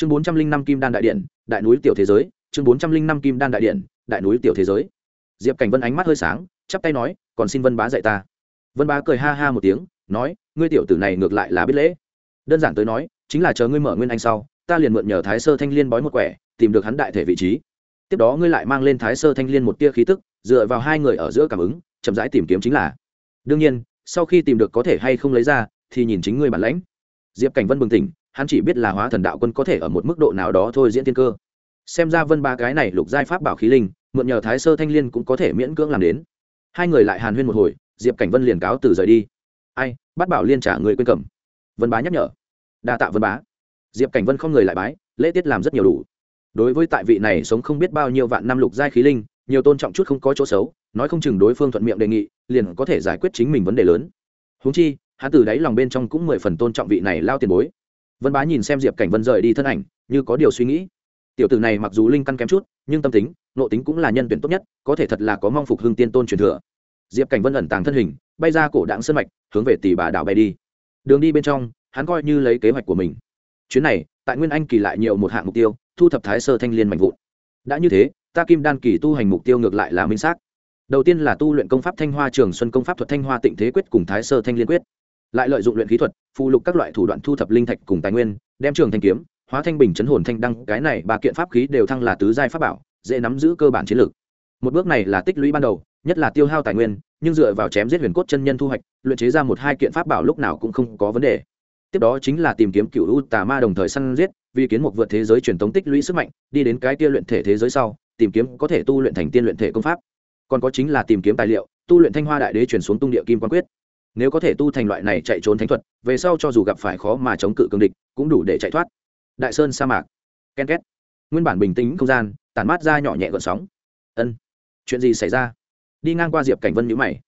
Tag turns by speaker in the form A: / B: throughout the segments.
A: chương bốn trăm linh năm kim đan đại điện, đại núi tiểu thế giới, chương bốn trăm linh năm kim đan đại điện, đại núi tiểu thế giới. Diệp cảnh vân ánh mắt hơi sáng, chắp tay nói, còn xin vân bá dạy ta. Vân bá cười ha ha một tiếng, nói, ngươi tiểu tử này ngược lại là biết lễ. Đơn giản tới nói, chính là chờ ngươi mở nguyên anh sau, ta liền mượn nhờ thái sơ thanh liên bói một quẻ, tìm được hắn đại thể vị trí. Tiếp đó ngươi lại mang lên thái sơ thanh liên một tia khí tức, dựa vào hai người ở giữa cảm ứng, chậm rãi tìm kiếm chính là. Đương nhiên, sau khi tìm được có thể hay không lấy ra, thì nhìn chính ngươi bản lãnh. Diệp cảnh vân bừng tỉnh hắn chỉ biết là hóa thần đạo quân có thể ở một mức độ nào đó thôi diễn tiên cơ. Xem ra vân ba cái này lục giai pháp bảo khí linh, mượn nhờ thái sơ thanh liên cũng có thể miễn cưỡng làm đến. Hai người lại hàn huyên một hồi, diệp cảnh vân liền cáo từ rời đi. Ai bắt bảo liên trả người quên cầm. Vân bá nhắc nhở. Đa tạ vân bá. Diệp cảnh vân không người lại bái, lễ tiết làm rất nhiều đủ. Đối với tại vị này sống không biết bao nhiêu vạn năm lục giai khí linh, nhiều tôn trọng chút không có chỗ xấu, nói không chừng đối phương thuận miệng đề nghị, liền có thể giải quyết chính mình vấn đề lớn. Húng chi, hắn từ đáy lòng bên trong cũng mười phần tôn trọng vị này lao tiền bối vân bá nhìn xem diệp cảnh vân rời đi thân ảnh, như có điều suy nghĩ. Tiểu tử này mặc dù linh căn kém chút, nhưng tâm tính nộ tính cũng là nhân tuyển tốt nhất, có thể thật là có mong phục hưng tiên tôn truyền thừa. Diệp cảnh vân ẩn tàng thân hình, bay ra cổ đạn sân mạch, hướng về tỷ bà đảo bay đi. Đường đi bên trong, hắn coi như lấy kế hoạch của mình. Chuyến này, tại nguyên anh kỳ lại nhiều một hạng mục tiêu, thu thập thái sơ thanh liên mạnh vụn. Đã như thế, ta kim đan kỳ tu hành mục tiêu ngược lại là minh xác. Đầu tiên là tu luyện công pháp thanh hoa trường xuân, công pháp thuật thanh hoa tịnh thế quyết cùng thái sơ thanh liên quyết lại lợi dụng luyện khí thuật, phụ lục các loại thủ đoạn thu thập linh thạch cùng tài nguyên, đem trường thanh kiếm, hóa thanh bình chấn hồn thanh đăng, cái này ba kiện pháp khí đều thăng là tứ giai pháp bảo, dễ nắm giữ cơ bản chiến lược. Một bước này là tích lũy ban đầu, nhất là tiêu hao tài nguyên, nhưng dựa vào chém giết huyền cốt chân nhân thu hoạch, luyện chế ra một hai kiện pháp bảo lúc nào cũng không có vấn đề. Tiếp đó chính là tìm kiếm cựu u tà ma đồng thời săn giết, vì kiến một vượt thế giới truyền thống tích lũy sức mạnh, đi đến cái kia luyện thể thế giới sau, tìm kiếm có thể tu luyện thành tiên luyện thể công pháp. Còn có chính là tìm kiếm tài liệu, tu luyện thanh hoa đại đế chuyển xuống tung địa kim quan quyết nếu có thể tu thành loại này chạy trốn thánh thuật, về sau cho dù gặp phải khó mà chống cự cường địch, cũng đủ để chạy thoát. Đại sơn sa mạc. Ken két. Nguyên bản bình tĩnh không gian, tản mát ra nhỏ nhẹ gọn sóng. Ân, chuyện gì xảy ra? Đi ngang qua diệp cảnh vân nhữ mày.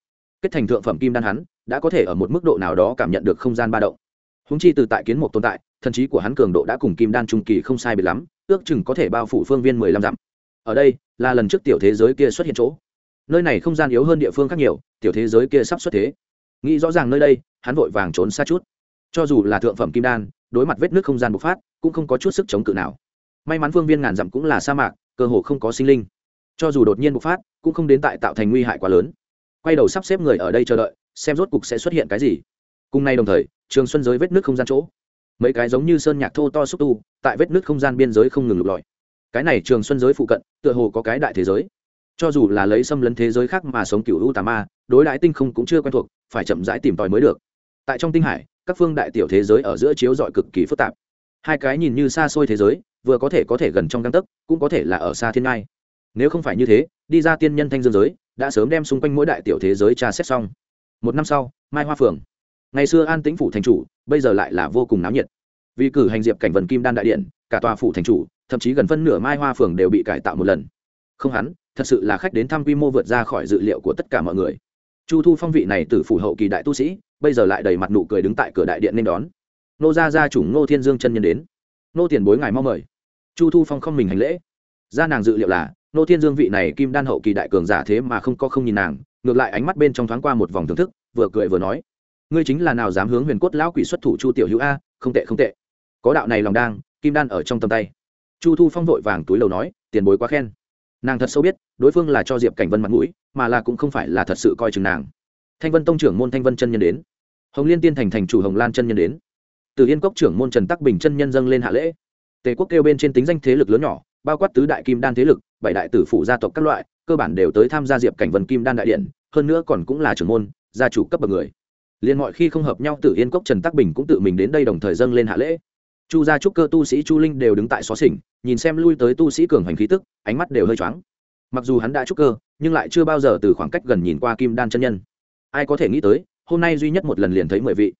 A: Kết thành thượng phẩm kim đan hắn, đã có thể ở một mức độ nào đó cảm nhận được không gian ba động. Húng chi từ tại kiến một tồn tại, thần trí của hắn cường độ đã cùng kim đan trung kỳ không sai biệt lắm, ước chừng có thể bao phủ phương viên mười lăm dặm. Ở đây, là lần trước tiểu thế giới kia xuất hiện chỗ. Nơi này không gian yếu hơn địa phương khác nhiều, tiểu thế giới kia sắp xuất thế nghĩ rõ ràng nơi đây, hắn vội vàng trốn xa chút. Cho dù là thượng phẩm kim đan, đối mặt vết nước không gian bộc phát, cũng không có chút sức chống cự nào. May mắn phương viên ngàn dặm cũng là sa mạc, cơ hồ không có sinh linh. Cho dù đột nhiên bộc phát, cũng không đến tại tạo thành nguy hại quá lớn. Quay đầu sắp xếp người ở đây chờ đợi, xem rốt cục sẽ xuất hiện cái gì. Cùng nay đồng thời, trường xuân giới vết nước không gian chỗ. Mấy cái giống như sơn nhạc thô to xúc tu, tại vết nước không gian biên giới không ngừng lục lọi. Cái này trường xuân giới phụ cận, tựa hồ có cái đại thế giới. Cho dù là lấy xâm lấn thế giới khác mà sống cựu u tà ma đối đãi tinh không cũng chưa quen thuộc, phải chậm rãi tìm tòi mới được. Tại trong tinh hải, các phương đại tiểu thế giới ở giữa chiếu dọi cực kỳ phức tạp. Hai cái nhìn như xa xôi thế giới, vừa có thể có thể gần trong găng tấc, cũng có thể là ở xa thiên ngai. Nếu không phải như thế, đi ra tiên nhân thanh dương giới, đã sớm đem xung quanh mỗi đại tiểu thế giới tra xét xong. Một năm sau, mai hoa phường ngày xưa an tĩnh phủ thành chủ, bây giờ lại là vô cùng náo nhiệt. Vì cử hành diệp cảnh vần kim đan đại điện, cả tòa phủ thành chủ, thậm chí gần phân nửa mai hoa phường đều bị cải tạo một lần. Không hắn, thật sự là khách đến thăm quy mô vượt ra khỏi dự liệu của tất cả mọi người chu thu phong vị này từ phủ hậu kỳ đại tu sĩ, bây giờ lại đầy mặt nụ cười đứng tại cửa đại điện nên đón. Nô gia gia chủ ngô thiên dương chân nhân đến. Nô tiền bối ngài mong mời. Chu thu phong không mình hành lễ. Gia nàng dự liệu là, nô thiên dương vị này kim đan hậu kỳ đại cường giả thế mà không có không nhìn nàng, ngược lại ánh mắt bên trong thoáng qua một vòng thưởng thức, vừa cười vừa nói. Ngươi chính là nào dám hướng huyền cốt lão quỷ xuất thủ chu tiểu hữu a, không tệ không tệ. Có đạo này lòng đang, kim đan ở trong tầm tay. Chu thu phong vội vàng túi lầu nói, tiền bối quá khen. Nàng thật sâu biết, đối phương là cho diệp cảnh vân mặt mũi mà là cũng không phải là thật sự coi chừng nàng. Thanh vân tông trưởng môn thanh vân chân nhân đến. Hồng liên tiên thành thành chủ hồng lan chân nhân đến. Từ yên cốc trưởng môn trần tắc bình chân nhân dâng lên hạ lễ. Tề quốc kêu bên trên tính danh thế lực lớn nhỏ, bao quát tứ đại kim đan thế lực, bảy đại tử phụ gia tộc các loại, cơ bản đều tới tham gia diệp cảnh vân kim đan đại điện, hơn nữa còn cũng là trưởng môn, gia chủ cấp bậc người. Liền mọi khi không hợp nhau tử yên cốc trần tắc bình cũng tự mình đến đây đồng thời dâng lên hạ lễ. Chu gia trúc cơ tu sĩ chu linh đều đứng tại xó xỉnh, nhìn xem lui tới tu sĩ cường hành khí tức, ánh mắt đều hơi choáng. Mặc dù hắn đã trúc cơ nhưng lại chưa bao giờ từ khoảng cách gần nhìn qua kim đan chân nhân. Ai có thể nghĩ tới, hôm nay duy nhất một lần liền thấy mười vị.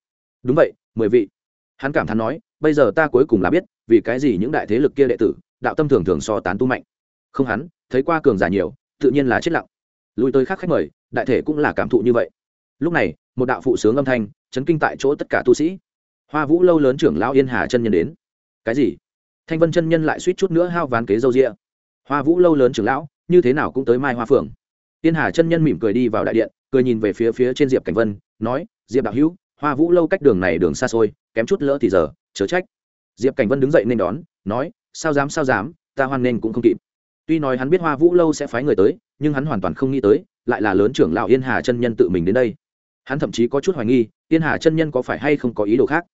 A: Đúng vậy, mười vị. Hắn cảm thán nói, bây giờ ta cuối cùng là biết, vì cái gì những đại thế lực kia đệ tử, đạo tâm thường thường so tán tu mạnh. Không hắn, thấy qua cường giả nhiều, tự nhiên là chết lặng. Lùi tới khác khách mời, đại thể cũng là cảm thụ như vậy. Lúc này, một đạo phụ sướng âm thanh, chấn kinh tại chỗ tất cả tu sĩ. Hoa vũ lâu lớn trưởng lão yên hà chân nhân đến. Cái gì? Thanh vân chân nhân lại suýt chút nữa hao ván kế dâu rịa hoa vũ lâu lớn trưởng lão như thế nào cũng tới mai hoa phượng. Tiên hà chân nhân mỉm cười đi vào đại điện, cười nhìn về phía phía trên diệp cảnh vân, nói, diệp đạo hữu, hoa vũ lâu cách đường này đường xa xôi, kém chút lỡ thì giờ, chớ trách. Diệp cảnh vân đứng dậy nên đón, nói, sao dám sao dám, ta hoan nên cũng không kịp. Tuy nói hắn biết hoa vũ lâu sẽ phái người tới, nhưng hắn hoàn toàn không nghĩ tới, lại là lớn trưởng lão yên hà chân nhân tự mình đến đây. Hắn thậm chí có chút hoài nghi, yên hà chân nhân có phải hay không có ý đồ khác?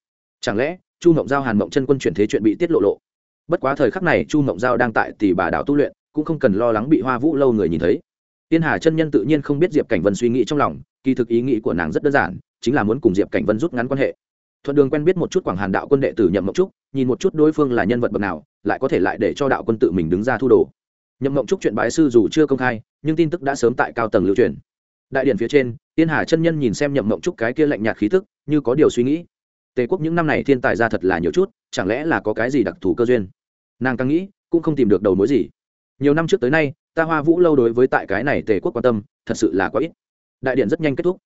A: Chẳng lẽ, chu mộng giao hàn mộng chân quân chuyển thế chuyện bị tiết lộ lộ? Bất quá thời khắc này chu mộng giao đang tại tỷ bà đảo tu luyện cũng không cần lo lắng bị hoa vũ lâu người nhìn thấy. Tiên hà chân nhân tự nhiên không biết diệp cảnh vân suy nghĩ trong lòng, kỳ thực ý nghĩ của nàng rất đơn giản, chính là muốn cùng diệp cảnh vân rút ngắn quan hệ. Thuận đường quen biết một chút quảng hàn đạo quân đệ tử nhậm mộng trúc, nhìn một chút đối phương là nhân vật bậc nào, lại có thể lại để cho đạo quân tự mình đứng ra thu đồ. Nhậm mộng trúc chuyện bái sư dù chưa công khai, nhưng tin tức đã sớm tại cao tầng lưu truyền. Đại điện phía trên, tiên hà chân nhân nhìn xem nhậm mộng trúc cái kia lạnh nhạt khí thức như có điều suy nghĩ. Tề quốc những năm này thiên tài ra thật là nhiều chút, chẳng lẽ là có cái gì đặc thù cơ duyên? Nàng càng nghĩ, cũng không tìm được đầu mối gì nhiều năm trước tới nay, ta hoa vũ lâu đối với tại cái này tề quốc quan tâm, thật sự là quá ít. Đại điện rất nhanh kết thúc.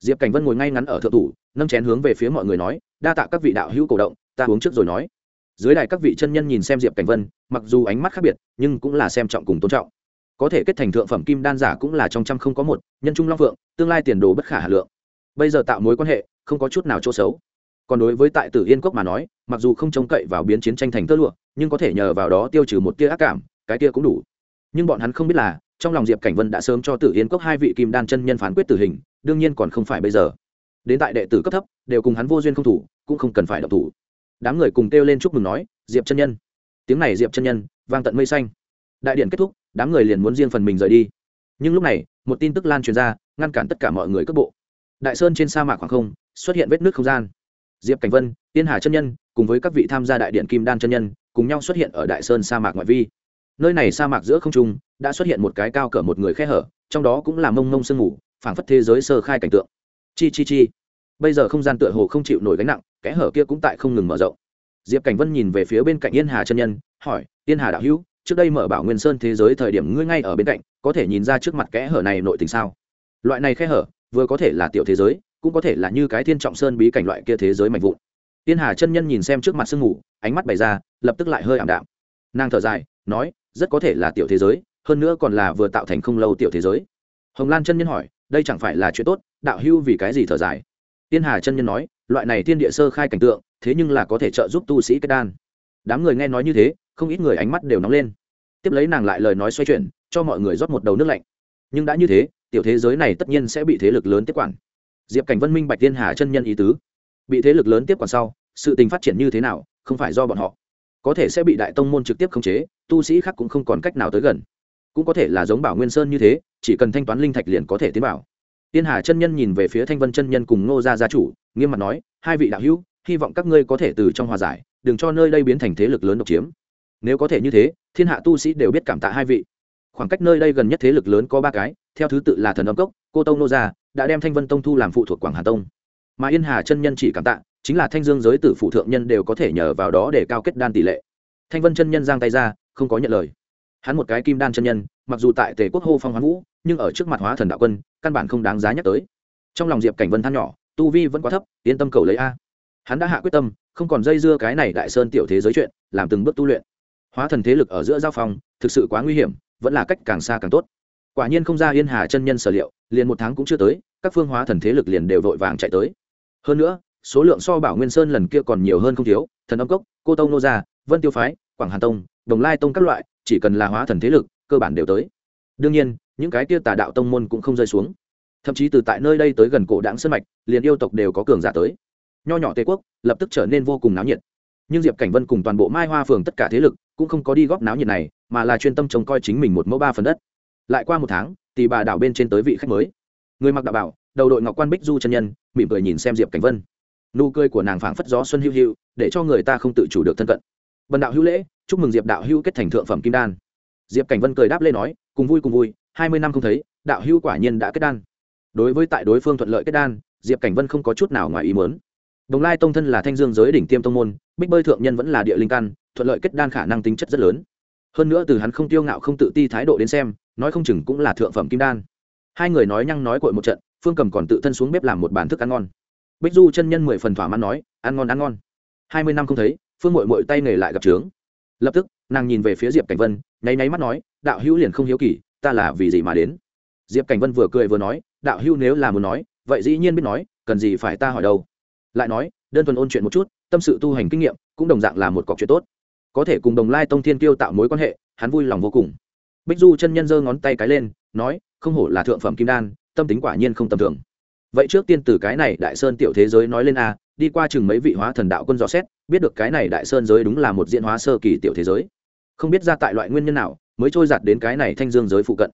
A: Diệp cảnh vân ngồi ngay ngắn ở thượng thủ, nâng chén hướng về phía mọi người nói, đa tạ các vị đạo hữu cổ động, ta uống trước rồi nói. Dưới đài các vị chân nhân nhìn xem diệp cảnh vân, mặc dù ánh mắt khác biệt, nhưng cũng là xem trọng cùng tôn trọng. Có thể kết thành thượng phẩm kim đan giả cũng là trong trăm không có một, nhân trung long phượng, tương lai tiền đồ bất khả hà lượng. Bây giờ tạo mối quan hệ, không có chút nào chỗ xấu. Còn đối với tại tử yên cốc mà nói, mặc dù không trông cậy vào biến chiến tranh thành tơ lụa, nhưng có thể nhờ vào đó tiêu trừ một tia ác cảm cái kia cũng đủ. Nhưng bọn hắn không biết là, trong lòng diệp cảnh vân đã sớm cho tử yên cốc hai vị kim đan chân nhân phán quyết tử hình, đương nhiên còn không phải bây giờ. Đến tại đệ tử cấp thấp, đều cùng hắn vô duyên không thủ, cũng không cần phải độc thủ. Đám người cùng kêu lên chúc mừng nói, diệp chân nhân. Tiếng này diệp chân nhân vang tận mây xanh. Đại điện kết thúc, đám người liền muốn riêng phần mình rời đi. Nhưng lúc này, một tin tức lan truyền ra, ngăn cản tất cả mọi người cấp bộ. Đại sơn trên sa mạc khoảng không, xuất hiện vết nước không gian. Diệp cảnh vân, tiên hà chân nhân, cùng với các vị tham gia đại điện kim đan chân nhân, cùng nhau xuất hiện ở đại sơn sa mạc ngoại vi nơi này sa mạc giữa không trung, đã xuất hiện một cái cao cỡ một người khe hở, trong đó cũng là mông mông sương mù, phảng phất thế giới sơ khai cảnh tượng. Chi chi chi. Bây giờ không gian tựa hồ không chịu nổi gánh nặng, kẽ hở kia cũng tại không ngừng mở rộng. Diệp cảnh vân nhìn về phía bên cạnh yên hà chân nhân, hỏi, yên hà đạo hữu, trước đây mở bảo nguyên sơn thế giới thời điểm ngươi ngay ở bên cạnh, có thể nhìn ra trước mặt kẽ hở này nội tình sao? Loại này kẽ hở, vừa có thể là tiểu thế giới, cũng có thể là như cái thiên trọng sơn bí cảnh loại kia thế giới mạnh vụn. Yên hà chân nhân nhìn xem trước mặt sương mù, ánh mắt bày ra, lập tức lại hơi ảm đạm. Nàng thở dài, nói rất có thể là tiểu thế giới, hơn nữa còn là vừa tạo thành không lâu tiểu thế giới. Hồng lan chân nhân hỏi, đây chẳng phải là chuyện tốt, đạo hưu vì cái gì thở dài? Tiên hà chân nhân nói, loại này tiên địa sơ khai cảnh tượng, thế nhưng là có thể trợ giúp tu sĩ kết đan. Đám người nghe nói như thế, không ít người ánh mắt đều nóng lên. Tiếp lấy nàng lại lời nói xoay chuyển, cho mọi người rót một đầu nước lạnh. Nhưng đã như thế, tiểu thế giới này tất nhiên sẽ bị thế lực lớn tiếp quản. Diệp cảnh vân minh bạch tiên hà chân nhân ý tứ. Bị thế lực lớn tiếp quản sau, sự tình phát triển như thế nào, không phải do bọn họ. Có thể sẽ bị đại tông môn trực tiếp khống chế tu sĩ khác cũng không còn cách nào tới gần. Cũng có thể là giống bảo nguyên sơn như thế, chỉ cần thanh toán linh thạch liền có thể tiến bảo tiên hà chân nhân nhìn về phía thanh vân chân nhân cùng ngô gia gia chủ, nghiêm mặt nói, hai vị đạo hữu, hy vọng các ngươi có thể từ trong hòa giải, đừng cho nơi đây biến thành thế lực lớn độc chiếm. Nếu có thể như thế, thiên hạ tu sĩ đều biết cảm tạ hai vị. Khoảng cách nơi đây gần nhất thế lực lớn có ba cái, theo thứ tự là thần âm cốc, cô tông nô gia, đã đem thanh vân tông thu làm phụ thuộc quảng hà tông. Mà yên hà chân nhân chỉ cảm tạ, chính là thanh dương giới tử phụ thượng nhân đều có thể nhờ vào đó để cao kết đan tỷ lệ. Thanh vân chân nhân giang tay ra không có nhận lời. Hắn một cái kim đan chân nhân, mặc dù tại tề quốc hô phong hoán vũ, nhưng ở trước mặt hóa thần đạo quân, căn bản không đáng giá nhắc tới. Trong lòng diệp cảnh vân than nhỏ, tu vi vẫn quá thấp, yên tâm cầu lấy a. Hắn đã hạ quyết tâm, không còn dây dưa cái này đại sơn tiểu thế giới chuyện, làm từng bước tu luyện. Hóa thần thế lực ở giữa giao phong, thực sự quá nguy hiểm, vẫn là cách càng xa càng tốt. Quả nhiên không ra yên hà chân nhân sở liệu, liền một tháng cũng chưa tới, các phương hóa thần thế lực liền đều vội vàng chạy tới. Hơn nữa, số lượng so bảo nguyên sơn lần kia còn nhiều hơn không thiếu, thần âm cốc, cô tông nô gia, vân tiêu phái quảng hà tông, đồng lai tông các loại, chỉ cần là hóa thần thế lực, cơ bản đều tới. Đương nhiên, những cái kia tà đạo tông môn cũng không rơi xuống. Thậm chí từ tại nơi đây tới gần cổ đáng sơn mạch, liền yêu tộc đều có cường giả tới. Nho nhỏ tề quốc, lập tức trở nên vô cùng náo nhiệt. Nhưng diệp cảnh vân cùng toàn bộ mai hoa phường tất cả thế lực, cũng không có đi góp náo nhiệt này, mà là chuyên tâm trông coi chính mình một mẫu ba phần đất. Lại qua một tháng thì bà đảo bên trên tới vị khách mới. Người mặc đạo bảo, đầu đội ngọc quan bích du chân nhân, mỉm cười nhìn xem diệp cảnh vân. Nụ cười của nàng phảng phất gió xuân hữu hữu để cho người ta không tự chủ được thân cận bần đạo hữu lễ, chúc mừng diệp đạo hữu kết thành thượng phẩm kim đan. Diệp cảnh vân cười đáp lê nói, cùng vui cùng vui, hai mươi năm không thấy, đạo hữu quả nhiên đã kết đan. Đối với tại đối phương thuận lợi kết đan, diệp cảnh vân không có chút nào ngoài ý muốn. Đồng lai tông thân là thanh dương giới đỉnh tiêm tông môn, bích bơi thượng nhân vẫn là địa linh căn, thuận lợi kết đan khả năng tính chất rất lớn. Hơn nữa từ hắn không tiêu ngạo không tự ti thái độ đến xem, nói không chừng cũng là thượng phẩm kim đan. Hai người nói nhăng nói cội một trận, phương cầm còn tự thân xuống bếp làm một bàn thức ăn ngon. Bích du chân nhân mười phần thỏa mãn nói, ăn ngon ăn ngon. Hai mươi năm không thấy phương mội mội tay nghề lại gặp trướng. Lập tức, nàng nhìn về phía diệp cảnh vân, nháy nháy mắt nói, đạo hữu liền không hiếu kỳ, ta là vì gì mà đến? Diệp cảnh vân vừa cười vừa nói, đạo hữu nếu là muốn nói, vậy dĩ nhiên biết nói, cần gì phải ta hỏi đâu? Lại nói, đơn thuần ôn chuyện một chút, tâm sự tu hành kinh nghiệm, cũng đồng dạng là một cọc chuyện tốt. Có thể cùng đồng lai tông thiên tiêu tạo mối quan hệ, hắn vui lòng vô cùng. Bích du chân nhân giơ ngón tay cái lên, nói, không hổ là thượng phẩm kim đan, tâm tính quả nhiên không tầm thường. Vậy trước tiên từ cái này đại sơn tiểu thế giới nói lên a đi qua chừng mấy vị hóa thần đạo quân dò xét, biết được cái này đại sơn giới đúng là một diễn hóa sơ kỳ tiểu thế giới. Không biết ra tại loại nguyên nhân nào mới trôi giạt đến cái này thanh dương giới phụ cận.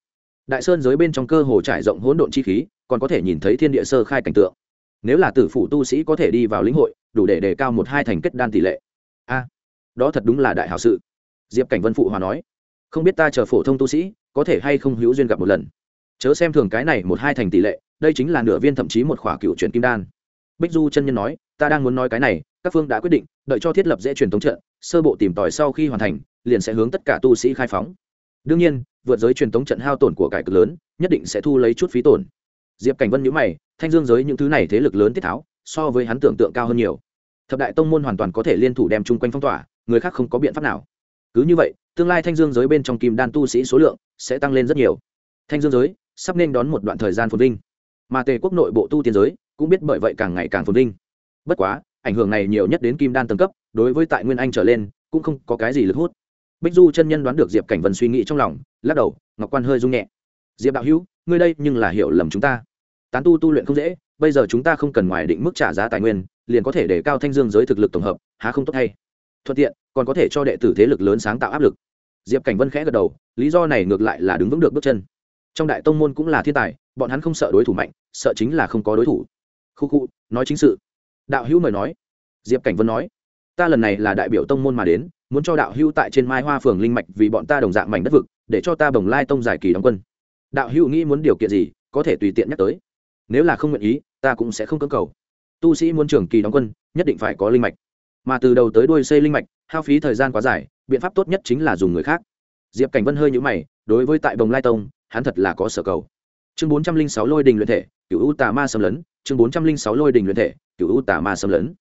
A: Đại sơn giới bên trong cơ hồ trải rộng hỗn độn chi khí, còn có thể nhìn thấy thiên địa sơ khai cảnh tượng. Nếu là tử phụ tu sĩ có thể đi vào lĩnh hội, đủ để đề cao một hai thành kết đan tỷ lệ. A, đó thật đúng là đại hảo sự. Diệp cảnh vân phụ hòa nói, không biết ta chờ phổ thông tu sĩ có thể hay không hữu duyên gặp một lần. Chớ xem thường cái này một hai thành tỷ lệ, đây chính là nửa viên thậm chí một khỏa cựu truyền kim đan. Bích du chân nhân nói ta đang muốn nói cái này, các phương đã quyết định, đợi cho thiết lập dễ truyền thống trận, sơ bộ tìm tòi sau khi hoàn thành, liền sẽ hướng tất cả tu sĩ khai phóng. Đương nhiên, vượt giới truyền thống trận hao tổn của cải cực lớn, nhất định sẽ thu lấy chút phí tổn. Diệp cảnh vân nhữ mày, thanh dương giới những thứ này thế lực lớn tiết tháo, so với hắn tưởng tượng cao hơn nhiều. Thập đại tông môn hoàn toàn có thể liên thủ đem chung quanh phong tỏa, người khác không có biện pháp nào. Cứ như vậy, tương lai thanh dương giới bên trong kim đan tu sĩ số lượng sẽ tăng lên rất nhiều. Thanh dương giới sắp nên đón một đoạn thời gian phồn vinh. Mà tề quốc nội bộ tu tiên giới cũng biết bởi vậy càng ngày càng phồn vinh bất quá, ảnh hưởng này nhiều nhất đến kim đan tầng cấp, đối với tại nguyên anh trở lên, cũng không có cái gì lực hút. Bích du chân nhân đoán được diệp cảnh vân suy nghĩ trong lòng, lắc đầu, ngọc quan hơi rung nhẹ. Diệp đạo hữu, ngươi đây nhưng là hiểu lầm chúng ta. Tán tu tu luyện không dễ, bây giờ chúng ta không cần ngoài định mức trả giá tài nguyên, liền có thể để cao thanh dương giới thực lực tổng hợp, há không tốt hay? Thuận tiện, còn có thể cho đệ tử thế lực lớn sáng tạo áp lực. Diệp cảnh vân khẽ gật đầu, lý do này ngược lại là đứng vững được bước chân. Trong đại tông môn cũng là thiên tài, bọn hắn không sợ đối thủ mạnh, sợ chính là không có đối thủ. Khu khu, nói chính sự đạo hữu mời nói. Diệp cảnh vân nói, ta lần này là đại biểu tông môn mà đến, muốn cho đạo hữu tại trên mai hoa phường linh mạch vì bọn ta đồng dạng mảnh đất vực, để cho ta bồng lai tông giải kỳ đóng quân. Đạo hữu nghĩ muốn điều kiện gì, có thể tùy tiện nhắc tới. Nếu là không nguyện ý, ta cũng sẽ không cơ cầu. Tu sĩ muốn trường kỳ đóng quân, nhất định phải có linh mạch. Mà từ đầu tới đuôi xây linh mạch, hao phí thời gian quá dài, biện pháp tốt nhất chính là dùng người khác. Diệp cảnh vân hơi nhũ mày, đối với tại bồng lai tông, hắn thật là có sở cầu chương bốn trăm linh sáu lôi đình luyện thể cựu u tà ma xâm lấn. Chương bốn trăm linh sáu lôi đình luyện thể cựu u tà ma xâm lấn.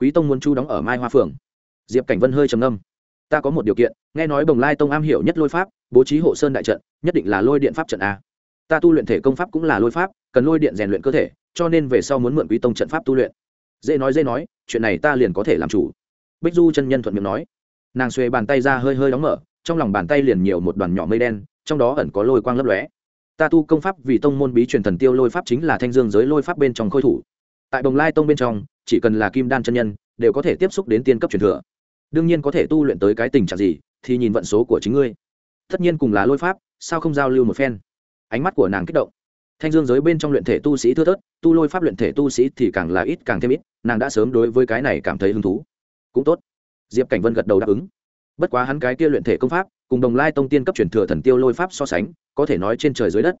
A: Quý tông muốn chu đóng ở mai hoa phường diệp cảnh vân hơi trầm ngâm. Ta có một điều kiện, nghe nói bồng lai tông am hiểu nhất lôi pháp, bố trí hộ sơn đại trận, nhất định là lôi điện pháp trận a. Ta tu luyện thể công pháp cũng là lôi pháp, cần lôi điện rèn luyện cơ thể, cho nên về sau muốn mượn quý tông trận pháp tu luyện. Dễ nói dễ nói, chuyện này ta liền có thể làm chủ. Bích du chân nhân thuận miệng nói. Nàng xuề bàn tay ra hơi hơi đóng mở, trong lòng bàn tay liền nhiều một đoàn nhỏ mây đen, trong đó ẩn có lôi quang lấp lóe ta tu công pháp vì tông môn bí truyền thần tiêu lôi pháp chính là thanh dương giới lôi pháp bên trong khôi thủ. Tại đồng lai tông bên trong, chỉ cần là kim đan chân nhân, đều có thể tiếp xúc đến tiên cấp truyền thừa. Đương nhiên có thể tu luyện tới cái tình trạng gì, thì nhìn vận số của chính ngươi. Tất nhiên cùng là lôi pháp, sao không giao lưu một phen? Ánh mắt của nàng kích động. Thanh dương giới bên trong luyện thể tu sĩ thưa thớt, tu lôi pháp luyện thể tu sĩ thì càng là ít càng thêm ít, nàng đã sớm đối với cái này cảm thấy hứng thú. Cũng tốt. Diệp cảnh vân gật đầu đáp ứng. Bất quá hắn cái kia luyện thể công pháp, cùng đồng lai tông tiên cấp truyền thừa thần tiêu lôi pháp so sánh có thể nói trên trời dưới đất.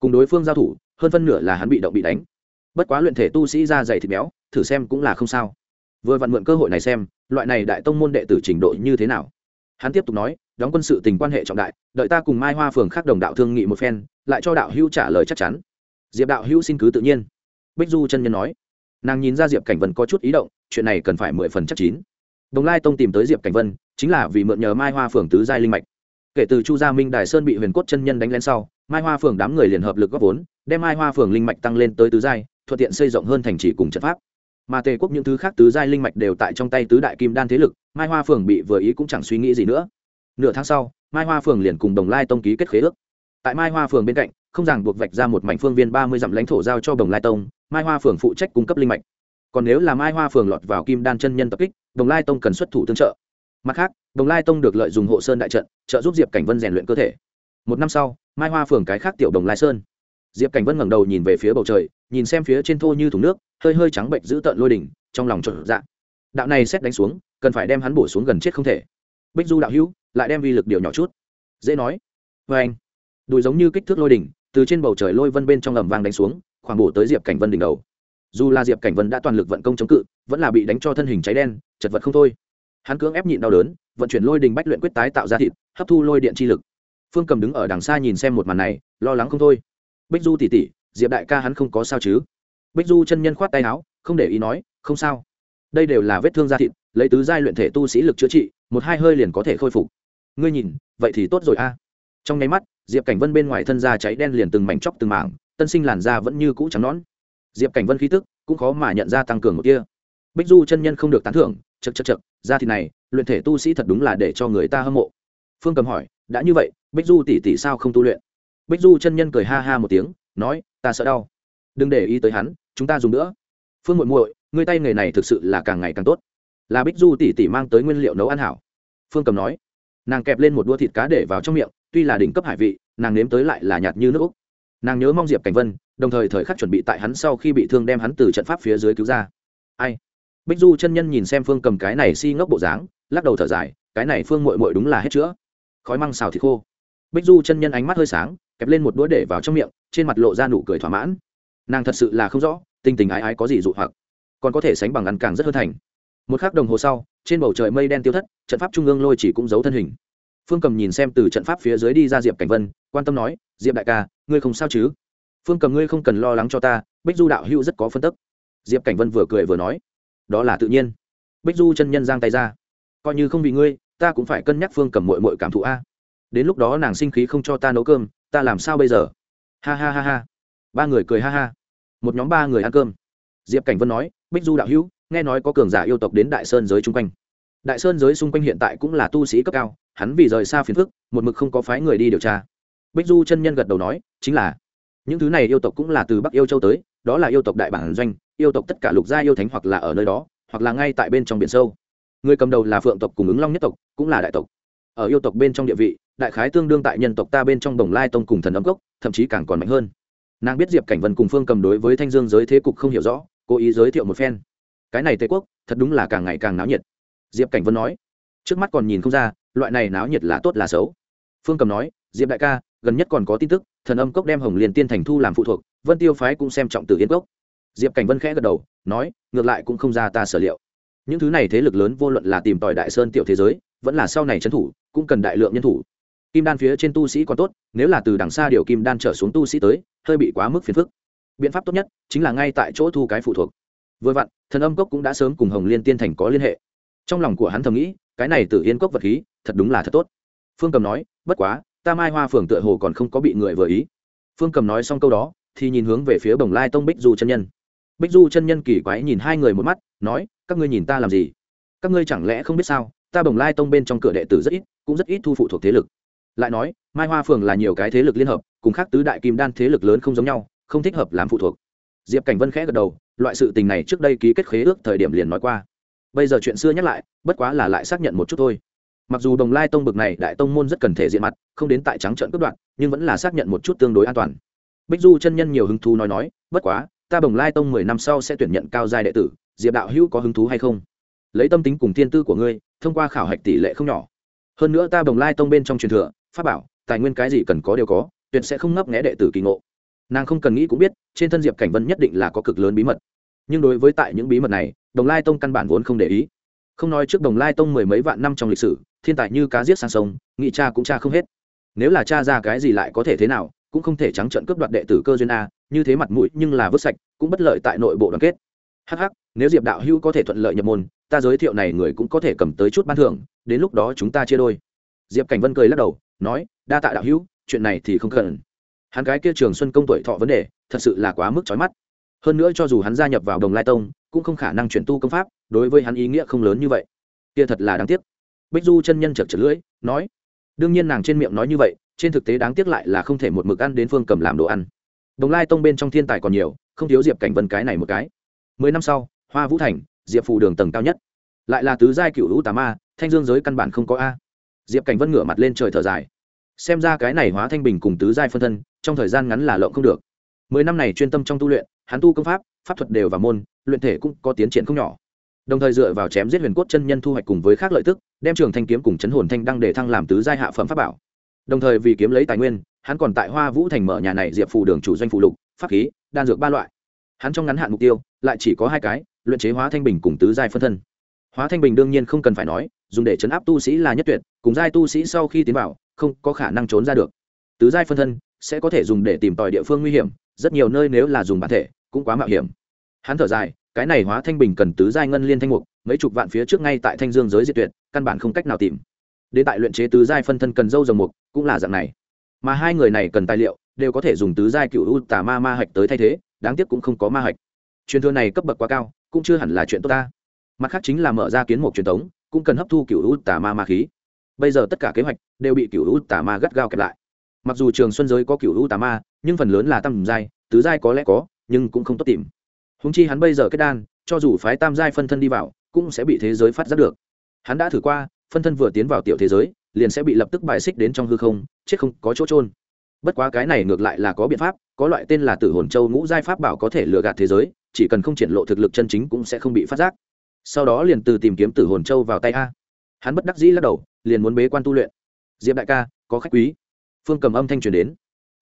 A: Cùng đối phương giao thủ, hơn phân nửa là hắn bị động bị đánh. Bất quá luyện thể tu sĩ ra dày thịt béo, thử xem cũng là không sao. Vừa vặn mượn cơ hội này xem, loại này đại tông môn đệ tử trình độ như thế nào. Hắn tiếp tục nói, đóng quân sự tình quan hệ trọng đại, đợi ta cùng mai hoa phường khác đồng đạo thương nghị một phen, lại cho đạo hữu trả lời chắc chắn. Diệp đạo hữu xin cứ tự nhiên. Bích du chân nhân nói. Nàng nhìn ra diệp cảnh vân có chút ý động, chuyện này cần phải mười phần chắc chín. Đồng lai tông tìm tới diệp cảnh vân, chính là vì mượn nhờ mai hoa phường tứ giai linh mạch kể từ chu gia minh đài sơn bị huyền cốt chân nhân đánh lên sau, mai hoa phường đám người liền hợp lực góp vốn, đem mai hoa phường linh mạch tăng lên tới tứ giai, thuận tiện xây rộng hơn thành trì cùng trận pháp. Mà tề quốc những thứ khác tứ giai linh mạch đều tại trong tay tứ đại kim đan thế lực, mai hoa phường bị vừa ý cũng chẳng suy nghĩ gì nữa. Nửa tháng sau, mai hoa phường liền cùng đồng lai tông ký kết khế ước. Tại mai hoa phường bên cạnh, không ràng buộc vạch ra một mảnh phương viên ba mươi dặm lãnh thổ giao cho đồng lai tông, mai hoa phường phụ trách cung cấp linh mạch. Còn nếu là mai hoa phường lọt vào kim đan chân nhân tập kích, đồng lai tông cần xuất thủ tương trợ mặt khác, đồng lai tông được lợi dùng hộ sơn đại trận, trợ giúp diệp cảnh vân rèn luyện cơ thể. Một năm sau, mai hoa phường cái khác tiểu đồng lai sơn. Diệp cảnh vân ngẩng đầu nhìn về phía bầu trời, nhìn xem phía trên thô như thùng nước, hơi hơi trắng bệnh giữ tợn lôi đỉnh, trong lòng trộn dạ. Đạo này xét đánh xuống, cần phải đem hắn bổ xuống gần chết không thể. Bích du đạo hữu, lại đem vi lực điều nhỏ chút. Dễ nói. Vê anh, đùi giống như kích thước lôi đỉnh, từ trên bầu trời lôi vân bên trong ầm vang đánh xuống, khoảng bổ tới diệp cảnh vân đỉnh đầu. Dù là diệp cảnh vân đã toàn lực vận công chống cự, vẫn là bị đánh cho thân hình cháy đen, chật vật không thôi hắn cưỡng ép nhịn đau đớn, vận chuyển lôi đình bách luyện quyết tái tạo ra thịt, hấp thu lôi điện chi lực. Phương cầm đứng ở đằng xa nhìn xem một màn này, lo lắng không thôi. Bích du tỉ tỉ diệp đại ca hắn không có sao chứ? Bích du chân nhân khoát tay áo, không để ý nói, không sao. Đây đều là vết thương da thịt, lấy tứ giai luyện thể tu sĩ lực chữa trị, một hai hơi liền có thể khôi phục. Ngươi nhìn, vậy thì tốt rồi a. Trong nháy mắt, diệp cảnh vân bên ngoài thân da cháy đen liền từng mảnh chóc từng mảng, tân sinh làn da vẫn như cũ trắng nón diệp cảnh vân khí tức cũng khó mà nhận ra tăng cường một kia bích du chân nhân không được tán thưởng chật chật chật, ra thì này, luyện thể tu sĩ thật đúng là để cho người ta hâm mộ. Phương cầm hỏi, đã như vậy, bích du tỷ tỷ sao không tu luyện? Bích du chân nhân cười ha ha một tiếng, nói, ta sợ đau. Đừng để ý tới hắn, chúng ta dùng nữa. Phương muội muội, ngươi tay nghề này thực sự là càng ngày càng tốt. Là bích du tỷ tỷ mang tới nguyên liệu nấu ăn hảo. Phương cầm nói, nàng kẹp lên một đũa thịt cá để vào trong miệng, tuy là đỉnh cấp hải vị, nàng nếm tới lại là nhạt như nước úc. Nàng nhớ mong diệp cảnh vân, đồng thời thời khắc chuẩn bị tại hắn sau khi bị thương đem hắn từ trận pháp phía dưới cứu ra. Ai? Bích du chân nhân nhìn xem phương cầm cái này si ngốc bộ dáng, lắc đầu thở dài, cái này phương mội mội đúng là hết chữa. Khói măng xào thịt khô. Bích du chân nhân ánh mắt hơi sáng, kẹp lên một đũa để vào trong miệng, trên mặt lộ ra nụ cười thỏa mãn. Nàng thật sự là không rõ, tình tình ái ái có gì dụ hoặc, còn có thể sánh bằng ăn càng rất hơn thành. Một k h ắ c đồng hồ sau, trên bầu trời mây đen tiêu thất, trận pháp trung ương lôi chỉ cũng giấu thân hình. Phương cầm nhìn xem từ trận pháp phía dưới đi ra diệp cảnh vân, quan tâm nói, diệp đại ca, ngươi không sao chứ? Phương cầm, ngươi không cần lo lắng cho ta, bích du đạo hữu rất có phân tức. Diệp cảnh vân vừa cười vừa nói đó là tự nhiên. Bích du chân nhân giang tay ra. Coi như không vì ngươi, ta cũng phải cân nhắc phương cầm mội mội cảm thụ a. Đến lúc đó nàng sinh khí không cho ta nấu cơm, ta làm sao bây giờ? Ha ha ha ha. Ba người cười ha ha. Một nhóm ba người ăn cơm. Diệp cảnh vân nói, bích du đạo hữu, nghe nói có cường giả yêu tộc đến đại sơn giới chung quanh. Đại sơn giới xung quanh hiện tại cũng là tu sĩ cấp cao, hắn vì rời xa phiền phức, một mực không có phái người đi điều tra. Bích du chân nhân gật đầu nói, chính là, những thứ này yêu tộc cũng là từ bắc yêu châu tới, đó là yêu tộc đại bản doanh yêu tộc tất cả lục gia yêu thánh hoặc là ở nơi đó, hoặc là ngay tại bên trong biển sâu. Người cầm đầu là phượng tộc cùng ứng long nhất tộc, cũng là đại tộc. Ở yêu tộc bên trong địa vị, đại khái tương đương tại nhân tộc ta bên trong đồng lai tông cùng thần âm cốc, thậm chí càng còn mạnh hơn. Nàng biết diệp cảnh vân cùng phương cầm đối với thanh dương giới thế cục không hiểu rõ, cố ý giới thiệu một phen. Cái này tây quốc, thật đúng là càng ngày càng náo nhiệt. Diệp cảnh vân nói, trước mắt còn nhìn không ra, loại này náo nhiệt là tốt là xấu. Phương cầm nói, diệp đại ca, gần nhất còn có tin tức, thần âm cốc đem hồng liền tiên thành thu làm phụ thuộc, vân tiêu phái cũng xem trọng từ yên cốc diệp cảnh vân khẽ gật đầu, nói, ngược lại cũng không ra ta sở liệu. Những thứ này thế lực lớn vô luận là tìm tòi đại sơn tiểu thế giới, vẫn là sau này trấn thủ, cũng cần đại lượng nhân thủ. Kim đan phía trên tu sĩ còn tốt, nếu là từ đằng xa điều kim đan trở xuống tu sĩ tới, hơi bị quá mức phiền phức. Biện pháp tốt nhất, chính là ngay tại chỗ thu cái phụ thuộc. Vừa vặn, thần âm cốc cũng đã sớm cùng hồng liên tiên thành có liên hệ. Trong lòng của hắn thầm nghĩ, cái này từ yên cốc vật khí, thật đúng là thật tốt. Phương cầm nói, bất quá, ta mai hoa phường tựa hồ còn không có bị người vừa ý. Phương cầm nói xong câu đó, thì nhìn hướng về phía bồng lai tông bích du chân nhân bích du chân nhân kỳ quái nhìn hai người một mắt, nói, các ngươi nhìn ta làm gì? Các ngươi chẳng lẽ không biết sao, ta bồng lai tông bên trong cửa đệ tử rất ít, cũng rất ít thu phụ thuộc thế lực. Lại nói, mai hoa phường là nhiều cái thế lực liên hợp, cùng khác tứ đại kim đan thế lực lớn không giống nhau, không thích hợp làm phụ thuộc. Diệp cảnh vân khẽ gật đầu, loại sự tình này trước đây ký kết khế ước thời điểm liền nói qua. Bây giờ chuyện xưa nhắc lại, bất quá là lại xác nhận một chút thôi. Mặc dù đồng lai tông bực này đại tông môn rất cần thể diện mặt, không đến tại trắng trận cướp đoạn nhưng vẫn là xác nhận một chút tương đối an toàn. Bích du chân nhân nhiều hứng thú nói nói, bất quá ta bồng lai tông mười năm sau sẽ tuyển nhận cao giai đệ tử, diệp đạo hữu có hứng thú hay không? Lấy tâm tính cùng thiên tư của ngươi, thông qua khảo hạch tỷ lệ không nhỏ. Hơn nữa ta bồng lai tông bên trong truyền thừa, pháp bảo, tài nguyên cái gì cần có đều có, tuyệt sẽ không ngấp nghẽ đệ tử kỳ ngộ. Nàng không cần nghĩ cũng biết, trên thân diệp cảnh vân nhất định là có cực lớn bí mật. Nhưng đối với tại những bí mật này đồng lai tông căn bản vốn không để ý. Không nói trước đồng lai tông mười mấy vạn năm trong lịch sử, thiên tài như cá giết sang sông, nghị cha cũng cha không hết. Nếu là cha ra cái gì lại có thể thế nào cũng không thể trắng trận cướp đoạt đệ tử cơ duyên a, như thế mặt mũi nhưng là vứt sạch, cũng bất lợi tại nội bộ đoàn kết. Hh nếu diệp đạo hữu có thể thuận lợi nhập môn, ta giới thiệu này người cũng có thể cầm tới chút ban thưởng, đến lúc đó chúng ta chia đôi. Diệp cảnh vân cười lắc đầu, nói, đa tạ đạo hữu, chuyện này thì không cần. Hắn cái kia trường xuân công tuổi thọ vấn đề, thật sự là quá mức trói mắt. Hơn nữa cho dù hắn gia nhập vào đồng lai tông, cũng không khả năng chuyển tu công pháp, đối với hắn ý nghĩa không lớn như vậy. Kia thật là đáng tiếc. Bích du chân nhân chật chật lưỡi, nói, đương nhiên nàng trên miệng nói như vậy trên thực tế đáng tiếc lại là không thể một mực ăn đến phương cầm làm đồ ăn. Đồng lai tông bên trong thiên tài còn nhiều, không thiếu diệp cảnh vân cái này một cái. Mười năm sau, hoa vũ thành, diệp phù đường tầng cao nhất. Lại là tứ giai cựu hữu tà ma, thanh dương giới căn bản không có a. Diệp cảnh vân ngửa mặt lên trời thở dài. Xem ra cái này hóa thanh bình cùng tứ giai phân thân, trong thời gian ngắn là lộng không được. Mười năm này chuyên tâm trong tu luyện, hắn tu công pháp pháp thuật đều và môn, luyện thể cũng có tiến triển không nhỏ. Đồng thời dựa vào chém giết huyền cốt chân nhân thu hoạch cùng với khác lợi tức, đem trường thanh kiếm cùng chấn hồn thanh đăng để thăng làm tứ giai hạ phẩm pháp bảo đồng thời vì kiếm lấy tài nguyên, hắn còn tại hoa vũ thành mở nhà này diệp phù đường chủ doanh phụ lục, pháp khí, đan dược ba loại. Hắn trong ngắn hạn mục tiêu, lại chỉ có hai cái, luyện chế hóa thanh bình cùng tứ giai phân thân. Hóa thanh bình đương nhiên không cần phải nói, dùng để chấn áp tu sĩ là nhất tuyệt, cùng giai tu sĩ sau khi tiến vào, không có khả năng trốn ra được. Tứ giai phân thân sẽ có thể dùng để tìm tòi địa phương nguy hiểm, rất nhiều nơi nếu là dùng bản thể, cũng quá mạo hiểm. Hắn thở dài, cái này hóa thanh bình cần tứ giai ngân liên thanh mục, mấy chục vạn phía trước ngay tại thanh dương giới diệt tuyệt, căn bản không cách nào tìm đến tại luyện chế tứ giai phân thân cần dâu dòng mục, cũng là dạng này. Mà hai người này cần tài liệu, đều có thể dùng tứ giai cựu u tà ma ma hạch tới thay thế, đáng tiếc cũng không có ma hạch. Truyền thừa này cấp bậc quá cao, cũng chưa hẳn là chuyện tốt ta. Mặt khác chính là mở ra kiến mục truyền thống, cũng cần hấp thu cựu u tà ma ma khí. Bây giờ tất cả kế hoạch đều bị cựu u tà ma gắt gao kẹp lại. Mặc dù trường xuân giới có cựu u tà ma, nhưng phần lớn là tam giai, tứ giai có lẽ có, nhưng cũng không tốt tìm. Húng chi hắn bây giờ kết đan, cho dù phái tam giai phân thân đi vào, cũng sẽ bị thế giới phát giác được. Hắn đã thử qua phân thân vừa tiến vào tiểu thế giới, liền sẽ bị lập tức bài xích đến trong hư không, chết không có chỗ trôn bất quá cái này ngược lại là có biện pháp, có loại tên là tử hồn châu ngũ giai pháp bảo có thể lừa gạt thế giới, chỉ cần không triển lộ thực lực chân chính cũng sẽ không bị phát giác. Sau đó liền từ tìm kiếm tử hồn châu vào tay a. Hắn bất đắc dĩ lắc đầu, liền muốn bế quan tu luyện. Diệp đại ca, có khách quý. Phương cầm âm thanh truyền đến.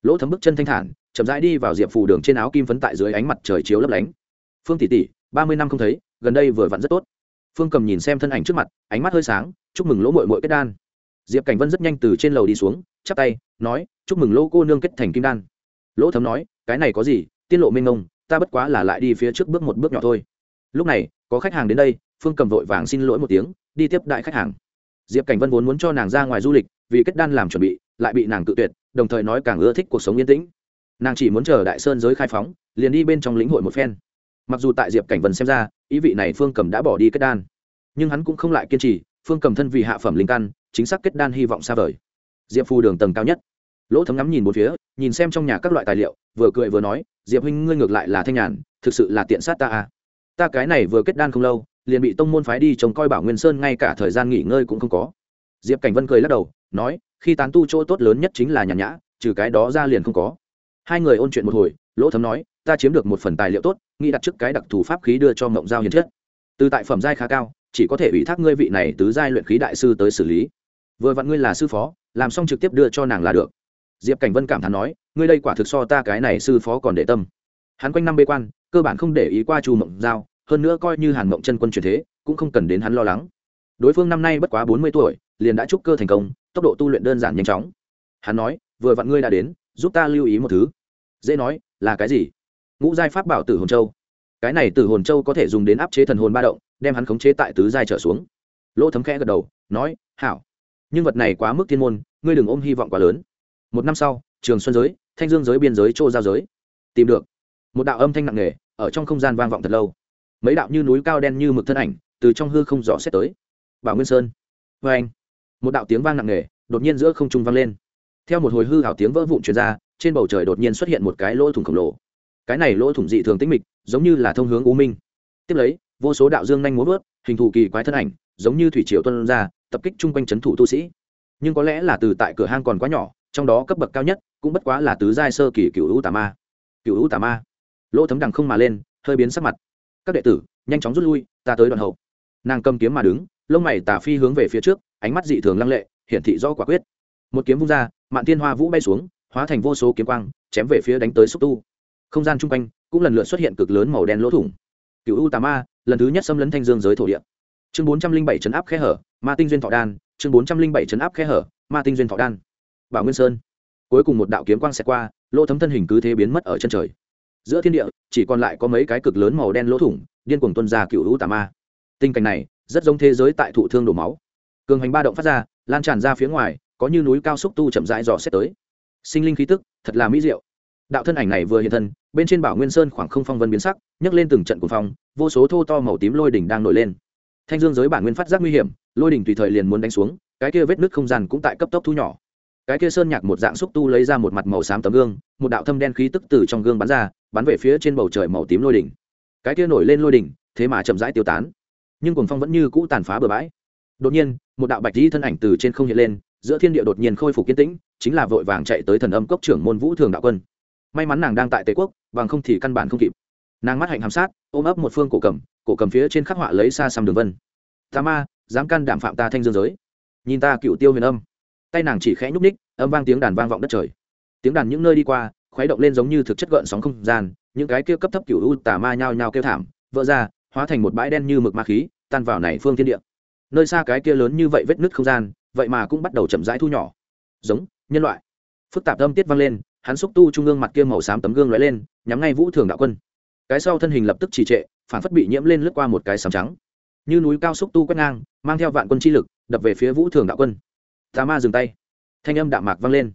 A: Lỗ thấm bước chân thanh thản, chậm rãi đi vào diệp phù đường trên áo kim phấn tại dưới ánh mặt trời chiếu lấp lánh. Phương tỷ tỷ, ba mươi năm không thấy, gần đây vừa vặn rất tốt phương cầm nhìn xem thân ảnh trước mặt, ánh mắt hơi sáng, chúc mừng lỗ mội mội kết đan. Diệp cảnh vân rất nhanh từ trên lầu đi xuống, chắp tay, nói, chúc mừng lỗ cô nương kết thành kim đan. Lỗ thấm nói, cái này có gì tiết lộ minh ngông ta bất quá là lại đi phía trước bước một bước nhỏ thôi. Lúc này, có khách hàng đến đây, phương cầm vội vàng xin lỗi một tiếng, đi tiếp đại khách hàng. Diệp cảnh vân vốn muốn cho nàng ra ngoài du lịch, vì kết đan làm chuẩn bị, lại bị nàng tự tuyệt, đồng thời nói càng ưa thích cuộc sống yên tĩnh. Nàng chỉ muốn chờ đại sơn giới khai phóng, liền đi bên trong lĩnh hội một phen mặc dù tại diệp cảnh vân xem ra, ý vị này phương cầm đã bỏ đi kết đan. Nhưng hắn cũng không lại kiên trì, phương cầm thân vì hạ phẩm linh căn, chính xác kết đan hy vọng xa vời. Diệp phù đường tầng cao nhất. Lỗ thấm ngắm nhìn một phía, nhìn xem trong nhà các loại tài liệu, vừa cười vừa nói, diệp huynh, ngươi ngược lại là thanh nhàn, thực sự là tiện sát ta à. Ta cái này vừa kết đan không lâu, liền bị tông môn phái đi trông coi bảo nguyên sơn ngay cả thời gian nghỉ ngơi cũng không có. Diệp cảnh vân cười lắc đầu, nói, khi tán tu chỗ tốt lớn nhất chính là nhàn nhã, trừ cái đó ra liền không có. Hai người ôn chuyện một hồi, lỗ thấm nói ta chiếm được một phần tài liệu tốt, nghĩ đặt trước cái đặc thù pháp khí đưa cho mộng giao hiền chất từ tại phẩm giai khá cao, chỉ có thể ủy thác ngươi vị này tứ giai luyện khí đại sư tới xử lý. Vừa vặn ngươi là sư phó, làm xong trực tiếp đưa cho nàng là được. Diệp cảnh vân cảm thán nói, ngươi đây quả thực so ta cái này sư phó còn để tâm. Hắn quanh năm bê quan, cơ bản không để ý qua chu mộng giao, hơn nữa coi như hàn mộng chân quân truyền thế, cũng không cần đến hắn lo lắng. Đối phương năm nay bất quá bốn mươi tuổi, liền đã trúc cơ thành công, tốc độ tu luyện đơn giản nhanh chóng. Hắn nói, vừa vặn ngươi đã đến, giúp ta lưu ý một thứ. Dễ nói, là cái gì? Ngũ giai pháp bảo tử hồn châu. Cái này tử hồn châu có thể dùng đến áp chế thần hồn ba động, đem hắn khống chế tại tứ giai trở xuống. Lỗ thấm khẽ gật đầu, nói, hảo. Nhưng vật này quá mức thiên môn, ngươi đừng ôm hy vọng quá lớn. Một năm sau, trường xuân giới, thanh dương giới biên giới chỗ giao giới. Tìm được. Một đạo âm thanh nặng nề, ở trong không gian vang vọng thật lâu. Mấy đạo như núi cao đen như mực thân ảnh, từ trong hư không rõ xét tới. Bảo nguyên sơn. Vê anh, một đạo tiếng vang nặng nề, đột nhiên giữa không trung vang lên. Theo một hồi hư hảo tiếng vỡ vụn truyền ra, trên bầu trời đột nhiên xuất hiện một cái lỗ thủng khổng lồ cái này lỗ thủng dị thường tĩnh mịch, giống như là thông hướng u minh. Tiếp lấy, vô số đạo dương nhanh múa vớt, hình thù kỳ quái thân ảnh, giống như thủy triều tuân ra, tập kích chung quanh c h ấ n thủ tu sĩ. Nhưng có lẽ là từ tại cửa hang còn quá nhỏ, trong đó cấp bậc cao nhất cũng bất quá là tứ giai sơ kỳ cựu u tà ma. Cựu u tà ma. Lỗ thấm đằng không mà lên, hơi biến sắc mặt. Các đệ tử, nhanh chóng rút lui, ta tới đoàn hậu. Nàng cầm kiếm mà đứng, lông mày tà phi hướng về phía trước, ánh mắt dị thường lăng lệ, hiển thị do quả quyết. Một kiếm vung ra, mạn tiên hoa vũ bay xuống, hóa thành vô số kiếm quang, chém về phía đánh tới xúc tu không gian chung quanh cũng lần lượt xuất hiện cực lớn màu đen lỗ thủng. Cựu u tà ma, lần thứ nhất xâm lấn thanh dương giới thổ địa. Chương bốn trăm linh bảy chấn áp khe hở, ma tinh duyên thọ đan. Chương bốn trăm linh bảy chấn áp khe hở, ma tinh duyên thọ đan. Bảo nguyên sơn. Cuối cùng một đạo kiếm quang xẹt qua, lỗ thấm thân hình cứ thế biến mất ở chân trời. Giữa thiên địa, chỉ còn lại có mấy cái cực lớn màu đen lỗ thủng, điên cuồng tuân ra cựu u tà ma. Tình cảnh này, rất giống thế giới tại thụ thương đổ máu. Cường hành ba động phát ra, lan tràn ra phía ngoài, có như núi cao xúc tu chậm rãi dò xét tới. Sinh linh khí tức, thật là mỹ diệu đạo thân ảnh này vừa hiện thân, bên trên bảo nguyên sơn khoảng không phong vân biến sắc, nhấc lên từng trận cuồng phong, vô số thô to màu tím lôi đỉnh đang nổi lên. Thanh dương giới bản nguyên phát giác nguy hiểm, lôi đỉnh tùy thời liền muốn đánh xuống, cái kia vết nứt không gian cũng tại cấp tốc thu nhỏ. Cái kia sơn nhạc một dạng xúc tu lấy ra một mặt màu xám tấm gương, một đạo thâm đen khí tức từ trong gương bắn ra, bắn về phía trên bầu trời màu tím lôi đỉnh. Cái kia nổi lên lôi đỉnh, thế mà chậm rãi tiêu tán. Nhưng cuồng phong vẫn như cũ tàn phá bừa bãi. Đột nhiên, một đạo bạch dĩ thân ảnh từ trên không hiện lên, giữa thiên địa đột nhiên khôi phục kiên tĩnh, chính là vội vàng chạy tới thần âm cốc trưởng môn vũ thường đạo quân may mắn nàng đang tại tề quốc, bằng không thì căn bản không kịp. Nàng mắt hạnh hàm sát, ôm ấp một phương cổ cầm cổ cầm phía trên khắc họa lấy xa xăm đường vân. Ta ma, dám can đảm phạm ta thanh dương giới. Nhìn ta cựu tiêu huyền âm. Tay nàng chỉ khẽ nhúc ních âm vang tiếng đàn vang vọng đất trời. Tiếng đàn những nơi đi qua, khuấy động lên giống như thực chất gợn sóng không gian, những cái kia cấp thấp cựu u tà ma nhao nhao kêu thảm, vỡ ra, hóa thành một bãi đen như mực ma khí, tan vào này phương thiên địa. Nơi xa cái kia lớn như vậy vết nứt không gian, vậy mà cũng bắt đầu chậm rãi thu nhỏ. Giống, nhân loại. Phức tạp âm tiết vang lên hắn xúc tu trung ương mặt kia màu xám tấm gương lóe lên, nhắm ngay vũ thường đạo quân. Cái sau thân hình lập tức trì trệ, phản phất bị nhiễm lên lướt qua một cái sám trắng. Như núi cao xúc tu quét ngang, mang theo vạn quân chi lực, đập về phía vũ thường đạo quân. Tà ma dừng tay. Thanh âm đạm mạc vang lên.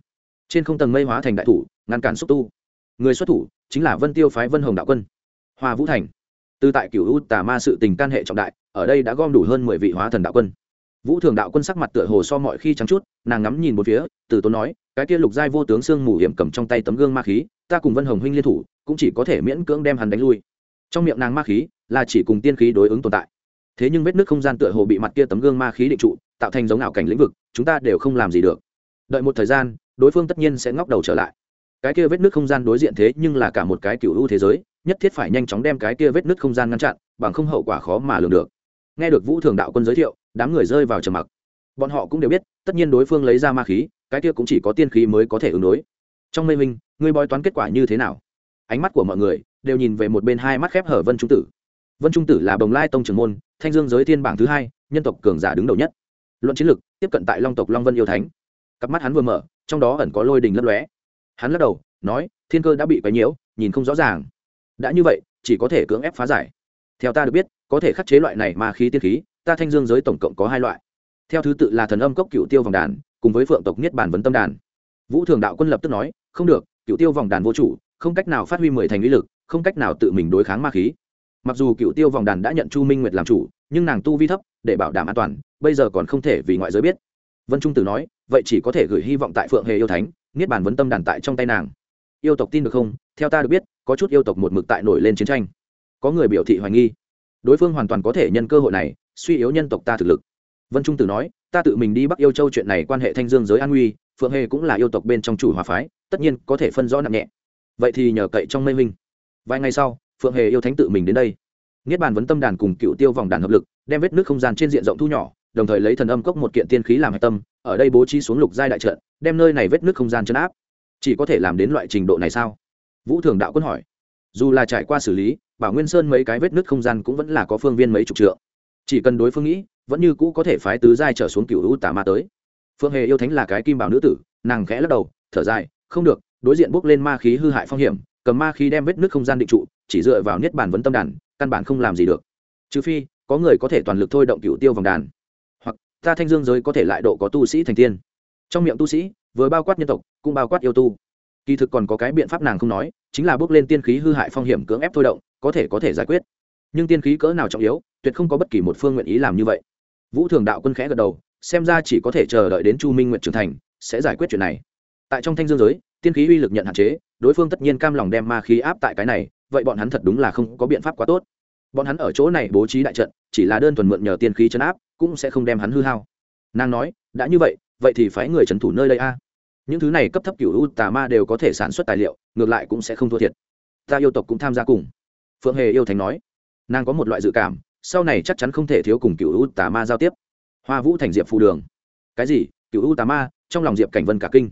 A: Trên không tầng mây hóa thành đại thủ, ngăn cản xúc tu. Người xuất thủ chính là vân tiêu phái vân hồng đạo quân. Hoa vũ thành. Từ tại cửu u tà ma sự tình can hệ trọng đại, ở đây đã gom đủ hơn mười vị hóa thần đạo quân. Vũ thường đạo quân sắc mặt tựa hồ so mọi khi trắng chút nàng ngắm nhìn một phía, từ tốn nói, cái kia lục giai vô tướng sương mù hiểm cầm trong tay tấm gương ma khí, ta cùng vân hồng huynh liên thủ, cũng chỉ có thể miễn cưỡng đem hắn đánh lui. Trong miệng nàng ma khí là chỉ cùng tiên khí đối ứng tồn tại. Thế nhưng vết nước không gian tựa hồ bị mặt kia tấm gương ma khí định trụ, tạo thành giống ảo cảnh lĩnh vực, chúng ta đều không làm gì được. Đợi một thời gian, đối phương tất nhiên sẽ ngóc đầu trở lại. Cái kia vết nước không gian đối diện thế nhưng là cả một cái cựu ưu thế giới, nhất thiết phải nhanh chóng đem cái kia vết nước không gian ngăn chặn, bằng không hậu quả khó mà lường được. Nghe được vũ thường đạo quân giới thiệu, đám người rơi vào trầm mặc bọn họ cũng đều biết, tất nhiên đối phương lấy ra ma khí, cái kia cũng chỉ có tiên khí mới có thể ứng đối. Trong mê minh ngươi bói toán kết quả như thế nào? Ánh mắt của mọi người đều nhìn về một bên hai mắt khép hở vân trung tử. Vân trung tử là bồng lai tông trưởng môn, thanh dương giới thiên bảng thứ hai, nhân tộc cường giả đứng đầu nhất. Luận chiến lược tiếp cận tại long tộc long vân yêu thánh. Cặp mắt hắn vừa mở, trong đó ẩn có lôi đình lấp lóe. Hắn lắc đầu, nói, thiên cơ đã bị quấy nhiễu, nhìn không rõ ràng. Đã như vậy, chỉ có thể cưỡng ép phá giải. Theo ta được biết, có thể khắc chế loại này ma khí tiên khí, ta thanh dương giới tổng cộng có hai loại theo thứ tự là thần âm cốc cựu tiêu vòng đàn, cùng với phượng tộc niết bản vấn tâm đàn. Vũ thường đạo quân lập tức nói, không được cựu tiêu vòng đàn vô chủ, không cách nào phát huy mười thành lý lực, không cách nào tự mình đối kháng ma khí. Mặc dù cựu tiêu vòng đàn đã nhận chu minh nguyệt làm chủ, nhưng nàng tu vi thấp, để bảo đảm an toàn, bây giờ còn không thể vì ngoại giới biết. Vân trung tử nói, vậy chỉ có thể gửi hy vọng tại phượng hề yêu thánh, niết bản vấn tâm đàn tại trong tay nàng. Yêu tộc tin được không? Theo ta được biết, có chút yêu tộc một mực tại nổi lên chiến tranh. Có người biểu thị hoài nghi. Đối phương hoàn toàn có thể nhân cơ hội này, suy yếu nhân tộc ta thực lực vân trung tử nói, ta tự mình đi bắc yêu châu chuyện này quan hệ thanh dương giới an nguy, phượng hề cũng là yêu tộc bên trong chủ hòa phái, tất nhiên có thể phân rõ nặng nhẹ. Vậy thì nhờ cậy trong mây minh vài ngày sau, phượng hề yêu thánh tự mình đến đây. Niết bàn vấn tâm đàn cùng cựu tiêu vòng đàn hợp lực, đem vết nước không gian trên diện rộng thu nhỏ, đồng thời lấy thần âm cốc một kiện tiên khí làm hạch tâm, ở đây bố trí xuống lục giai đại trận, đem nơi này vết nước không gian chấn áp. Chỉ có thể làm đến loại trình độ này sao? Vũ thường đạo quân hỏi. Dù là trải qua xử lý, bảo nguyên sơn mấy cái vết nước không gian cũng vẫn là có phương viên mấy chục trượng. Chỉ cần đối phương nghĩ vẫn như cũ có thể phái tứ giai trở xuống cựu u tà ma tới. Phương hề yêu thánh là cái kim bảo nữ tử, nàng khẽ lắc đầu, thở dài, không được, đối diện bốc lên ma khí hư hại phong hiểm, cầm ma khí đem vết nước không gian định trụ, chỉ dựa vào niết bản vấn tâm đàn, căn bản không làm gì được. Trừ phi, có người có thể toàn lực thôi động cựu tiêu vòng đàn, hoặc ta thanh dương giới có thể lại độ có tu sĩ thành tiên. Trong miệng tu sĩ, vừa bao quát nhân tộc, cũng bao quát yêu tu. Kỳ thực còn có cái biện pháp nàng không nói, chính là bước lên tiên khí hư hại phong hiểm cưỡng ép thôi động, có thể có thể giải quyết. Nhưng tiên khí cỡ nào trọng yếu, tuyệt không có bất kỳ một phương nguyện ý làm như vậy vũ thường đạo quân khẽ gật đầu, xem ra chỉ có thể chờ đợi đến chu minh nguyện trưởng thành, sẽ giải quyết chuyện này. Tại trong thanh dương giới, tiên khí uy lực nhận hạn chế, đối phương tất nhiên cam lòng đem ma khí áp tại cái này, vậy bọn hắn thật đúng là không có biện pháp quá tốt. Bọn hắn ở chỗ này bố trí đại trận, chỉ là đơn thuần mượn nhờ tiên khí chấn áp, cũng sẽ không đem hắn hư hao. Nàng nói, đã như vậy vậy thì phái người trấn thủ nơi đây a. Những thứ này cấp thấp cựu u tà ma đều có thể sản xuất tài liệu, ngược lại cũng sẽ không thua thiệt. Ta yêu tộc cũng tham gia cùng. Phượng hề yêu thành nói. Nàng có một loại dự cảm sau này chắc chắn không thể thiếu cùng cựu u tà ma giao tiếp. Hoa vũ thành diệp phù đường. Cái gì? Cựu u tà ma? Trong lòng diệp cảnh vân cả kinh.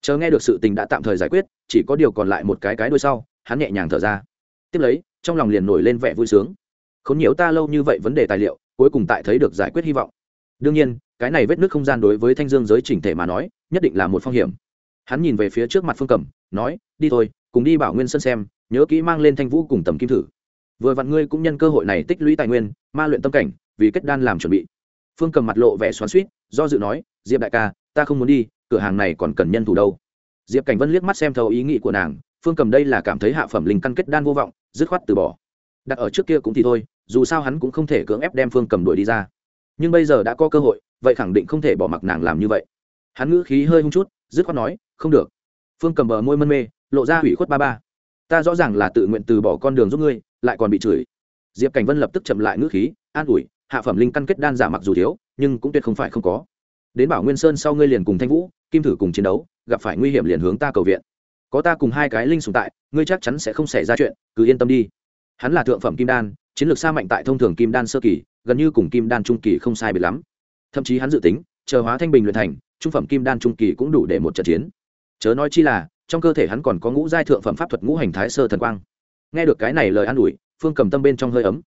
A: Chờ nghe được sự tình đã tạm thời giải quyết, chỉ có điều còn lại một cái cái đuôi sau, hắn nhẹ nhàng thở ra. Tiếp lấy, trong lòng liền nổi lên vẻ vui sướng. Không nhiễu ta lâu như vậy vấn đề tài liệu, cuối cùng tại thấy được giải quyết hy vọng. Đương nhiên, cái này vết nước không gian đối với thanh dương giới chỉnh thể mà nói, nhất định là một phong hiểm. Hắn nhìn về phía trước mặt phương cẩm, nói, đi thôi, cùng đi bảo nguyên sân xem, nhớ kỹ mang lên thanh vũ cùng tầm kim thử vừa vặn ngươi cũng nhân cơ hội này tích lũy tài nguyên, ma luyện tâm cảnh, vì kết đan làm chuẩn bị. Phương cầm mặt lộ vẻ xoắn suýt do dự nói, diệp đại ca, ta không muốn đi, cửa hàng này còn cần nhân thủ đâu. Diệp cảnh vân liếc mắt xem thấu ý nghĩ của nàng, phương cầm đây là cảm thấy hạ phẩm linh căn kết đan vô vọng, dứt khoát từ bỏ. Đặt ở trước kia cũng thì thôi, dù sao hắn cũng không thể cưỡng ép đem phương cầm đuổi đi ra. Nhưng bây giờ đã có cơ hội, vậy khẳng định không thể bỏ mặc nàng làm như vậy. Hắn ngữ khí hơi hung chút, dứt khoát nói, không được. Phương cầm bờ môi mân mê, lộ ra hủy khuất ba ba. Ta rõ ràng là tự nguyện từ bỏ con đường giúp ngươi lại còn bị chửi. Diệp cảnh vân lập tức chậm lại ngữ khí, an ủi, hạ phẩm linh căn kết đan giả mặc dù thiếu, nhưng cũng tuyệt không phải không có. Đến bảo nguyên sơn sau ngươi liền cùng thanh vũ, kim thử cùng chiến đấu, gặp phải nguy hiểm liền hướng ta cầu viện. Có ta cùng hai cái linh sùng tại, ngươi chắc chắn sẽ không xảy ra chuyện, cứ yên tâm đi. Hắn là thượng phẩm kim đan, chiến lược xa mạnh tại thông thường kim đan sơ kỳ, gần như cùng kim đan trung kỳ không sai biệt lắm. Thậm chí hắn dự tính, chờ hóa thanh bình luyện thành, trung phẩm kim đan trung kỳ cũng đủ để một trận chiến. Chớ nói chi là, trong cơ thể hắn còn có ngũ giai thượng phẩm pháp thuật ngũ hành thái sơ thần quang nghe được cái này lời an ủi, phương cầm tâm bên trong hơi ấm.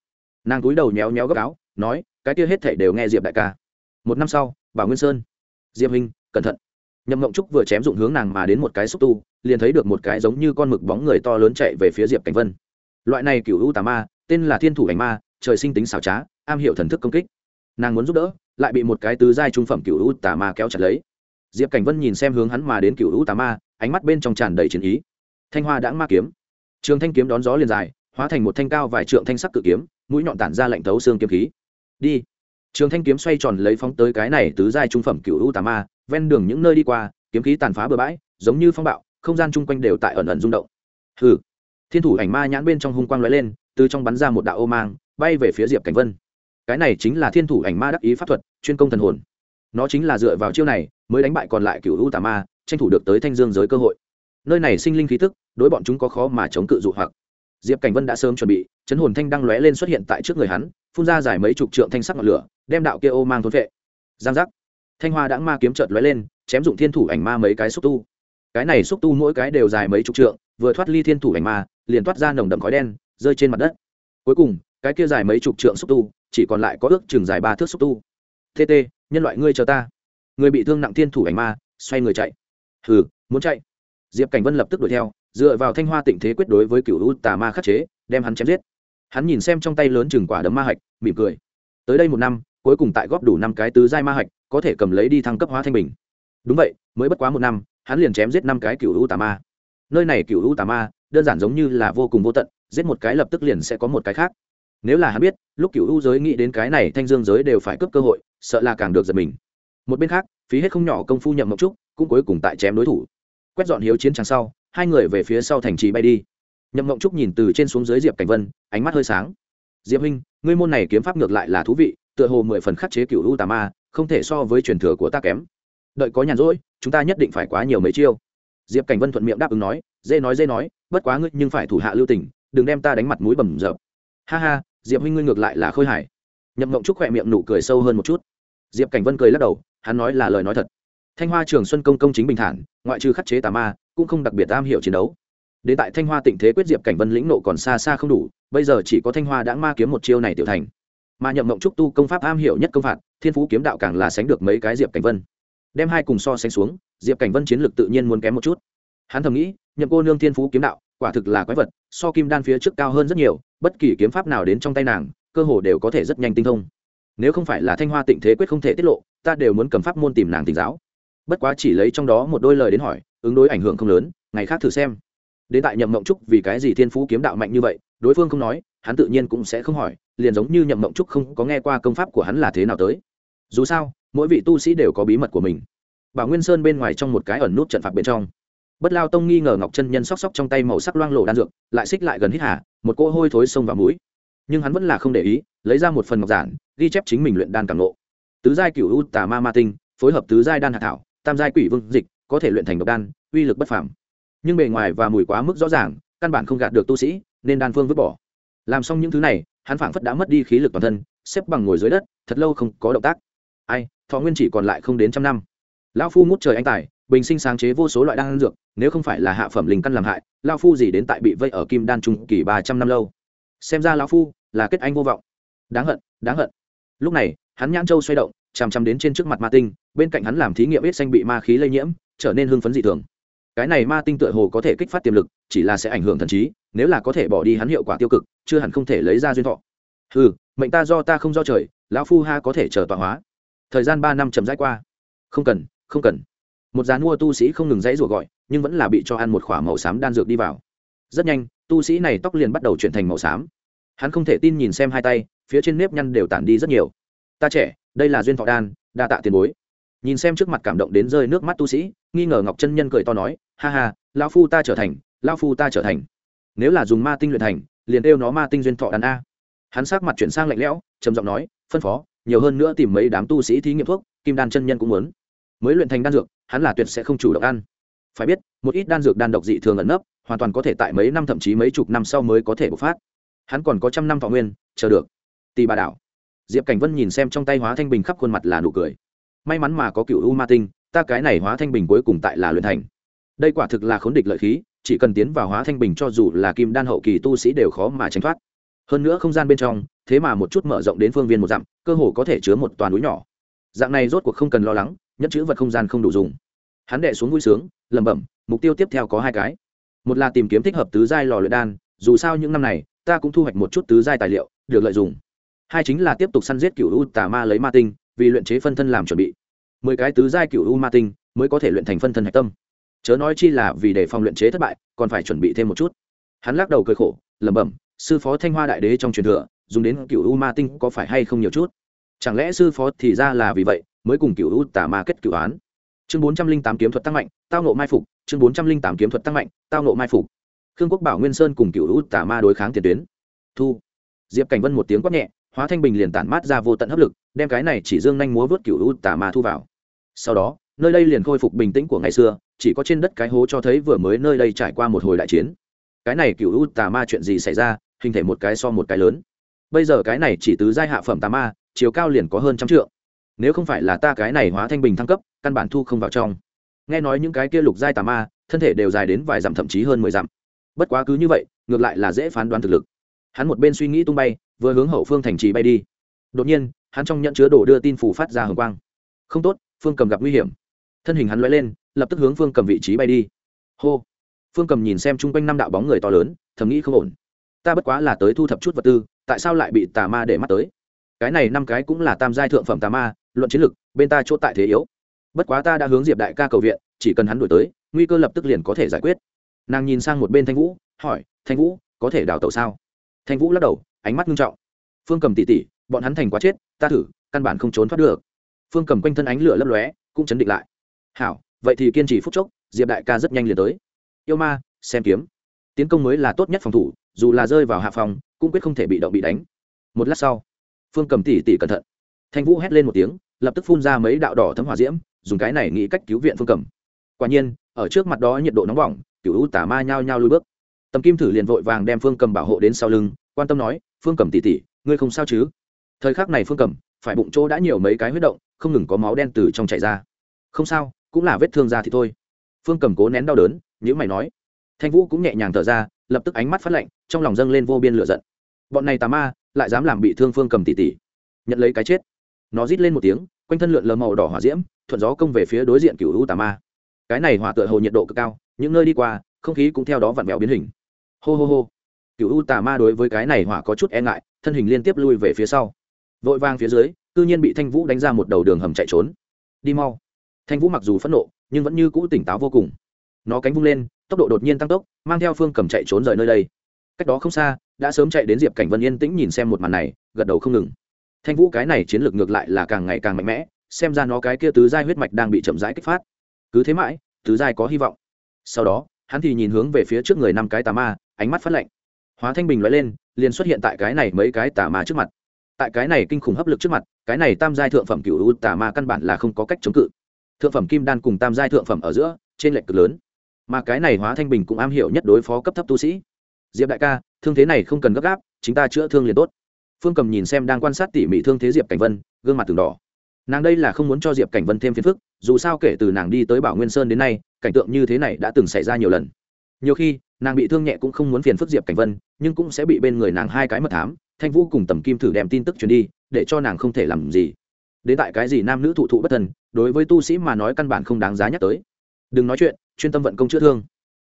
A: Nàng túi đầu nhéo nhéo gấp áo, nói, cái kia hết thể đều nghe diệp đại ca. Một năm sau, bảo nguyên sơn. Diệp hình cẩn thận. Nhậm mộng trúc vừa chém dụng hướng nàng mà đến một cái xúc tu, liền thấy được một cái giống như con mực bóng người to lớn chạy về phía diệp cảnh vân. Loại này cựu u tà ma, tên là thiên thủ ảnh ma, trời sinh tính xảo trá, am hiểu thần thức công kích. Nàng muốn giúp đỡ, lại bị một cái tứ giai trung phẩm cựu u tà ma kéo chặt lấy. Diệp cảnh vân nhìn xem hướng hắn mà đến cựu u tà ma, ánh mắt bên trong tràn đầy chiến ý. Thanh hoa đã ma kiếm trường thanh kiếm đón gió liền dài, hóa thành một thanh cao vài trượng thanh sắc cự kiếm, mũi nhọn tản ra lạnh thấu xương kiếm khí. Đi. Trường thanh kiếm xoay tròn lấy phóng tới cái này tứ giai trung phẩm cựu u tà ma, ven đường những nơi đi qua, kiếm khí tàn phá bừa bãi, giống như phong bạo, không gian chung quanh đều tại ẩn ẩn rung động. Hừ. Thiên thủ ảnh ma nhãn bên trong hung quang lóe lên, từ trong bắn ra một đạo ô mang, bay về phía diệp cảnh vân. Cái này chính là thiên thủ ảnh ma đắc ý pháp thuật, chuyên công thần hồn. Nó chính là dựa vào chiêu này, mới đánh bại còn lại cựu u tà ma, tranh thủ được tới thanh dương giới cơ hội nơi này sinh linh khí tức, đối bọn chúng có khó mà chống cự dụ hoặc. Diệp cảnh vân đã sớm chuẩn bị, chấn hồn thanh đang lóe lên xuất hiện tại trước người hắn, phun ra dài mấy chục trượng thanh sắc ngọn lửa, đem đạo kia ô mang thốn vệ giang giác. Thanh hoa đã ma kiếm trợt lóe lên, chém dụng thiên thủ ảnh ma mấy cái xúc tu. Cái này xúc tu mỗi cái đều dài mấy chục trượng, vừa thoát ly thiên thủ ảnh ma, liền toát ra nồng đậm khói đen, rơi trên mặt đất. Cuối cùng, cái kia dài mấy chục trượng xúc tu, chỉ còn lại có ước chừng dài ba thước xúc tu. Tt nhân loại ngươi chờ ta. Người bị thương nặng thiên thủ ảnh ma, xoay người chạy. Hừ, muốn chạy diệp cảnh vân lập tức đuổi theo, dựa vào thanh hoa tịnh thế quyết đối với cựu u tà ma khắc chế, đem hắn chém giết. Hắn nhìn xem trong tay lớn chừng quả đấm ma hạch, mỉm cười. Tới đây một năm, cuối cùng tại góp đủ năm cái tứ giai ma hạch, có thể cầm lấy đi thăng cấp hóa thanh bình. Đúng vậy, mới bất quá một năm, hắn liền chém giết năm cái cựu u tà ma. Nơi này cựu u tà ma, đơn giản giống như là vô cùng vô tận, giết một cái lập tức liền sẽ có một cái khác. Nếu là hắn biết, lúc cựu u giới nghĩ đến cái này thanh dương giới đều phải cướp cơ hội, sợ là càng được giật mình. Một bên khác, phí hết không nhỏ công phu nhậm mộng trúc, cũng cuối cùng tại chém đối thủ quét dọn hiếu chiến tràng sau, hai người về phía sau thành trì bay đi. Nhậm mộng trúc nhìn từ trên xuống dưới diệp cảnh vân, ánh mắt hơi sáng. Diệp huynh, ngươi môn này kiếm pháp ngược lại là thú vị, tựa hồ mười phần khắc chế cựu u tà ma, không thể so với truyền thừa của ta kém. Đợi có nhàn rỗi, chúng ta nhất định phải quá nhiều mấy chiêu. Diệp cảnh vân thuận miệng đáp ứng nói dê nói dê nói, bất quá ngươi nhưng phải thủ hạ lưu tình, đừng đem ta đánh mặt mũi bầm rợp ha ha, diệp huynh ngươi ngược lại là khôi hài. Nhậm mộng trúc khỏe miệng nụ cười sâu hơn một chút. Diệp cảnh vân cười lắc đầu, hắn nói là lời nói thật thanh hoa trường xuân công công chính bình thản, ngoại trừ khắc chế tà ma, cũng không đặc biệt am hiểu chiến đấu. Đến tại thanh hoa tịnh thế quyết diệp cảnh vân lĩnh nộ còn xa xa không đủ, bây giờ chỉ có thanh hoa đã ma kiếm một chiêu này tiểu thành. Mà nhậm mộng trúc tu công pháp am hiểu nhất công phạt, thiên phú kiếm đạo càng là sánh được mấy cái diệp cảnh vân. Đem hai cùng so sánh xuống, diệp cảnh vân chiến lược tự nhiên muốn kém một chút. Hắn thầm nghĩ, nhậm cô nương thiên phú kiếm đạo, quả thực là quái vật, so kim đan phía trước cao hơn rất nhiều, bất kỳ kiếm pháp nào đến trong tay nàng, cơ hồ đều có thể rất nhanh tinh thông. Nếu không phải là thanh hoa tịnh thế quyết không thể tiết lộ, ta đều muốn cầm pháp môn tìm nàng tỉnh giáo bất quá chỉ lấy trong đó một đôi lời đến hỏi, ứng đối ảnh hưởng không lớn, ngày khác thử xem. Đến tại nhậm mộng trúc vì cái gì thiên phú kiếm đạo mạnh như vậy, đối phương không nói, hắn tự nhiên cũng sẽ không hỏi, liền giống như nhậm mộng trúc không có nghe qua công pháp của hắn là thế nào tới. Dù sao, mỗi vị tu sĩ đều có bí mật của mình. Bảo nguyên sơn bên ngoài trong một cái ẩn nút trận phạt bên trong. Bất lao tông nghi ngờ ngọc chân nhân sóc sóc trong tay màu sắc loang lộ đan dược, lại xích lại gần hít hà, một cỗ hôi thối sông vào mũi. Nhưng hắn vẫn là không để ý, lấy ra một phần ngọc giản, ghi chép chính mình luyện đan càng lộ tứ giai cửu u tà ma ma tinh, phối hợp tứ giai đan hạ thảo tam giai quỷ vương dịch có thể luyện thành độc đan, uy lực bất phàm. Nhưng bề ngoài và mùi quá mức rõ ràng, căn bản không gạt được tu sĩ, nên đan phương vứt bỏ. Làm xong những thứ này, hắn phảng phất đã mất đi khí lực toàn thân, xếp bằng ngồi dưới đất, thật lâu không có động tác. Ai, thọ nguyên chỉ còn lại không đến trăm năm. Lão phu ngút trời anh tài, bình sinh sáng chế vô số loại đan dược, nếu không phải là hạ phẩm linh căn làm hại, lão phu gì đến tại bị vây ở kim đan trung kỳ ba trăm năm lâu. Xem ra lão phu là kết anh vô vọng. Đáng hận đáng hận. Lúc này, hắn nhãn châu xoay động, chằm chằm đến trên trước mặt ma tinh bên cạnh hắn làm thí nghiệm ít xanh bị ma khí lây nhiễm, trở nên hưng phấn dị thường. Cái này ma tinh tựa hồ có thể kích phát tiềm lực, chỉ là sẽ ảnh hưởng thần trí, nếu là có thể bỏ đi hắn hiệu quả tiêu cực, chưa hẳn không thể lấy ra duyên thọ. Ừ mệnh ta do ta không do trời, lão phu ha có thể chờ tọa hóa. Thời gian ba năm chậm rãi qua. Không cần không cần. Một dàn mua tu sĩ không ngừng dãy rủa gọi, nhưng vẫn là bị cho ăn một k h ỏ a màu xám đan dược đi vào. Rất nhanh, tu sĩ này tóc liền bắt đầu chuyển thành màu xám. Hắn không thể tin nhìn xem hai tay, phía trên nếp nhăn đều tản đi rất nhiều. Ta trẻ, đây là duyên thọ đan, đa tạ tiền bối nhìn xem trước mặt cảm động đến rơi nước mắt tu sĩ, nghi ngờ ngọc chân nhân cười to nói, ha ha lao phu ta trở thành lao phu ta trở thành. Nếu là dùng ma tinh luyện thành, liền kêu nó ma tinh duyên thọ đàn a. Hắn sắc mặt chuyển sang lạnh lẽo, trầm giọng nói, phân phó, nhiều hơn nữa tìm mấy đám tu sĩ thí nghiệm thuốc, kim đan chân nhân cũng muốn. Mới luyện thành đan dược, hắn là tuyệt sẽ không chủ động ăn. Phải biết, một ít đan dược đan độc dị thường ẩn nấp, hoàn toàn có thể tại mấy năm thậm chí mấy chục năm sau mới có thể bộc phát. Hắn còn có trăm năm thọ nguyên, chờ được. Tì bà đảo. Diệp cảnh vân nhìn xem trong tay hóa thanh bình khắp khuôn mặt là nụ cười may mắn mà có cựu u ma tinh, ta cái này hóa thanh bình cuối cùng tại là luyện thành. Đây quả thực là khốn địch lợi khí, chỉ cần tiến vào hóa thanh bình cho dù là kim đan hậu kỳ tu sĩ đều khó mà tránh thoát. Hơn nữa không gian bên trong, thế mà một chút mở rộng đến phương viên một dặm, cơ hồ có thể chứa một toàn núi nhỏ. Dạng này rốt cuộc không cần lo lắng nhất chữ vật không gian không đủ dùng. Hắn đệ xuống vui sướng, lẩm bẩm, mục tiêu tiếp theo có hai cái. Một là tìm kiếm thích hợp tứ giai lò luyện đan, dù sao những năm này, ta cũng thu hoạch một chút tứ giai tài liệu, được lợi dụng hai chính là tiếp tục săn giết cựu u tà ma lấy ma tinh vì luyện chế phân thân làm chuẩn bị. Mười cái tứ giai cựu u ma tinh mới có thể luyện thành phân thân hạch tâm. Chớ nói chi là vì để phòng luyện chế thất bại, còn phải chuẩn bị thêm một chút. Hắn lắc đầu cười khổ, lẩm bẩm, sư phó thanh hoa đại đế trong truyền thừa, dùng đến cựu u ma tinh có phải hay không nhiều chút? Chẳng lẽ sư phó thì ra là vì vậy, mới cùng cựu u tà ma kết cựu án? Chương bốn trăm linh tám kiếm thuật tăng mạnh, tao nộ mai phục, chương bốn trăm linh tám kiếm thuật tăng mạnh, tao nộ mai phục. Khương quốc bảo nguyên sơn cùng cựu u tà ma đối kháng tiền tuyến. Thu. Diệp cảnh vân một tiếng quát nhẹ hóa thanh bình liền tản mát ra vô tận hấp lực, đem cái này chỉ dương nhanh múa vớt cựu u tà ma thu vào. Sau đó, nơi đây liền khôi phục bình tĩnh của ngày xưa, chỉ có trên đất cái hố cho thấy vừa mới nơi đây trải qua một hồi đại chiến. Cái này cựu u tà ma chuyện gì xảy ra, hình thể một cái so một cái lớn. Bây giờ cái này chỉ tứ giai hạ phẩm tà ma, chiều cao liền có hơn trăm trượng. Nếu không phải là ta cái này hóa thanh bình thăng cấp, căn bản thu không vào trong. Nghe nói những cái kia lục giai tà ma, thân thể đều dài đến vài dặm thậm chí hơn mười dặm. Bất quá cứ như vậy, ngược lại là dễ phán đoán thực lực. Hắn một bên suy nghĩ tung bay vừa hướng hậu phương thành trì bay đi. Đột nhiên, hắn trong nhận chứa đồ đưa tin phủ phát ra hồng quang. Không tốt, phương cầm gặp nguy hiểm. Thân hình hắn loay lên, lập tức hướng phương cầm vị trí bay đi. Hô! Phương cầm nhìn xem chung quanh năm đạo bóng người to lớn, thầm nghĩ không ổn. Ta bất quá là tới thu thập chút vật tư, tại sao lại bị tà ma để mắt tới? Cái này năm cái cũng là tam giai thượng phẩm tà ma, luận chiến lực, bên ta chỗ tại thế yếu. Bất quá ta đã hướng diệp đại ca cầu viện, chỉ cần hắn đổi tới, nguy cơ lập tức liền có thể giải quyết. Nàng nhìn sang một bên thanh vũ, hỏi, thanh vũ, có thể đào tẩu sao? Thanh vũ lắc đầu ánh mắt nghiêm trọng. Phương cầm tỉ tỉ bọn hắn thành quá chết, ta thử, căn bản không trốn thoát được. Phương cầm quanh thân ánh lửa lấp lóe, cũng chấn định lại. Hảo, vậy thì kiên trì phút chốc, diệp đại ca rất nhanh liền tới. Yêu ma, xem kiếm. Tiến công mới là tốt nhất phòng thủ, dù là rơi vào hạ phòng, cũng quyết không thể bị động bị đánh. Một lát sau, phương cầm tỉ tỉ cẩn thận. Thanh vũ hét lên một tiếng, lập tức phun ra mấy đạo đỏ thấm hỏa diễm, dùng cái này nghĩ cách cứu viện phương cầm. Quả nhiên, ở trước mặt đó nhiệt độ nóng bỏng cựu u tả ma nhao nhao lui bước. Tầm kim thử liền vội vàng đem phương cầm bảo hộ đến sau lưng, quan tâm nói phương cầm tỉ tỉ ngươi không sao chứ? Thời khắc này phương cầm phải bụng chỗ đã nhiều mấy cái huyết động, không ngừng có máu đen từ trong chảy ra. Không sao, cũng là vết thương ra thì thôi. Phương cầm cố nén đau đớn nhữ mày nói. Thanh vũ cũng nhẹ nhàng thở ra, lập tức ánh mắt phát lạnh, trong lòng dâng lên vô biên lửa giận. Bọn này tà ma, lại dám làm bị thương phương cầm tỉ tỉ nhận lấy cái chết. Nó rít lên một tiếng, quanh thân lượn lờ màu đỏ hỏa diễm, thuận gió công về phía đối diện cựu u tà ma. Cái này hỏa tựa hồ nhiệt độ cực cao, những nơi đi qua, không khí cũng theo đó vặn vẹo biến hình. Hô hô hô cựu u tà ma đối với cái này hỏa có chút e ngại, thân hình liên tiếp lui về phía sau. Vội vang phía dưới, cư nhiên bị thanh vũ đánh ra một đầu đường hầm chạy trốn. Đi mau. Thanh vũ mặc dù phẫn nộ, nhưng vẫn như cũ tỉnh táo vô cùng. Nó cánh vung lên, tốc độ đột nhiên tăng tốc, mang theo phương cầm chạy trốn rời nơi đây. Cách đó không xa, đã sớm chạy đến diệp cảnh vân yên tĩnh nhìn xem một màn này, gật đầu không ngừng. Thanh vũ cái này chiến lược ngược lại là càng ngày càng mạnh mẽ, xem ra nó cái kia tứ giai huyết mạch đang bị chậm rãi kích phát. Cứ thế mãi, tứ giai có hy vọng. Sau đó, hắn thì nhìn hướng về phía trước người năm cái tà ma, ánh mắt phát lạnh hóa thanh bình loại lên, liền xuất hiện tại cái này mấy cái tà ma trước mặt. Tại cái này kinh khủng hấp lực trước mặt, cái này tam giai thượng phẩm cựu u tà ma căn bản là không có cách chống cự. Thượng phẩm kim đan cùng tam giai thượng phẩm ở giữa, trên lệch cực lớn. Mà cái này hóa thanh bình cũng am hiểu nhất đối phó cấp thấp tu sĩ. Diệp đại ca, thương thế này không cần gấp gáp, chúng ta chữa thương liền tốt. Phương cầm nhìn xem đang quan sát tỉ mỉ thương thế diệp cảnh vân, gương mặt từng đỏ. Nàng đây là không muốn cho diệp cảnh vân thêm phiền phức, dù sao kể từ nàng đi tới bảo nguyên sơn đến nay, cảnh tượng như thế này đã từng xảy ra nhiều lần. Nhiều khi nàng bị thương nhẹ cũng không muốn phiền phức diệp cảnh vân nhưng cũng sẽ bị bên người nàng hai cái mật thám thanh vũ cùng tầm kim thử đem tin tức truyền đi để cho nàng không thể làm gì đến tại cái gì nam nữ thụ thụ bất thần đối với tu sĩ mà nói căn bản không đáng giá nhắc tới đừng nói chuyện chuyên tâm vận công chữa thương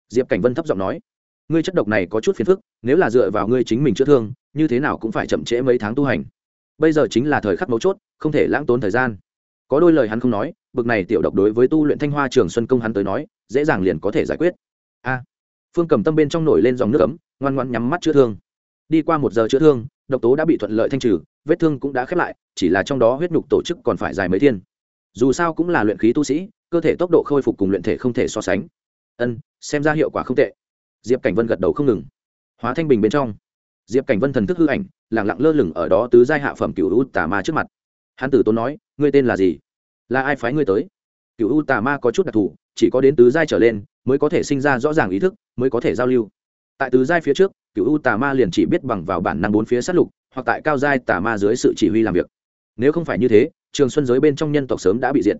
A: diệp cảnh vân thấp giọng nói ngươi chất độc này có chút phiền phức nếu là dựa vào ngươi chính mình chữa thương như thế nào cũng phải chậm trễ mấy tháng tu hành bây giờ chính là thời khắc mấu chốt không thể lãng tốn thời gian có đôi lời hắn không nói bực này tiểu độc đối với tu luyện thanh hoa trường xuân công hắn tới nói dễ dàng liền có thể giải quyết a phương cầm tâm bên trong nổi lên dòng nước ấm, ngoan ngoan nhắm mắt chữa thương. Đi qua một giờ chữa thương, độc tố đã bị thuận lợi thanh trừ, vết thương cũng đã khép lại, chỉ là trong đó huyết nhục tổ chức còn phải dài mấy thiên. Dù sao cũng là luyện khí tu sĩ, cơ thể tốc độ khôi phục cùng luyện thể không thể so sánh. Ân, xem ra hiệu quả không tệ. Diệp cảnh vân gật đầu không ngừng. Hóa thanh bình bên trong. Diệp cảnh vân thần thức hư ảnh lẳng lặng lơ lửng ở đó tứ giai hạ phẩm cựu u tà ma trước mặt. Hán tử tốn nói, ngươi tên là gì? Là ai phái ngươi tới? Cựu u tà ma có chút đặc thù chỉ có đến tứ giai trở lên mới có thể sinh ra rõ ràng ý thức, mới có thể giao lưu. Tại tứ giai phía trước cựu u tà ma liền chỉ biết bằng vào bản năng bốn phía sát lục, hoặc tại cao giai tà ma dưới sự chỉ huy làm việc. Nếu không phải như thế, trường xuân giới bên trong nhân tộc sớm đã bị diện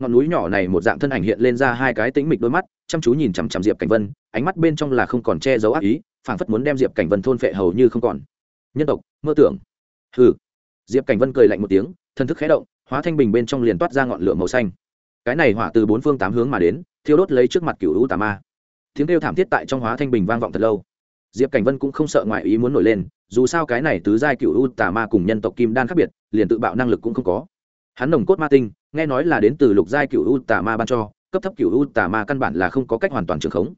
A: ngọn núi nhỏ này một dạng thân ảnh hiện lên ra hai cái tĩnh mịch đôi mắt, chăm chú nhìn chằm chằm diệp cảnh vân, ánh mắt bên trong là không còn che giấu ác ý, phảng phất muốn đem diệp cảnh vân thôn phệ hầu như không còn. Nhân tộc, mơ tưởng. Hừ. Diệp cảnh vân cười lạnh một tiếng, thân thức khé động, hóa thanh bình bên trong liền toát ra ngọn lửa màu xanh cái này hỏa từ bốn phương tám hướng mà đến, thiêu đốt lấy trước mặt cựu hữu tà ma. Tiếng kêu thảm thiết tại trong hóa thanh bình vang vọng thật lâu. Diệp cảnh vân cũng không sợ ngoại ý muốn nổi lên, dù sao cái này tứ giai cựu hữu tà ma cùng nhân tộc kim đan khác biệt, liền tự bạo năng lực cũng không có. Hắn nồng cốt ma tinh, nghe nói là đến từ lục giai cựu hữu tà ma ban cho, cấp thấp cựu hữu tà ma căn bản là không có cách hoàn toàn trường khống.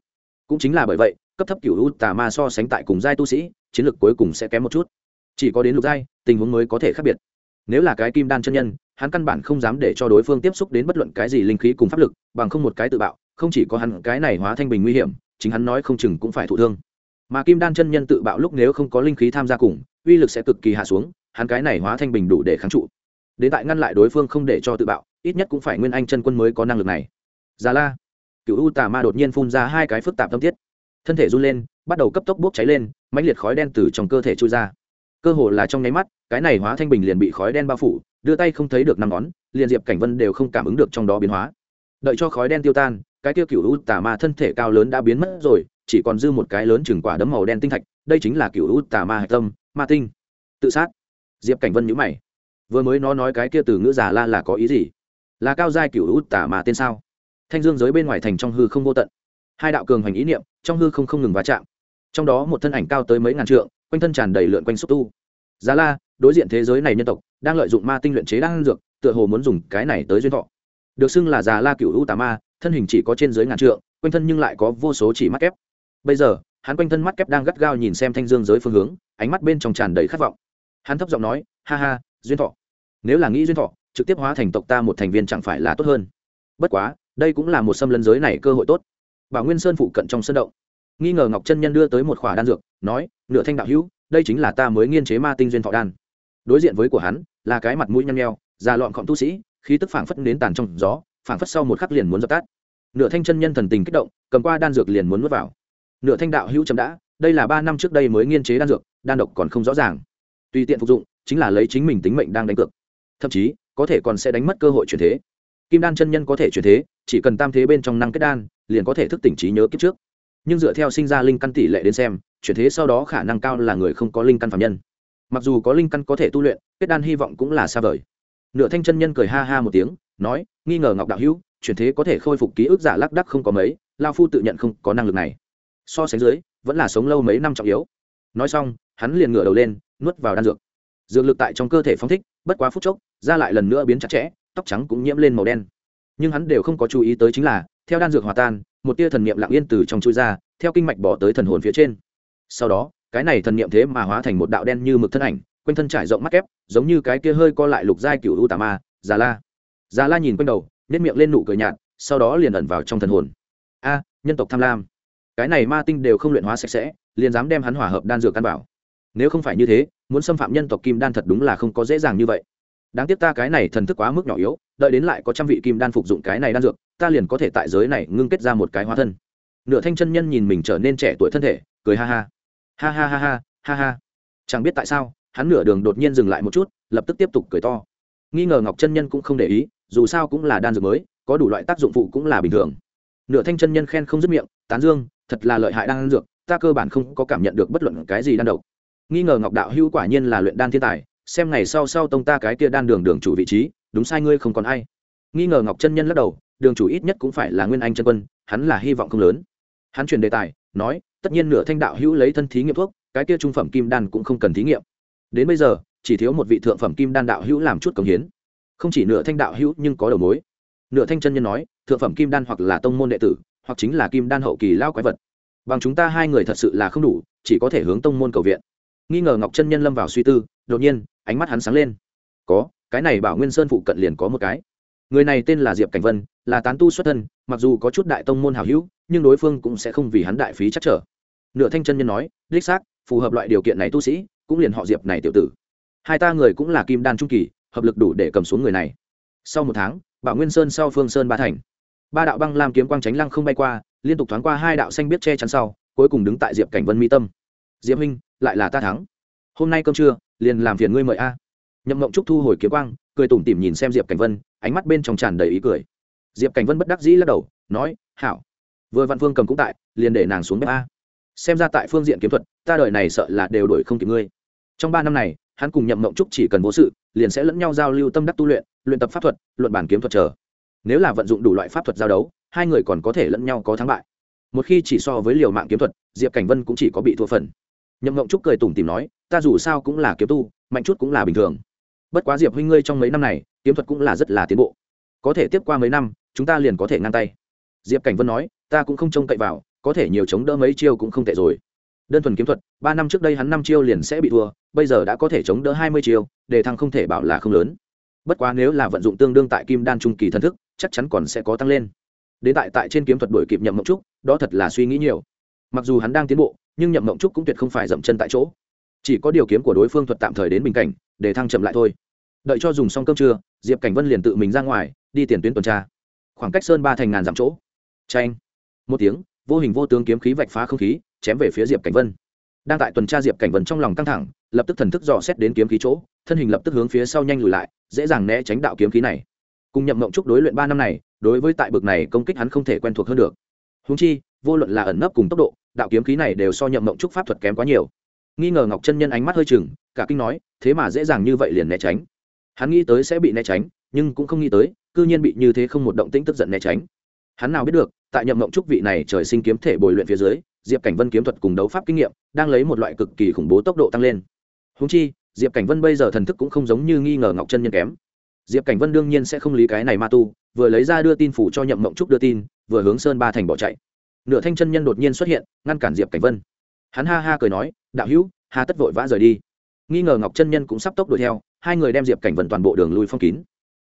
A: Cũng chính là bởi vậy, cấp thấp cựu hữu tà ma so sánh tại cùng giai tu sĩ, chiến lược cuối cùng sẽ kém một chút. Chỉ có đến lục giai, tình huống mới có thể khác biệt. Nếu là cái kim đan chân nhân hắn căn bản không dám để cho đối phương tiếp xúc đến bất luận cái gì linh khí cùng pháp lực, bằng không một cái tự bạo, không chỉ có hắn, cái này hóa thanh bình nguy hiểm, chính hắn nói không chừng cũng phải thụ thương. Mà kim đan chân nhân tự bạo lúc nếu không có linh khí tham gia cùng, uy lực sẽ cực kỳ hạ xuống, hắn cái này hóa thanh bình đủ để kháng trụ. Đến tại ngăn lại đối phương không để cho tự bạo, ít nhất cũng phải nguyên anh chân quân mới có năng lực này. Già la cựu u tà ma đột nhiên phun ra hai cái phức tạp tâm tiết. Thân thể run lên, bắt đầu cấp tốc bốc cháy lên, mãnh liệt khói đen từ trong cơ thể trôi ra. Cơ hồ là trong nháy mắt, cái này hóa thanh bình liền bị khói đen bao phủ đưa tay không thấy được năm ngón, liền diệp cảnh vân đều không cảm ứng được trong đó biến hóa. Đợi cho khói đen tiêu tan, cái tiêu cựu u tà ma thân thể cao lớn đã biến mất rồi, chỉ còn dư một cái lớn chừng quả đấm màu đen tinh thạch, đây chính là cựu u tà ma hạch tâm, ma tinh. Tự sát. Diệp cảnh vân nhữ mày. Vừa mới nó nói cái kia từ ngữ giả la là có ý gì? Là cao giai cựu u tà ma tên sao? Thanh dương giới bên ngoài thành trong hư không vô tận. Hai đạo cường hành ý niệm, trong hư không không ngừng va chạm. Trong đó một thân ảnh cao tới mấy ngàn trượng, quanh thân tràn đầy lượn quanh xúc tu. Giá la, đối diện thế giới này nhân tộc đang lợi dụng ma tinh luyện chế đan dược, tựa hồ muốn dùng cái này tới duyên thọ. Được xưng là già la cựu u tà ma, thân hình chỉ có trên dưới ngàn trượng, quanh thân nhưng lại có vô số chỉ mắt kép. Bây giờ, hắn quanh thân mắt kép đang gắt gao nhìn xem thanh dương giới phương hướng, ánh mắt bên trong tràn đầy khát vọng. Hắn thấp giọng nói, ha ha, duyên thọ. Nếu là nghĩ duyên thọ, trực tiếp hóa thành tộc ta một thành viên chẳng phải là tốt hơn. Bất quá, đây cũng là một xâm lấn giới này cơ hội tốt. Bảo nguyên sơn phụ cận trong sân động, nghi ngờ ngọc chân nhân đưa tới một khỏa đan dược, nói, nửa thanh đạo hữu, đây chính là ta mới nghiên chế ma tinh duyên thọ đan đối diện với của hắn, là cái mặt mũi nhăn nheo già lọn khọng tu sĩ, khí tức phảng phất đến tàn trong gió, phảng phất sau một khắc liền muốn dập tắt. Nửa thanh chân nhân thần tình kích động, cầm qua đan dược liền muốn nuốt vào. Nửa thanh đạo hữu chấm đã, đây là ba năm trước đây mới nghiên chế đan dược, đan độc còn không rõ ràng. Tùy tiện phục dụng, chính là lấy chính mình tính mệnh đang đánh cược. Thậm chí, có thể còn sẽ đánh mất cơ hội chuyển thế. Kim đan chân nhân có thể chuyển thế, chỉ cần tam thế bên trong năng kết đan, liền có thể thức tỉnh trí nhớ kiếp trước. Nhưng dựa theo sinh ra linh căn tỷ lệ đến xem, chuyển thế sau đó khả năng cao là người không có linh căn phạm nhân mặc dù có linh căn có thể tu luyện, kết đan hy vọng cũng là xa vời. Nửa thanh chân nhân cười ha ha một tiếng, nói, nghi ngờ ngọc đạo hữu, chuyển thế có thể khôi phục ký ức giả lác đắc không có mấy, lao phu tự nhận không có năng lực này. So sánh dưới, vẫn là sống lâu mấy năm trọng yếu. Nói xong, hắn liền ngửa đầu lên, nuốt vào đan dược. Dược lực tại trong cơ thể phóng thích, bất quá phút chốc, da lại lần nữa biến chặt chẽ, tóc trắng cũng nhiễm lên màu đen. Nhưng hắn đều không có chú ý tới chính là, theo đan dược hòa tan, một tia thần niệm lặng yên từ trong chui ra, theo kinh mạch bỏ tới thần hồn phía trên. Sau đó cái này thần niệm thế mà hóa thành một đạo đen như mực thân ảnh, quanh thân trải rộng mắt kép, giống như cái kia hơi co lại lục giai cựu u tà ma, già la. Già la nhìn quanh đầu nếp miệng lên nụ cười nhạt, sau đó liền ẩn vào trong thần hồn. A, nhân tộc tham lam. Cái này ma tinh đều không luyện hóa sạch sẽ, liền dám đem hắn hỏa hợp đan dược căn bảo. Nếu không phải như thế, muốn xâm phạm nhân tộc kim đan thật đúng là không có dễ dàng như vậy. Đáng tiếc ta cái này thần thức quá mức nhỏ yếu, đợi đến lại có trăm vị kim đan phục dụng cái này đan dược, ta liền có thể tại giới này ngưng kết ra một cái hóa thân. Nửa thanh chân nhân nhìn mình trở nên trẻ tuổi thân thể, cười ha ha ha ha ha ha ha ha. Chẳng biết tại sao, hắn nửa đường đột nhiên dừng lại một chút, lập tức tiếp tục cười to. Nghi ngờ ngọc chân nhân cũng không để ý, dù sao cũng là đan dược mới, có đủ loại tác dụng phụ cũng là bình thường. Nửa thanh chân nhân khen không dứt miệng, tán dương, thật là lợi hại đan dược, ta cơ bản không có cảm nhận được bất luận cái gì đan độc. Nghi ngờ ngọc đạo hữu quả nhiên là luyện đan thiên tài, xem ngày sau sau tông ta cái kia đan đường đường chủ vị trí, đúng sai ngươi không còn ai. Nghi ngờ ngọc chân nhân lắc đầu, đường chủ ít nhất cũng phải là nguyên anh chân quân, hắn là hy vọng không lớn. Hắn chuyển đề tài, nói tất nhiên nửa thanh đạo hữu lấy thân thí nghiệm thuốc, cái kia trung phẩm kim đan cũng không cần thí nghiệm. Đến bây giờ, chỉ thiếu một vị thượng phẩm kim đan đạo hữu làm chút công hiến. Không chỉ nửa thanh đạo hữu nhưng có đầu mối. Nửa thanh chân nhân nói, thượng phẩm kim đan hoặc là tông môn đệ tử, hoặc chính là kim đan hậu kỳ lao quái vật. Bằng chúng ta hai người thật sự là không đủ, chỉ có thể hướng tông môn cầu viện. Nghi ngờ ngọc chân nhân lâm vào suy tư, đột nhiên, ánh mắt hắn sáng lên. Có, cái này bảo nguyên sơn phụ cận liền có một cái. Người này tên là diệp cảnh vân, là tán tu xuất thân, mặc dù có chút đại tông môn hào hữu, nhưng đối phương cũng sẽ không vì hắn đại phí chắc trở nửa thanh chân nhân nói, đích xác, phù hợp loại điều kiện này tu sĩ, cũng liền họ diệp này tiểu tử. Hai ta người cũng là kim đan trung kỳ, hợp lực đủ để cầm xuống người này. Sau một tháng, bảo nguyên sơn sau phương sơn ba thành. Ba đạo băng lam kiếm quang tránh lăng không bay qua, liên tục thoáng qua hai đạo xanh biết che chắn sau, cuối cùng đứng tại diệp cảnh vân mi tâm. Diệp huynh, lại là ta thắng. Hôm nay cơm trưa, liền làm phiền ngươi mời a. Nhậm mộng trúc thu hồi kiếm quang, cười tủm tỉm nhìn xem diệp cảnh vân, ánh mắt bên trong tràn đầy ý cười. Diệp cảnh vân bất đắc dĩ lắc đầu, nói, hảo. Vừa vạn phương cầm cũng tại, liền để nàng xuống bếp a xem ra tại phương diện kiếm thuật, ta đợi này sợ là đều đổi không kịp ngươi. Trong ba năm này, hắn cùng nhậm mộng trúc chỉ cần vô sự, liền sẽ lẫn nhau giao lưu tâm đắc tu luyện luyện tập pháp thuật, luận bản kiếm thuật chờ. Nếu là vận dụng đủ loại pháp thuật giao đấu, hai người còn có thể lẫn nhau có thắng bại. Một khi chỉ so với liều mạng kiếm thuật, diệp cảnh vân cũng chỉ có bị thua phần. Nhậm mộng trúc cười tủm tìm nói, ta dù sao cũng là kiếm tu, mạnh chút cũng là bình thường. Bất quá diệp huynh ngươi trong mấy năm này, kiếm thuật cũng là rất là tiến bộ. Có thể tiếp qua mấy năm, chúng ta liền có thể ngang tay. Diệp cảnh vân nói, ta cũng không trông cậy vào có thể nhiều chống đỡ mấy chiêu cũng không tệ rồi. Đơn thuần kiếm thuật, ba năm trước đây hắn năm chiêu liền sẽ bị thua, bây giờ đã có thể chống đỡ hai mươi chiêu, đề thăng không thể bảo là không lớn. Bất quá nếu là vận dụng tương đương tại kim đan trung kỳ thần thức, chắc chắn còn sẽ có tăng lên. Đến tại tại trên kiếm thuật đổi kịp nhậm mộng trúc, đó thật là suy nghĩ nhiều. Mặc dù hắn đang tiến bộ, nhưng nhậm mộng trúc cũng tuyệt không phải dậm chân tại chỗ. Chỉ có điều kiếm của đối phương thuật tạm thời đến bình cảnh, để thăng chậm lại thôi. Đợi cho dùng xong cơm trưa, diệp cảnh vân liền tự mình ra ngoài, đi tiền tuyến tuần tra. Khoảng cách sơn ba thành ngàn dặm chỗ. Tranh một tiếng vô hình vô tướng kiếm khí vạch phá không khí, chém về phía diệp cảnh vân. Đang tại tuần tra diệp cảnh vân trong lòng căng thẳng, lập tức thần thức dò xét đến kiếm khí chỗ, thân hình lập tức hướng phía sau nhanh lùi lại, dễ dàng né tránh đạo kiếm khí này. Cùng nhậm mộng trúc đối luyện ba năm này, đối với tại bực này công kích hắn không thể quen thuộc hơn được. Húng chi, vô luận là ẩn nấp cùng tốc độ, đạo kiếm khí này đều so nhậm mộng trúc pháp thuật kém quá nhiều. Nghi ngờ ngọc chân nhân ánh mắt hơi chừng, cả kinh nói, thế mà dễ dàng như vậy liền né tránh. Hắn nghĩ tới sẽ bị né tránh, nhưng cũng không nghĩ tới, cư nhiên bị như thế không một động tĩnh tức giận né tránh hắn nào biết được, tại nhậm mộng trúc vị này trời sinh kiếm thể bồi luyện phía dưới, diệp cảnh vân kiếm thuật cùng đấu pháp kinh nghiệm đang lấy một loại cực kỳ khủng bố tốc độ tăng lên. Húng chi, diệp cảnh vân bây giờ thần thức cũng không giống như nghi ngờ ngọc chân nhân kém. Diệp cảnh vân đương nhiên sẽ không lý cái này ma tu, vừa lấy ra đưa tin phủ cho nhậm mộng trúc đưa tin, vừa hướng sơn ba thành bỏ chạy. Nửa thanh chân nhân đột nhiên xuất hiện, ngăn cản diệp cảnh vân. Hắn ha ha cười nói, đạo hữu, hà tất vội vã rời đi. Nghi ngờ ngọc chân nhân cũng sắp tốc đuổi theo, hai người đem diệp cảnh vân toàn bộ đường lui phong kín.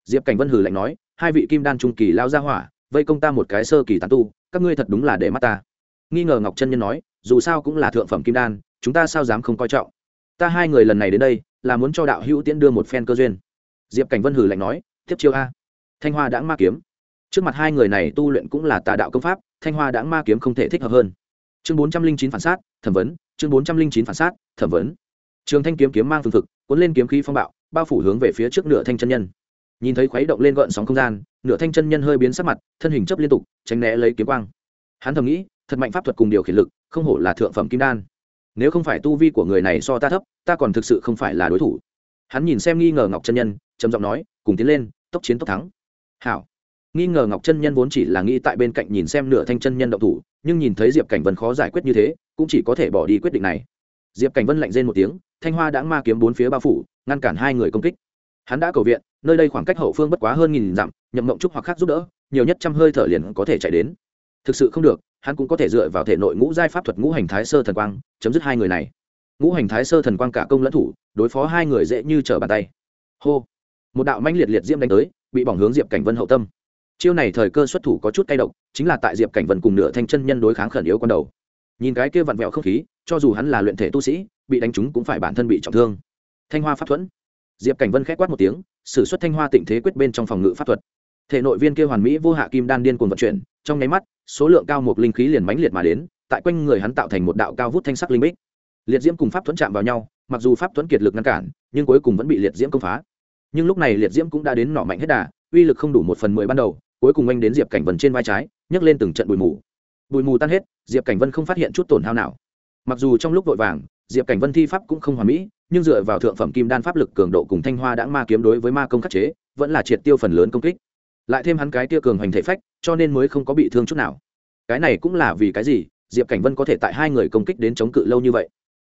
A: Diệp cảnh vân hừ lạnh nói, hai vị kim đan trung kỳ lao ra hỏa vây công ta một cái sơ kỳ tán tu, các ngươi thật đúng là để mắt ta. Nghi ngờ ngọc chân nhân nói, dù sao cũng là thượng phẩm kim đan, chúng ta sao dám không coi trọng? Ta hai người lần này đến đây, là muốn cho đạo hữu tiễn đưa một phen cơ duyên. Diệp cảnh vân hử lạnh nói tiếp chiêu a. Thanh hoa đãng ma kiếm. Trước mặt hai người này tu luyện cũng là tà đạo công pháp, thanh hoa đãng ma kiếm không thể thích hợp hơn. Chương bốn trăm linh chín phản sát, thẩm vấn. Chương bốn trăm linh chín phản sát, thẩm vấn. Trường thanh kiếm kiếm mang phương thực, cuốn lên kiếm khí phong bạo, bao phủ hướng về phía trước nửa thanh chân nhân nhìn thấy khuấy động lên gợn sóng không gian, nửa thanh chân nhân hơi biến sắc mặt, thân hình chấp liên tục, tránh né lấy kiếm quang. Hắn thầm nghĩ, thật mạnh pháp thuật cùng điều khiển lực, không hổ là thượng phẩm kim đan. Nếu không phải tu vi của người này so ta thấp, ta còn thực sự không phải là đối thủ. Hắn nhìn xem nghi ngờ ngọc chân nhân, trầm giọng nói, cùng tiến lên, tốc chiến tốc thắng. Hảo. Nghi ngờ ngọc chân nhân vốn chỉ là nghĩ tại bên cạnh nhìn xem nửa thanh chân nhân động thủ, nhưng nhìn thấy diệp cảnh vân khó giải quyết như thế, cũng chỉ có thể bỏ đi quyết định này. Diệp cảnh vân lạnh rên một tiếng, thanh hoa đã ma kiếm bốn phía bao phủ, ngăn cản hai người công kích hắn đã cầu viện, nơi đây khoảng cách hậu phương bất quá hơn nghìn dặm, nhậm mộng trúc hoặc khác giúp đỡ, nhiều nhất trăm hơi thở liền có thể chạy đến. Thực sự không được, hắn cũng có thể dựa vào thể nội ngũ giai pháp thuật ngũ hành thái sơ thần quang, chấm dứt hai người này. Ngũ hành thái sơ thần quang cả công lẫn thủ, đối phó hai người dễ như trở bàn tay. Hô! Một đạo manh liệt liệt diễm đánh tới, bị bỏng hướng diệp cảnh vân hậu tâm. Chiêu này thời cơ xuất thủ có chút cay độc, chính là tại diệp cảnh vân cùng nửa thanh chân nhân đối kháng khẩn yếu con đầu. Nhìn cái kia vặn vẹo không khí, cho dù hắn là luyện thể tu sĩ, bị đánh trúng cũng phải bản thân bị trọng thương. Thanh hoa pháp thuẫn diệp cảnh vân k h é quát một tiếng s ử suất thanh hoa tịnh thế quyết bên trong phòng ngự pháp thuật. Thể nội viên kia hoàn mỹ vô hạ kim đan điên cuồng vận chuyển, trong nháy mắt, số lượng cao một linh khí liền mãnh liệt mà đến, tại quanh người hắn tạo thành một đạo cao vút thanh sắc linh bích. Liệt diễm cùng pháp thuẫn chạm vào nhau, mặc dù pháp thuẫn kiệt lực ngăn cản, nhưng cuối cùng vẫn bị liệt diễm công phá. Nhưng lúc này liệt diễm cũng đã đến nỏ mạnh hết đà, uy lực không đủ một phần mười ban đầu, cuối cùng anh đến diệp cảnh vân trên vai trái, nhấc lên từng trận bụi mù. Bụi mù tan hết, diệp cảnh vân không phát hiện chút tổn hao nào. Mặc dù trong lúc vội vàng, diệp cảnh vân thi pháp cũng không hoàn mỹ nhưng dựa vào thượng phẩm kim đan pháp lực cường độ cùng thanh hoa đã ma kiếm đối với ma công khắc chế, vẫn là triệt tiêu phần lớn công kích. Lại thêm hắn cái tia cường hoành thể phách, cho nên mới không có bị thương chút nào. Cái này cũng là vì cái gì? Diệp cảnh vân có thể tại hai người công kích đến chống cự lâu như vậy?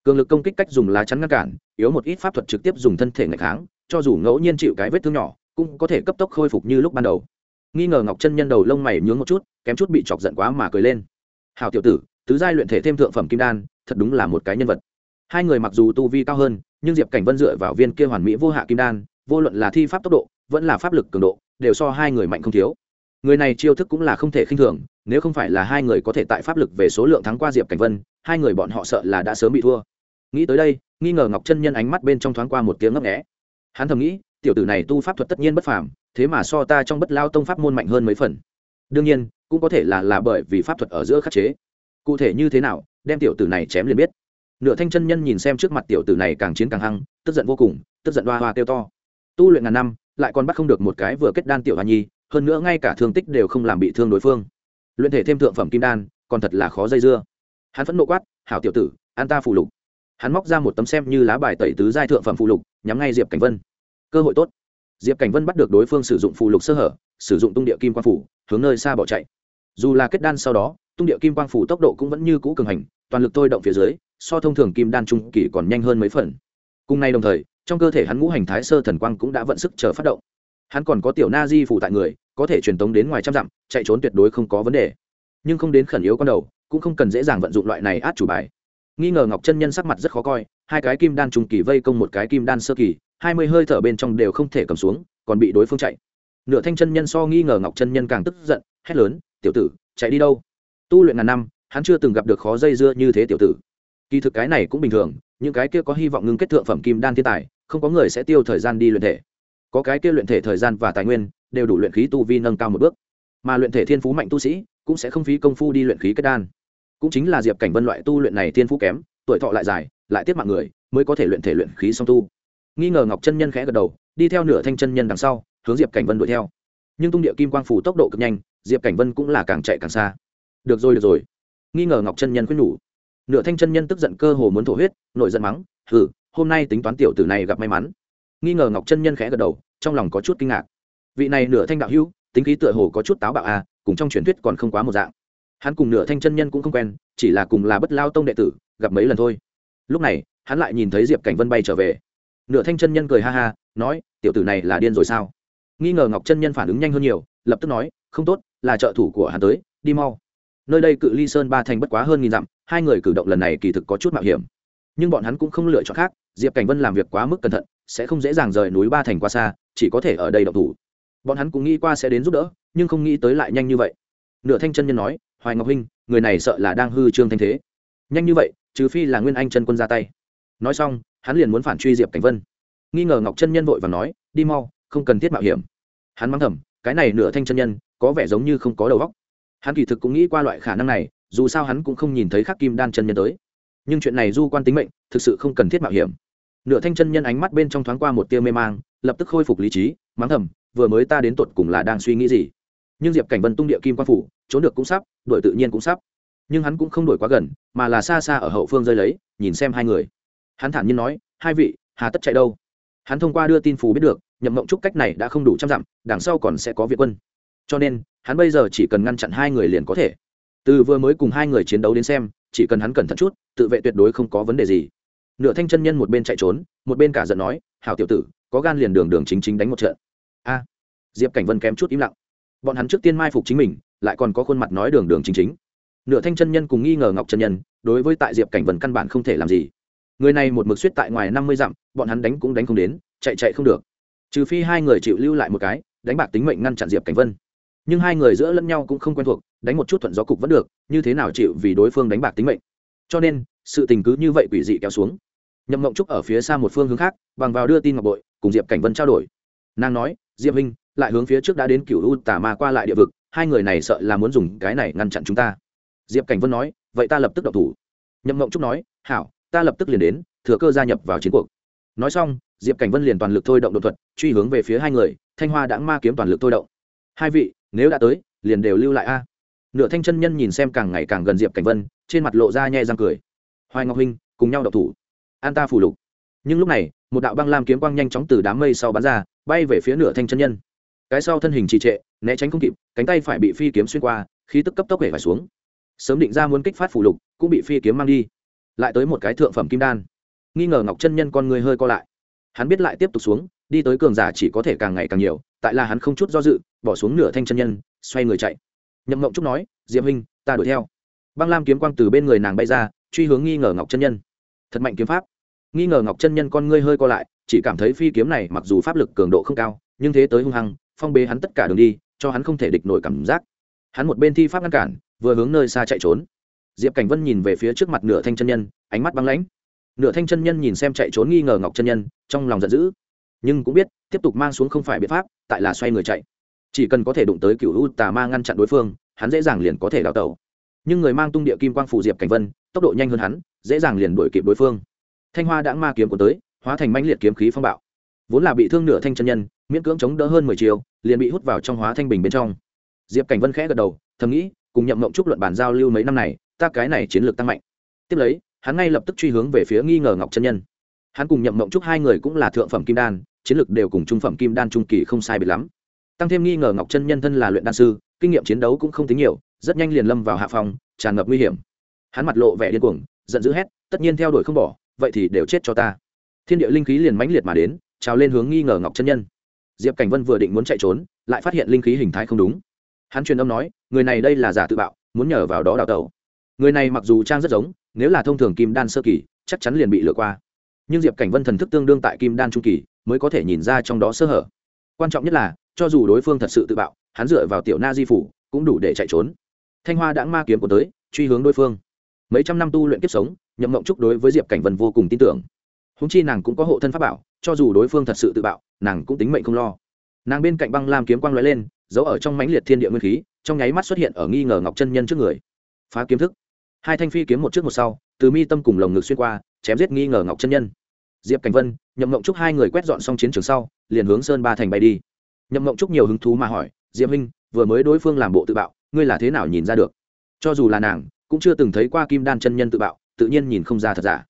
A: Cường lực công kích cách dùng lá chắn ngăn cản, yếu một ít pháp thuật trực tiếp dùng thân thể ngày kháng, cho dù ngẫu nhiên chịu cái vết thương nhỏ, cũng có thể cấp tốc khôi phục như lúc ban đầu. Nghi ngờ ngọc chân nhân đầu lông mày nhướng một chút, kém chút bị chọc giận quá mà cười lên. Hào tiểu tử, tứ giai luyện thể thêm thượng phẩm kim đan, thật đúng là một cái nhân vật hai người mặc dù tu vi cao hơn, nhưng diệp cảnh vân dựa vào viên kia hoàn mỹ vô hạ kim đan, vô luận là thi pháp tốc độ, vẫn là pháp lực cường độ, đều so hai người mạnh không thiếu. Người này chiêu thức cũng là không thể khinh thường, nếu không phải là hai người có thể tại pháp lực về số lượng thắng qua diệp cảnh vân, hai người bọn họ sợ là đã sớm bị thua. Nghĩ tới đây, nghi ngờ ngọc chân nhân ánh mắt bên trong thoáng qua một tiếng ngấp nghẽ hắn thầm nghĩ, tiểu tử này tu pháp thuật tất nhiên bất phàm, thế mà so ta trong bất lao tông pháp môn mạnh hơn mấy phần. Đương nhiên, cũng có thể là là bởi vì pháp thuật ở giữa khắc chế. Cụ thể như thế nào, đem tiểu tử này chém liền biết nửa thanh chân nhân nhìn xem trước mặt tiểu tử này càng chiến càng hăng, tức giận vô cùng, tức giận hoa hoa kêu to. Tu luyện ngàn năm, lại còn bắt không được một cái vừa kết đan tiểu hoa nhi, hơn nữa ngay cả thương tích đều không làm bị thương đối phương. Luyện thể thêm thượng phẩm kim đan, còn thật là khó dây dưa. Hắn phẫn nộ quát, hảo tiểu tử, an ta phụ lục. Hắn móc ra một tấm xem như lá bài tẩy tứ giai thượng phẩm phụ lục, nhắm ngay diệp cảnh vân. Cơ hội tốt. Diệp cảnh vân bắt được đối phương sử dụng phụ lục sơ hở, sử dụng tung địa kim quang phủ, hướng nơi xa bỏ chạy. Dù là kết đan sau đó, tung địa kim quang phủ tốc độ cũng vẫn như cũ cường hành, toàn lực thôi động phía dưới so thông thường kim đan trung kỳ còn nhanh hơn mấy phần. Cùng nay đồng thời, trong cơ thể hắn ngũ hành thái sơ thần quang cũng đã vận sức chờ phát động. Hắn còn có tiểu na di phụ tại người, có thể truyền tống đến ngoài trăm dặm, chạy trốn tuyệt đối không có vấn đề. Nhưng không đến khẩn yếu con đầu, cũng không cần dễ dàng vận dụng loại này át chủ bài. Nghi ngờ ngọc chân nhân sắc mặt rất khó coi, hai cái kim đan trung kỳ vây công một cái kim đan sơ kỳ, hai mươi hơi thở bên trong đều không thể cầm xuống, còn bị đối phương chạy. Nửa thanh chân nhân so nghi ngờ ngọc chân nhân càng tức giận, hét lớn, tiểu tử, chạy đi đâu? Tu luyện ngàn năm, hắn chưa từng gặp được khó dây dưa như thế tiểu tử kỳ thực cái này cũng bình thường, những cái kia có hy vọng ngưng kết thượng phẩm kim đan thiên tài, không có người sẽ tiêu thời gian đi luyện thể. Có cái kia luyện thể thời gian và tài nguyên, đều đủ luyện khí tu vi nâng cao một bước. Mà luyện thể thiên phú mạnh tu sĩ, cũng sẽ không phí công phu đi luyện khí kết đan. Cũng chính là diệp cảnh vân loại tu luyện này thiên phú kém, tuổi thọ lại dài, lại tiếp mạng người, mới có thể luyện thể luyện khí song tu. Nghi ngờ ngọc chân nhân khẽ gật đầu, đi theo nửa thanh chân nhân đằng sau, hướng diệp cảnh vân đuổi theo. Nhưng tung địa kim quang phủ tốc độ cực nhanh, diệp cảnh vân cũng là càng chạy càng xa. Được rồi được rồi. Nghi ngờ ngọc chân nhân quyết nhủ nửa thanh chân nhân tức giận cơ hồ muốn thổ huyết nội giận mắng, hừ, hôm nay tính toán tiểu tử này gặp may mắn. Nghi ngờ ngọc chân nhân khẽ gật đầu, trong lòng có chút kinh ngạc. Vị này nửa thanh đạo hữu, tính khí tựa hồ có chút táo bạo à cùng trong truyền thuyết còn không quá một dạng. Hắn cùng nửa thanh chân nhân cũng không quen, chỉ là cùng là bất lao tông đệ tử, gặp mấy lần thôi. Lúc này, hắn lại nhìn thấy diệp cảnh vân bay trở về. Nửa thanh chân nhân cười ha ha, nói, tiểu tử này là điên rồi sao? Nghi ngờ ngọc chân nhân phản ứng nhanh hơn nhiều, lập tức nói, không tốt, là trợ thủ của hắn tới, đi mau. Nơi đây cự ly sơn ba thành bất quá hơn nghìn dặm hai người cử động lần này kỳ thực có chút mạo hiểm. Nhưng bọn hắn cũng không lựa chọn khác, diệp cảnh vân làm việc quá mức cẩn thận, sẽ không dễ dàng rời núi ba thành qua xa, chỉ có thể ở đây độc thủ. Bọn hắn cũng nghĩ qua sẽ đến giúp đỡ, nhưng không nghĩ tới lại nhanh như vậy. Nửa thanh chân nhân nói, hoài ngọc huynh, người này sợ là đang hư trương thanh thế. Nhanh như vậy, trừ phi là nguyên anh chân quân ra tay. Nói xong, hắn liền muốn phản truy diệp cảnh vân. Nghi ngờ ngọc chân nhân vội và nói, đi mau, không cần thiết mạo hiểm. Hắn mắng thầm, cái này nửa thanh chân nhân có vẻ giống như không có đầu óc. Hắn kỳ thực cũng nghĩ qua loại khả năng này dù sao hắn cũng không nhìn thấy khắc kim đan chân nhân tới. Nhưng chuyện này du quan tính mệnh, thực sự không cần thiết mạo hiểm. Nửa thanh chân nhân ánh mắt bên trong thoáng qua một tia mê mang, lập tức khôi phục lý trí, mắng thầm, vừa mới ta đến tột cùng là đang suy nghĩ gì? Nhưng diệp cảnh vân tung địa kim quan phủ, trốn được cũng sắp đổi tự nhiên cũng sắp. Nhưng hắn cũng không đổi quá gần, mà là xa xa ở hậu phương rơi lấy, nhìn xem hai người. Hắn thản nhiên nói, hai vị, hà tất chạy đâu? Hắn thông qua đưa tin phù biết được, nhậm mộng trúc cách này đã không đủ trăm dặm, đằng sau còn sẽ có việt quân. Cho nên, hắn bây giờ chỉ cần ngăn chặn hai người liền có thể từ vừa mới cùng hai người chiến đấu đến xem, chỉ cần hắn cẩn thận chút, tự vệ tuyệt đối không có vấn đề gì. Nửa thanh chân nhân một bên chạy trốn, một bên cả giận nói, hảo tiểu tử, có gan liền đường đường chính chính đánh một trận. A. Diệp cảnh vân kém chút im lặng. Bọn hắn trước tiên mai phục chính mình, lại còn có khuôn mặt nói đường đường chính chính. Nửa thanh chân nhân cùng nghi ngờ ngọc chân nhân, đối với tại diệp cảnh vân căn bản không thể làm gì. Người này một mực suýt tại ngoài năm mươi dặm, bọn hắn đánh cũng đánh không đến, chạy chạy không được. Trừ phi hai người chịu lưu lại một cái, đánh bạc tính mệnh ngăn chặn diệp cảnh vân nhưng hai người giữa lẫn nhau cũng không quen thuộc, đánh một chút thuận gió cục vẫn được, như thế nào chịu vì đối phương đánh bạc tính mệnh. Cho nên, sự tình cứ như vậy quỷ dị kéo xuống. Nhậm mộng trúc ở phía xa một phương hướng khác, bằng vào đưa tin ngọc bội, cùng diệp cảnh vân trao đổi. Nàng nói, diệp huynh, lại hướng phía trước đã đến cựu u tà ma qua lại địa vực, hai người này sợ là muốn dùng cái này ngăn chặn chúng ta. Diệp cảnh vân nói, vậy ta lập tức độc thủ. Nhậm mộng trúc nói, hảo, ta lập tức liền đến, thừa cơ gia nhập vào chiến cuộc. Nói xong, diệp cảnh vân liền toàn lực thôi động đột thuật, truy hướng về phía hai người, thanh hoa đã ma kiếm toàn lực thôi động. Hai vị nếu đã tới, liền đều lưu lại a. Nửa thanh chân nhân nhìn xem càng ngày càng gần diệp cảnh vân, trên mặt lộ ra nhẹ răng cười. Hoài ngọc huynh, cùng nhau độc thủ. An ta phủ lục. Nhưng lúc này, một đạo băng lam kiếm quang nhanh chóng từ đám mây sau bắn ra, bay về phía nửa thanh chân nhân. Cái sau thân hình trì trệ, né tránh không kịp, cánh tay phải bị phi kiếm xuyên qua, khí tức cấp tốc hể phải xuống. Sớm định ra muốn kích phát phủ lục, cũng bị phi kiếm mang đi. Lại tới một cái thượng phẩm kim đan. Nghi ngờ ngọc chân nhân con người hơi co lại. Hắn biết lại tiếp tục xuống, đi tới cường giả chỉ có thể càng ngày càng nhiều tại là hắn không chút do dự, bỏ xuống nửa thanh chân nhân, xoay người chạy. Nhậm mộng trúc nói, diệp huynh, ta đuổi theo. Băng lam kiếm quang từ bên người nàng bay ra, truy hướng nghi ngờ ngọc chân nhân. Thật mạnh kiếm pháp. Nghi ngờ ngọc chân nhân con ngươi hơi co lại, chỉ cảm thấy phi kiếm này mặc dù pháp lực cường độ không cao, nhưng thế tới hung hăng, phong bế hắn tất cả đường đi, cho hắn không thể địch nổi cảm giác. Hắn một bên thi pháp ngăn cản, vừa hướng nơi xa chạy trốn. Diệp cảnh vân nhìn về phía trước mặt nửa thanh chân nhân, ánh mắt băng lãnh. Nửa thanh chân nhân nhìn xem chạy trốn nghi ngờ ngọc chân nhân, trong lòng giận dữ nhưng cũng biết, tiếp tục mang xuống không phải biện pháp, tại là xoay người chạy. Chỉ cần có thể đụng tới cựu u tà ma ngăn chặn đối phương, hắn dễ dàng liền có thể đào tẩu. Nhưng người mang tung địa kim quang phủ diệp cảnh vân, tốc độ nhanh hơn hắn, dễ dàng liền đuổi kịp đối phương. Thanh hoa đã ma kiếm của tới, hóa thành manh liệt kiếm khí phong bạo. Vốn là bị thương nửa thanh chân nhân, miễn cưỡng chống đỡ hơn mười chiều, liền bị hút vào trong hóa thanh bình bên trong. Diệp cảnh vân khẽ gật đầu, thầm nghĩ, cùng nhậm mộng trúc luận bản giao lưu mấy năm này, ta cái này chiến lược tăng mạnh. Tiếp lấy, hắn ngay lập tức truy hướng về phía nghi ngờ ngọc chân nhân. Hắn cùng nhậm mộng trúc hai người cũng là thượng phẩm kim đan chiến lược đều cùng trung phẩm kim đan trung kỳ không sai biệt lắm. Tăng thêm nghi ngờ ngọc chân nhân thân là luyện đan sư, kinh nghiệm chiến đấu cũng không tính nhiều, rất nhanh liền lâm vào hạ phòng tràn ngập nguy hiểm. Hắn mặt lộ vẻ điên cuồng, giận dữ hét, tất nhiên theo đuổi không bỏ, vậy thì đều chết cho ta. Thiên địa linh khí liền mãnh liệt mà đến, trào lên hướng nghi ngờ ngọc chân nhân. Diệp cảnh vân vừa định muốn chạy trốn, lại phát hiện linh khí hình thái không đúng. Hắn truyền âm nói, người này đây là giả tự bạo, muốn nhờ vào đó đào tẩu. Người này mặc dù trang rất giống, nếu là thông thường kim đan sơ kỳ, chắc chắn liền bị lừa qua. Nhưng diệp cảnh vân thần thức tương đương tại kim đan trung kỳ mới có thể nhìn ra trong đó sơ hở. Quan trọng nhất là, cho dù đối phương thật sự tự bạo, hắn dựa vào tiểu na di phủ cũng đủ để chạy trốn. Thanh hoa đã ma kiếm của tới, truy hướng đối phương. Mấy trăm năm tu luyện kiếp sống, nhậm mộng trúc đối với diệp cảnh vân vô cùng tin tưởng. Húng chi nàng cũng có hộ thân pháp bảo, cho dù đối phương thật sự tự bạo, nàng cũng tính mệnh không lo. Nàng bên cạnh băng lam kiếm quang lóe lên, giấu ở trong mãnh liệt thiên địa nguyên khí, trong nháy mắt xuất hiện ở nghi ngờ ngọc chân nhân trước người. Phá kiếm thức. Hai thanh phi kiếm một trước một sau, từ mi tâm cùng lồng ngực xuyên qua, chém giết nghi ngờ ngọc chân nhân diệp cảnh vân, nhậm mộng trúc hai người quét dọn xong chiến trường sau, liền hướng sơn ba thành bay đi. Nhậm mộng trúc nhiều hứng thú mà hỏi, diệp minh vừa mới đối phương làm bộ tự bạo, ngươi là thế nào nhìn ra được? Cho dù là nàng, cũng chưa từng thấy qua kim đan chân nhân tự bạo, tự nhiên nhìn không ra thật giả.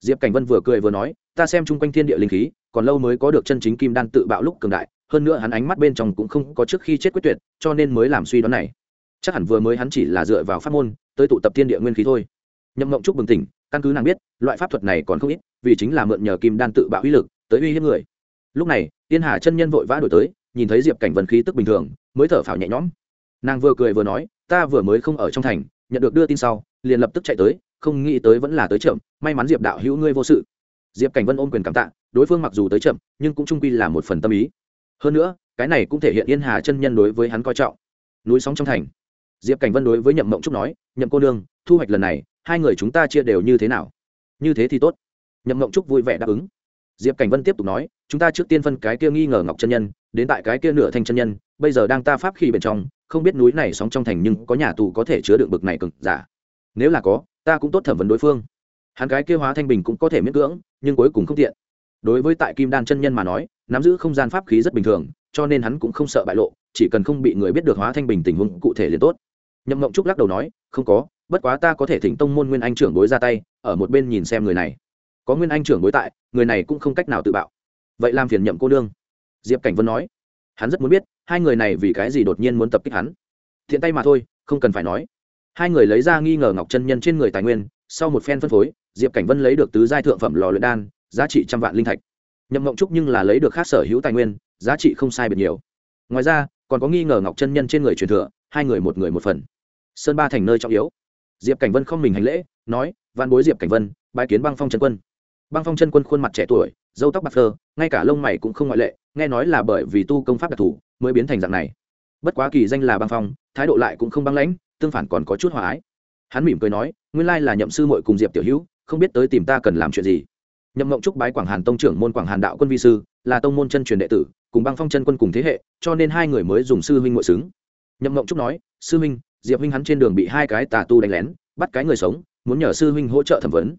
A: Diệp cảnh vân vừa cười vừa nói, ta xem chung quanh thiên địa linh khí, còn lâu mới có được chân chính kim đan tự bạo lúc cường đại, hơn nữa hắn ánh mắt bên trong cũng không có trước khi chết quyết tuyệt, cho nên mới làm suy đoán này. Chắc hẳn vừa mới hắn chỉ là dựa vào pháp môn, tới tụ tập thiên địa nguyên khí thôi. Nhậm mộng trúc bừng tỉnh căn cứ nàng biết, loại pháp thuật này còn không ít, vì chính là mượn nhờ kim đan tự bạo uy lực, tới uy hiếp người. Lúc này tiên hà chân nhân vội vã đổi tới, nhìn thấy diệp cảnh vân khí tức bình thường, mới thở phào nhẹ nhõm. Nàng vừa cười vừa nói, ta vừa mới không ở trong thành, nhận được đưa tin sau, liền lập tức chạy tới, không nghĩ tới vẫn là tới chậm, may mắn diệp đạo hữu ngươi vô sự. Diệp cảnh vân ôm quyền cảm tạ, đối phương mặc dù tới chậm, nhưng cũng trung quy là một phần tâm ý. Hơn nữa, cái này cũng thể hiện yên hà chân nhân đối với hắn coi trọng. Núi sóng trong thành. Diệp cảnh vân đối với nhậm mộng trúc nói, nhậm cô nương, thu hoạch lần này hai người chúng ta chia đều như thế nào? Như thế thì tốt. Nhậm mộng trúc vui vẻ đáp ứng. Diệp cảnh vân tiếp tục nói, chúng ta trước tiên phân cái kia nghi ngờ ngọc chân nhân, đến tại cái kia nửa thanh chân nhân, bây giờ đang ta pháp khi bên trong, không biết núi này sóng trong thành nhưng có nhà tù có thể chứa đựng bực này cực giả. Nếu là có, ta cũng tốt thẩm vấn đối phương. Hắn cái kia hóa thanh bình cũng có thể miễn cưỡng, nhưng cuối cùng không tiện. Đối với tại kim đan chân nhân mà nói, nắm giữ không gian pháp khí rất bình thường, cho nên hắn cũng không sợ bại lộ, chỉ cần không bị người biết được hóa thanh bình tình huống cụ thể liền tốt. Nhậm mộng trúc lắc đầu nói, không có bất quá ta có thể thỉnh tông môn nguyên anh trưởng bối ra tay, ở một bên nhìn xem người này. Có nguyên anh trưởng bối tại, người này cũng không cách nào tự bạo. Vậy làm phiền nhậm cô nương. Diệp cảnh vân nói. Hắn rất muốn biết, hai người này vì cái gì đột nhiên muốn tập kích hắn. Thiện tay mà thôi, không cần phải nói. Hai người lấy ra nghi ngờ ngọc chân nhân trên người tài nguyên, sau một phen phân phối, diệp cảnh vân lấy được tứ giai thượng phẩm lò luyện đan, giá trị trăm vạn linh thạch. Nhậm ngộng trúc nhưng là lấy được khác sở hữu tài nguyên, giá trị không sai biệt nhiều. Ngoài ra, còn có nghi ngờ ngọc chân nhân trên người truyền thừa, hai người một người một phần. Sơn ba thành nơi trọng yếu diệp cảnh vân không mình hành lễ, nói văn bối diệp cảnh vân, bái kiến băng phong chân quân. Băng phong chân quân khuôn mặt trẻ tuổi dâu tóc bạc phơ, ngay cả lông mày cũng không ngoại lệ, nghe nói là bởi vì tu công pháp đặc thù mới biến thành dạng này. Bất quá kỳ danh là băng phong, thái độ lại cũng không băng lãnh, tương phản còn có chút hòa ái. Hắn mỉm cười nói, nguyên lai là nhậm sư mội cùng diệp tiểu hữu, không biết tới tìm ta cần làm chuyện gì. Nhậm mộng trúc bái quảng hàn tông trưởng môn quảng hàn đạo quân vi sư, là tông môn chân truyền đệ tử, cùng băng phong chân quân cùng thế hệ, cho nên hai người mới dùng sư huynh ngội xứng. Nhậm mộng trúc nói, sư huynh diệp huynh hắn trên đường bị hai cái tà tu đánh lén, bắt cái người sống, muốn nhờ sư huynh hỗ trợ thẩm vấn.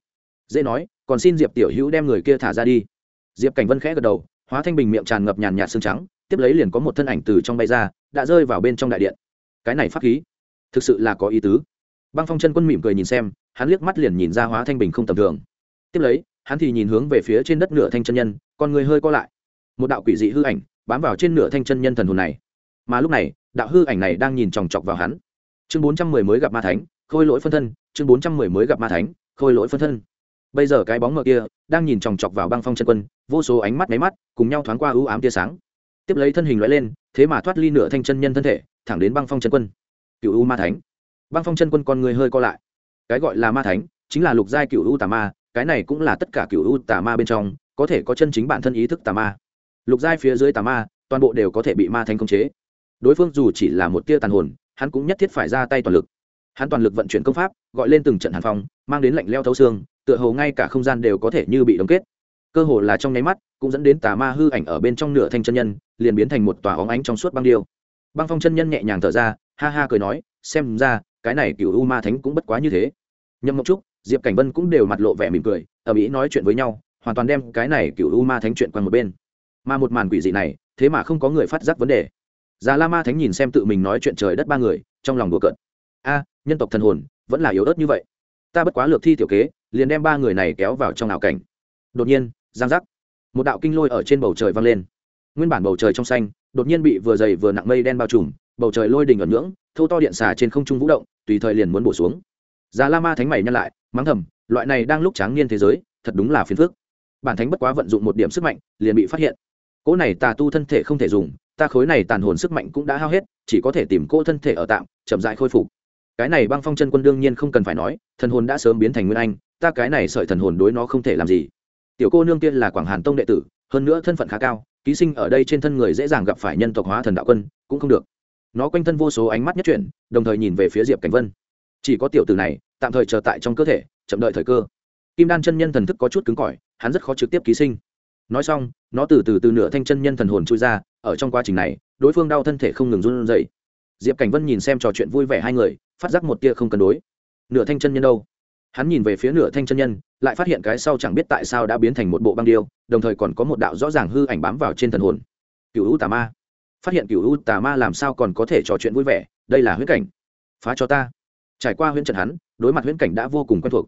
A: Dễ nói, còn xin diệp tiểu hữu đem người kia thả ra đi. Diệp cảnh vân khẽ gật đầu, hóa thanh bình miệng tràn ngập nhàn nhạt xương trắng, tiếp lấy liền có một thân ảnh từ trong bay ra, đã rơi vào bên trong đại điện. Cái này pháp khí, thực sự là có ý tứ. Băng phong chân quân mỉm cười nhìn xem, hắn liếc mắt liền nhìn ra hóa thanh bình không tầm thường. Tiếp lấy, hắn thì nhìn hướng về phía trên đất nửa thanh chân nhân, con người hơi co lại. Một đạo quỷ dị hư ảnh bám vào trên nửa thanh chân nhân thần hồn này. Mà lúc này, đạo hư ảnh này đang nhìn chòng chọc vào hắn chương bốn trăm mười mới gặp ma thánh, khôi lỗi phân thân. Chương bốn trăm mười mới gặp ma thánh, khôi lỗi phân thân. Bây giờ cái bóng mờ kia đang nhìn chòng chọc vào băng phong chân quân, vô số ánh mắt máy mắt cùng nhau thoáng qua ưu ám tia sáng. Tiếp lấy thân hình loại lên, thế mà thoát ly nửa thanh chân nhân thân thể, thẳng đến băng phong chân quân. Cựu u ma thánh. Băng phong chân quân con người hơi co lại. Cái gọi là ma thánh chính là lục giai cựu u tà ma, cái này cũng là tất cả cựu u tà ma bên trong, có thể có chân chính bản thân ý thức tà ma. Lục giai phía dưới tà ma, toàn bộ đều có thể bị ma thánh khống chế. Đối phương dù chỉ là một tia tàn hồn hắn cũng nhất thiết phải ra tay toàn lực. Hắn toàn lực vận chuyển công pháp, gọi lên từng trận hàn phong, mang đến lạnh leo thấu xương, tựa hồ ngay cả không gian đều có thể như bị đóng kết. Cơ hồ là trong nháy mắt, cũng dẫn đến tà ma hư ảnh ở bên trong nửa thanh chân nhân, liền biến thành một tòa óng ánh trong suốt băng điêu. Băng phong chân nhân nhẹ nhàng thở ra, ha ha cười nói, xem ra, cái này cựu u ma thánh cũng bất quá như thế. Nhâm một trúc, diệp cảnh vân cũng đều mặt lộ vẻ mỉm cười ở mỹ nói chuyện với nhau, hoàn toàn đem cái này cựu u ma thánh chuyện qua một bên. Mà một màn quỷ dị này, thế mà không có người phát giác vấn đề già la ma thánh nhìn xem tự mình nói chuyện trời đất ba người, trong lòng đùa cợt. A, nhân tộc thần hồn, vẫn là yếu ớt như vậy. Ta bất quá lược thi tiểu kế, liền đem ba người này kéo vào trong ảo cảnh. Đột nhiên, giang giác. Một đạo kinh lôi ở trên bầu trời vang lên. Nguyên bản bầu trời trong xanh, đột nhiên bị vừa dày vừa nặng mây đen bao trùm, bầu trời lôi đình ẩn ngưỡng thâu to điện xà trên không trung vũ động, tùy thời liền muốn bổ xuống. Già la ma thánh mày nhăn lại, mắng thầm, loại này đang lúc tráng niên thế giới, thật đúng là phiền phức. Bản thánh bất quá vận dụng một điểm sức mạnh, liền bị phát hiện. Cỗ này tà tu thân thể không thể dùng ta khối này tàn hồn sức mạnh cũng đã hao hết, chỉ có thể tìm cỗ thân thể ở tạm, chậm dại khôi phục. Cái này băng phong chân quân đương nhiên không cần phải nói, thần hồn đã sớm biến thành nguyên anh, ta cái này sợi thần hồn đối nó không thể làm gì. Tiểu cô nương tiên là quảng hàn tông đệ tử, hơn nữa thân phận khá cao, ký sinh ở đây trên thân người dễ dàng gặp phải nhân tộc hóa thần đạo quân, cũng không được. Nó quanh thân vô số ánh mắt nhất chuyển, đồng thời nhìn về phía diệp cảnh vân. Chỉ có tiểu tử này, tạm thời chờ tại trong cơ thể, chậm đợi thời cơ. Kim đan chân nhân thần thức có chút cứng cỏi, hắn rất khó trực tiếp ký sinh. Nói xong, nó từ từ từ nửa thanh chân nhân thần hồn chui ra ở trong quá trình này, đối phương đau thân thể không ngừng run rẩy. Diệp cảnh vân nhìn xem trò chuyện vui vẻ hai người, phát giác một tia không cân đối. Nửa thanh chân nhân đâu? Hắn nhìn về phía nửa thanh chân nhân, lại phát hiện cái sau chẳng biết tại sao đã biến thành một bộ băng điêu, đồng thời còn có một đạo rõ ràng hư ảnh bám vào trên thần hồn. Cựu u tà ma. Phát hiện cựu u tà ma làm sao còn có thể trò chuyện vui vẻ, đây là huyễn cảnh. Phá cho ta. Trải qua huyễn trận hắn, đối mặt huyễn cảnh đã vô cùng quen thuộc.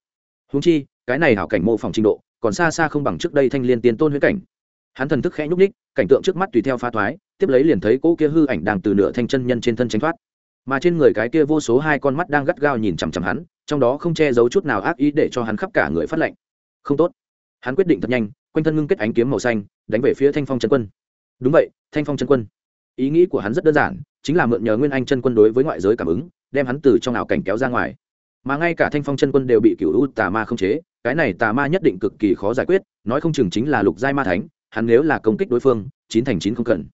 A: Húng chi, cái này hảo cảnh mô phỏng trình độ, còn xa xa không bằng trước đây thanh liên tiến tôn huyễn cảnh hắn thần thức khẽ nhúc ních cảnh tượng trước mắt tùy theo pha thoái, tiếp lấy liền thấy cỗ kia hư ảnh đang từ nửa thanh chân nhân trên thân tránh thoát. Mà trên người cái kia vô số hai con mắt đang gắt gao nhìn chằm chằm hắn, trong đó không che giấu chút nào ác ý để cho hắn khắp cả người phát lệnh không tốt. Hắn quyết định thật nhanh, quanh thân ngưng kết ánh kiếm màu xanh, đánh về phía thanh phong chân quân. Đúng vậy, thanh phong chân quân. Ý nghĩ của hắn rất đơn giản, chính là mượn nhờ nguyên anh chân quân đối với ngoại giới cảm ứng, đem hắn từ trong ảo cảnh kéo ra ngoài. Mà ngay cả thanh phong chân quân đều bị cựu u tà ma không chế, cái này tà ma nhất định cực kỳ khó giải quyết, nói không chừng chính là lục giai ma thánh hắn nếu là công kích đối phương, chín thành chín không cần.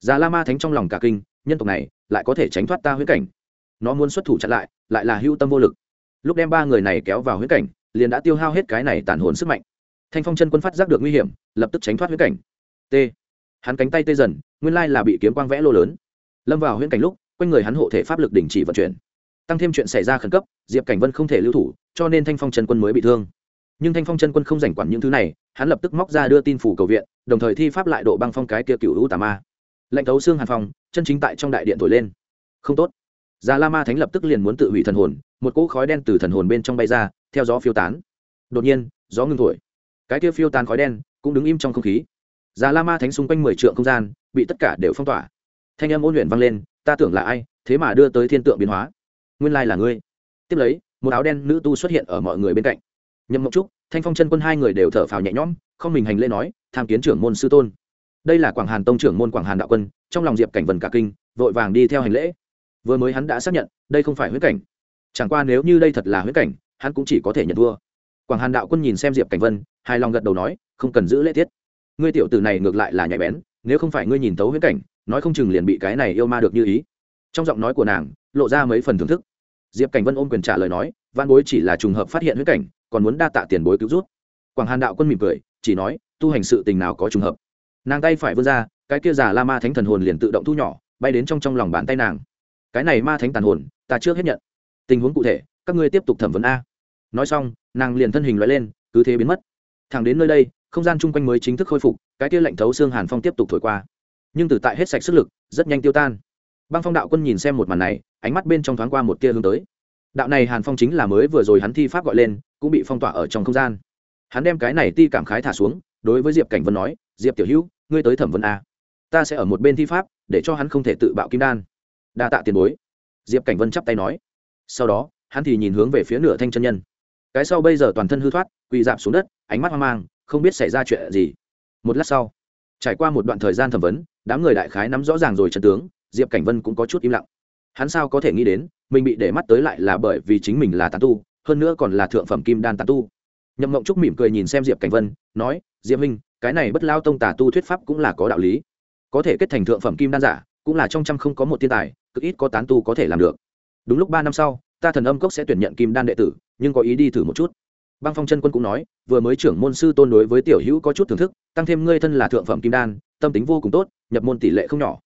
A: Già la ma thánh trong lòng cả kinh, nhân tộc này lại có thể tránh thoát ta huyết cảnh. Nó muốn xuất thủ chặn lại lại là hưu tâm vô lực. Lúc đem ba người này kéo vào huyết cảnh, liền đã tiêu hao hết cái này tàn hồn sức mạnh. Thanh phong chân quân phát giác được nguy hiểm, lập tức tránh thoát huyết cảnh. T. Hắn cánh tay tê dần, nguyên lai là bị kiếm quang vẽ lô lớn. Lâm vào huyễn cảnh lúc, quanh người hắn hộ thể pháp lực đình chỉ vận chuyển. Tăng thêm chuyện xảy ra khẩn cấp, diệp cảnh vân không thể lưu thủ, cho nên thanh phong chân quân mới bị thương nhưng thanh phong chân quân không rảnh quản những thứ này, hắn lập tức móc ra đưa tin phủ cầu viện, đồng thời thi pháp lại độ băng phong cái kia cựu lũ tà ma. Lệnh thấu xương hàn phong, chân chính tại trong đại điện thổi lên. Không tốt. Già la ma thánh lập tức liền muốn tự hủy thần hồn, một cỗ khói đen từ thần hồn bên trong bay ra, theo gió phiêu tán. Đột nhiên, gió ngưng thổi. Cái kia phiêu tán khói đen cũng đứng im trong không khí. Già la ma thánh xung quanh mười trượng không gian, bị tất cả đều phong tỏa. Thanh âm ôn luyện vang lên, ta tưởng là ai, thế mà đưa tới thiên tượng biến hóa. Nguyên lai là ngươi. Tiếp lấy, một áo đen nữ tu xuất hiện ở mọi người bên cạnh nhậm mộng trúc, thanh phong chân quân hai người đều thở phào nhẹ nhõm, không mình hành lễ nói, tham kiến trưởng môn sư tôn. Đây là quảng hàn tông trưởng môn quảng hàn đạo quân, trong lòng diệp cảnh vần cả kinh, vội vàng đi theo hành lễ. Vừa mới hắn đã xác nhận, đây không phải huyết cảnh. Chẳng qua nếu như đây thật là huyết cảnh, hắn cũng chỉ có thể nhận thua. Quảng hàn đạo quân nhìn xem diệp cảnh vân, hài lòng gật đầu nói, không cần giữ lễ tiết. Ngươi tiểu tử này ngược lại là nhạy bén, nếu không phải ngươi nhìn tấu huyết cảnh, nói không chừng liền bị cái này yêu ma được như ý. Trong giọng nói của nàng, lộ ra mấy phần thưởng thức. Diệp cảnh vân ôm quyền trả lời nói văn bối chỉ là trùng hợp phát hiện huyết cảnh, còn muốn đa tạ tiền bối cứu rút quảng hàn đạo quân mỉm cười, chỉ nói, tu hành sự tình nào có trùng hợp. Nàng tay phải vươn ra, cái kia giả la ma thánh thần hồn liền tự động thu nhỏ, bay đến trong trong lòng bàn tay nàng. Cái này ma thánh tàn hồn, ta chưa hết nhận. Tình huống cụ thể, các ngươi tiếp tục thẩm vấn a. Nói xong, nàng liền thân hình loại lên, cứ thế biến mất. Thẳng đến nơi đây, không gian chung quanh mới chính thức khôi phục, cái kia lạnh thấu xương hàn phong tiếp tục thổi qua. Nhưng từ tại hết sạch sức lực, rất nhanh tiêu tan. Băng phong đạo quân nhìn xem một màn này, ánh mắt bên trong thoáng qua một tia hướng tới đạo này hàn phong chính là mới vừa rồi hắn thi pháp gọi lên, cũng bị phong tỏa ở trong không gian. Hắn đem cái này ti cảm khái thả xuống, đối với diệp cảnh vân nói, diệp tiểu hữu, ngươi tới thẩm vấn a. Ta sẽ ở một bên thi pháp, để cho hắn không thể tự bạo kim đan. Đa tạ tiền bối. Diệp cảnh vân chắp tay nói. Sau đó, hắn thì nhìn hướng về phía nửa thanh chân nhân. Cái sau bây giờ toàn thân hư thoát, quỳ dạp xuống đất, ánh mắt hoang mang, không biết xảy ra chuyện gì. Một lát sau, trải qua một đoạn thời gian thẩm vấn, đám người đại khái nắm rõ ràng rồi trận tướng, diệp cảnh vân cũng có chút im lặng. Hắn sao có thể nghĩ đến mình bị để mắt tới lại là bởi vì chính mình là tán tu, hơn nữa còn là thượng phẩm kim đan tán tu. Nhậm mộng trúc mỉm cười nhìn xem diệp cảnh vân, nói, diệp minh cái này bất lao tông tà tu thuyết pháp cũng là có đạo lý. Có thể kết thành thượng phẩm kim đan giả, cũng là trong trăm không có một thiên tài, cực ít có tán tu có thể làm được. Đúng lúc ba năm sau, ta thần âm cốc sẽ tuyển nhận kim đan đệ tử, nhưng có ý đi thử một chút. Băng phong chân quân cũng nói, vừa mới trưởng môn sư tôn đối với tiểu hữu có chút thưởng thức, tăng thêm ngươi thân là thượng phẩm kim đan, tâm tính vô cùng tốt, nhập môn tỷ lệ không nhỏ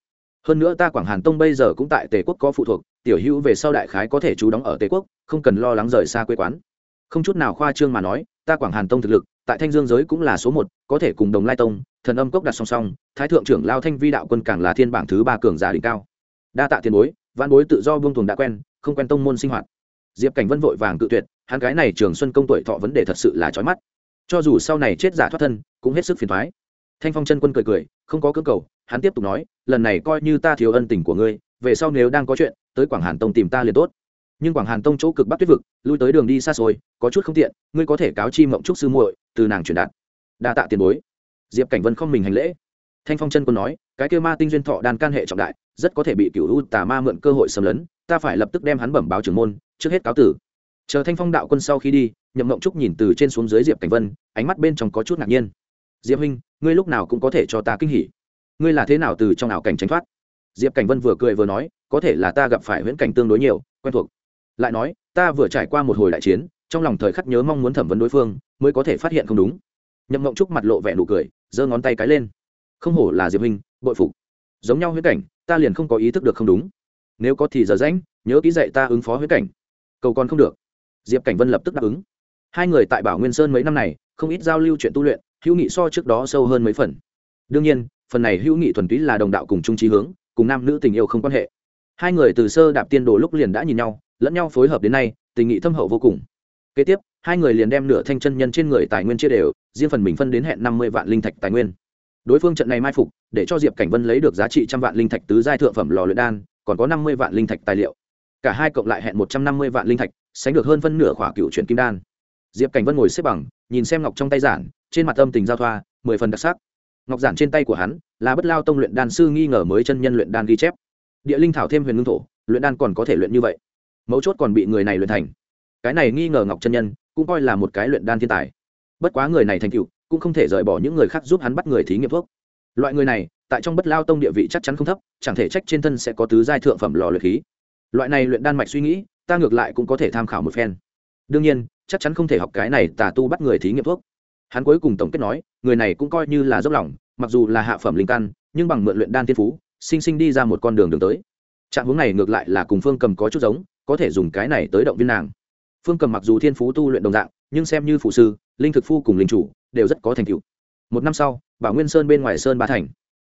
A: hơn nữa ta quảng hàn tông bây giờ cũng tại tề quốc có phụ thuộc, tiểu hữu về sau đại khái có thể trú đóng ở tề quốc, không cần lo lắng rời xa quê quán. Không chút nào khoa trương mà nói, ta quảng hàn tông thực lực, tại thanh dương giới cũng là số một, có thể cùng đồng lai tông, thần âm cốc đặt song song, thái thượng trưởng lao thanh vi đạo quân càng là thiên bảng thứ ba cường giả đỉnh cao. Đa tạ tiền bối văn bối tự do buông thuồng đã quen, không quen tông môn sinh hoạt. Diệp cảnh vân vội vàng cự tuyệt, hắn cái này trường xuân công tuổi thọ vấn đề thật sự là trói mắt. Cho dù sau này chết giả thoát thân, cũng hết sức phiền thoái. Thanh phong chân quân cười cười, không có cơ cầu hắn tiếp tục nói, lần này coi như ta thiếu ân tình của ngươi, về sau nếu đang có chuyện, tới quảng hàn tông tìm ta liền tốt. Nhưng quảng hàn tông chỗ cực bắc tuyết vực, lui tới đường đi xa xôi, có chút không tiện, ngươi có thể cáo chi mộng trúc sư muội, từ nàng truyền đạt. Đa tạ tiền bối. Diệp cảnh vân không mình hành lễ. Thanh phong chân quân nói, cái kêu ma tinh duyên thọ đan can hệ trọng đại, rất có thể bị cựu u tà ma mượn cơ hội xâm lấn, ta phải lập tức đem hắn bẩm báo trưởng môn, trước hết cáo tử. Chờ thanh phong đạo quân sau khi đi, nhậm mộng trúc nhìn từ trên xuống dưới diệp cảnh vân, ánh mắt bên trong có chút ngạc nhiên. Diệp huynh, ngươi lúc nào cũng có thể cho ta kinh hỉ ngươi là thế nào từ trong ảo cảnh tránh thoát? Diệp cảnh vân vừa cười vừa nói, có thể là ta gặp phải huyễn cảnh tương đối nhiều, quen thuộc. Lại nói, ta vừa trải qua một hồi đại chiến, trong lòng thời khắc nhớ mong muốn thẩm vấn đối phương, mới có thể phát hiện không đúng. Nhậm mộng trúc mặt lộ vẻ nụ cười, giơ ngón tay cái lên. Không hổ là diệp huynh, bội phục. Giống nhau huyễn cảnh, ta liền không có ý thức được không đúng. Nếu có thì giờ rãnh nhớ kỹ dạy ta ứng phó huyễn cảnh. Cầu còn không được. Diệp cảnh vân lập tức đáp ứng. Hai người tại bảo nguyên sơn mấy năm này, không ít giao lưu chuyện tu luyện, hữu nghị so trước đó sâu hơn mấy phần đương nhiên, phần này hữu nghị thuần túy là đồng đạo cùng chung trí hướng, cùng nam nữ tình yêu không quan hệ. Hai người từ sơ đạp tiên đồ lúc liền đã nhìn nhau, lẫn nhau phối hợp đến nay, tình nghị thâm hậu vô cùng. Kế tiếp, hai người liền đem nửa thanh chân nhân trên người tài nguyên chia đều, riêng phần mình phân đến hẹn năm mươi vạn linh thạch tài nguyên. Đối phương trận này mai phục, để cho diệp cảnh vân lấy được giá trị trăm vạn linh thạch tứ giai thượng phẩm lò luyện đan, còn có năm mươi vạn linh thạch tài liệu. Cả hai cộng lại hẹn một trăm năm mươi vạn linh thạch, sánh được hơn phân nửa khỏa cựu chuyển kim đan. Diệp cảnh vân ngồi xếp bằng, nhìn xem ngọc trong tay giản, trên mặt âm tình giao thoa, mười phần đặc sắc ngọc giản trên tay của hắn là bất lao tông luyện đan sư nghi ngờ mới chân nhân luyện đan ghi chép. Địa linh thảo thêm huyền ngưng thổ, luyện đan còn có thể luyện như vậy. Mấu chốt còn bị người này luyện thành. Cái này nghi ngờ ngọc chân nhân, cũng coi là một cái luyện đan thiên tài. Bất quá người này thành cựu cũng không thể rời bỏ những người khác giúp hắn bắt người thí nghiệm thuốc. Loại người này, tại trong bất lao tông địa vị chắc chắn không thấp, chẳng thể trách trên thân sẽ có tứ giai thượng phẩm lò luyện khí. Loại này luyện đan mạch suy nghĩ, ta ngược lại cũng có thể tham khảo một phen. Đương nhiên, chắc chắn không thể học cái này tà tu bắt người thí nghiệm thuốc hắn cuối cùng tổng kết nói, người này cũng coi như là dốc lòng, mặc dù là hạ phẩm linh căn, nhưng bằng mượn luyện đan thiên phú, sinh sinh đi ra một con đường đường tới. Trạng hướng này ngược lại là cùng phương cầm có chút giống, có thể dùng cái này tới động viên nàng. Phương cầm mặc dù thiên phú tu luyện đồng dạng, nhưng xem như phụ sư, linh thực phu cùng linh chủ, đều rất có thành tựu. Một năm sau, bảo nguyên sơn bên ngoài sơn ba thành.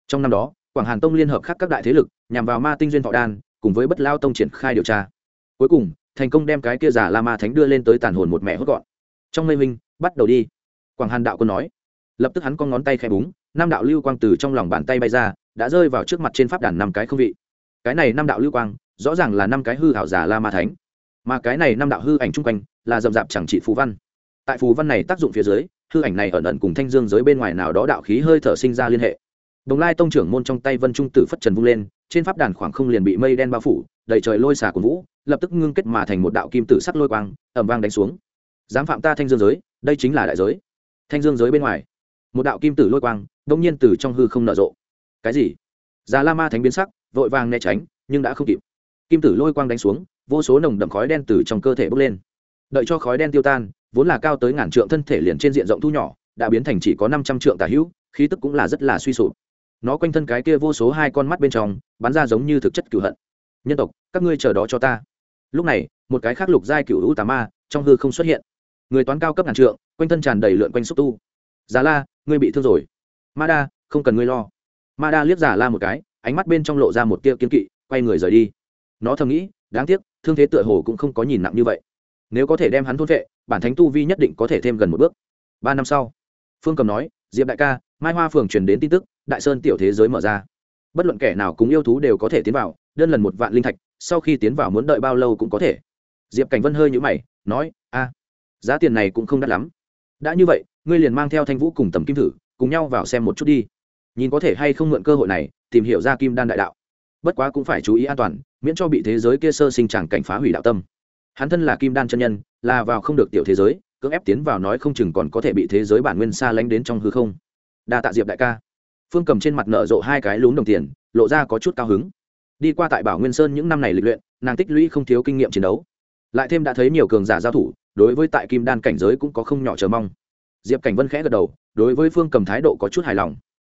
A: Trong năm đó, quảng hàn tông liên hợp khắc các đại thế lực, nhằm vào ma tinh duyên thọ đan, cùng với bất lao tông triển khai điều tra. Cuối cùng, thành công đem cái kia giả la ma thánh đưa lên tới tàn hồn một mẹ hốt gọn. Trong mây minh bắt đầu đi quảng hàn đạo quân nói. Lập tức hắn con ngón tay khẽ búng năm đạo lưu quang từ trong lòng bàn tay bay ra, đã rơi vào trước mặt trên pháp đàn năm cái không vị. Cái này năm đạo lưu quang, rõ ràng là năm cái hư hảo giả la ma thánh. Mà cái này năm đạo hư ảnh chung quanh, là rậm rạp chẳng trị phù văn. Tại phù văn này tác dụng phía dưới, hư ảnh này ẩn ẩn cùng thanh dương giới bên ngoài nào đó đạo khí hơi thở sinh ra liên hệ. Đồng lai tông trưởng môn trong tay vân trung tử phất trần vung lên, trên pháp đàn khoảng không liền bị mây đen bao phủ, đầy trời lôi xà của vũ, lập tức ngưng kết mà thành một đạo kim tử sắc lôi quang ẩm vang đánh xuống. Dám phạm ta thanh dương giới, đây chính là đại giới thanh dương giới bên ngoài, một đạo kim tử lôi quang đông nhiên từ trong hư không nở rộ. Cái gì? Già la ma thánh biến sắc, vội vàng né tránh, nhưng đã không kịp. Kim tử lôi quang đánh xuống, vô số nồng đậm khói đen từ trong cơ thể bốc lên. Đợi cho khói đen tiêu tan, vốn là cao tới ngàn trượng thân thể liền trên diện rộng thu nhỏ, đã biến thành chỉ có năm trăm trượng tả hữu, khí tức cũng là rất là suy sụp. Nó quanh thân cái kia vô số hai con mắt bên trong, bắn ra giống như thực chất cửu hận. Nhân tộc, các ngươi chờ đó cho ta. Lúc này, một cái khác lục giai cửu u tà ma trong hư không xuất hiện. Người toán cao cấp ngàn trượng quanh thân tràn đầy lượn quanh xúc tu. Già la, ngươi bị thương rồi. Ma đa, không cần ngươi lo. Ma đa liếc giả la một cái, ánh mắt bên trong lộ ra một tia kiên kỵ, quay người rời đi. Nó thầm nghĩ, đáng tiếc, thương thế tựa hồ cũng không có nhìn nặng như vậy. Nếu có thể đem hắn thôn vệ, bản thánh tu vi nhất định có thể thêm gần một bước. Ba năm sau, phương cầm nói, diệp đại ca, mai hoa phường truyền đến tin tức, đại sơn tiểu thế giới mở ra. Bất luận kẻ nào cũng yêu thú đều có thể tiến vào, đơn lần một vạn linh thạch, sau khi tiến vào muốn đợi bao lâu cũng có thể. Diệp cảnh vân hơi nhũ mày, nói, a, giá tiền này cũng không đắt lắm đã như vậy, ngươi liền mang theo thanh vũ cùng tầm kim thử, cùng nhau vào xem một chút đi. Nhìn có thể hay không mượn cơ hội này, tìm hiểu ra kim đan đại đạo. Bất quá cũng phải chú ý an toàn, miễn cho bị thế giới kia sơ sinh chẳng cảnh phá hủy đạo tâm. Hắn thân là kim đan chân nhân, là vào không được tiểu thế giới, cưỡng ép tiến vào nói không chừng còn có thể bị thế giới bản nguyên xa lánh đến trong hư không. Đa tạ diệp đại ca. Phương cầm trên mặt nợ rộ hai cái lún đồng tiền, lộ ra có chút cao hứng. Đi qua tại bảo nguyên sơn những năm này lịch luyện, nàng tích lũy không thiếu kinh nghiệm chiến đấu. Lại thêm đã thấy nhiều cường giả giao thủ đối với tại kim đan cảnh giới cũng có không nhỏ chờ mong. Diệp cảnh vân khẽ gật đầu, đối với phương cầm thái độ có chút hài lòng.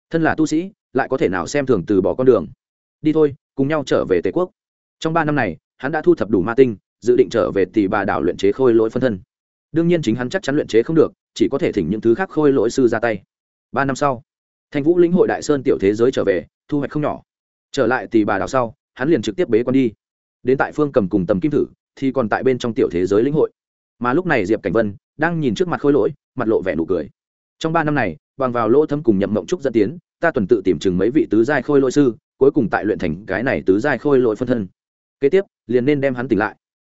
A: Thân là tu sĩ, lại có thể nào xem thường từ bỏ con đường? Đi thôi, cùng nhau trở về tề quốc. Trong ba năm này, hắn đã thu thập đủ ma tinh, dự định trở về tỷ bà đảo luyện chế khôi lỗi phân thân. Đương nhiên chính hắn chắc chắn luyện chế không được, chỉ có thể thỉnh những thứ khác khôi lỗi sư ra tay. Ba năm sau thanh vũ lĩnh hội đại sơn tiểu thế giới trở về, thu hoạch không nhỏ. Trở lại tỷ bà đảo sau, hắn liền trực tiếp bế con đi. Đến tại phương cầm cùng tầm kim thử, thì còn tại bên trong tiểu thế giới lĩnh hội mà lúc này diệp cảnh vân đang nhìn trước mặt khôi lỗi mặt lộ vẻ nụ cười trong ba năm này bằng vào lỗ thâm cùng nhậm mộng trúc dẫn tiến ta tuần tự tìm chừng mấy vị tứ giai khôi lỗi sư cuối cùng tại luyện thành cái này tứ giai khôi lỗi phân thân kế tiếp liền nên đem hắn tỉnh lại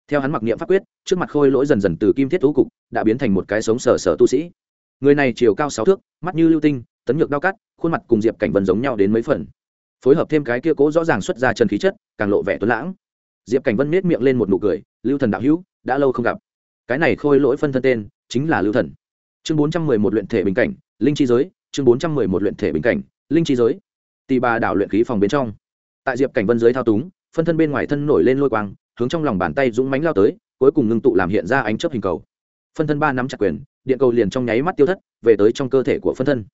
A: theo hắn mặc niệm pháp quyết trước mặt khôi lỗi dần dần từ kim thiết thú cục đã biến thành một cái sống sở sở tu sĩ người này chiều cao sáu thước mắt như lưu tinh tấn nhược đao cắt khuôn mặt cùng diệp cảnh vân giống nhau đến mấy phần phối hợp thêm cái kia cố rõ ràng xuất ra chân khí chất càng lộ vẻ tuấn lãng diệp cảnh vân nết miệng lên một nụ cười lưu thần đạo hữu đã lâu không gặp cái này khôi lỗi phân thân tên chính là lưu thần. Chương bốn trăm mười một luyện thể bình cảnh, linh chi giới, chương bốn trăm mười một luyện thể bình cảnh, linh chi giới. Tì bà đảo luyện khí phòng bên trong. Tại diệp cảnh vân dưới thao túng, phân thân bên ngoài thân nổi lên lôi quang, hướng trong lòng bàn tay dũng mánh lao tới, cuối cùng ngưng tụ làm hiện ra ánh chớp hình cầu. Phân thân ba nắm chặt quyền, điện cầu liền trong nháy mắt tiêu thất, về tới trong cơ thể của phân thân.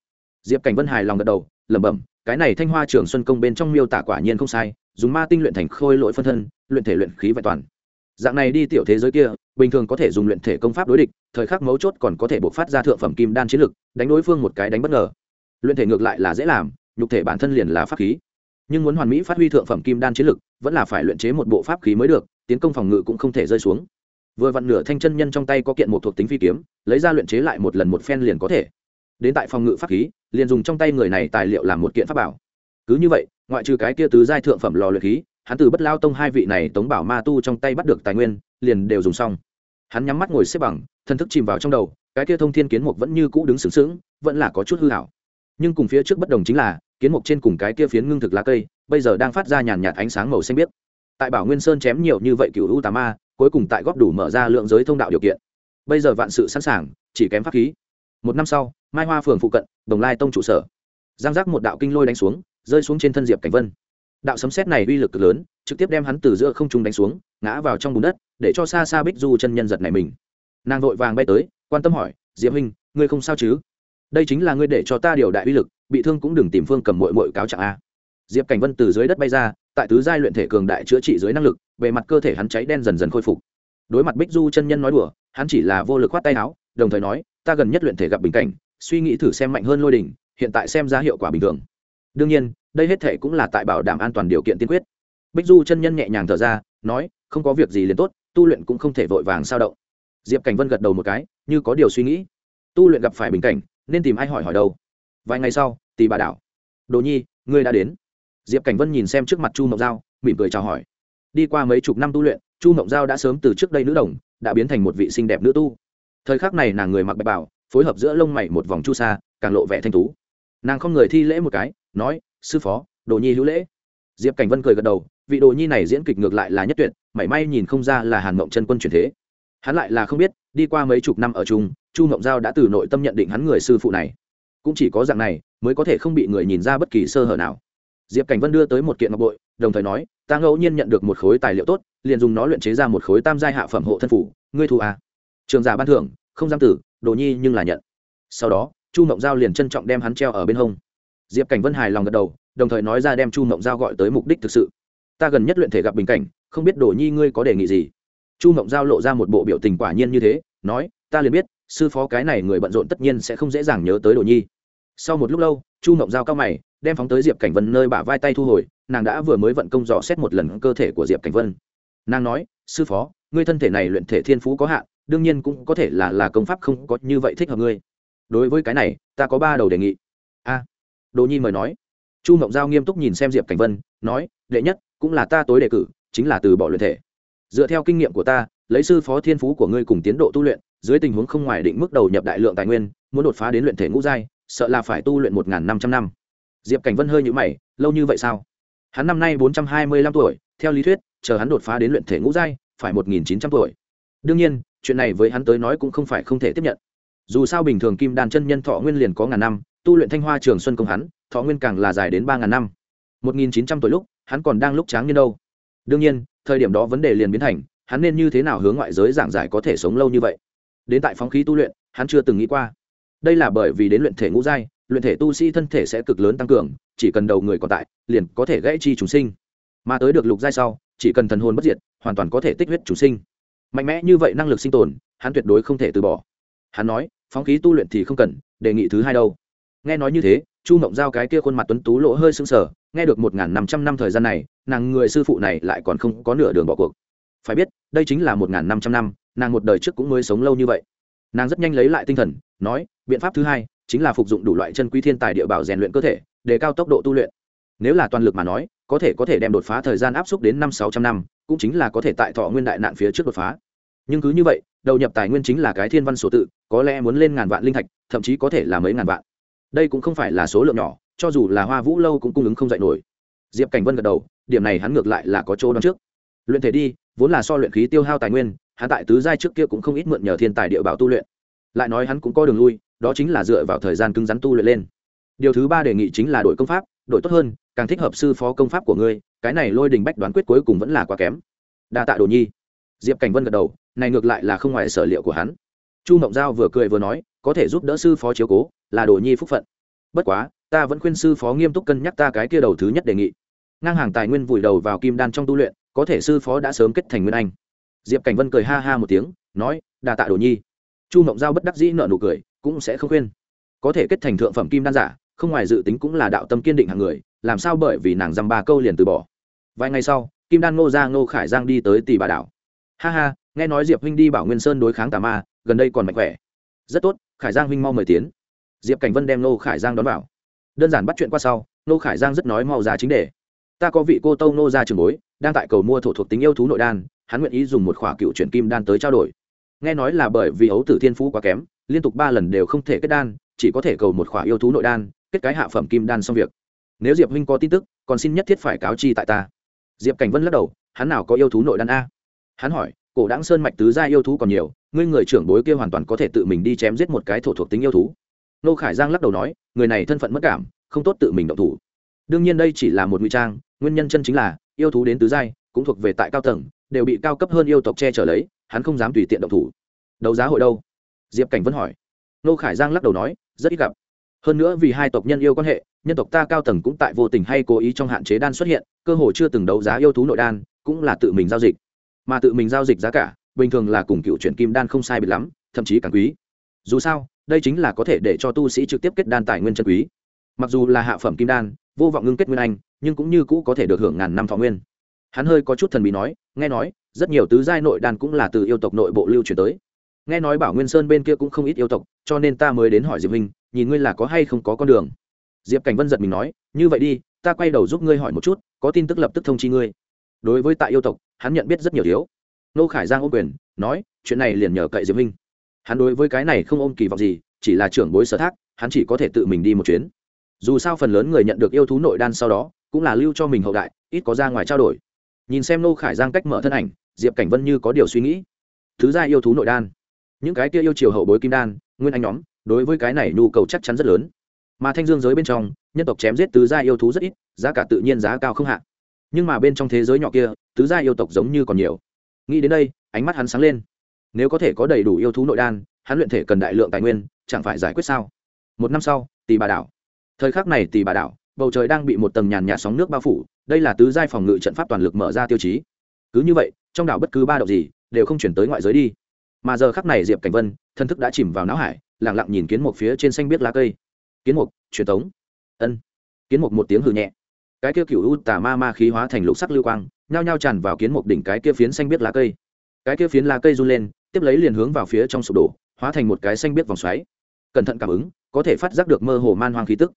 A: Diệp cảnh vân hài lòng gật đầu, lẩm bẩm, cái này thanh hoa trường xuân công bên trong miêu tả quả nhiên không sai, dùng ma tinh luyện thành khôi lỗi phân thân, luyện thể luyện khí vẹn toàn dạng này đi tiểu thế giới kia, bình thường có thể dùng luyện thể công pháp đối địch, thời khắc mấu chốt còn có thể buộc phát ra thượng phẩm kim đan chiến lực, đánh đối phương một cái đánh bất ngờ. Luyện thể ngược lại là dễ làm, nhục thể bản thân liền là pháp khí. Nhưng muốn hoàn mỹ phát huy thượng phẩm kim đan chiến lực, vẫn là phải luyện chế một bộ pháp khí mới được, tiến công phòng ngự cũng không thể rơi xuống. Vừa vặn nửa thanh chân nhân trong tay có kiện một thuộc tính phi kiếm, lấy ra luyện chế lại một lần một phen liền có thể. Đến tại phòng ngự pháp khí, liền dùng trong tay người này tài liệu làm một kiện pháp bảo. Cứ như vậy, ngoại trừ cái kia tứ giai thượng phẩm lò luyện khí hắn từ bất lao tông hai vị này tống bảo ma tu trong tay bắt được tài nguyên, liền đều dùng xong. Hắn nhắm mắt ngồi xếp bằng thân thức chìm vào trong đầu, cái kia thông thiên kiến mục vẫn như cũ đứng sướng sướng vẫn là có chút hư hảo nhưng cùng phía trước bất đồng chính là, kiến mục trên cùng cái kia phiến ngưng thực lá cây, bây giờ đang phát ra nhàn nhạt ánh sáng màu xanh biếc. Tại bảo nguyên sơn chém nhiều như vậy cựu u tà ma, cuối cùng tại góp đủ mở ra lượng giới thông đạo điều kiện. Bây giờ vạn sự sẵn sàng, chỉ kém pháp khí. Một năm sau, mai hoa phường phụ cận, đồng lai tông trụ sở. Giang giác một đạo kinh lôi đánh xuống, rơi xuống trên thân diệp cảnh vân đạo sấm xét này uy lực cực lớn, trực tiếp đem hắn từ giữa không trung đánh xuống, ngã vào trong bùn đất, để cho xa xa bích du chân nhân giật này mình. Nàng vội vàng bay tới, quan tâm hỏi, diệp huynh, ngươi không sao chứ? Đây chính là ngươi để cho ta điều đại uy lực, bị thương cũng đừng tìm phương cầm mội mội cáo trạng a. Diệp cảnh vân từ dưới đất bay ra, tại tứ giai luyện thể cường đại chữa trị dưới năng lực, bề mặt cơ thể hắn cháy đen dần dần khôi phục. Đối mặt bích du chân nhân nói đùa, hắn chỉ là vô lực khoát tay áo, đồng thời nói, ta gần nhất luyện thể gặp bình cảnh, suy nghĩ thử xem mạnh hơn lôi đình hiện tại xem ra hiệu quả bình thường đương nhiên, đây hết thệ cũng là tại bảo đảm an toàn điều kiện tiên quyết. Bích du chân nhân nhẹ nhàng thở ra, nói, không có việc gì liền tốt, tu luyện cũng không thể vội vàng sao động. Diệp cảnh vân gật đầu một cái, như có điều suy nghĩ. Tu luyện gặp phải bình cảnh, nên tìm ai hỏi hỏi đâu? Vài ngày sau tì bà đảo. Đồ nhi, ngươi đã đến. Diệp cảnh vân nhìn xem trước mặt chu mộng giao, mỉm cười chào hỏi. Đi qua mấy chục năm tu luyện, chu mộng giao đã sớm từ trước đây nữ đồng, đã biến thành một vị xinh đẹp nữ tu. Thời khắc này nàng người mặc bạch bảo phối hợp giữa lông mày một vòng chu sa, càng lộ vẻ thanh tú. Nàng không người thi lễ một cái nói, sư phó, đồ nhi hữu lễ. Diệp cảnh vân cười gật đầu, vị đồ nhi này diễn kịch ngược lại là nhất tuyệt, mảy may nhìn không ra là hàn mộng chân quân truyền thế. Hắn lại là không biết, đi qua mấy chục năm ở chung, chu mộng giao đã từ nội tâm nhận định hắn người sư phụ này. Cũng chỉ có dạng này, mới có thể không bị người nhìn ra bất kỳ sơ hở nào. Diệp cảnh vân đưa tới một kiện ngọc bội, đồng thời nói, ta ngẫu nhiên nhận được một khối tài liệu tốt, liền dùng nó luyện chế ra một khối tam giai hạ phẩm hộ thân phủ, ngươi thu à. trường giả ban thưởng, không giam tử, đồ nhi nhưng là nhận. Sau đó, chu mộng giao liền trân trọng đem hắn treo ở bên hông diệp cảnh vân hài lòng gật đầu đồng thời nói ra đem chu mộng giao gọi tới mục đích thực sự. Ta gần nhất luyện thể gặp bình cảnh không biết đồ nhi ngươi có đề nghị gì? Chu mộng giao lộ ra một bộ biểu tình quả nhiên như thế nói ta liền biết sư phó cái này người bận rộn tất nhiên sẽ không dễ dàng nhớ tới đồ nhi. Sau một lúc lâu chu mộng giao cao mày đem phóng tới diệp cảnh vân nơi bả vai tay thu hồi nàng đã vừa mới vận công dò xét một lần cơ thể của diệp cảnh vân. Nàng nói sư phó ngươi thân thể này luyện thể thiên phú có hạn đương nhiên cũng có thể là là công pháp không có như vậy thích hợp ngươi. Đối với cái này ta có ba đầu đề nghị. A à, đồ nhi mời nói. Chu mộng giao nghiêm túc nhìn xem diệp cảnh vân, nói, đệ nhất, cũng là ta tối đề cử, chính là từ bỏ luyện thể. Dựa theo kinh nghiệm của ta, lấy sư phó thiên phú của ngươi cùng tiến độ tu luyện, dưới tình huống không ngoài định mức đầu nhập đại lượng tài nguyên, muốn đột phá đến luyện thể ngũ giai, sợ là phải tu luyện một năm trăm năm. Diệp cảnh vân hơi nhũ mày, lâu như vậy sao? Hắn năm nay bốn trăm hai mươi lăm tuổi, theo lý thuyết, chờ hắn đột phá đến luyện thể ngũ giai, phải một nghìn chín trăm tuổi. Đương nhiên, chuyện này với hắn tới nói cũng không phải không thể tiếp nhận. Dù sao bình thường kim đàn chân nhân thọ nguyên liền có ngàn năm tu luyện thanh hoa trường xuân công hắn, thọ nguyên càng là dài đến ba ngàn năm. Một nghìn chín trăm tuổi lúc, hắn còn đang lúc tráng niên đâu. Đương nhiên, thời điểm đó vấn đề liền biến thành, hắn nên như thế nào hướng ngoại giới giảng giải có thể sống lâu như vậy? Đến tại phóng khí tu luyện, hắn chưa từng nghĩ qua. Đây là bởi vì đến luyện thể ngũ giai, luyện thể tu sĩ thân thể sẽ cực lớn tăng cường, chỉ cần đầu người còn tại, liền có thể gãy chi chúng sinh. Mà tới được lục giai sau, chỉ cần thần hồn bất diệt, hoàn toàn có thể tích huyết chúng sinh. Mạnh mẽ như vậy năng lực sinh tồn, hắn tuyệt đối không thể từ bỏ. Hắn nói, phóng khí tu luyện thì không cần, đề nghị thứ hai đâu nghe nói như thế, chu mộng giao cái kia khuôn mặt tuấn tú lỗ hơi sưng sờ, nghe được một n g h n năm trăm năm thời gian này, nàng người sư phụ này lại còn không có nửa đường bỏ cuộc. Phải biết, đây chính là một n g h n năm trăm năm, nàng một đời trước cũng mới sống lâu như vậy. Nàng rất nhanh lấy lại tinh thần, nói, biện pháp thứ hai chính là phục dụng đủ loại chân quý thiên tài địa bảo rèn luyện cơ thể để cao tốc độ tu luyện. Nếu là toàn lực mà nói, có thể có thể đem đột phá thời gian áp suất đến năm sáu trăm năm, cũng chính là có thể tại thọ nguyên đại nạn phía trước đột phá. Nhưng cứ như vậy, đầu nhập tài nguyên chính là cái thiên văn số tự, có lẽ muốn lên ngàn vạn linh thạch, thậm chí có thể là mấy ngàn vạn đây cũng không phải là số lượng nhỏ, cho dù là hoa vũ lâu cũng cung ứng không dạy nổi. Diệp cảnh vân gật đầu, điểm này hắn ngược lại là có chỗ đón trước. Luyện thể đi, vốn là so luyện khí tiêu hao tài nguyên, hắn tại tứ giai trước kia cũng không ít mượn nhờ thiên tài địa bảo tu luyện. Lại nói hắn cũng có đường lui, đó chính là dựa vào thời gian cứng rắn tu luyện lên. Điều thứ ba đề nghị chính là đổi công pháp, đổi tốt hơn, càng thích hợp sư phó công pháp của ngươi, cái này lôi đình bách đoán quyết cuối cùng vẫn là quá kém. Đa tạ đồ nhi. Diệp cảnh vân gật đầu, này ngược lại là không ngoài sở liệu của hắn. Chu mộng giao vừa cười vừa nói, có thể giúp đỡ sư phó chiếu cố là đồ nhi phúc phận. Bất quá, ta vẫn khuyên sư phó nghiêm túc cân nhắc ta cái kia đầu thứ nhất đề nghị. Ngang hàng tài nguyên vùi đầu vào kim đan trong tu luyện, có thể sư phó đã sớm kết thành nguyên anh. Diệp cảnh vân cười ha ha một tiếng, nói đà tạ đồ nhi. Chu mộng giao bất đắc dĩ nợ nụ cười, cũng sẽ không khuyên. Có thể kết thành thượng phẩm kim đan giả, không ngoài dự tính cũng là đạo tâm kiên định hàng người, làm sao bởi vì nàng dăm ba câu liền từ bỏ. Vài ngày sau, kim đan ngô ra ngô khải giang đi tới tỷ bà đảo. Ha ha, nghe nói diệp huynh đi bảo nguyên sơn đối kháng tà ma, gần đây còn mạnh khỏe. Rất tốt, khải giang huynh mau mời tiến diệp cảnh vân đem Nô khải giang đón vào. Đơn giản bắt chuyện qua sau Nô khải giang rất nói mau ra chính đề. Ta có vị cô tâu nô ra trường bối, đang tại cầu mua thổ thuộc tính yêu thú nội đan, hắn nguyện ý dùng một khỏa cựu chuyển kim đan tới trao đổi. Nghe nói là bởi vì ấu tử thiên phú quá kém, liên tục ba lần đều không thể kết đan, chỉ có thể cầu một khỏa yêu thú nội đan, kết cái hạ phẩm kim đan xong việc. Nếu diệp huynh có tin tức, còn xin nhất thiết phải cáo chi tại ta. Diệp cảnh vân lắc đầu, hắn nào có yêu thú nội đan a? Hắn hỏi, cổ đáng sơn mạch tứ gia yêu thú còn nhiều, ngươi người trưởng bối kia hoàn toàn có thể tự mình đi chém giết một cái thổ thuộc tính yêu thú nô khải giang lắc đầu nói, người này thân phận mất cảm, không tốt tự mình động thủ. Đương nhiên đây chỉ là một ngụy trang, nguyên nhân chân chính là, yêu thú đến tứ giai, cũng thuộc về tại cao tầng, đều bị cao cấp hơn yêu tộc che chở lấy, hắn không dám tùy tiện động thủ. Đấu giá hội đâu? Diệp cảnh vẫn hỏi. Nô khải giang lắc đầu nói, rất ít gặp. Hơn nữa vì hai tộc nhân yêu quan hệ, nhân tộc ta cao tầng cũng tại vô tình hay cố ý trong hạn chế đan xuất hiện, cơ hồ chưa từng đấu giá yêu thú nội đan, cũng là tự mình giao dịch. Mà tự mình giao dịch giá cả, bình thường là cùng cựu chuyển kim đan không sai biệt lắm, thậm chí càng quý. Dù sao đây chính là có thể để cho tu sĩ trực tiếp kết đan tài nguyên chân quý. Mặc dù là hạ phẩm kim đan, vô vọng ngưng kết nguyên anh, nhưng cũng như cũ có thể được hưởng ngàn năm thọ nguyên. Hắn hơi có chút thần bí nói, nghe nói, rất nhiều tứ giai nội đan cũng là từ yêu tộc nội bộ lưu truyền tới. Nghe nói bảo nguyên sơn bên kia cũng không ít yêu tộc, cho nên ta mới đến hỏi diệp minh nhìn ngươi là có hay không có con đường. Diệp cảnh vân giật mình nói, như vậy đi, ta quay đầu giúp ngươi hỏi một chút, có tin tức lập tức thông chi ngươi. Đối với tại yêu tộc, hắn nhận biết rất nhiều thiếu nô khải giang ô quyền, nói, chuyện này liền nhờ cậy diệp minh hắn đối với cái này không ôm kỳ vọng gì, chỉ là trưởng bối sở thác, hắn chỉ có thể tự mình đi một chuyến. Dù sao phần lớn người nhận được yêu thú nội đan sau đó, cũng là lưu cho mình hậu đại, ít có ra ngoài trao đổi. Nhìn xem nô khải giang cách mở thân ảnh, diệp cảnh vân như có điều suy nghĩ. Thứ gia yêu thú nội đan. Những cái kia yêu chiều hậu bối kim đan, nguyên anh nhóm, đối với cái này nhu cầu chắc chắn rất lớn. Mà thanh dương giới bên trong, nhân tộc chém giết tứ gia yêu thú rất ít, giá cả tự nhiên giá cao không hạ. nhưng mà bên trong thế giới nhỏ kia, tứ gia yêu tộc giống như còn nhiều. Nghĩ đến đây, ánh mắt hắn sáng lên nếu có thể có đầy đủ yêu thú nội đan hắn luyện thể cần đại lượng tài nguyên chẳng phải giải quyết sao? Một năm sau tì bà đảo. Thời khắc này tì bà đảo bầu trời đang bị một tầng nhàn nhạt sóng nước bao phủ đây là tứ giai phòng ngự trận pháp toàn lực mở ra tiêu chí. Cứ như vậy trong đảo bất cứ ba động gì đều không chuyển tới ngoại giới đi. Mà giờ khắc này diệp cảnh vân thân thức đã chìm vào não hải lẳng lặng nhìn kiến mục phía trên xanh biết lá cây. Kiến mục truyền tống, ân. Kiến mục một tiếng hừ nhẹ. Cái kia cựu u tà ma ma khí hóa thành lục sắc lưu quang nhao nhao tràn vào kiến mục đỉnh cái kia phiến xanh biết lá cây. Cái kia phiến lá cây run lên tiếp lấy liền hướng vào phía trong sụp đổ, hóa thành một cái xanh biết vòng xoáy. Cẩn thận cảm ứng, có thể phát giác được mơ hồ man hoang khí tức.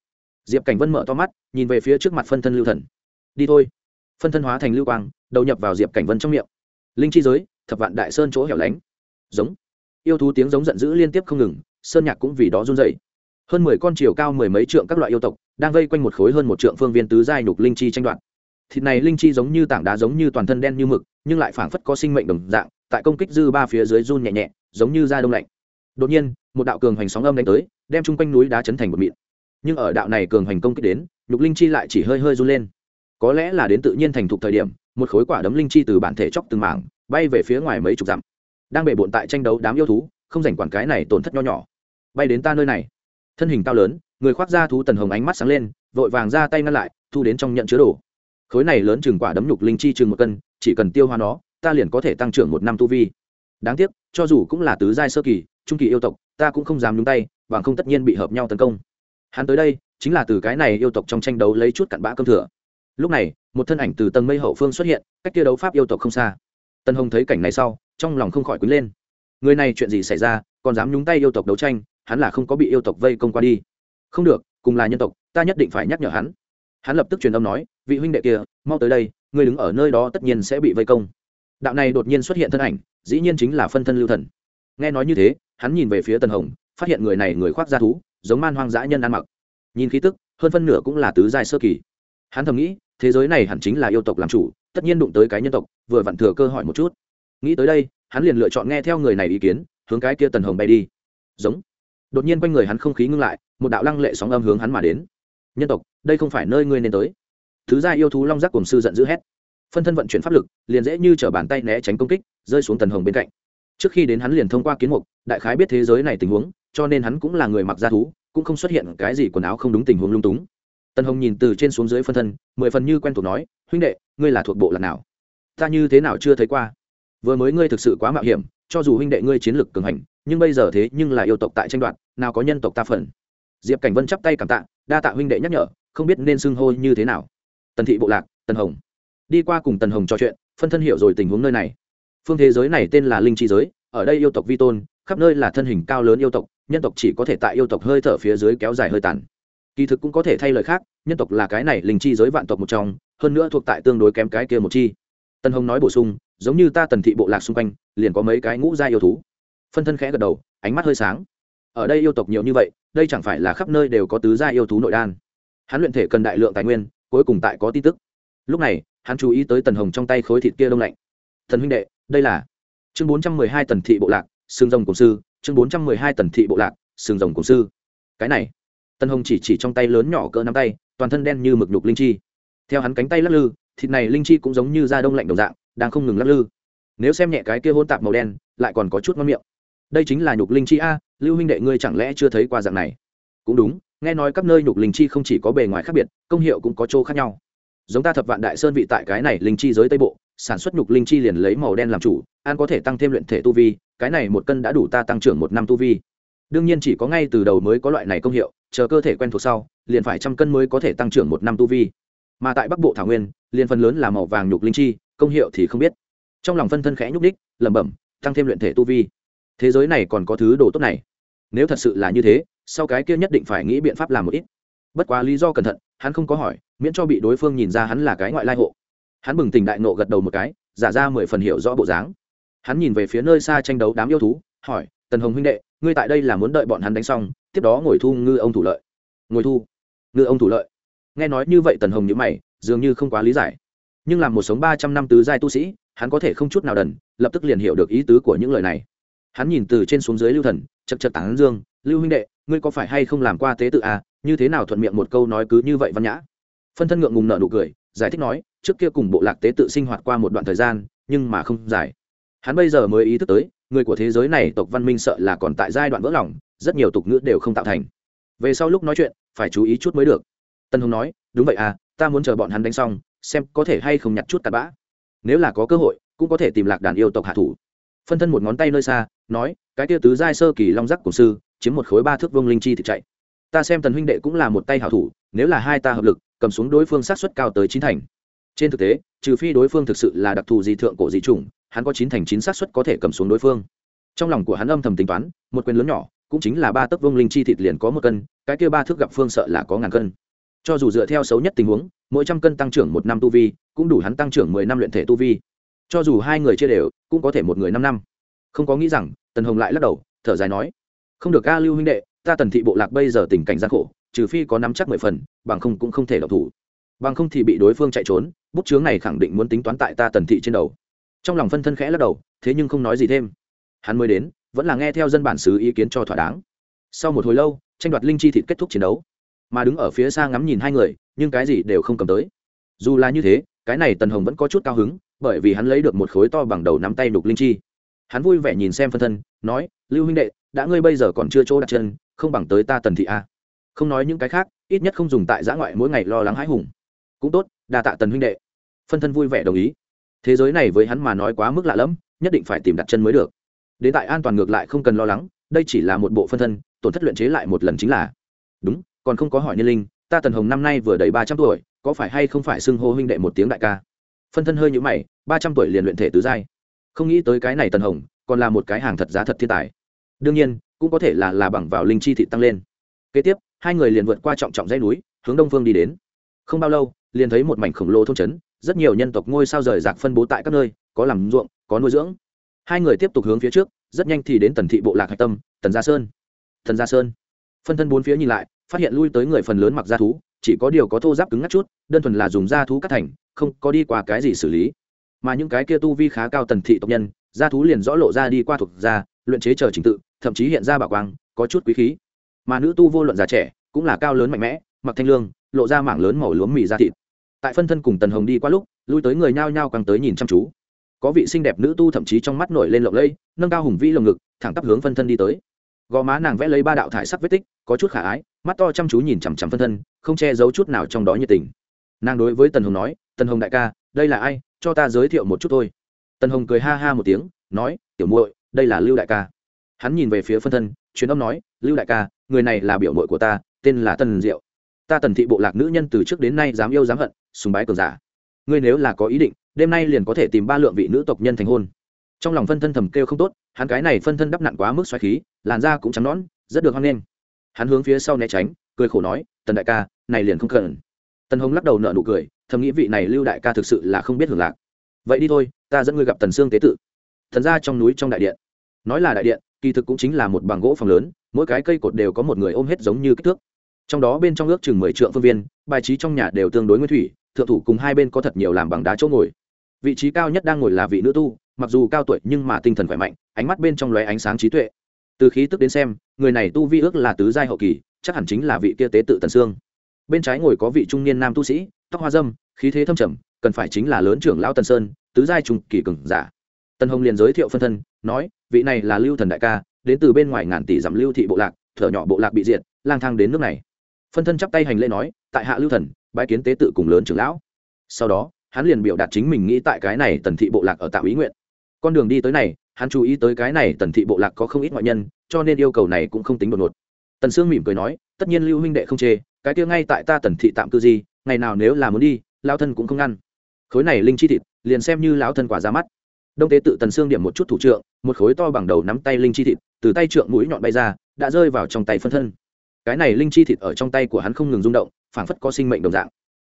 A: Diệp cảnh vân mở to mắt, nhìn về phía trước mặt phân thân lưu thần. Đi thôi. Phân thân hóa thành lưu quang, đầu nhập vào diệp cảnh vân trong miệng. Linh chi giới, thập vạn đại sơn chỗ hẻo lánh. Giống. Yêu thú tiếng giống giận dữ liên tiếp không ngừng, sơn nhạc cũng vì đó run dậy hơn mười con chiều cao mười mấy trượng các loại yêu tộc, đang vây quanh một khối hơn một trượng phương viên tứ giai nhục linh chi tranh đoạt. Thịt này linh chi giống như tảng đá giống như toàn thân đen như mực, nhưng lại phảng phất có sinh mệnh đồng dạng tại công kích dư ba phía dưới run nhẹ nhẹ, giống như da đông lạnh. Đột nhiên, một đạo cường hoành sóng âm đánh tới, đem chung quanh núi đá chấn thành một mịn. Nhưng ở đạo này cường hoành công kích đến, nhục linh chi lại chỉ hơi hơi run lên. Có lẽ là đến tự nhiên thành thục thời điểm, một khối quả đấm linh chi từ bản thể chóc từng mảng, bay về phía ngoài mấy chục dặm. Đang bể bộn tại tranh đấu đám yêu thú, không rảnh quản cái này tổn thất nho nhỏ. Bay đến ta nơi này. Thân hình cao lớn, người khoác ra thú tần hồng ánh mắt sáng lên, vội vàng ra tay ngăn lại, thu đến trong nhận chứa đồ. Khối này lớn chừng quả đấm nhục linh chi chừng một cân, chỉ cần tiêu hoa nó ta liền có thể tăng trưởng một năm tu vi. Đáng tiếc, cho dù cũng là tứ giai sơ kỳ, trung kỳ yêu tộc, ta cũng không dám nhúng tay và không tất nhiên bị hợp nhau tấn công. Hắn tới đây, chính là từ cái này yêu tộc trong tranh đấu lấy chút cặn bã cơm thừa. Lúc này, một thân ảnh từ tầng mây hậu phương xuất hiện, cách kia đấu pháp yêu tộc không xa. Tân hồng thấy cảnh này sau, trong lòng không khỏi quý lên. Người này chuyện gì xảy ra, còn dám nhúng tay yêu tộc đấu tranh, hắn là không có bị yêu tộc vây công qua đi. Không được, cùng là nhân tộc, ta nhất định phải nhắc nhở hắn. Hắn lập tức truyền âm nói, vị huynh đệ kia, mau tới đây, người đứng ở nơi đó tất nhiên sẽ bị vây công đạo này đột nhiên xuất hiện thân ảnh, dĩ nhiên chính là phân thân lưu thần. Nghe nói như thế, hắn nhìn về phía tần hồng, phát hiện người này người khoác da thú, giống man hoang dã nhân ăn mặc. Nhìn khí tức, hơn phân nửa cũng là tứ giai sơ kỳ. Hắn thầm nghĩ, thế giới này hẳn chính là yêu tộc làm chủ, tất nhiên đụng tới cái nhân tộc, vừa vặn thừa cơ hỏi một chút. Nghĩ tới đây, hắn liền lựa chọn nghe theo người này ý kiến, hướng cái kia tần hồng bay đi. Giống. Đột nhiên quanh người hắn không khí ngưng lại, một đạo lăng lệ sóng âm hướng hắn mà đến. Nhân tộc, đây không phải nơi ngươi nên tới. Thứ gia yêu thú long giác cùng sư giận dữ hét phân thân vận chuyển pháp lực, liền dễ như t r ở bàn tay né tránh công kích, rơi xuống tần hồng bên cạnh. Trước khi đến hắn liền thông qua kiến mục, đại khái biết thế giới này tình huống, cho nên hắn cũng là người mặc g thú, cũng không xuất hiện cái gì quần áo không đúng tình huống lung túng. Tần hồng nhìn từ trên xuống dưới phân thân, mười phần như quen thuộc nói, huynh đệ, ngươi là thuộc bộ lần nào? Ta như thế nào chưa thấy qua? Vừa mới ngươi thực sự quá mạo hiểm, cho dù huynh đệ ngươi chiến lược cường hành, nhưng bây giờ thế nhưng là yêu tộc tại tranh đoạt, nào có nhân tộc ta phần? Diệp cảnh vân chắp tay cảm tạ, đa tạ huynh đệ nhắc nhở, không biết nên xưng hô như thế nào. Tần thị bộ lạc, tần hồng đi qua cùng tần hồng trò chuyện, phân thân hiểu rồi tình huống nơi này. Phương thế giới này tên là linh chi giới, ở đây yêu tộc vi tôn, khắp nơi là thân hình cao lớn yêu tộc, nhân tộc chỉ có thể tại yêu tộc hơi thở phía dưới kéo dài hơi tàn. Kỳ thực cũng có thể thay lời khác, nhân tộc là cái này linh chi giới vạn tộc một trong, hơn nữa thuộc tại tương đối kém cái kia một chi. Tân hồng nói bổ sung, giống như ta tần thị bộ lạc xung quanh, liền có mấy cái ngũ gia yêu thú. Phân thân khẽ gật đầu, ánh mắt hơi sáng. Ở đây yêu tộc nhiều như vậy, đây chẳng phải là khắp nơi đều có tứ gia yêu thú nội đan. Hắn luyện thể cần đại lượng tài nguyên, cuối cùng tại có tin tức. Lúc này hắn chú ý tới tần hồng trong tay khối thịt kia đông lạnh. Thần huynh đệ, đây là chương bốn trăm mười hai tần thị bộ lạc, xương rồng cổ sư, chương bốn trăm mười hai tần thị bộ lạc, xương rồng cổ sư. Cái này, tần hồng chỉ chỉ trong tay lớn nhỏ cỡ nắm tay, toàn thân đen như mực nhục linh chi. Theo hắn cánh tay lắc lư, thịt này linh chi cũng giống như da đông lạnh đồng dạng, đang không ngừng lắc lư. Nếu xem nhẹ cái kia hôn tạp màu đen, lại còn có chút ngon miệng. Đây chính là nhục linh chi a, lưu huynh đệ ngươi chẳng lẽ chưa thấy qua dạng này? Cũng đúng, nghe nói các nơi nhục linh chi không chỉ có bề ngoài khác biệt, công hiệu cũng có chỗ khác nhau giống ta thập vạn đại sơn vị tại cái này linh chi giới tây bộ, sản xuất nhục linh chi liền lấy màu đen làm chủ, an có thể tăng thêm luyện thể tu vi, cái này một cân đã đủ ta tăng trưởng một năm tu vi. Đương nhiên chỉ có ngay từ đầu mới có loại này công hiệu, chờ cơ thể quen thuộc sau, liền phải trăm cân mới có thể tăng trưởng một năm tu vi. Mà tại bắc bộ thảo nguyên, liền phần lớn là màu vàng nhục linh chi, công hiệu thì không biết. Trong lòng phân thân khẽ nhúc đích lẩm bẩm, tăng thêm luyện thể tu vi. Thế giới này còn có thứ đồ tốt này. Nếu thật sự là như thế, sau cái kia nhất định phải nghĩ biện pháp làm một ít. Bất quá lý do cẩn thận, hắn không có hỏi miễn cho bị đối phương nhìn ra hắn là cái ngoại lai hộ. Hắn bừng tỉnh đại nộ gật đầu một cái, giả ra mười phần hiểu rõ bộ dáng. Hắn nhìn về phía nơi xa tranh đấu đám yêu thú, hỏi, tần hồng huynh đệ, ngươi tại đây là muốn đợi bọn hắn đánh xong, tiếp đó ngồi thu ngư ông thủ lợi. Ngồi thu? Ngư ông thủ lợi? Nghe nói như vậy tần hồng nhữ mày, dường như không quá lý giải. Nhưng làm một sống ba trăm năm tứ giai tu sĩ, hắn có thể không chút nào đần, lập tức liền hiểu được ý tứ của những lời này. Hắn nhìn từ trên xuống dưới lưu thần, chật chật tán dương, lưu huynh đệ, ngươi có phải hay không làm qua tế tự à? Như thế nào thuận miệng một câu nói cứ như vậy văn nhã? Phân thân ngượng ngùng nợ nụ cười, giải thích nói, trước kia cùng bộ lạc tế tự sinh hoạt qua một đoạn thời gian, nhưng mà không dài hắn bây giờ mới ý thức tới, người của thế giới này tộc văn minh sợ là còn tại giai đoạn vỡ lòng, rất nhiều tục ngữ đều không tạo thành. Về sau lúc nói chuyện, phải chú ý chút mới được. Tân hùng nói, đúng vậy à ta muốn chờ bọn hắn đánh xong, xem có thể hay không nhặt chút tạt bã. Nếu là có cơ hội, cũng có thể tìm lạc đàn yêu tộc hạ thủ. Phân thân một ngón tay nơi xa, nói, cái tia tứ giai sơ kỳ long giác cổ sư, chiếm một khối ba thước vông linh chi thì chạy. Ta xem tần huynh đệ cũng là một tay hảo thủ, nếu là hai ta hợp lực cầm xuống đối phương sát xuất cao tới chín thành. Trên thực tế, trừ phi đối phương thực sự là đặc thù dị thượng cổ dị chủng, hắn có chín thành chín sát xuất có thể cầm xuống đối phương. Trong lòng của hắn âm thầm tính toán, một quyền lớn nhỏ, cũng chính là ba tấc vông linh chi thịt liền có một cân, cái kia ba thước gặp phương sợ là có ngàn cân. Cho dù dựa theo xấu nhất tình huống, mỗi trăm cân tăng trưởng một năm tu vi, cũng đủ hắn tăng trưởng mười năm luyện thể tu vi. Cho dù hai người chia đều, cũng có thể một người năm năm. Không có nghĩ rằng, tần hồng lại lắc đầu, thở dài nói, không được ca lưu huynh đệ, ta tần thị bộ lạc bây giờ tình cảnh gian khổ trừ phi có nắm chắc mười phần, bằng không cũng không thể độc thủ. Bằng không thì bị đối phương chạy trốn, bút chướng này khẳng định muốn tính toán tại ta tần thị trên đầu. Trong lòng phân thân khẽ lắc đầu, thế nhưng không nói gì thêm. Hắn mới đến, vẫn là nghe theo dân bản xứ ý kiến cho thỏa đáng. Sau một hồi lâu, tranh đoạt linh chi thịt kết thúc chiến đấu. Mà đứng ở phía xa ngắm nhìn hai người, nhưng cái gì đều không cầm tới. Dù là như thế, cái này tần hồng vẫn có chút cao hứng, bởi vì hắn lấy được một khối to bằng đầu nắm tay đục linh chi. Hắn vui vẻ nhìn xem phân thân, nói, lưu huynh đệ, đã ngươi bây giờ còn chưa chỗ đặt chân, không bằng tới ta tần thị a không nói những cái khác, ít nhất không dùng tại giã ngoại mỗi ngày lo lắng hãi hùng. Cũng tốt, đa tạ tần huynh đệ. Phân thân vui vẻ đồng ý. Thế giới này với hắn mà nói quá mức lạ lẫm, nhất định phải tìm đặt chân mới được. Đến tại an toàn ngược lại không cần lo lắng, đây chỉ là một bộ phân thân, tổn thất luyện chế lại một lần chính là. Đúng, còn không có hỏi niên linh, ta tần hồng năm nay vừa đầy ba trăm tuổi, có phải hay không phải xưng hô huynh đệ một tiếng đại ca? Phân thân hơi nhũ mày, ba trăm tuổi liền luyện thể tứ giai. Không nghĩ tới cái này tần hồng, còn là một cái hàng thật giá thật thiên tài. Đương nhiên, cũng có thể là là bằng vào linh chi thị tăng lên. Kế tiếp hai người liền vượt qua trọng trọng dãy núi, hướng đông phương đi đến. Không bao lâu, liền thấy một mảnh khổng lồ thôn trấn, rất nhiều nhân tộc ngôi sao rời rạc phân bố tại các nơi, có làm ruộng, có nuôi dưỡng. Hai người tiếp tục hướng phía trước, rất nhanh thì đến tần thị bộ lạc hạch tâm, tần gia sơn. Tần gia sơn. Phân thân bốn phía nhìn lại, phát hiện lui tới người phần lớn mặc da thú, chỉ có điều có thô giáp cứng ngắt chút, đơn thuần là dùng da thú cắt thành, không có đi qua cái gì xử lý. Mà những cái kia tu vi khá cao tần thị tộc nhân, gia thú liền rõ lộ ra đi qua thuộc gia, luyện chế chờ trình tự, thậm chí hiện ra bảo quang, có chút quý khí mà nữ tu vô luận già trẻ cũng là cao lớn mạnh mẽ, mặc thanh lương, lộ ra mảng lớn màu lúa mì da thịt. Tại phân thân cùng tần hồng đi qua lúc, lui tới người nhao nhao càng tới nhìn chăm chú. Có vị xinh đẹp nữ tu thậm chí trong mắt nổi lên lộng lẫy, nâng cao hùng vĩ lồng ngực, thẳng tắp hướng phân thân đi tới. Gò má nàng vẽ lấy ba đạo thải sắc vết tích, có chút khả ái, mắt to chăm chú nhìn chằm chằm phân thân, không che giấu chút nào trong đó nhiệt tình. Nàng đối với tần hồng nói, tần hồng đại ca, đây là ai? Cho ta giới thiệu một chút thôi. Tần hồng cười ha ha một tiếng, nói, tiểu muội, đây là lưu đại ca. Hắn nhìn về phía phân thân chuyến âm nói, lưu đại ca người này là biểu muội của ta, tên là tần diệu. Ta tần thị bộ lạc nữ nhân từ trước đến nay dám yêu dám hận, sùng bái cường giả. Ngươi nếu là có ý định, đêm nay liền có thể tìm ba lượng vị nữ tộc nhân thành hôn. Trong lòng phân thân thầm kêu không tốt, hắn cái này phân thân đắp nặn quá mức xoáy khí, làn da cũng trắng nõn, rất được hoan nghênh. Hắn hướng phía sau né tránh, cười khổ nói, tần đại ca, này liền không cần. Tần hồng lắc đầu nợ nụ cười, thầm nghĩ vị này lưu đại ca thực sự là không biết hưởng lạc. Vậy đi thôi, ta dẫn ngươi gặp tần sương tế tự. Thần ra trong núi trong đại điện. Nói là đại điện, kỳ thực cũng chính là một bằng gỗ phòng lớn mỗi cái cây cột đều có một người ôm hết giống như kích thước. Trong đó bên trong ước chừng mười triệu phương viên, bài trí trong nhà đều tương đối nguyên thủy, thượng thủ cùng hai bên có thật nhiều làm bằng đá chỗ ngồi. Vị trí cao nhất đang ngồi là vị nữ tu, mặc dù cao tuổi nhưng mà tinh thần khỏe mạnh, ánh mắt bên trong lóe ánh sáng trí tuệ. Từ khí tức đến xem, người này tu vi ước là tứ giai hậu kỳ, chắc hẳn chính là vị kia tế tự tần sương bên trái ngồi có vị trung niên nam tu sĩ, tóc hoa dâm, khí thế thâm trầm, cần phải chính là lớn trưởng lão tần sơn, tứ giai trung kỳ cường giả. Tần hồng liền giới thiệu phân thân, nói, vị này là lưu thần đại ca đến từ bên ngoài ngàn tỷ dặm lưu thị bộ lạc, thở nhỏ bộ lạc bị diệt, lang thang đến nước này. Phân thân chắp tay hành lễ nói, tại hạ lưu thần bãi kiến tế tự cùng lớn trưởng lão. Sau đó, hắn liền biểu đạt chính mình nghĩ tại cái này tần thị bộ lạc ở tạo ý nguyện. Con đường đi tới này, hắn chú ý tới cái này tần thị bộ lạc có không ít ngoại nhân, cho nên yêu cầu này cũng không tính đột ngột. Tần sương mỉm cười nói, tất nhiên lưu huynh đệ không chê, cái kia ngay tại ta tần thị tạm cư gì, ngày nào nếu là muốn đi lao thân cũng không ngăn. Khối này linh chi thịt, liền xem như lão thân quả ra mắt. Đông tế tự tần sương điểm một chút thủ trượng, một khối to bằng đầu nắm tay linh chi thịt từ tay trượng mũi nhọn bay ra, đã rơi vào trong tay phân thân. Cái này linh chi thịt ở trong tay của hắn không ngừng rung động, phảng phất có sinh mệnh đồng dạng.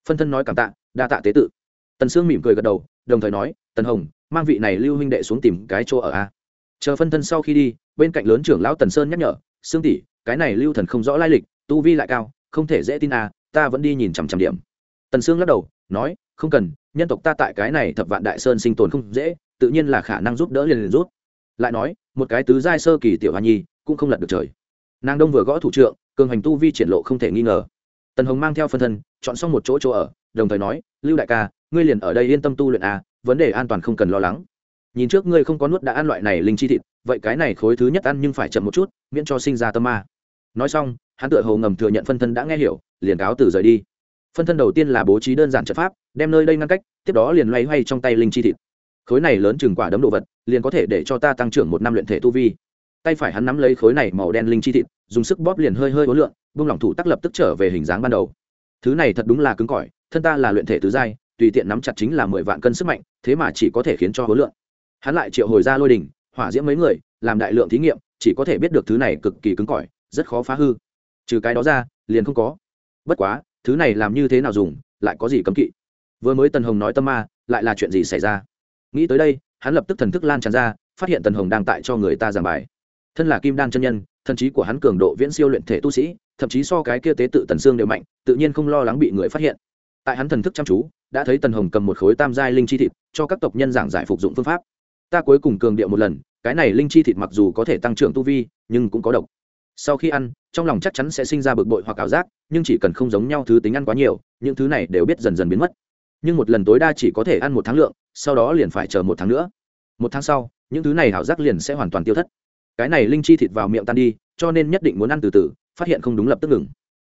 A: Phân thân nói cảm tạ, đa tạ tế tự. Tần sương mỉm cười gật đầu, đồng thời nói, tần hồng, mang vị này lưu huynh đệ xuống tìm cái chỗ ở a. Chờ phân thân sau khi đi, bên cạnh lớn trưởng lão tần sơn nhắc nhở, sương tỷ, cái này lưu thần không rõ lai lịch, tu vi lại cao, không thể dễ tin a, ta vẫn đi nhìn chằm chằm điểm. Tần sương lắc đầu, nói, không cần, nhân tộc ta tại cái này thập vạn đại sơn sinh tồn không dễ, tự nhiên là khả năng giúp đỡ liền liền rút lại nói một cái tứ giai sơ kỳ tiểu hoa nhi cũng không lật được trời. Nàng đông vừa gõ thủ trượng, cường hành tu vi triển lộ không thể nghi ngờ. Tần hồng mang theo phân thân, chọn xong một chỗ chỗ ở, đồng thời nói, lưu đại ca, ngươi liền ở đây yên tâm tu luyện à vấn đề an toàn không cần lo lắng. Nhìn trước ngươi không có nuốt đã ăn loại này linh chi thịt, vậy cái này khối thứ nhất ăn nhưng phải chậm một chút, miễn cho sinh ra tâm ma. Nói xong, hắn tựa hồ ngầm thừa nhận phân thân đã nghe hiểu, liền cáo từ rời đi. Phân thân đầu tiên là bố trí đơn giản trận pháp, đem nơi đây ngăn cách, tiếp đó liền loay hoay trong tay linh chi thịt khối này lớn chừng quả đấm đồ vật, liền có thể để cho ta tăng trưởng một năm luyện thể tu vi. Tay phải hắn nắm lấy khối này màu đen linh chi thịt, dùng sức bóp liền hơi hơi ối lượng buông lỏng thủ tắc lập tức trở về hình dáng ban đầu. Thứ này thật đúng là cứng cỏi, thân ta là luyện thể tứ giai, tùy tiện nắm chặt chính là mười vạn cân sức mạnh, thế mà chỉ có thể khiến cho hối lượng hắn lại triệu hồi ra lôi đình hỏa diễm mấy người, làm đại lượng thí nghiệm, chỉ có thể biết được thứ này cực kỳ cứng cỏi, rất khó phá hư. Trừ cái đó ra, liền không có. Bất quá, thứ này làm như thế nào dùng, lại có gì cấm kỵ? Vừa mới tần hồng nói tâm ma, lại là chuyện gì xảy ra? Nghĩ tới đây, hắn lập tức thần thức lan tràn ra, phát hiện tần hồng đang tại cho người ta giảng bài. Thân là kim đan chân nhân, thần trí của hắn cường độ viễn siêu luyện thể tu sĩ, thậm chí so cái kia tế tự tần xương đều mạnh, tự nhiên không lo lắng bị người phát hiện. Tại hắn thần thức chăm chú, đã thấy tần hồng cầm một khối tam giai linh chi thịt, cho các tộc nhân giảng giải phục dụng phương pháp. Ta cuối cùng cường điệu một lần, cái này linh chi thịt mặc dù có thể tăng trưởng tu vi, nhưng cũng có độc. Sau khi ăn, trong lòng chắc chắn sẽ sinh ra bực bội hoặc ảo giác, nhưng chỉ cần không giống nhau thứ tính ăn quá nhiều, những thứ này đều biết dần dần biến mất nhưng một lần tối đa chỉ có thể ăn một tháng lượng, sau đó liền phải chờ một tháng nữa. Một tháng sau, những thứ này ảo giác liền sẽ hoàn toàn tiêu thất. Cái này linh chi thịt vào miệng tan đi, cho nên nhất định muốn ăn từ từ, phát hiện không đúng lập tức ngừng.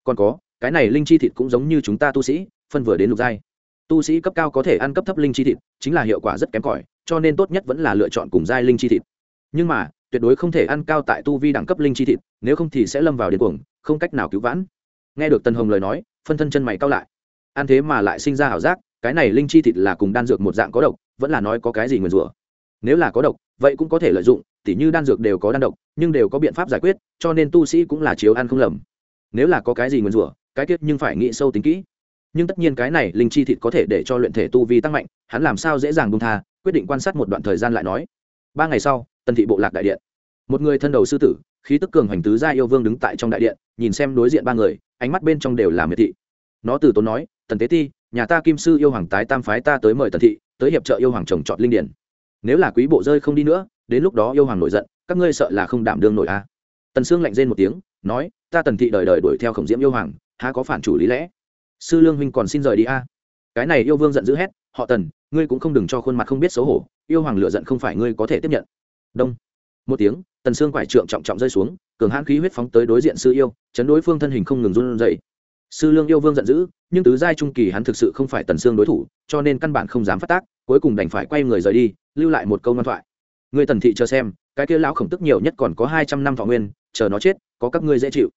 A: Còn có, cái này linh chi thịt cũng giống như chúng ta tu sĩ, phân vừa đến lục giai. Tu sĩ cấp cao có thể ăn cấp thấp linh chi thịt, chính là hiệu quả rất kém cỏi, cho nên tốt nhất vẫn là lựa chọn cùng giai linh chi thịt. Nhưng mà, tuyệt đối không thể ăn cao tại tu vi đẳng cấp linh chi thịt, nếu không thì sẽ lâm vào điên cuồng, không cách nào cứu vãn. Nghe được tân hồng lời nói, phân thân chân mày cao lại. Ăn thế mà lại sinh ra ảo giác cái này linh chi thịt là cùng đan dược một dạng có độc, vẫn là nói có cái gì nguyền rủa. Nếu là có độc, vậy cũng có thể lợi dụng, tỉ như đan dược đều có đan độc, nhưng đều có biện pháp giải quyết, cho nên tu sĩ cũng là chiếu ăn không lầm. Nếu là có cái gì nguyền rủa, cái tiết nhưng phải nghĩ sâu tính kỹ. Nhưng tất nhiên cái này linh chi thịt có thể để cho luyện thể tu vi tăng mạnh, hắn làm sao dễ dàng bung tha, quyết định quan sát một đoạn thời gian lại nói. Ba ngày sau, tần thị bộ lạc đại điện. Một người thân đầu sư tử, khí tức cường hoành tứ gia yêu vương đứng tại trong đại điện, nhìn xem đối diện ba người, ánh mắt bên trong đều là miệt thị. Nó từ tốn nói, tần tế ti nhà ta kim sư yêu hoàng tái tam phái ta tới mời tần thị, tới hiệp trợ yêu hoàng trồng trọt linh điển. Nếu là quý bộ rơi không đi nữa, đến lúc đó yêu hoàng nổi giận, các ngươi sợ là không đảm đương nổi a à. tần sương lạnh rên một tiếng, nói, ta tần thị đời đời đuổi theo khổng diễm yêu hoàng, há có phản chủ lý lẽ? Sư lương huynh còn xin rời đi a cái này yêu vương giận dữ hét, họ tần, ngươi cũng không đừng cho khuôn mặt không biết xấu hổ, yêu hoàng lựa giận không phải ngươi có thể tiếp nhận. Đông. Một tiếng, tần xương quải trượng trọng trọng rơi xuống, cường hãn khí huyết phóng tới đối diện sư yêu, chấn đối phương thân hình không ngừng run rẩy sư lương yêu vương giận dữ, nhưng tứ giai trung kỳ hắn thực sự không phải tần xương đối thủ, cho nên căn bản không dám phát tác, cuối cùng đành phải quay người rời đi, lưu lại một câu ngoan thoại. Người tần thị chờ xem, cái kia lão khổng tức nhiều nhất còn có hai trăm năm thọ nguyên, chờ nó chết, có các ngươi dễ chịu.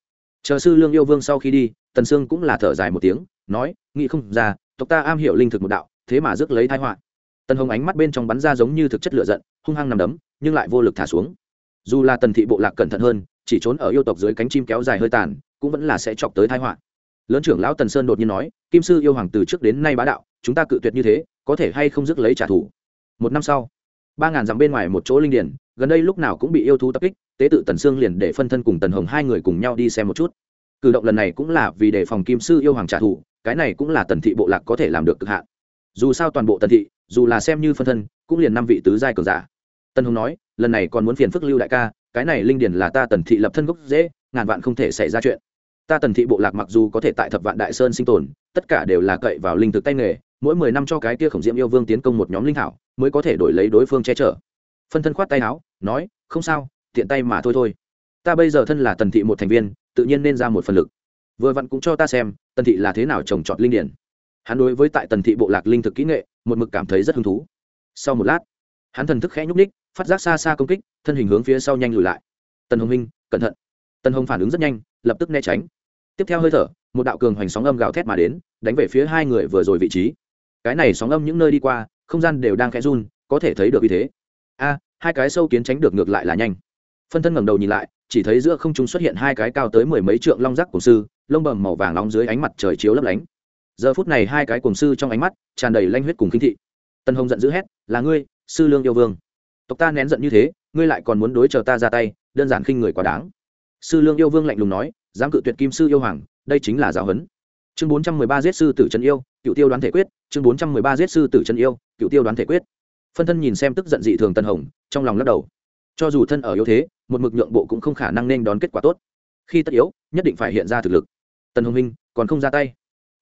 A: Chờ sư lương yêu vương sau khi đi, tần sương cũng là thở dài một tiếng, nói, nghĩ không ra, tộc ta am hiểu linh thực một đạo, thế mà rước lấy thái họa. Tần hồng ánh mắt bên trong bắn ra giống như thực chất lửa giận, hung hăng nằm đấm, nhưng lại vô lực thả xuống. Dù là tần thị bộ lạc cẩn thận hơn, chỉ trốn ở yêu tộc dưới cánh chim kéo dài hơi tàn, cũng vẫn là sẽ chọc tới thái họa lớn trưởng lão tần sơn đột nhiên nói, kim sư yêu hoàng từ trước đến nay bá đạo, chúng ta cự tuyệt như thế, có thể hay không dứt lấy trả thù? Một năm sau, ba ngàn dặm bên ngoài một chỗ linh điển gần đây lúc nào cũng bị yêu thú tập kích, tế tự tần sương liền để phân thân cùng tần hồng hai người cùng nhau đi xem một chút. Cử động lần này cũng là vì đề phòng kim sư yêu hoàng trả thù, cái này cũng là tần thị bộ lạc có thể làm được cực hạn. Dù sao toàn bộ tần thị, dù là xem như phân thân, cũng liền năm vị tứ giai cường giả. Tần hồng nói, lần này còn muốn phiền phức lưu đại ca, cái này linh điển là ta tần thị lập thân gốc dễ, ngàn vạn không thể xảy ra chuyện ta tần thị bộ lạc mặc dù có thể tại thập vạn đại sơn sinh tồn, tất cả đều là cậy vào linh thực tay nghề, mỗi mười năm cho cái kia khổng diễm yêu vương tiến công một nhóm linh thảo mới có thể đổi lấy đối phương che chở. Phân thân khoát tay áo, nói, không sao, tiện tay mà thôi thôi. Ta bây giờ thân là tần thị một thành viên, tự nhiên nên ra một phần lực. Vừa vặn cũng cho ta xem, tần thị là thế nào trồng trọt linh điển. Hắn đối với tại tần thị bộ lạc linh thực kỹ nghệ, một mực cảm thấy rất hứng thú. Sau một lát, hắn thần thức khẽ nhúc ních phát giác xa xa công kích, thân hình hướng phía sau nhanh lùi lại. Tần hồng minh, cẩn thận. Tần hồng phản ứng rất nhanh, lập tức né tránh tiếp theo hơi thở, một đạo cường hoành sóng âm gào thét mà đến, đánh về phía hai người vừa rồi vị trí. Cái này sóng âm những nơi đi qua, không gian đều đang khẽ run, có thể thấy được vì thế. A, hai cái sâu kiến tránh được ngược lại là nhanh. Phân thân ngẩng đầu nhìn lại, chỉ thấy giữa không trung xuất hiện hai cái cao tới mười mấy trượng long rắc cổ sư, lông bầm màu vàng nóng dưới ánh mặt trời chiếu lấp lánh. Giờ phút này hai cái cổ sư trong ánh mắt tràn đầy lanh huyết cùng kinh thị. Tân hồng giận dữ hét, là ngươi, sư lương yêu vương. Tộc ta nén giận như thế, ngươi lại còn muốn đối chờ ta ra tay, đơn giản khinh người quá đáng. Sư lương yêu vương lạnh lùng nói dám cự tuyệt kim sư yêu hoàng, đây chính là giáo huấn. Chương bốn trăm mười ba giết sư tử trần yêu, cựu tiêu đoán thể quyết. Chương bốn trăm mười ba giết sư tử trần yêu, cựu tiêu đoán thể quyết. Phân thân nhìn xem tức giận dị thường tân hồng, trong lòng lắc đầu. Cho dù thân ở yếu thế, một mực nhượng bộ cũng không khả năng nên đón kết quả tốt. Khi tất yếu, nhất định phải hiện ra thực lực. Tần hồng minh, còn không ra tay.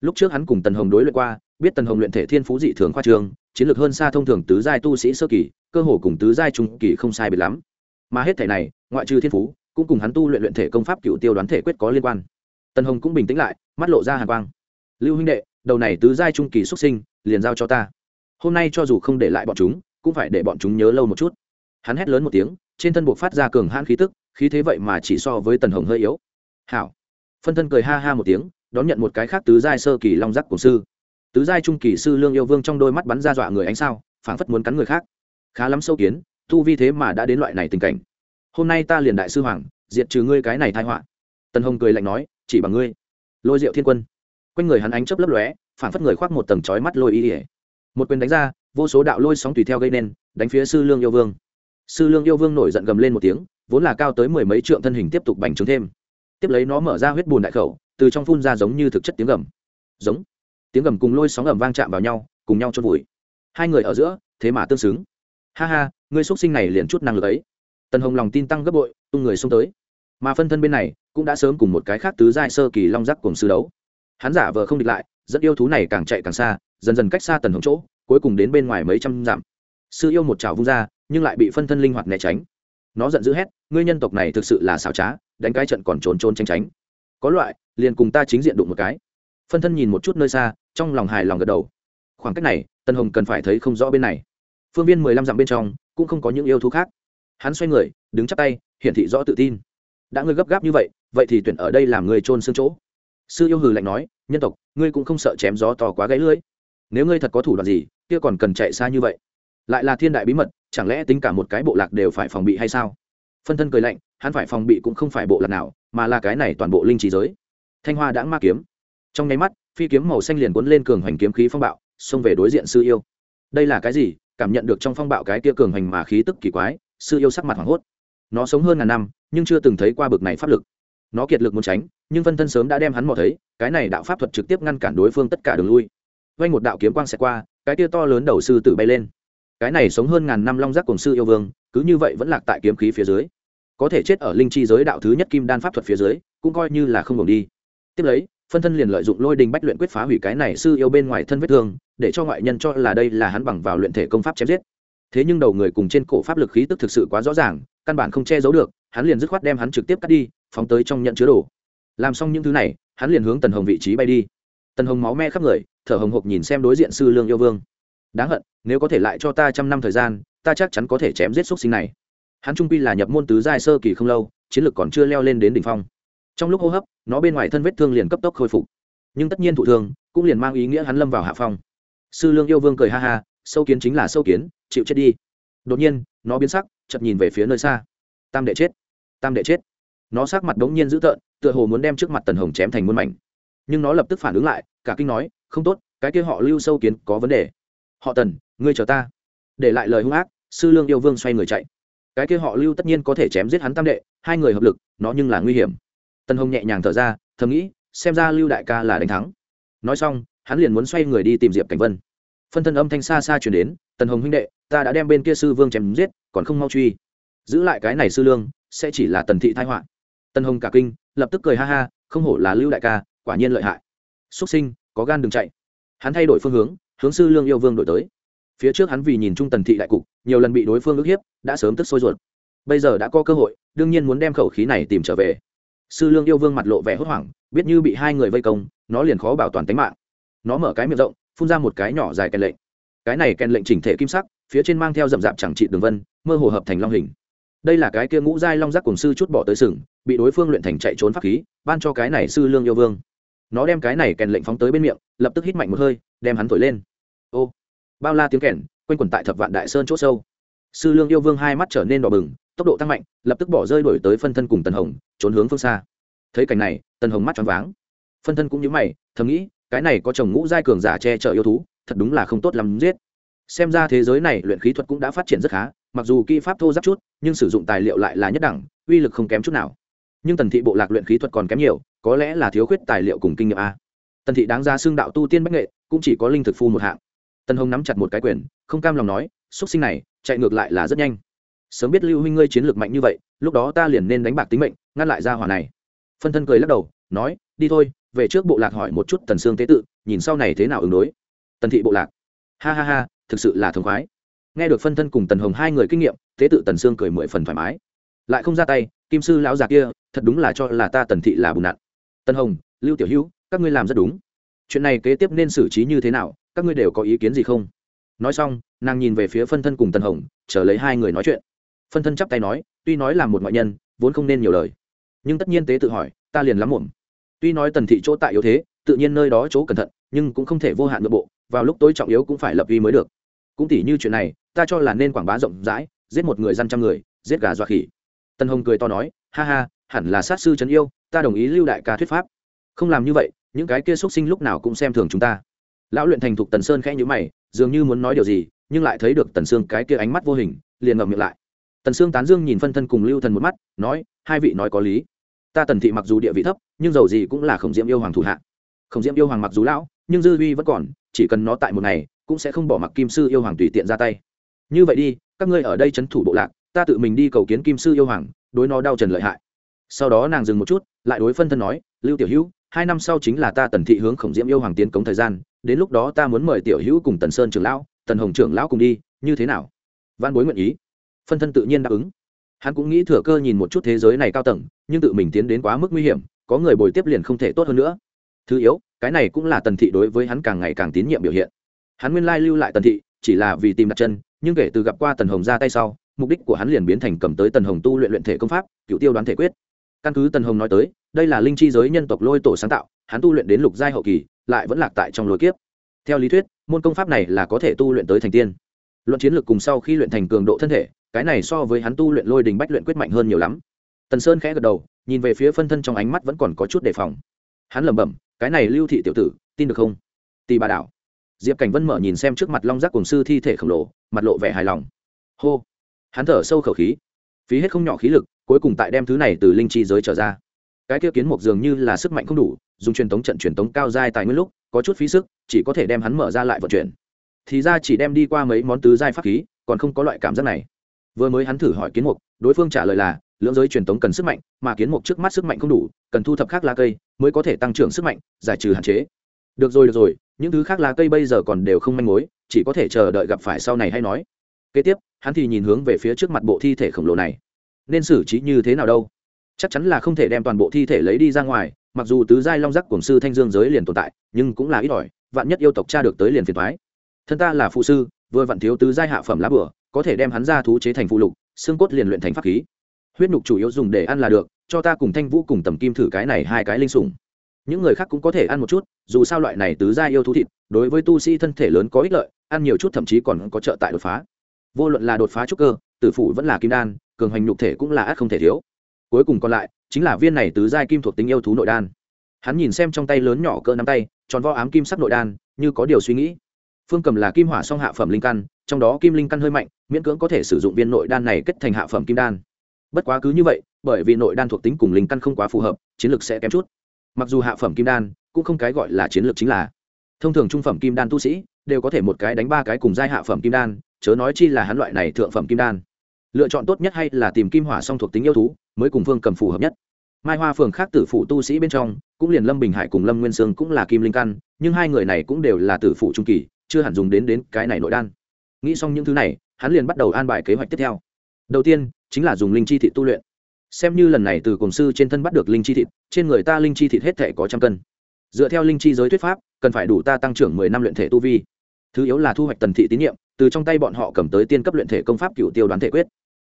A: Lúc trước hắn cùng tần hồng đối luyện qua, biết tần hồng luyện thể thiên phú dị thường khoa trường chiến lược hơn xa thông thường tứ giai tu sĩ sơ kỳ, cơ hồ cùng tứ giai trung kỳ không sai biệt lắm. Mà hết thể này, ngoại trừ thiên phú cũng cùng hắn tu luyện luyện thể công pháp cựu tiêu đoán thể quyết có liên quan. Tần hồng cũng bình tĩnh lại, mắt lộ ra hàn quang. Lưu huynh đệ, đầu này tứ giai trung kỳ xuất sinh, liền giao cho ta. Hôm nay cho dù không để lại bọn chúng, cũng phải để bọn chúng nhớ lâu một chút. Hắn hét lớn một tiếng, trên thân buộc phát ra cường hãn khí tức, khí thế vậy mà chỉ so với tần hồng hơi yếu. Hảo. Phân thân cười ha ha một tiếng, đón nhận một cái khác tứ giai sơ kỳ long giác của sư. Tứ giai trung kỳ sư lương yêu vương trong đôi mắt bắn ra dọa người ánh sao, phảng phất muốn cắn người khác. Khá lắm sâu kiến, tu vi thế mà đã đến loại này tình cảnh hôm nay ta liền đại sư hoàng, diệt trừ ngươi cái này thai họa. Tần hồng cười lạnh nói, chỉ bằng ngươi. Lôi diệu thiên quân. Quanh người hắn ánh chớp lấp lóe phản phất người khoác một tầng chói mắt lôi y ỉa một quyền đánh ra, vô số đạo lôi sóng tùy theo gây nên, đánh phía sư lương yêu vương. Sư lương yêu vương nổi giận gầm lên một tiếng, vốn là cao tới mười mấy trượng thân hình tiếp tục bành trướng thêm. Tiếp lấy nó mở ra huyết bùn đại khẩu, từ trong phun ra giống như thực chất tiếng gầm. Giống. Tiếng gầm cùng lôi sóng ẩm vang chạm vào nhau, cùng nhau chôn vùi. Hai người ở giữa, thế mà tương xứng. Ha ha, ngươi xuất sinh này liền chút năng lực ấy tần hồng lòng tin tăng gấp bội, tung người xông tới. Mà phân thân bên này cũng đã sớm cùng một cái khác tứ giai sơ kỳ long giác cùng sư đấu. Hắn giả vờ không địch lại, dẫn yêu thú này càng chạy càng xa, dần dần cách xa tần hồng chỗ, cuối cùng đến bên ngoài mấy trăm dặm. Sư yêu một chảo vung ra, nhưng lại bị phân thân linh hoạt né tránh. Nó giận dữ hét, ngươi nhân tộc này thực sự là xảo trá, đánh cái trận còn trốn trốn tránh tránh. Có loại, liền cùng ta chính diện đụng một cái. Phân thân nhìn một chút nơi xa, trong lòng hài lòng gật đầu. Khoảng cách này tân hồng cần phải thấy không rõ bên này. Phương viên mười lăm dặm bên trong, cũng không có những yêu thú khác hắn xoay người, đứng chắp tay, hiển thị rõ tự tin. Đã ngươi gấp gáp như vậy vậy thì tuyển ở đây làm người trôn xương chỗ. Sư yêu hừ lạnh nói, nhân tộc, ngươi cũng không sợ chém gió to quá gãy lưỡi. Nếu ngươi thật có thủ đoạn gì, kia còn cần chạy xa như vậy. Lại là thiên đại bí mật, chẳng lẽ tính cả một cái bộ lạc đều phải phòng bị hay sao? Phân thân cười lạnh, hắn phải phòng bị cũng không phải bộ lạc nào, mà là cái này toàn bộ linh trí giới. Thanh hoa đã ma kiếm. Trong nháy mắt, phi kiếm màu xanh liền cuốn lên cường hoành kiếm khí phong bạo, xông về đối diện sư yêu. Đây là cái gì? Cảm nhận được trong phong bạo cái kia cường hoành mà khí tức kỳ quái sư yêu sắc mặt hoảng hốt. Nó sống hơn ngàn năm, nhưng chưa từng thấy qua bực này pháp lực. Nó kiệt lực muốn tránh, nhưng phân thân sớm đã đem hắn mò thấy, cái này đạo pháp thuật trực tiếp ngăn cản đối phương tất cả đường lui. Vanh một đạo kiếm quang xẹt qua, cái tia to lớn đầu sư tử bay lên. Cái này sống hơn ngàn năm long giác cùng sư yêu vương, cứ như vậy vẫn lạc tại kiếm khí phía dưới. Có thể chết ở linh chi giới đạo thứ nhất kim đan pháp thuật phía dưới, cũng coi như là không đồng đi. Tiếp lấy, phân thân liền lợi dụng lôi đình bách luyện quyết phá hủy cái này sư yêu bên ngoài thân vết thương, để cho ngoại nhân cho là đây là hắn bằng vào luyện thể công pháp chém giết thế nhưng đầu người cùng trên cổ pháp lực khí tức thực sự quá rõ ràng, căn bản không che giấu được, hắn liền dứt khoát đem hắn trực tiếp cắt đi, phóng tới trong nhận chứa đồ. Làm xong những thứ này, hắn liền hướng tần hồng vị trí bay đi. Tần hồng máu me khắp người, thở hồng hộc nhìn xem đối diện sư lương yêu vương. Đáng hận, nếu có thể lại cho ta trăm năm thời gian, ta chắc chắn có thể chém giết x sinh này. Hắn trung pi là nhập môn tứ giai sơ kỳ không lâu, chiến lược còn chưa leo lên đến đỉnh phong. Trong lúc hô hấp, nó bên ngoài thân vết thương liền cấp tốc khôi phục. Nhưng tất nhiên thụ thương, cũng liền mang ý nghĩa hắn lâm vào hạ phong. Sư lương yêu vương cười ha ha, sâu kiến chính là sâu kiến chịu chết đi. Đột nhiên, nó biến sắc chật nhìn về phía nơi xa. Tam đệ chết, tam đệ chết. Nó sắc mặt đống nhiên dữ tợn, tựa hồ muốn đem trước mặt tần hồng chém thành muôn mảnh. Nhưng nó lập tức phản ứng lại, cả kinh nói, không tốt, cái kia họ lưu sâu kiến có vấn đề. Họ tần, ngươi chờ ta. Để lại lời hung ác, sư lương yêu vương xoay người chạy. Cái kia họ lưu tất nhiên có thể chém giết hắn tam đệ, hai người hợp lực, nó nhưng là nguy hiểm. Tần hồng nhẹ nhàng thở ra, thầm nghĩ, xem ra lưu đại ca là đánh thắng. Nói xong, hắn liền muốn xoay người đi tìm diệp cảnh vân. Phân thân âm thanh xa xa chuyển đến tần hồng huynh đệ, ta đã đem bên kia sư vương chém giết, còn không mau truy. Giữ lại cái này sư lương, sẽ chỉ là tần thị thái họa. Tần hồng cả kinh, lập tức cười ha ha, không hổ là lưu đại ca, quả nhiên lợi hại. Xuất sinh, có gan đừng chạy. Hắn thay đổi phương hướng hướng sư lương yêu vương đổi tới. Phía trước hắn vì nhìn trung tần thị đại cục, nhiều lần bị đối phương ức hiếp, đã sớm tức sôi ruột. Bây giờ đã có cơ hội, đương nhiên muốn đem khẩu khí này tìm trở về. Sư lương yêu vương mặt lộ vẻ hốt hoảng, biết như bị hai người vây công, nó liền khó bảo toàn tính mạng. Nó mở cái miệng rộng, phun ra một cái nhỏ dài kèn lệnh cái này kèn lệnh chỉnh thể kim sắc, phía trên mang theo rậm rạp chẳng trị đường vân, mơ hồ hợp thành long hình. Đây là cái kia ngũ giai long giác cùng sư chút bỏ tới sừng, bị đối phương luyện thành chạy trốn pháp khí, ban cho cái này sư lương yêu vương. Nó đem cái này kèn lệnh phóng tới bên miệng, lập tức hít mạnh một hơi, đem hắn thổi lên. Ô, bao la tiếng kèn, quanh quẩn tại thập vạn đại sơn c h ỗ sâu. Sư lương yêu vương hai mắt trở nên đỏ bừng, tốc độ tăng mạnh, lập tức bỏ rơi đổi tới phân thân cùng tần hồng, trốn hướng phương xa. Thấy cảnh này, tần hồng mắt choáng váng. Phân thân cũng như mày, thầm nghĩ, cái này có chồng ngũ giai cường giả che chở yêu thú thật đúng là không tốt lắm giết. Xem ra thế giới này luyện khí thuật cũng đã phát triển rất khá, mặc dù kỹ pháp thô giáp chút, nhưng sử dụng tài liệu lại là nhất đẳng, uy lực không kém chút nào. Nhưng tần thị bộ lạc luyện khí thuật còn kém nhiều, có lẽ là thiếu khuyết tài liệu cùng kinh nghiệm a. Tần thị đáng ra xương đạo tu tiên bách nghệ, cũng chỉ có linh thực phu một hạng. Tần hồng nắm chặt một cái quyền, không cam lòng nói x sinh này, chạy ngược lại là rất nhanh. Sớm biết lưu huynh ngươi chiến lược mạnh như vậy, lúc đó ta liền nên đánh bạc tính mệnh, ngăn lại ra hỏa này. Phân thân cười lắc đầu, nói, đi thôi, về trước bộ lạc hỏi một chút tần sương tế tự, nhìn sau này thế nào ứng đối tần thị bộ lạc. Ha ha ha, thực sự là thống khoái. Nghe được phân thân cùng tần hồng hai người kinh nghiệm, tế tự tần sương cười mười phần thoải mái. Lại không ra tay, kim sư lão già kia, thật đúng là cho là ta tần thị là bùn nặn. Tần hồng, lưu tiểu hữu, các ngươi làm rất đúng. Chuyện này kế tiếp nên xử trí như thế nào, các ngươi đều có ý kiến gì không? Nói xong, nàng nhìn về phía phân thân cùng tần hồng, chờ lấy hai người nói chuyện. Phân thân chắp tay nói, tuy nói là một ngoại nhân, vốn không nên nhiều lời. Nhưng tất nhiên tế tự hỏi, ta liền lắm muộn. Tuy nói tần thị chỗ tại yếu thế, tự nhiên nơi đó chỗ cẩn thận, nhưng cũng không thể vô hạn nội bộ vào lúc tối trọng yếu cũng phải lập uy mới được. Cũng tỉ như chuyện này, ta cho là nên quảng bá rộng rãi, giết một người dân trăm người, giết gà dọa khỉ. Tân hồng cười to nói, ha ha, hẳn là sát sư trấn yêu, ta đồng ý lưu đại ca thuyết pháp. Không làm như vậy, những cái kia xuất sinh lúc nào cũng xem thường chúng ta. Lão luyện thành thục tần sơn khẽ nhữ mày, dường như muốn nói điều gì, nhưng lại thấy được tần sương cái kia ánh mắt vô hình, liền ngậm miệng lại. Tần sương tán dương nhìn phân thân cùng lưu thần một mắt, nói, hai vị nói có lý. Ta tần thị mặc dù địa vị thấp, nhưng dầu gì cũng là khổng diễm yêu hoàng thủ hạ. Khổng diễm yêu hoàng mặc dù lão, nhưng dư uy vẫn còn chỉ cần nó tại một ngày, cũng sẽ không bỏ mặc kim sư yêu hoàng tùy tiện ra tay. Như vậy đi, các ngươi ở đây c h ấ n thủ bộ lạc, ta tự mình đi cầu kiến kim sư yêu hoàng, đối nó đau trần lợi hại. Sau đó nàng dừng một chút, lại đối phân thân nói, lưu tiểu hữu, hai năm sau chính là ta tần thị hướng khổng diễm yêu hoàng tiến cống thời gian, đến lúc đó ta muốn mời tiểu hữu cùng tần sơn trưởng lão, tần hồng trưởng lão cùng đi, như thế nào? Văn bối nguyện ý. Phân thân tự nhiên đáp ứng. Hắn cũng nghĩ thừa cơ nhìn một chút thế giới này cao tầng, nhưng tự mình tiến đến quá mức nguy hiểm, có người bồi tiếp liền không thể tốt hơn nữa thứ yếu, cái này cũng là tần thị đối với hắn càng ngày càng tín nhiệm biểu hiện. Hắn nguyên lai lưu lại tần thị, chỉ là vì tìm đặt chân, nhưng kể từ gặp qua tần hồng ra tay sau, mục đích của hắn liền biến thành cầm tới tần hồng tu luyện luyện thể công pháp cựu tiêu đoán thể quyết. Căn cứ tần hồng nói tới, đây là linh chi giới nhân tộc lôi tổ sáng tạo, hắn tu luyện đến lục giai hậu kỳ, lại vẫn lạc tại trong lối kiếp. Theo lý thuyết, môn công pháp này là có thể tu luyện tới thành tiên. Luận chiến lược cùng sau khi luyện thành cường độ thân thể, cái này so với hắn tu luyện lôi đình bách luyện quyết mạnh hơn nhiều lắm. Tần sơn khẽ gật đầu, nhìn về phía phân thân trong ánh mắt vẫn còn có chút đề phòng. Hắn lẩm bẩm cái này lưu thị tiểu tử, tin được không? Tì bà đảo. Diệp cảnh vân mở nhìn xem trước mặt long giác cùng sư thi thể khổng lồ, mặt lộ vẻ hài lòng. Hô. Hắn thở sâu khẩu khí. Phí hết không nhỏ khí lực, cuối cùng tại đem thứ này từ linh chi giới trở ra. Cái kia kiến mục dường như là sức mạnh không đủ, dùng truyền thống trận truyền thống cao giai tài nguyên lúc, có chút phí sức, chỉ có thể đem hắn mở ra lại vận chuyển. Thì ra chỉ đem đi qua mấy món tứ giai pháp khí, còn không có loại cảm giác này. Vừa mới hắn thử hỏi kiến mục, đối phương trả lời là lưỡng giới truyền tống cần sức mạnh, mà kiến mục trước mắt sức mạnh không đủ, cần thu thập khác lá cây mới có thể tăng trưởng sức mạnh, giải trừ hạn chế. Được rồi được rồi, những thứ khác lá cây bây giờ còn đều không manh mối, chỉ có thể chờ đợi gặp phải sau này hay nói. Kế tiếp, hắn thì nhìn hướng về phía trước mặt bộ thi thể khổng lồ này. Nên xử trí như thế nào đâu? Chắc chắn là không thể đem toàn bộ thi thể lấy đi ra ngoài, mặc dù tứ giai long giác cổng sư thanh dương giới liền tồn tại, nhưng cũng là ít ỏi, vạn nhất yêu tộc cha được tới liền phiền thoái thân ta là phụ sư, vừa vặn thiếu tứ giai hạ phẩm lá bửa có thể đem hắn ra thú chế thành phụ lục, xương cốt liền luyện thành pháp khí huyết nhục chủ yếu dùng để ăn là được, cho ta cùng thanh vũ cùng tầm kim thử cái này hai cái linh sủng. Những người khác cũng có thể ăn một chút, dù sao loại này tứ gia yêu thú thịt, đối với tu sĩ thân thể lớn có ích lợi, ăn nhiều chút thậm chí còn có trợ tại đột phá. Vô luận là đột phá trúc cơ, tử phụ vẫn là kim đan, cường hành nhục thể cũng là ác không thể thiếu. Cuối cùng còn lại, chính là viên này tứ giai kim thuộc tính yêu thú nội đan. Hắn nhìn xem trong tay lớn nhỏ cỡ nắm tay, tròn vo ám kim sắc nội đan, như có điều suy nghĩ. Phương cầm là kim hỏa song hạ phẩm linh căn, trong đó kim linh căn hơi mạnh, miễn cưỡng có thể sử dụng viên nội đan này kết thành hạ phẩm kim đan bất quá cứ như vậy, bởi vì nội đan thuộc tính cùng linh căn không quá phù hợp, chiến lược sẽ kém chút. Mặc dù hạ phẩm kim đan cũng không cái gọi là chiến lược chính là. Thông thường trung phẩm kim đan tu sĩ đều có thể một cái đánh ba cái cùng giai hạ phẩm kim đan, chớ nói chi là hắn loại này thượng phẩm kim đan. Lựa chọn tốt nhất hay là tìm kim hỏa song thuộc tính yêu thú, mới cùng phương cầm phù hợp nhất. Mai hoa phường khác tử phụ tu sĩ bên trong, cũng liền lâm bình hải cùng lâm nguyên sương cũng là kim linh căn, nhưng hai người này cũng đều là tử phụ trung kỳ, chưa hẳn dùng đến đến cái này nội đan. Nghĩ xong những thứ này, hắn liền bắt đầu an bài kế hoạch tiếp theo đầu tiên, chính là dùng linh chi thị tu luyện. Xem như lần này từ cổng sư trên thân bắt được linh chi thịt, trên người ta linh chi thịt hết thể có trăm cân. Dựa theo linh chi giới thuyết pháp, cần phải đủ ta tăng trưởng mười năm luyện thể tu vi. Thứ yếu là thu hoạch tần thị tín nhiệm, từ trong tay bọn họ cầm tới tiên cấp luyện thể công pháp cựu tiêu đoán thể quyết.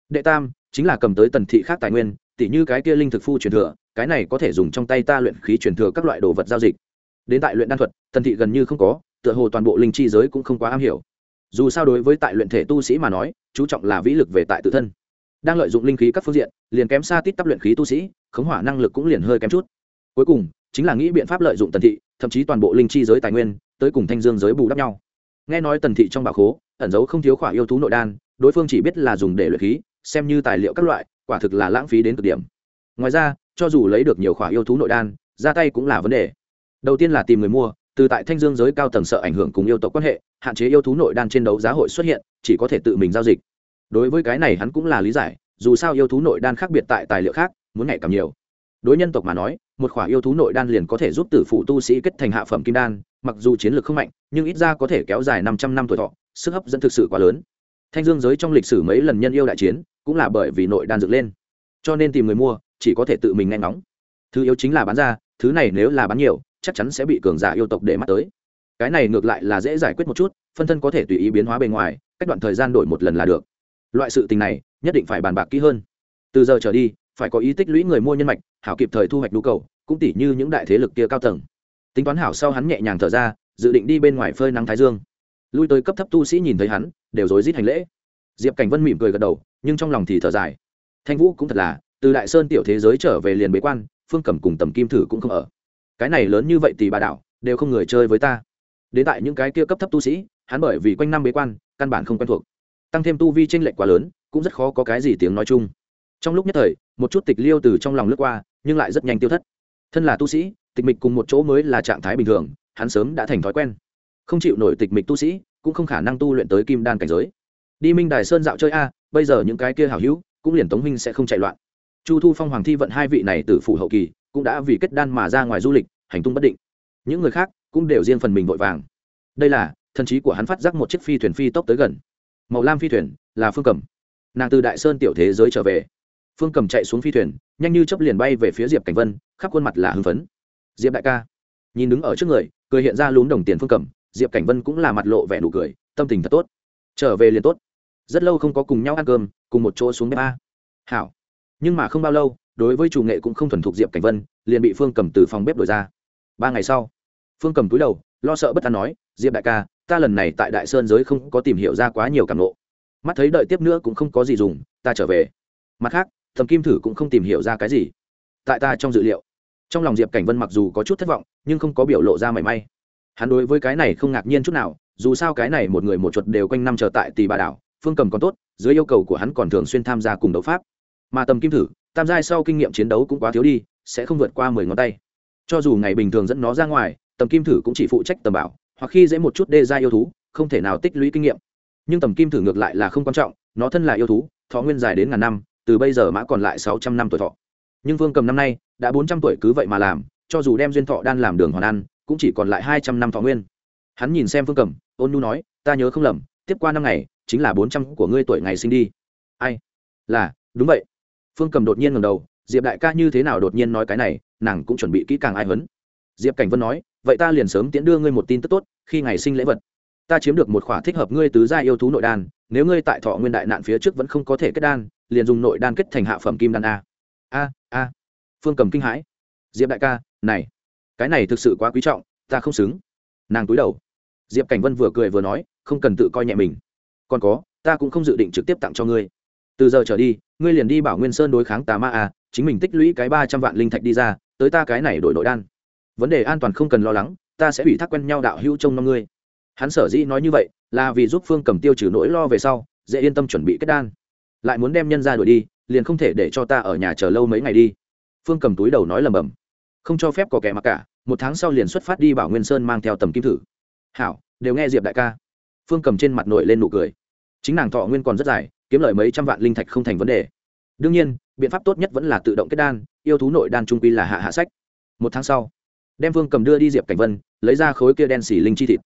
A: Đệ tam, chính là cầm tới tần thị khác tài nguyên, tỉ như cái kia linh thực phu truyền thừa, cái này có thể dùng trong tay ta luyện khí truyền thừa các loại đồ vật giao dịch. Đến tại luyện đan thuật, tần thị gần như không có, tựa hồ toàn bộ linh chi giới cũng không quá am hiểu dù sao đối với tại luyện thể tu sĩ mà nói, chú trọng là vĩ lực về tại tự thân. Đang lợi dụng linh khí các phương diện, liền kém xa tít tắp luyện khí tu sĩ, khống hỏa năng lực cũng liền hơi kém chút. Cuối cùng, chính là nghĩ biện pháp lợi dụng tần thị, thậm chí toàn bộ linh chi giới tài nguyên, tới cùng thanh dương giới bù đắp nhau. Nghe nói tần thị trong bà khố, ẩn giấu không thiếu khỏa yêu thú nội đan, đối phương chỉ biết là dùng để luyện khí, xem như tài liệu các loại, quả thực là lãng phí đến cực điểm. Ngoài ra, cho dù lấy được nhiều khỏa yêu thú nội đan, ra tay cũng là vấn đề. Đầu tiên là tìm người mua từ tại thanh dương giới cao tầng sợ ảnh hưởng cùng yêu tộc quan hệ, hạn chế yêu thú nội đan trên đấu giá hội xuất hiện, chỉ có thể tự mình giao dịch. Đối với cái này hắn cũng là lý giải, dù sao yêu thú nội đan khác biệt tại tài liệu khác, muốn ngày càng nhiều. Đối nhân tộc mà nói, một khoả yêu thú nội đan liền có thể giúp tử phụ tu sĩ kết thành hạ phẩm kim đan, mặc dù chiến lược không mạnh, nhưng ít ra có thể kéo dài năm trăm năm tuổi thọ, sức hấp dẫn thực sự quá lớn. Thanh dương giới trong lịch sử mấy lần nhân yêu đại chiến, cũng là bởi vì nội đan dựng lên. Cho nên tìm người mua, chỉ có thể tự mình nghe ngóng. Thứ yếu chính là bán ra, thứ này nếu là bán nhiều chắc chắn sẽ bị cường giả yêu tộc để mắt tới. Cái này ngược lại là dễ giải quyết một chút, phân thân có thể tùy ý biến hóa bề ngoài, cách đoạn thời gian đổi một lần là được. Loại sự tình này, nhất định phải bàn bạc kỹ hơn. Từ giờ trở đi, phải có ý tích lũy người mua nhân mạch, hảo kịp thời thu hoạch nhu cầu, cũng tỉ như những đại thế lực kia cao tầng. Tính toán hảo sau hắn nhẹ nhàng thở ra, dự định đi bên ngoài phơi nắng thái dương. Lui tới cấp thấp tu sĩ nhìn thấy hắn, đều rối rít hành lễ. Diệp cảnh vân mỉm cười gật đầu, nhưng trong lòng thì thở dài. Thanh vũ cũng thật là, từ đại sơn tiểu thế giới trở về liền bế quan, phương cẩm cùng tầm kim thử cũng không ở cái này lớn như vậy thì bà đảo, đều không người chơi với ta. Đến tại những cái kia cấp thấp tu sĩ, hắn bởi vì quanh năm bế quan, căn bản không quen thuộc. Tăng thêm tu vi tranh lệch quá lớn, cũng rất khó có cái gì tiếng nói chung. Trong lúc nhất thời, một chút tịch liêu từ trong lòng lướt qua, nhưng lại rất nhanh tiêu thất. Thân là tu sĩ, tịch mịch cùng một chỗ mới là trạng thái bình thường, hắn sớm đã thành thói quen. Không chịu nổi tịch mịch tu sĩ, cũng không khả năng tu luyện tới kim đan cảnh giới. Đi minh đài sơn dạo chơi a, bây giờ những cái kia hảo hữu, cũng liền tống minh sẽ không chạy loạn. Chu thu phong hoàng thi vận hai vị này từ phủ hậu kỳ cũng đã vì kết đan mà ra ngoài du lịch, hành tung bất định. Những người khác cũng đều riêng phần mình vội vàng. Đây là, thần trí của hắn phát giác một chiếc phi thuyền phi tốc tới gần. Màu lam phi thuyền là phương cầm nàng từ đại sơn tiểu thế giới trở về. Phương cầm chạy xuống phi thuyền, nhanh như chấp liền bay về phía diệp cảnh vân, khắp khuôn mặt là hưng phấn. Diệp đại ca. Nhìn đứng ở trước người, cười hiện ra lún đồng tiền phương cầm diệp cảnh vân cũng là mặt lộ vẻ nụ cười, tâm tình thật tốt. Trở về liền tốt. Rất lâu không có cùng nhau ăn cơm, cùng một chỗ xuống bếp a. Hảo. Nhưng mà không bao lâu đối với chủ nghệ cũng không thuần thục diệp cảnh vân, liền bị phương cầm từ phòng bếp đổi ra. Ba ngày sau, phương cầm túi đầu, lo sợ bất an nói, diệp đại ca, ta lần này tại đại sơn giới không có tìm hiểu ra quá nhiều cảm lộ mắt thấy đợi tiếp nữa cũng không có gì dùng, ta trở về. Mặt khác thầm kim thử cũng không tìm hiểu ra cái gì. Tại ta trong dự liệu, trong lòng diệp cảnh vân mặc dù có chút thất vọng, nhưng không có biểu lộ ra mảy may. Hắn đối với cái này không ngạc nhiên chút nào, dù sao cái này một người một chuột đều quanh năm chờ tại tì bà đảo, phương cầm còn tốt, dưới yêu cầu của hắn còn thường xuyên tham gia cùng đấu pháp. Mà tầm kim thử tam giai sau kinh nghiệm chiến đấu cũng quá thiếu đi, sẽ không vượt qua mười ngón tay. Cho dù ngày bình thường dẫn nó ra ngoài, tầm kim thử cũng chỉ phụ trách tầm bảo, hoặc khi dễ một chút đê ra yêu thú, không thể nào tích lũy kinh nghiệm. Nhưng tầm kim thử ngược lại là không quan trọng, nó thân là yêu thú, thọ nguyên dài đến ngàn năm, từ bây giờ mã còn lại sáu trăm năm tuổi thọ. Nhưng vương cầm năm nay, đã bốn trăm tuổi cứ vậy mà làm, cho dù đem duyên thọ đan làm đường hoàn ăn, cũng chỉ còn lại hai trăm năm thọ nguyên. Hắn nhìn xem phương cầm, ôn nhu nói, ta nhớ không lầm, tiếp qua năm ngày, chính là bốn trăm của ngươi tuổi ngày sinh đi. Ai? Là, đúng vậy phương cầm đột nhiên ngầm đầu, diệp đại ca như thế nào đột nhiên nói cái này, nàng cũng chuẩn bị kỹ càng ai hấn diệp cảnh vân nói, vậy ta liền sớm tiễn đưa ngươi một tin tức tốt, khi ngày sinh lễ vật. Ta chiếm được một khỏa thích hợp ngươi tứ gia yêu thú nội đan, nếu ngươi tại thọ nguyên đại nạn phía trước vẫn không có thể kết đan, liền dùng nội đan kết thành hạ phẩm kim đan a. A a. Phương cầm kinh hãi. Diệp đại ca, này, cái này thực sự quá quý trọng, ta không xứng. Nàng túi đầu. Diệp cảnh vân vừa cười vừa nói, không cần tự coi nhẹ mình. Còn có, ta cũng không dự định trực tiếp tặng cho ngươi. Từ giờ trở đi ngươi liền đi bảo nguyên sơn đối kháng tà ma a chính mình tích lũy cái ba trăm vạn linh thạch đi ra, tới ta cái này đổi nội đan. Vấn đề an toàn không cần lo lắng, ta sẽ ủy thác quen nhau đạo hữu trông năm ngươi. Hắn sở dĩ nói như vậy, là vì giúp phương cầm tiêu trừ nỗi lo về sau, dễ yên tâm chuẩn bị kết đan. Lại muốn đem nhân ra đuổi đi, liền không thể để cho ta ở nhà chờ lâu mấy ngày đi. Phương cầm túi đầu nói lầm bầm không cho phép có kẻ mặc cả, một tháng sau liền xuất phát đi bảo nguyên sơn mang theo tầm kim thử. Hảo, đều nghe diệp đại ca. Phương cầm trên mặt nổi lên nụ cười. Chính nàng thọ nguyên còn rất dài kiếm lời mấy trăm vạn linh thạch không thành vấn đề. Đương nhiên, biện pháp tốt nhất vẫn là tự động kết đan, yêu thú nội đan trung quy là hạ hạ sách. Một tháng sau, đem vương cầm đưa đi diệp cảnh vân, lấy ra khối kia đen xỉ linh chi thịt.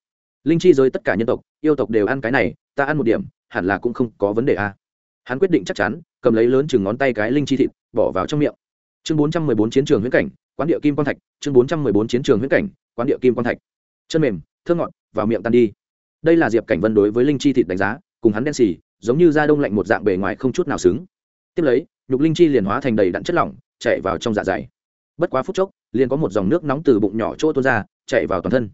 A: Linh chi giới tất cả nhân tộc, yêu tộc đều ăn cái này, ta ăn một điểm, hẳn là cũng không có vấn đề a hắn quyết định chắc chắn, cầm lấy lớn chừng ngón tay cái linh chi thịt, bỏ vào trong miệng. Chương bốn trăm mười bốn chiến trường huyễn cảnh, quán địa kim quan thạch, chương bốn trăm mười bốn chiến trường huyễn cảnh, quán địa kim quan thạch. Chân mềm thơ ngọt, vào miệng tan đi. Đây là diệp cảnh vân đối với linh chi thịt đánh giá, cùng hắn đen xì giống như da đông lạnh một dạng bề ngoài không chút nào xứng. Tiếp lấy, nhục linh chi liền hóa thành đầy đặn chất lỏng, chạy vào trong dạ dày. Bất quá phút chốc, liền có một dòng nước nóng từ bụng nhỏ chỗ tuôn ra, chạy vào toàn thân.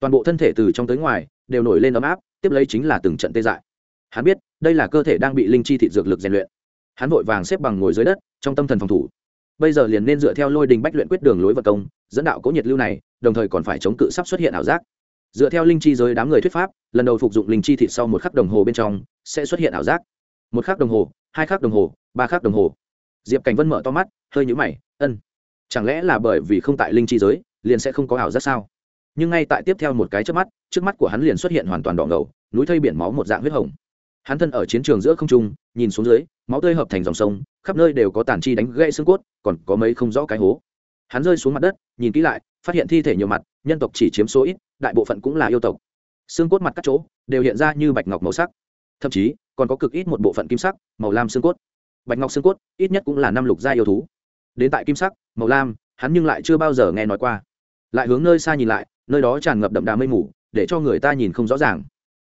A: Toàn bộ thân thể từ trong tới ngoài đều nổi lên ấm áp, tiếp lấy chính là từng trận tê dại. Hắn biết, đây là cơ thể đang bị linh chi thị dược lực rèn luyện. Hắn vội vàng xếp bằng ngồi dưới đất, trong tâm thần phòng thủ. Bây giờ liền nên dựa theo lôi đình bách luyện quyết đường lối vật công, dẫn đạo cố nhiệt lưu này, đồng thời còn phải chống cự sắp xuất hiện ảo giác dựa theo linh chi giới đám người thuyết pháp, lần đầu phục dụng linh chi thịt sau một khắc đồng hồ bên trong, sẽ xuất hiện ảo giác. Một khắc đồng hồ, hai khắc đồng hồ, ba khắc đồng hồ. Diệp cảnh vân mở to mắt, hơi nhũ mày, ân, chẳng lẽ là bởi vì không tại linh chi giới, liền sẽ không có ảo giác sao? Nhưng ngay tại tiếp theo một cái trước mắt trước mắt của hắn liền xuất hiện hoàn toàn đỏ ngầu, núi thây biển máu một dạng huyết hồng. Hắn thân ở chiến trường giữa không trung, nhìn xuống dưới, máu tươi hợp thành dòng sông, khắp nơi đều có tàn chi đánh gãy xương cốt, còn có mấy không rõ cái hố. Hắn rơi xuống mặt đất, nhìn kỹ lại phát hiện thi thể nhiều mặt, nhân tộc chỉ chiếm số ít, đại bộ phận cũng là yêu tộc. Xương cốt mặt các chỗ, đều hiện ra như bạch ngọc màu sắc. Thậm chí, còn có cực ít một bộ phận kim sắc, màu lam xương cốt. Bạch ngọc xương cốt, ít nhất cũng là năm lục gia yêu thú. Đến tại kim sắc, màu lam, hắn nhưng lại chưa bao giờ nghe nói qua. Lại hướng nơi xa nhìn lại, nơi đó tràn ngập đậm đà mây mù, để cho người ta nhìn không rõ ràng.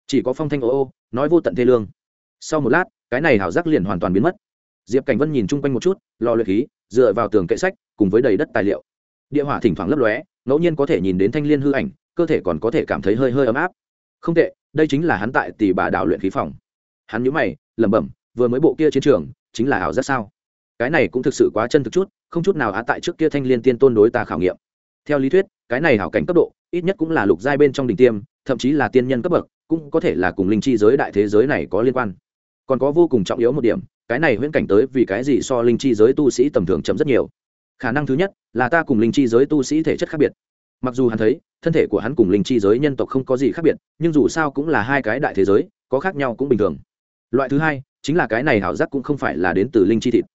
A: Chỉ có phong thanh ô ô, nói vô tận thê lương. Sau một lát, cái này hảo giác liền hoàn toàn biến mất. Diệp cảnh vân nhìn chung quanh một chút, lò luyện khí, dựa vào tường kệ sách, cùng với đầy đất tài liệu địa hỏa thỉnh thoảng lấp lóe, ngẫu nhiên có thể nhìn đến thanh l i ê n hư ảnh, cơ thể còn có thể cảm thấy hơi hơi ấm áp. Không tệ, đây chính là hắn tại tỷ bà đạo luyện khí phòng. Hắn nhũ mày, lẩm bẩm, vừa mới bộ kia chiến trường, chính là ảo giác sao? Cái này cũng thực sự quá chân thực chút, không chút nào á tại trước kia thanh l i ê n tiên tôn đối ta khảo nghiệm. Theo lý thuyết, cái này hảo cảnh cấp độ, ít nhất cũng là lục giai bên trong đỉnh tiêm, thậm chí là tiên nhân cấp bậc, cũng có thể là cùng linh chi giới đại thế giới này có liên quan. Còn có vô cùng trọng yếu một điểm, cái này huyễn cảnh tới vì cái gì so linh chi giới tu sĩ tầm thường chấm rất nhiều? Khả năng thứ nhất là ta cùng linh chi giới tu sĩ thể chất khác biệt. Mặc dù hắn thấy, thân thể của hắn cùng linh chi giới nhân tộc không có gì khác biệt, nhưng dù sao cũng là hai cái đại thế giới, có khác nhau cũng bình thường. Loại thứ hai chính là cái này hảo giác cũng không phải là đến từ linh chi thịt.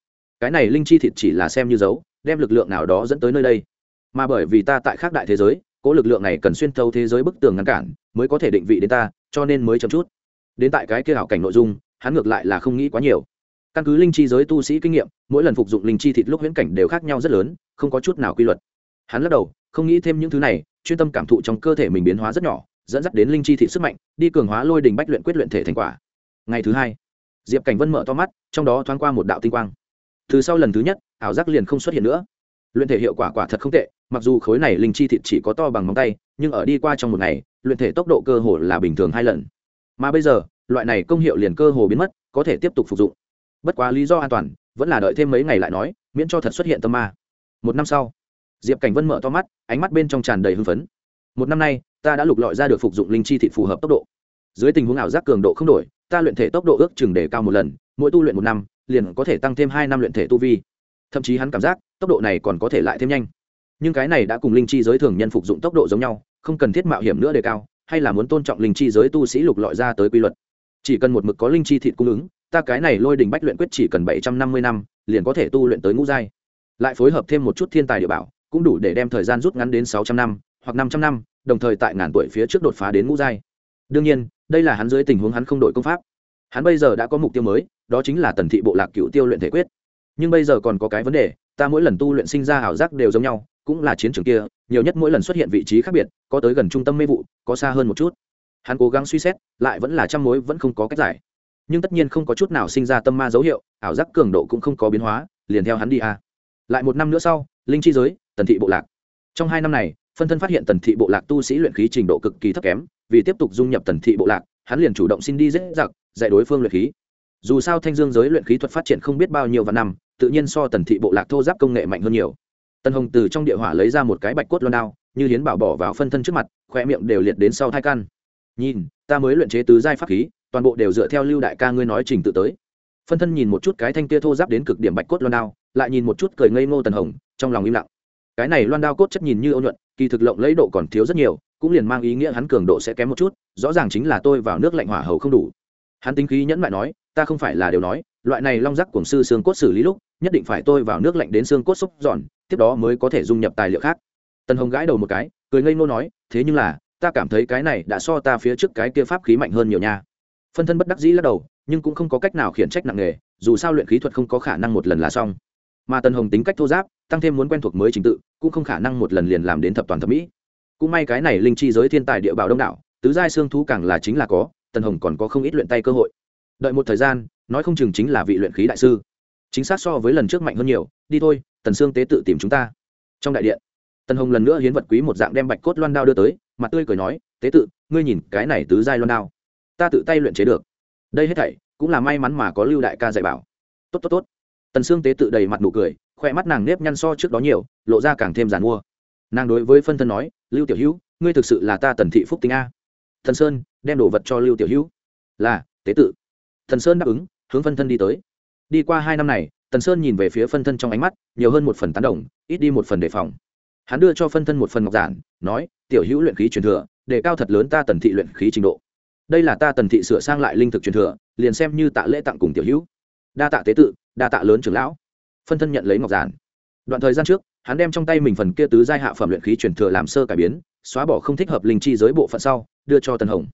A: Cái này linh chi thịt chỉ là xem như dấu, đem lực lượng nào đó dẫn tới nơi đây. Mà bởi vì ta tại khác đại thế giới, cố lực lượng này cần xuyên thấu thế giới bức tường ngăn cản, mới có thể định vị đến ta, cho nên mới chậm chút. Đến tại cái kia hảo cảnh nội dung, hắn ngược lại là không nghĩ quá nhiều căn cứ linh chi giới tu sĩ kinh nghiệm, mỗi lần phục dụng linh chi thịt lúc huyễn cảnh đều khác nhau rất lớn, không có chút nào quy luật. Hắn lắc đầu, không nghĩ thêm những thứ này, chuyên tâm cảm thụ trong cơ thể mình biến hóa rất nhỏ, dẫn dắt đến linh chi thịt sức mạnh, đi cường hóa lôi đình bách luyện quyết luyện thể thành quả. Ngày thứ hai, diệp cảnh vân mở to mắt, trong đó thoáng qua một đạo tinh quang. Từ sau lần thứ nhất, ảo giác liền không xuất hiện nữa. Luyện thể hiệu quả quả thật không tệ, mặc dù khối này linh chi thịt chỉ có to bằng móng tay, nhưng ở đi qua trong một ngày, luyện thể tốc độ cơ hồ là bình thường hai lần. Mà bây giờ, loại này công hiệu liền cơ hồ biến mất, có thể tiếp tục phục dụng bất quá lý do an toàn, vẫn là đợi thêm mấy ngày lại nói, miễn cho thật xuất hiện tâm ma. Một năm sau, diệp cảnh vân mở to mắt, ánh mắt bên trong tràn đầy hưng phấn. Một năm nay, ta đã lục lọi ra được phục dụng linh chi thị phù hợp tốc độ. Dưới tình huống ảo giác cường độ không đổi, ta luyện thể tốc độ ước chừng để cao một lần, mỗi tu luyện một năm, liền có thể tăng thêm hai năm luyện thể tu vi. Thậm chí hắn cảm giác, tốc độ này còn có thể lại thêm nhanh. Nhưng cái này đã cùng linh chi giới thường nhân phục dụng tốc độ giống nhau, không cần thiết mạo hiểm nữa đề cao, hay là muốn tôn trọng linh chi giới tu sĩ lục lọi ra tới quy luật. Chỉ cần một mực có linh chi thịt cung ứng ta cái này lôi đình bách luyện quyết chỉ cần bảy trăm năm mươi năm, liền có thể tu luyện tới ngũ giai. Lại phối hợp thêm một chút thiên tài địa bảo, cũng đủ để đem thời gian rút ngắn đến sáu trăm năm hoặc năm trăm năm, đồng thời tại ngàn tuổi phía trước đột phá đến ngũ giai. Đương nhiên, đây là hắn dưới tình huống hắn không đổi công pháp. Hắn bây giờ đã có mục tiêu mới, đó chính là tần thị bộ lạc cựu tiêu luyện thể quyết. Nhưng bây giờ còn có cái vấn đề, ta mỗi lần tu luyện sinh ra ảo giác đều giống nhau, cũng là chiến trường kia, nhiều nhất mỗi lần xuất hiện vị trí khác biệt, có tới gần trung tâm mê vụ, có xa hơn một chút. Hắn cố gắng suy xét, lại vẫn là trăm mối vẫn không có cách giải nhưng tất nhiên không có chút nào sinh ra tâm ma dấu hiệu, ảo giác cường độ cũng không có biến hóa, liền theo hắn đi a. Lại một năm nữa sau, linh chi giới, tần thị bộ lạc. Trong hai năm này, phân thân phát hiện tần thị bộ lạc tu sĩ luyện khí trình độ cực kỳ thấp kém, vì tiếp tục dung nhập tần thị bộ lạc, hắn liền chủ động xin đi dễ dặc dạy đối phương luyện khí. Dù sao thanh dương giới luyện khí thuật phát triển không biết bao nhiêu vạn năm, tự nhiên so tần thị bộ lạc thô giáp công nghệ mạnh hơn nhiều. Tần hồng từ trong địa hỏa lấy ra một cái bạch cốt loan đao, như hiến bảo bỏ vào phân thân trước mặt, khoe miệng đều liệt đến sau thai căn nhìn, ta mới luyện chế tứ giai pháp khí toàn bộ đều dựa theo lưu đại ca ngươi nói trình tự tới. Phân thân nhìn một chút cái thanh kia thô giáp đến cực điểm bạch cốt loan đao, lại nhìn một chút cười ngây ngô tần hồng, trong lòng im lặng. Cái này loan đao cốt chất nhìn như ôn nhuận, kỳ thực lộng lấy độ còn thiếu rất nhiều, cũng liền mang ý nghĩa hắn cường độ sẽ kém một chút, rõ ràng chính là tôi vào nước lạnh hỏa hầu không đủ. Hắn tính khí nhẫn lại nói, ta không phải là đều nói, loại này long rắc cổng sư xương cốt xử lý lúc, nhất định phải tôi vào nước lạnh đến xương cốt xúc giòn, tiếp đó mới có thể dung nhập tài liệu khác. Tần hồng gãi đầu một cái, cười ngây ngô nói, thế nhưng là, ta cảm thấy cái này đã so ta phía trước cái kia pháp khí mạnh hơn nhiều nha phân thân bất đắc dĩ lắc đầu, nhưng cũng không có cách nào khiển trách nặng nề, dù sao luyện khí thuật không có khả năng một lần là xong. Mà tần hồng tính cách thô giáp, tăng thêm muốn quen thuộc mới trình tự, cũng không khả năng một lần liền làm đến thập toàn thẩm mỹ. Cũng may cái này linh chi giới thiên tài địa bảo đông đảo, tứ giai xương thú càng là chính là có, tần hồng còn có không ít luyện tay cơ hội. Đợi một thời gian, nói không chừng chính là vị luyện khí đại sư. Chính xác so với lần trước mạnh hơn nhiều, đi thôi, tần sương tế tự tìm chúng ta. Trong đại điện, tần hồng lần nữa hiến vật quý một dạng đem bạch cốt loan đao đưa tới, mặt tươi cười nói, tế tự, ngươi nhìn cái này tứ giai loan đao ta tự tay luyện chế được. Đây hết thảy cũng là may mắn mà có lưu đại ca dạy bảo. Tốt tốt tốt. Tần sương tế tự đầy mặt nụ cười khoe mắt nàng nếp nhăn so trước đó nhiều, lộ ra càng thêm giàn mua. Nàng đối với phân thân nói, lưu tiểu hữu, ngươi thực sự là ta tần thị phúc tính a. Thần sơn đem đồ vật cho lưu tiểu hữu. Là, tế tự. Thần sơn đáp ứng, hướng phân thân đi tới. Đi qua hai năm này, tần sơn nhìn về phía phân thân trong ánh mắt, nhiều hơn một phần tán đồng, ít đi một phần đề phòng. Hắn đưa cho phân thân một phần ngọc giản, nói, tiểu hữu luyện khí truyền thừa, đề cao thật lớn ta tần thị luyện khí trình độ đây là ta tần thị sửa sang lại linh thực truyền thừa, liền xem như tạ lễ tặng cùng tiểu hữu. Đa tạ tế tự, đa tạ lớn trưởng lão. Phân thân nhận lấy ngọc giản. Đoạn thời gian trước, hắn đem trong tay mình phần kia tứ giai hạ phẩm luyện khí truyền thừa làm sơ cải biến, xóa bỏ không thích hợp linh chi giới bộ phận sau, đưa cho tần hồng.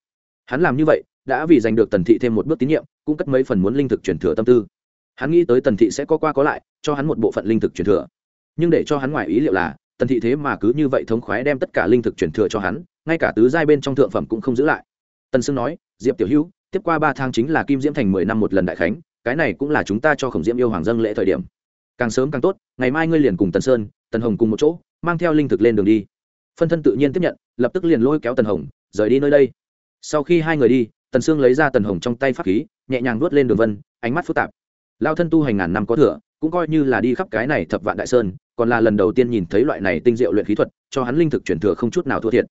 A: Hắn làm như vậy, đã vì giành được tần thị thêm một bước tín nhiệm, cũng cất mấy phần muốn linh thực truyền thừa tâm tư. Hắn nghĩ tới tần thị sẽ có qua có lại, cho hắn một bộ phận linh thực truyền thừa. Nhưng để cho hắn ngoài ý liệu là, tần thị thế mà cứ như vậy thống khoái đem tất cả linh thực truyền thừa cho hắn, ngay cả tứ giai bên trong thượng phẩm cũng không giữ lại tần sương nói, diệp tiểu hữu, tiếp qua ba tháng chính là kim diễm thành mười năm một lần đại khánh, cái này cũng là chúng ta cho khổng diễm yêu hoàng dâng lễ thời điểm. Càng sớm càng tốt, ngày mai ngươi liền cùng tần sơn, tần hồng cùng một chỗ, mang theo linh thực lên đường đi. Phân thân tự nhiên tiếp nhận, lập tức liền lôi kéo tần hồng, rời đi nơi đây. Sau khi hai người đi, tần sương lấy ra tần hồng trong tay pháp khí, nhẹ nhàng nuốt lên đường vân, ánh mắt phức tạp. Lao thân tu hành ngàn năm có thừa, cũng coi như là đi khắp cái này thập vạn đại sơn, còn là lần đầu tiên nhìn thấy loại này tinh diệu luyện khí thuật, cho hắn linh thực chuyển thừa không chút nào thua thiệt.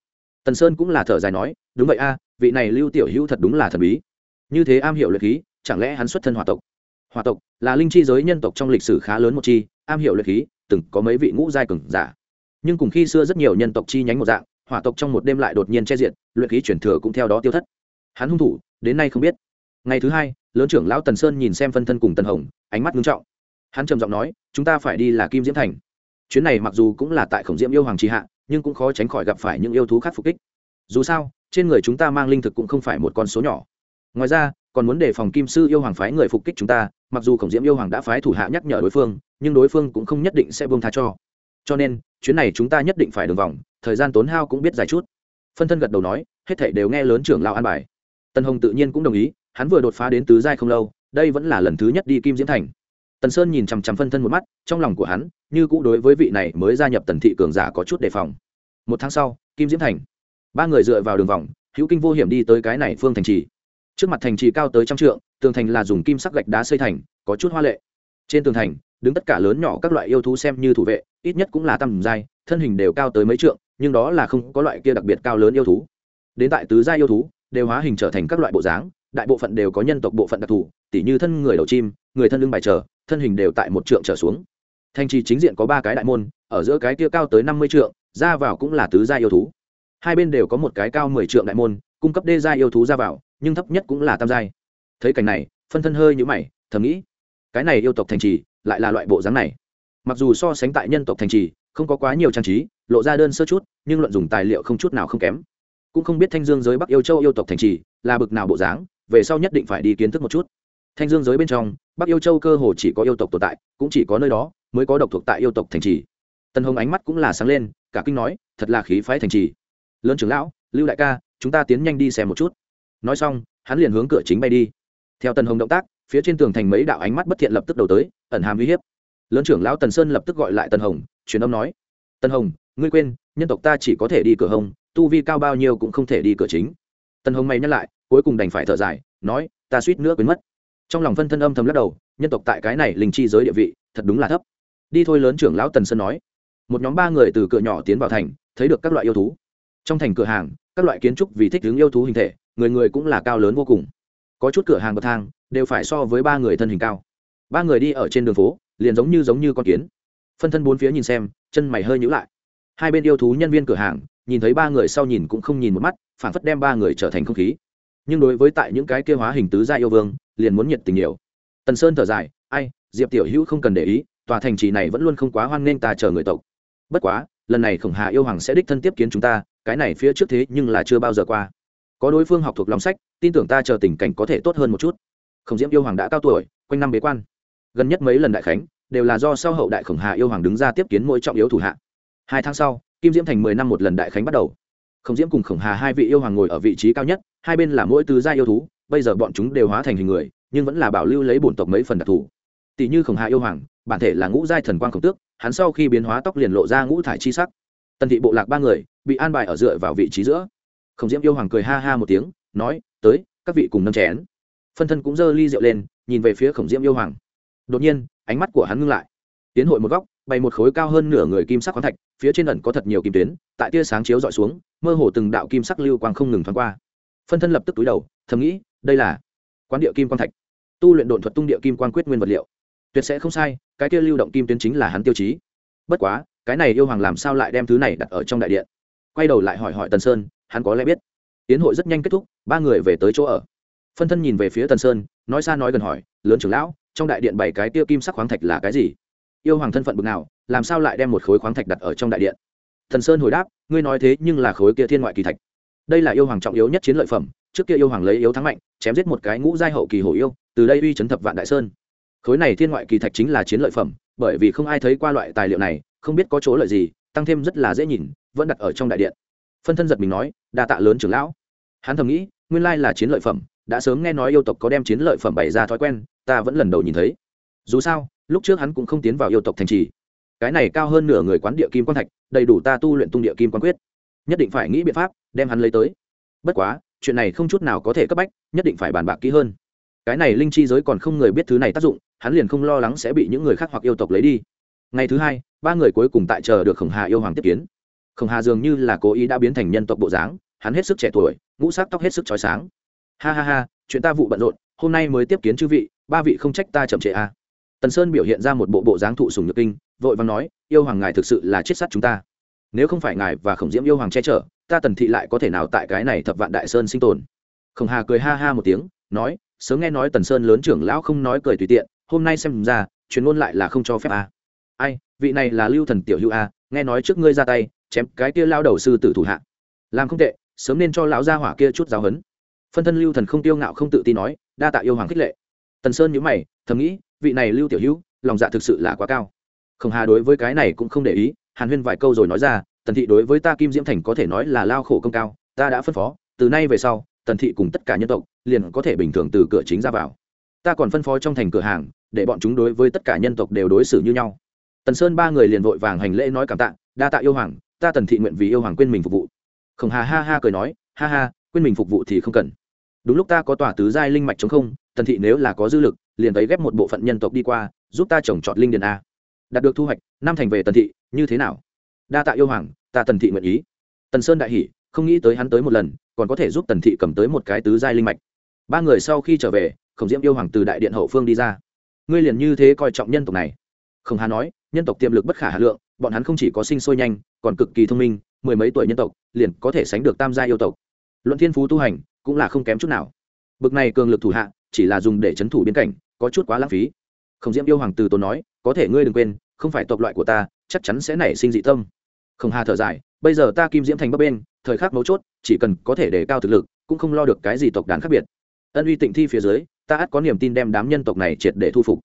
A: Tần sơn cũng là thở dài nói, đúng vậy a vị này lưu tiểu hữu thật đúng là thần bí. Như thế am hiểu luyện khí, chẳng lẽ hắn xuất thân hòa tộc? Hòa tộc là linh chi giới nhân tộc trong lịch sử khá lớn một chi, am hiểu luyện khí, từng có mấy vị ngũ giai cường giả. Nhưng cùng khi xưa rất nhiều nhân tộc chi nhánh một dạng, hỏa tộc trong một đêm lại đột nhiên che diện luyện khí chuyển thừa cũng theo đó tiêu thất. Hắn hung thủ, đến nay không biết. Ngày thứ hai, lớn trưởng lão tần sơn nhìn xem phân thân cùng tần hồng, ánh mắt nghiêm trọng. Hắn trầm giọng nói, chúng ta phải đi là kim diễm thành. Chuyến này mặc dù cũng là tại khổng diễm yêu hoàng tri hạ, nhưng cũng khó tránh khỏi gặp phải những yêu thú khác phục kích. Dù sao trên người chúng ta mang linh thực cũng không phải một con số nhỏ. Ngoài ra, còn muốn đề phòng kim sư yêu hoàng phái người phục kích chúng ta, mặc dù khổng diễm yêu hoàng đã phái thủ hạ nhắc nhở đối phương, nhưng đối phương cũng không nhất định sẽ buông tha cho. Cho nên, chuyến này chúng ta nhất định phải đường vòng, thời gian tốn hao cũng biết dài chút. Phân thân gật đầu nói, hết thảy đều nghe lớn trưởng lao an bài. Tần hồng tự nhiên cũng đồng ý, hắn vừa đột phá đến tứ giai không lâu, đây vẫn là lần thứ nhất đi kim diễm thành. Tần sơn nhìn chằm chằm phân thân một mắt, trong lòng của hắn, như cũ đối với vị này mới gia nhập tần thị cường giả có chút đề phòng. Một tháng sau, kim diễm thành ba người dựa vào đường vòng, hữu kinh vô hiểm đi tới cái này phương thành trì. Trước mặt thành trì cao tới trăm trượng, tường thành là dùng kim sắc gạch đá xây thành, có chút hoa lệ. Trên tường thành, đứng tất cả lớn nhỏ các loại yêu thú xem như thủ vệ, ít nhất cũng là tầm giai, thân hình đều cao tới mấy trượng, nhưng đó là không có loại kia đặc biệt cao lớn yêu thú. Đến tại tứ giai yêu thú, đều hóa hình trở thành các loại bộ dáng, đại bộ phận đều có nhân tộc bộ phận đặc thù, tỉ như thân người đầu chim, người thân lưng bài trở thân hình đều tại một trượng trở xuống. Thành trì chính diện có ba cái đại môn, ở giữa cái kia cao tới năm mươi trượng, ra vào cũng là tứ gia yêu thú hai bên đều có một cái cao mười trượng đại môn, cung cấp đê gia yêu thú ra vào, nhưng thấp nhất cũng là tam giai. Thấy cảnh này, phân thân hơi nhũ mày, thầm nghĩ, cái này yêu tộc thành trì lại là loại bộ dáng này. Mặc dù so sánh tại nhân tộc thành trì, không có quá nhiều trang trí, lộ ra đơn sơ chút, nhưng luận dùng tài liệu không chút nào không kém. Cũng không biết thanh dương giới bắc yêu châu yêu tộc thành trì là bực nào bộ dáng, về sau nhất định phải đi kiến thức một chút. Thanh dương giới bên trong, bắc yêu châu cơ hồ chỉ có yêu tộc tồn tại, cũng chỉ có nơi đó mới có độc thuộc tại yêu tộc thành trì. Tần hồng ánh mắt cũng là sáng lên, cả kinh nói, thật là khí phái thành trì lớn trưởng lão, lưu đại ca, chúng ta tiến nhanh đi xem một chút. Nói xong, hắn liền hướng cửa chính bay đi. Theo tần hồng động tác, phía trên tường thành mấy đạo ánh mắt bất thiện lập tức đầu tới, ẩn hàm uy hiếp. Lớn trưởng lão tần sơn lập tức gọi lại tần hồng, truyền âm nói, tần hồng, ngươi quên, nhân tộc ta chỉ có thể đi cửa hồng, tu vi cao bao nhiêu cũng không thể đi cửa chính. Tần hồng may nhắc lại, cuối cùng đành phải thở dài, nói, ta suýt nữa quên mất. Trong lòng phân thân âm thầm lắc đầu, nhân tộc tại cái này linh chi giới địa vị, thật đúng là thấp. Đi thôi lớn trưởng lão tần sơn nói. Một nhóm ba người từ cửa nhỏ tiến vào thành, thấy được các loại yêu thú trong thành cửa hàng, các loại kiến trúc vì thích hướng yêu thú hình thể, người người cũng là cao lớn vô cùng. Có chút cửa hàng bậc thang, đều phải so với ba người thân hình cao. Ba người đi ở trên đường phố, liền giống như giống như con kiến. Phân thân bốn phía nhìn xem, chân mày hơi nhữ lại. Hai bên yêu thú nhân viên cửa hàng, nhìn thấy ba người sau nhìn cũng không nhìn một mắt, phản phất đem ba người trở thành không khí. Nhưng đối với tại những cái kia hóa hình tứ gia yêu vương, liền muốn nhiệt tình nhiều. Tần sơn thở dài, ai, diệp tiểu hữu không cần để ý, tòa thành trì này vẫn luôn không quá hoan nghênh ta chờ người tộc. Bất quá lần này khổng hà yêu hoàng sẽ đích thân tiếp kiến chúng ta, cái này phía trước thế nhưng là chưa bao giờ qua. Có đối phương học thuộc lòng sách, tin tưởng ta chờ tình cảnh có thể tốt hơn một chút. Khổng diễm yêu hoàng đã cao tuổi, quanh năm bế quan. Gần nhất mấy lần đại khánh, đều là do sau hậu đại khổng hà yêu hoàng đứng ra tiếp kiến mỗi trọng yếu thủ hạ. Hai tháng sau, kim diễm thành mười năm một lần đại khánh bắt đầu. Khổng diễm cùng khổng hà hai vị yêu hoàng ngồi ở vị trí cao nhất, hai bên là mỗi tứ gia yêu thú, bây giờ bọn chúng đều hóa thành hình người, nhưng vẫn là bảo lưu lấy bổn tộc mấy phần đặc thù. Tỷ như khổng hà yêu hoàng, bản thể là ngũ giai thần quang khổng tước hắn sau khi biến hóa tóc liền lộ ra ngũ thải chi sắc. Tần thị bộ lạc ba người bị an bài ở dựa vào vị trí giữa. Khổng diễm yêu hoàng cười ha ha một tiếng, nói, tới, các vị cùng nâng chén. Phân thân cũng giơ ly rượu lên, nhìn về phía khổng diễm yêu hoàng. Đột nhiên, ánh mắt của hắn ngưng lại. Tiến hội một góc, bày một khối cao hơn nửa người kim sắc khoáng thạch, phía trên ẩn có thật nhiều kim tuyến, tại tia sáng chiếu dọi xuống, mơ hồ từng đạo kim sắc lưu quang không ngừng thoáng qua. Phân thân lập tức túi đầu, thầm nghĩ, đây là quán địa kim quang thạch. Tu luyện đồn thuật tung địa kim quang quyết nguyên vật liệu tuyệt sẽ không sai, cái kia lưu động kim tuyến chính là hắn tiêu chí. Bất quá, cái này yêu hoàng làm sao lại đem thứ này đặt ở trong đại điện? Quay đầu lại hỏi hỏi tần sơn, hắn có lẽ biết. Tiến hội rất nhanh kết thúc, ba người về tới chỗ ở. Phân thân nhìn về phía tần sơn, nói xa nói gần hỏi, lớn trưởng lão, trong đại điện bảy cái tiêu kim sắc khoáng thạch là cái gì? Yêu hoàng thân phận bực nào, làm sao lại đem một khối khoáng thạch đặt ở trong đại điện? Thần sơn hồi đáp, ngươi nói thế nhưng là khối kia thiên ngoại kỳ thạch. Đây là yêu hoàng trọng yếu nhất chiến lợi phẩm, trước kia yêu hoàng lấy yếu thắng mạnh, chém giết một cái ngũ giai hậu kỳ hổ yêu, từ đây uy chấn thập vạn đại sơn khối này thiên ngoại kỳ thạch chính là chiến lợi phẩm, bởi vì không ai thấy qua loại tài liệu này, không biết có chỗ lợi gì, tăng thêm rất là dễ nhìn, vẫn đặt ở trong đại điện. Phân thân giật mình nói, đa tạ lớn trưởng lão. Hắn thầm nghĩ, nguyên lai là chiến lợi phẩm, đã sớm nghe nói yêu tộc có đem chiến lợi phẩm bày ra thói quen, ta vẫn lần đầu nhìn thấy. Dù sao, lúc trước hắn cũng không tiến vào yêu tộc thành trì. Cái này cao hơn nửa người quán địa kim quan thạch, đầy đủ ta tu luyện tung địa kim quan quyết. Nhất định phải nghĩ biện pháp đem hắn lấy tới. Bất quá, chuyện này không chút nào có thể cấp bách, nhất định phải bàn bạc kỹ hơn. Cái này linh chi giới còn không người biết thứ này tác dụng hắn liền không lo lắng sẽ bị những người khác hoặc yêu tộc lấy đi. Ngày thứ hai, ba người cuối cùng tại chờ được khổng hà yêu hoàng tiếp kiến. Khổng hà dường như là cố ý đã biến thành nhân tộc bộ dáng, hắn hết sức trẻ tuổi, ngũ sắc tóc hết sức trói sáng. Ha ha ha, chuyện ta vụ bận rộn, hôm nay mới tiếp kiến chư vị, ba vị không trách ta chậm trễ à. tần sơn biểu hiện ra một bộ bộ dáng thụ sùng nhược kinh, vội vàng nói, yêu hoàng ngài thực sự là chết sát chúng ta. Nếu không phải ngài và khổng diễm yêu hoàng che chở, ta tần thị lại có thể nào tại cái này thập vạn đại sơn sinh tồn? Khổng hà cười ha ha một tiếng, nói, sớm nghe nói tần sơn lớn trưởng lão không nói cười tùy tiện hôm nay xem ra, truyền ngôn lại là không cho phép à. ai, vị này là lưu thần tiểu hữu a nghe nói trước ngươi ra tay, chém cái kia lao đầu sư tử thủ hạ. Làm không tệ, sớm nên cho lão gia hỏa kia chút giáo hấn phân thân lưu thần không tiêu ngạo không tự tin nói, đa tạ yêu hoàng khích lệ. Tần sơn nhíu mày, thầm nghĩ, vị này lưu tiểu hữu, lòng dạ thực sự là quá cao. Khổng hà đối với cái này cũng không để ý, hàn huyên vài câu rồi nói ra, tần thị đối với ta kim diễm thành có thể nói là lao khổ công cao, ta đã phân phó, từ nay về sau, tần thị cùng tất cả nhân tộc, liền có thể bình thường từ cửa chính ra vào. Ta còn phân phó trong thành cửa hàng để bọn chúng đối với tất cả nhân tộc đều đối xử như nhau. Tần sơn ba người liền vội vàng hành lễ nói cảm tạ, đa tạ yêu hoàng, ta tần thị nguyện vì yêu hoàng quên mình phục vụ. Khổng hà ha ha cười nói, ha ha, quên mình phục vụ thì không cần. Đúng lúc ta có tòa tứ giai linh mạch chống không, tần thị nếu là có dư lực, liền thấy ghép một bộ phận nhân tộc đi qua, giúp ta trồng trọt linh điền a. Đạt được thu hoạch, năm thành về tần thị, như thế nào? Đa tạ yêu hoàng, ta tần thị nguyện ý. Tần sơn đại hỷ không nghĩ tới hắn tới một lần, còn có thể giúp tần thị cầm tới một cái tứ giai linh mạch. Ba người sau khi trở về, khổng diễm yêu hoàng từ đại điện hậu phương đi ra ngươi liền như thế coi trọng nhân tộc này. Khổng hà nói, nhân tộc tiềm lực bất khả hà lượng, bọn hắn không chỉ có sinh sôi nhanh, còn cực kỳ thông minh, mười mấy tuổi nhân tộc, liền có thể sánh được tam gia yêu tộc. Luận thiên phú tu hành, cũng là không kém chút nào. Bực này cường lực thủ hạ, chỉ là dùng để chấn thủ biên cảnh, có chút quá lãng phí. Khổng diễm yêu hoàng từ tốn nói, có thể ngươi đừng quên, không phải tộc loại của ta, chắc chắn sẽ nảy sinh dị tâm. Khổng hà thở dài, bây giờ ta kim diễm thành bấp bên, thời khắc mấu chốt, chỉ cần có thể đề cao thực lực, cũng không lo được cái gì tộc đàn khác biệt. Ân uy tịnh thi phía dưới ta ắt có niềm tin đem đám nhân tộc này triệt để thu phục.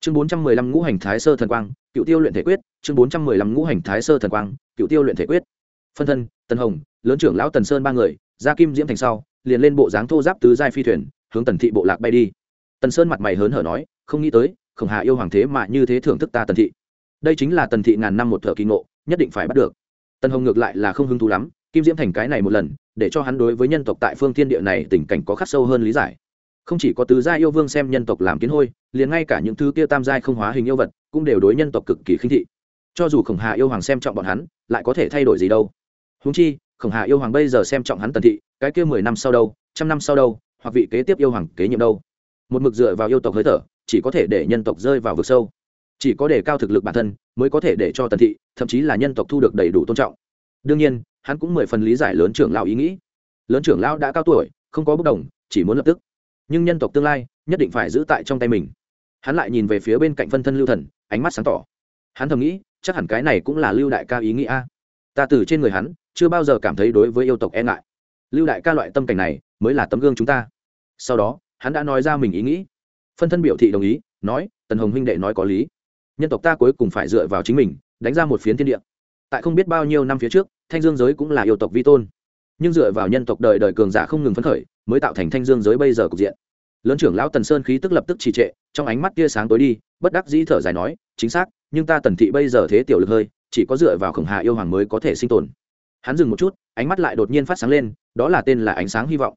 A: Chương bốn trăm mười lăm ngũ hành thái sơ thần quang, cựu tiêu luyện thể quyết. Chương bốn trăm mười lăm ngũ hành thái sơ thần quang, cựu tiêu luyện thể quyết. Phân thân, tần hồng, lớn trưởng lão tần sơn ba người ra kim diễm thành sau, liền lên bộ dáng thô giáp tứ giai phi thuyền, hướng tần thị bộ lạc bay đi. Tần sơn mặt mày hớn hở nói, không nghĩ tới, khổng hà yêu hoàng thế mà như thế thưởng thức ta tần thị. Đây chính là tần thị ngàn năm một thợ kỳ ngộ, nhất định phải bắt được. Tần hồng ngược lại là không hứng thú lắm, kim diễm thành cái này một lần, để cho hắn đối với nhân tộc tại phương thiên địa này tình cảnh có khắc sâu hơn lý giải không chỉ có tứ gia yêu vương xem nhân tộc làm kiến hôi, liền ngay cả những thứ kia tam giai không hóa hình yêu vật cũng đều đối nhân tộc cực kỳ khinh thị. Cho dù khổng hà yêu hoàng xem trọng bọn hắn, lại có thể thay đổi gì đâu? Húng chi, khổng hà yêu hoàng bây giờ xem trọng hắn tần thị, cái kia mười năm sau đâu, trăm năm sau đâu, hoặc vị kế tiếp yêu hoàng kế nhiệm đâu? Một mực dựa vào yêu tộc hơi thở, chỉ có thể để nhân tộc rơi vào vực sâu. Chỉ có để cao thực lực bản thân, mới có thể để cho tần thị, thậm chí là nhân tộc thu được đầy đủ tôn trọng. Đương nhiên, hắn cũng mười phần lý giải lớn trưởng lão ý nghĩ. Lớn trưởng lão đã cao tuổi, không có bất đồng, chỉ muốn lập tức nhưng nhân tộc tương lai nhất định phải giữ tại trong tay mình. Hắn lại nhìn về phía bên cạnh phân thân lưu thần, ánh mắt sáng tỏ. Hắn thầm nghĩ, chắc hẳn cái này cũng là lưu đại ca ý nghĩ a. Ta từ trên người hắn, chưa bao giờ cảm thấy đối với yêu tộc e ngại. Lưu đại ca loại tâm cảnh này, mới là tấm gương chúng ta. Sau đó, hắn đã nói ra mình ý nghĩ. Phân thân biểu thị đồng ý, nói, tần hồng huynh đệ nói có lý. Nhân tộc ta cuối cùng phải dựa vào chính mình, đánh ra một phiến thiên địa. Tại không biết bao nhiêu năm phía trước, thanh dương giới cũng là yêu tộc vi tôn nhưng dựa vào nhân tộc đời đời cường giả không ngừng phấn khởi, mới tạo thành thanh dương giới bây giờ cục diện. Lớn trưởng lão tần sơn khí tức lập tức trì trệ, trong ánh mắt tia sáng tối đi, bất đắc dĩ thở dài nói, chính xác, nhưng ta tần thị bây giờ thế tiểu lực hơi, chỉ có dựa vào khổng hạ yêu hoàng mới có thể sinh tồn. Hắn dừng một chút, ánh mắt lại đột nhiên phát sáng lên, đó là tên là ánh sáng hy vọng.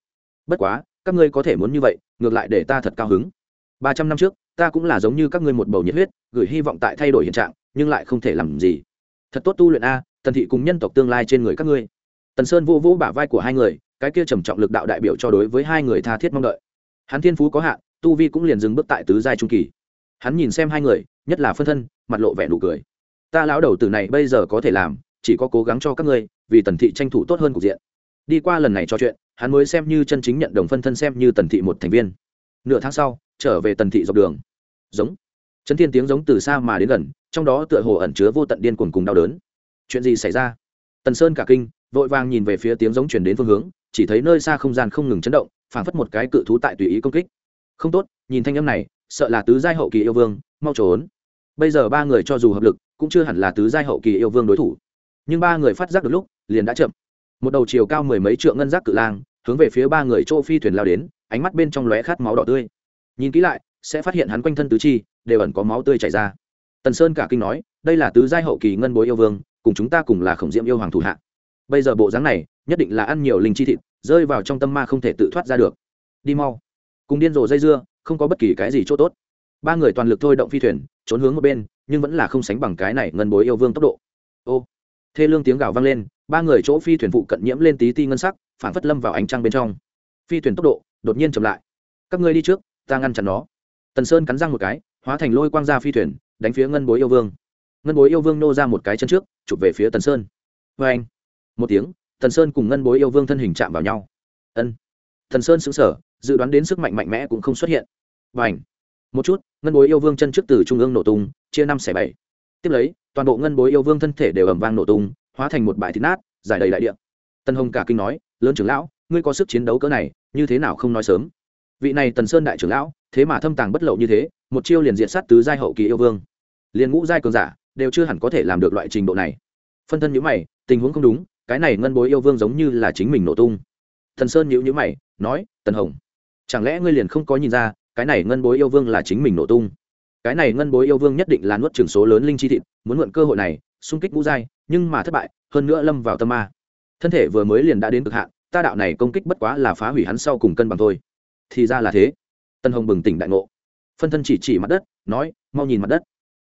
A: Bất quá, các ngươi có thể muốn như vậy, ngược lại để ta thật cao hứng. Ba trăm năm trước, ta cũng là giống như các ngươi một bầu nhiệt huyết, gửi hy vọng tại thay đổi hiện trạng, nhưng lại không thể làm gì. Thật tốt tu luyện a, tần thị cùng nhân tộc tương lai trên người các ngươi tần sơn vô vũ bả vai của hai người, cái kia trầm trọng lực đạo đại biểu cho đối với hai người tha thiết mong đợi. Hắn thiên phú có hạn, tu vi cũng liền dừng bước tại tứ giai trung kỳ. Hắn nhìn xem hai người, nhất là phân thân, mặt lộ vẻ nụ cười. Ta lão đầu từ này bây giờ có thể làm, chỉ có cố gắng cho các ngươi, vì tần thị tranh thủ tốt hơn cục diện. Đi qua lần này trò chuyện, hắn mới xem như chân chính nhận đồng phân thân xem như tần thị một thành viên. Nửa tháng sau, trở về tần thị dọc đường. Giống. Chấn thiên tiếng giống từ xa mà đến gần, trong đó tựa hồ ẩn chứa vô tận điên cuồng cùng đau đớn. Chuyện gì xảy ra? Tần sơn cả kinh vội vàng nhìn về phía tiếng giống chuyển đến phương hướng, chỉ thấy nơi xa không gian không ngừng chấn động, phảng phất một cái cự thú tại tùy ý công kích. Không tốt, nhìn thanh âm này, sợ là tứ giai hậu kỳ yêu vương, mau trốn. Bây giờ ba người cho dù hợp lực, cũng chưa hẳn là tứ giai hậu kỳ yêu vương đối thủ. Nhưng ba người phát giác được lúc, liền đã chậm. Một đầu chiều cao mười mấy trượng ngân giác cự lang, hướng về phía ba người chỗ phi thuyền lao đến, ánh mắt bên trong lóe khát máu đỏ tươi. Nhìn kỹ lại, sẽ phát hiện hắn quanh thân tứ chi, đều ẩn có máu tươi chảy ra. Tần sơn cả kinh nói, đây là tứ giai hậu kỳ ngân bối yêu vương, cùng chúng ta cùng là khổng diễm yêu hoàng thủ hạ bây giờ bộ dáng này, nhất định là ăn nhiều linh chi thịt, rơi vào trong tâm ma không thể tự thoát ra được. Đi mau. Cùng điên rồ dây dưa, không có bất kỳ cái gì chỗ tốt. Ba người toàn lực thôi động phi thuyền, trốn hướng một bên, nhưng vẫn là không sánh bằng cái này ngân bối yêu vương tốc độ. Ô. Thê lương tiếng gào vang lên, ba người chỗ phi thuyền phụ cận nhiễm lên tí ti ngân sắc, phản phất lâm vào ánh trăng bên trong. Phi thuyền tốc độ đột nhiên chậm lại. Các ngươi đi trước, ta ngăn chặn nó. Tần sơn cắn răng một cái, hóa thành lôi quang ra phi thuyền, đánh phía ngân bối yêu vương. Ngân bối yêu vương nô ra một cái chân trước, chụp về phía tần sơn. Vê anh một tiếng, thần sơn cùng ngân bối yêu vương thân hình chạm vào nhau. Ân. Thần sơn xứng sở dự đoán đến sức mạnh mạnh mẽ cũng không xuất hiện. Và ảnh một chút, ngân bối yêu vương chân trước từ trung ương nổ tung, chia năm xẻ bảy. Tiếp lấy, toàn bộ ngân bối yêu vương thân thể đều ẩm vang nổ tung, hóa thành một bãi thịt nát giải đầy đại địa. Tân hồng cả kinh nói, lớn trưởng lão, ngươi có sức chiến đấu cỡ này, như thế nào không nói sớm? Vị này tần sơn đại trưởng lão, thế mà thâm tàng bất lậu như thế, một chiêu liền diện sát tứ giai hậu kỳ yêu vương. Liền ngũ giai cường giả, đều chưa hẳn có thể làm được loại trình độ này. Phân thân nhữ mày, tình huống không đúng cái này ngân bối yêu vương giống như là chính mình nổ tung. Thần sơn nhữ nhữ mày, nói, tần hồng, chẳng lẽ ngươi liền không có nhìn ra, cái này ngân bối yêu vương là chính mình nổ tung? Cái này ngân bối yêu vương nhất định là nuốt trường số lớn linh chi thịt, muốn mượn cơ hội này, xung kích ngũ giai, nhưng mà thất bại, hơn nữa lâm vào tâm ma. Thân thể vừa mới liền đã đến cực hạn, ta đạo này công kích bất quá là phá hủy hắn sau cùng cân bằng thôi. Thì ra là thế. Tân hồng bừng tỉnh đại ngộ. Phân thân chỉ chỉ mặt đất, nói, mau nhìn mặt đất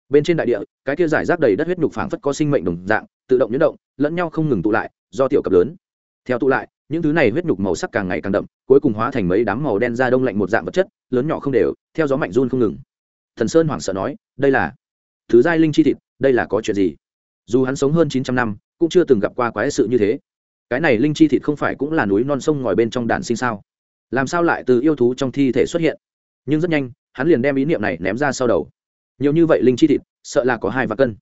A: bên trên đại địa, cái kia giải rác đầy đất huyết nhục phảng phất có sinh mệnh đồng dạng, tự động nhuyễn động, lẫn nhau không ngừng tụ lại, do tiểu cập lớn. Theo tụ lại, những thứ này huyết nhục màu sắc càng ngày càng đậm, cuối cùng hóa thành mấy đám màu đen da đông lạnh một dạng vật chất, lớn nhỏ không đều, theo gió mạnh run không ngừng. Thần sơn hoảng sợ nói, đây là thứ giai linh chi thịt, đây là có chuyện gì? Dù hắn sống hơn chín trăm năm, cũng chưa từng gặp qua quái sự như thế. Cái này linh chi thịt không phải cũng là núi non sông ngòi bên trong đàn sinh sao? Làm sao lại từ yêu thú trong thi thể xuất hiện? Nhưng rất nhanh, hắn liền đem ý niệm này ném ra sau đầu nhiều như vậy linh chi thịt, sợ là có hai vạn cân.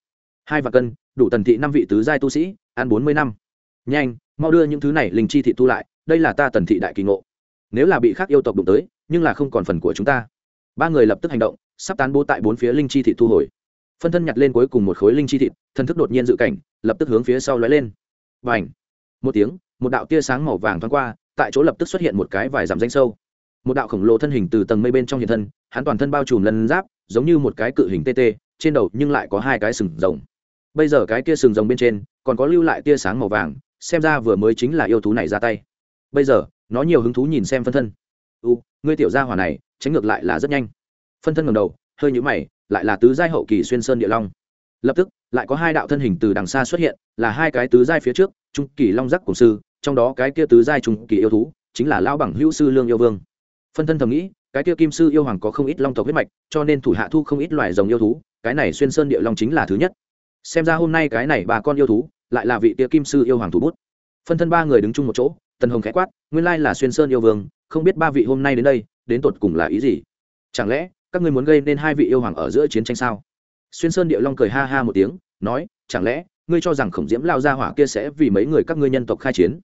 A: Hai vạn cân, đủ tần thị năm vị tứ giai tu sĩ, ăn bốn mươi năm. Nhanh, mau đưa những thứ này linh chi thịt thu lại, đây là ta tần thị đại kỳ ngộ. Nếu là bị khác yêu tộc đụng tới, nhưng là không còn phần của chúng ta. Ba người lập tức hành động, sắp tán bố tại bốn phía linh chi thịt thu hồi. Phân thân nhặt lên cuối cùng một khối linh chi thịt thân thức đột nhiên dự cảnh, lập tức hướng phía sau lóe lên. Và ảnh một tiếng, một đạo tia sáng màu vàng thoáng qua, tại chỗ lập tức xuất hiện một cái vài dặm danh sâu. Một đạo khổng lồ thân hình từ tầng mây bên trong hiện thân, hắn toàn thân bao trùm lân giáp giống như một cái cự hình tt trên đầu nhưng lại có hai cái sừng rồng. Bây giờ cái kia sừng rồng bên trên còn có lưu lại tia sáng màu vàng, xem ra vừa mới chính là yêu thú này ra tay. Bây giờ, nó nhiều hứng thú nhìn xem phân thân. U, ngươi tiểu gia hỏa này, tránh ngược lại là rất nhanh. Phân thân ngầm đầu, hơi nhũ mày, lại là tứ giai hậu kỳ xuyên sơn địa long. Lập tức, lại có hai đạo thân hình từ đằng xa xuất hiện, là hai cái tứ giai phía trước, trung kỳ long giác cổ sư, trong đó cái kia tứ giai trung kỳ yêu thú, chính là lao bằng hữu sư lương yêu vương. Phân thân thầm nghĩ cái kia kim sư yêu hoàng có không ít long tộc huyết mạch, cho nên thủ hạ thu không ít loài rồng yêu thú, cái này xuyên sơn địa long chính là thứ nhất. Xem ra hôm nay cái này bà con yêu thú, lại là vị kia kim sư yêu hoàng thủ bút. Phân thân ba người đứng chung một chỗ, tần hồng khẽ quát, nguyên lai là xuyên sơn yêu vương, không biết ba vị hôm nay đến đây, đến tột cùng là ý gì? Chẳng lẽ, các ngươi muốn gây nên hai vị yêu hoàng ở giữa chiến tranh sao? Xuyên sơn địa long cười ha ha một tiếng, nói, chẳng lẽ, ngươi cho rằng khổng diễm lao gia hỏa kia sẽ vì mấy người các ngươi nhân tộc khai chiến?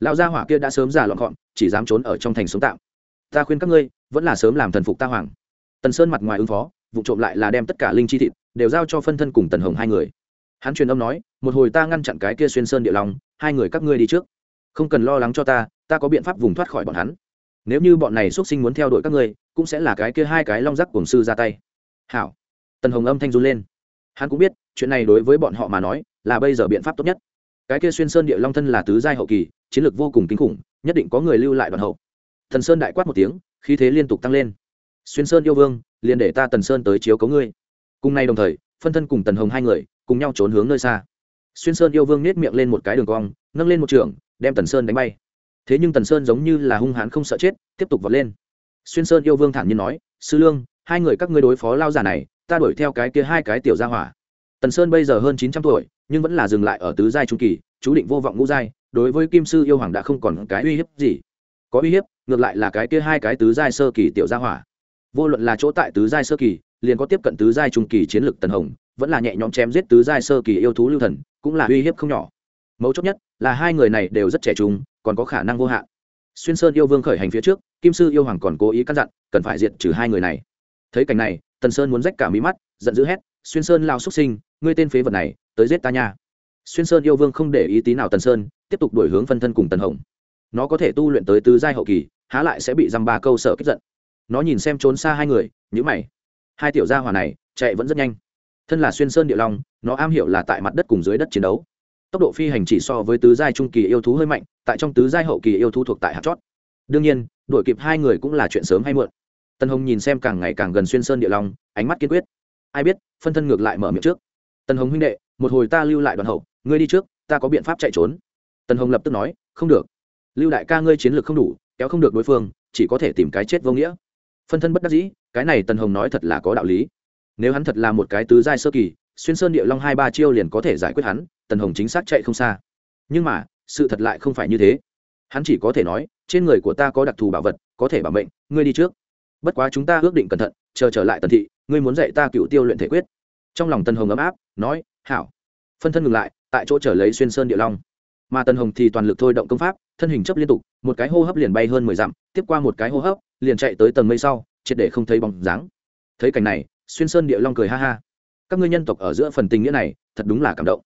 A: Lao gia hỏa kia đã sớm già lọn gọn, chỉ dám trốn ở trong thành sống tạm ta khuyên các ngươi, vẫn là sớm làm thần phục ta hoàng. Tần sơn mặt ngoài ứng phó, vụ trộm lại là đem tất cả linh chi thịt đều giao cho phân thân cùng tần hồng hai người. Hắn truyền âm nói, một hồi ta ngăn chặn cái kia xuyên sơn địa long hai người các ngươi đi trước. Không cần lo lắng cho ta ta có biện pháp vùng thoát khỏi bọn hắn. Nếu như bọn này xuất sinh muốn theo đuổi các ngươi, cũng sẽ là cái kia hai cái long rắc cổng sư ra tay. Hảo. Tần hồng âm thanh run lên. Hắn cũng biết, chuyện này đối với bọn họ mà nói, là bây giờ biện pháp tốt nhất. Cái kia xuyên sơn địa long thân là tứ giai hậu kỳ, chiến lược vô cùng kinh khủng, nhất định có người lưu lại đoàn hậu thần sơn đại quát một tiếng, khí thế liên tục tăng lên. Xuyên sơn yêu vương, liền để ta tần sơn tới chiếu cấu ngươi. Cùng nay đồng thời, phân thân cùng tần hồng hai người, cùng nhau trốn hướng nơi xa. Xuyên sơn yêu vương nết miệng lên một cái đường cong, nâng lên một trường, đem tần sơn đánh bay. Thế nhưng tần sơn giống như là hung hãn không sợ chết, tiếp tục vọt lên. Xuyên sơn yêu vương thản nhiên nói, sư lương, hai người các ngươi đối phó lao giả này, ta đuổi theo cái kia hai cái tiểu gia hỏa. Tần sơn bây giờ hơn chín trăm tuổi, nhưng vẫn là dừng lại ở tứ giai trung kỳ, chú định vô vọng ngũ giai, đối với kim sư yêu hoàng đã không còn cái uy hiếp gì. Có uy hiếp ngược lại là cái kia hai cái tứ giai sơ kỳ tiểu gia hỏa. Vô luận là chỗ tại tứ giai sơ kỳ, liền có tiếp cận tứ giai trung kỳ chiến lược tần hồng, vẫn là nhẹ nhõm chém giết tứ giai sơ kỳ yêu thú lưu thần, cũng là uy hiếp không nhỏ. Mấu chốt nhất là hai người này đều rất trẻ trung, còn có khả năng vô hạn. Xuyên sơn yêu vương khởi hành phía trước, kim sư yêu hoàng còn cố ý căn dặn, cần phải diệt trừ hai người này. Thấy cảnh này, tần sơn muốn rách cả mí mắt, giận dữ hét, xuyên sơn lao xuất sinh, ngươi tên phế vật này, tới giết ta nha. Xuyên sơn yêu vương không để ý tí nào tần sơn, tiếp tục đổi hướng phân thân cùng tần hồng. Nó có thể tu luyện tới tứ giai hậu kỳ há lại sẽ bị dăm ba câu sợ kích giận. Nó nhìn xem trốn xa hai người nhữ mày. Hai tiểu gia hỏa này, chạy vẫn rất nhanh. Thân là xuyên sơn địa long, nó am hiểu là tại mặt đất cùng dưới đất chiến đấu. Tốc độ phi hành chỉ so với tứ giai trung kỳ yêu thú hơi mạnh, tại trong tứ giai hậu kỳ yêu thú thuộc tại hạt chót. Đương nhiên, đuổi kịp hai người cũng là chuyện sớm hay muộn. Tân hồng nhìn xem càng ngày càng gần xuyên sơn địa long, ánh mắt kiên quyết. Ai biết, phân thân ngược lại mở miệng trước. Tân hồng huynh đệ, một hồi ta lưu lại đoàn hậu, ngươi đi trước, ta có biện pháp chạy trốn. Tân hồng lập tức nói, không được. Lưu đại ca ngươi chiến lược không đủ kéo không được đối phương, chỉ có thể tìm cái chết vô nghĩa. Phân thân bất đắc dĩ, cái này tần hồng nói thật là có đạo lý. Nếu hắn thật là một cái tứ giai sơ kỳ, xuyên sơn địa long hai ba chiêu liền có thể giải quyết hắn, tần hồng chính xác chạy không xa. Nhưng mà, sự thật lại không phải như thế. Hắn chỉ có thể nói, trên người của ta có đặc thù bảo vật, có thể bảo mệnh, ngươi đi trước. Bất quá chúng ta ước định cẩn thận, chờ trở lại tần thị, ngươi muốn dạy ta cựu tiêu luyện thể quyết. Trong lòng tần hồng ấm áp, nói, hảo. Phân thân ngừng lại, tại chỗ trở lấy xuyên sơn địa long. Mà tần hồng thì toàn lực thôi động công pháp thân hình chấp liên tục, một cái hô hấp liền bay hơn mười dặm, tiếp qua một cái hô hấp, liền chạy tới tầng mây sau, triệt để không thấy bóng dáng. Thấy cảnh này, xuyên sơn địa long cười ha ha. Các ngươi nhân tộc ở giữa phần tình nghĩa này, thật đúng là cảm động.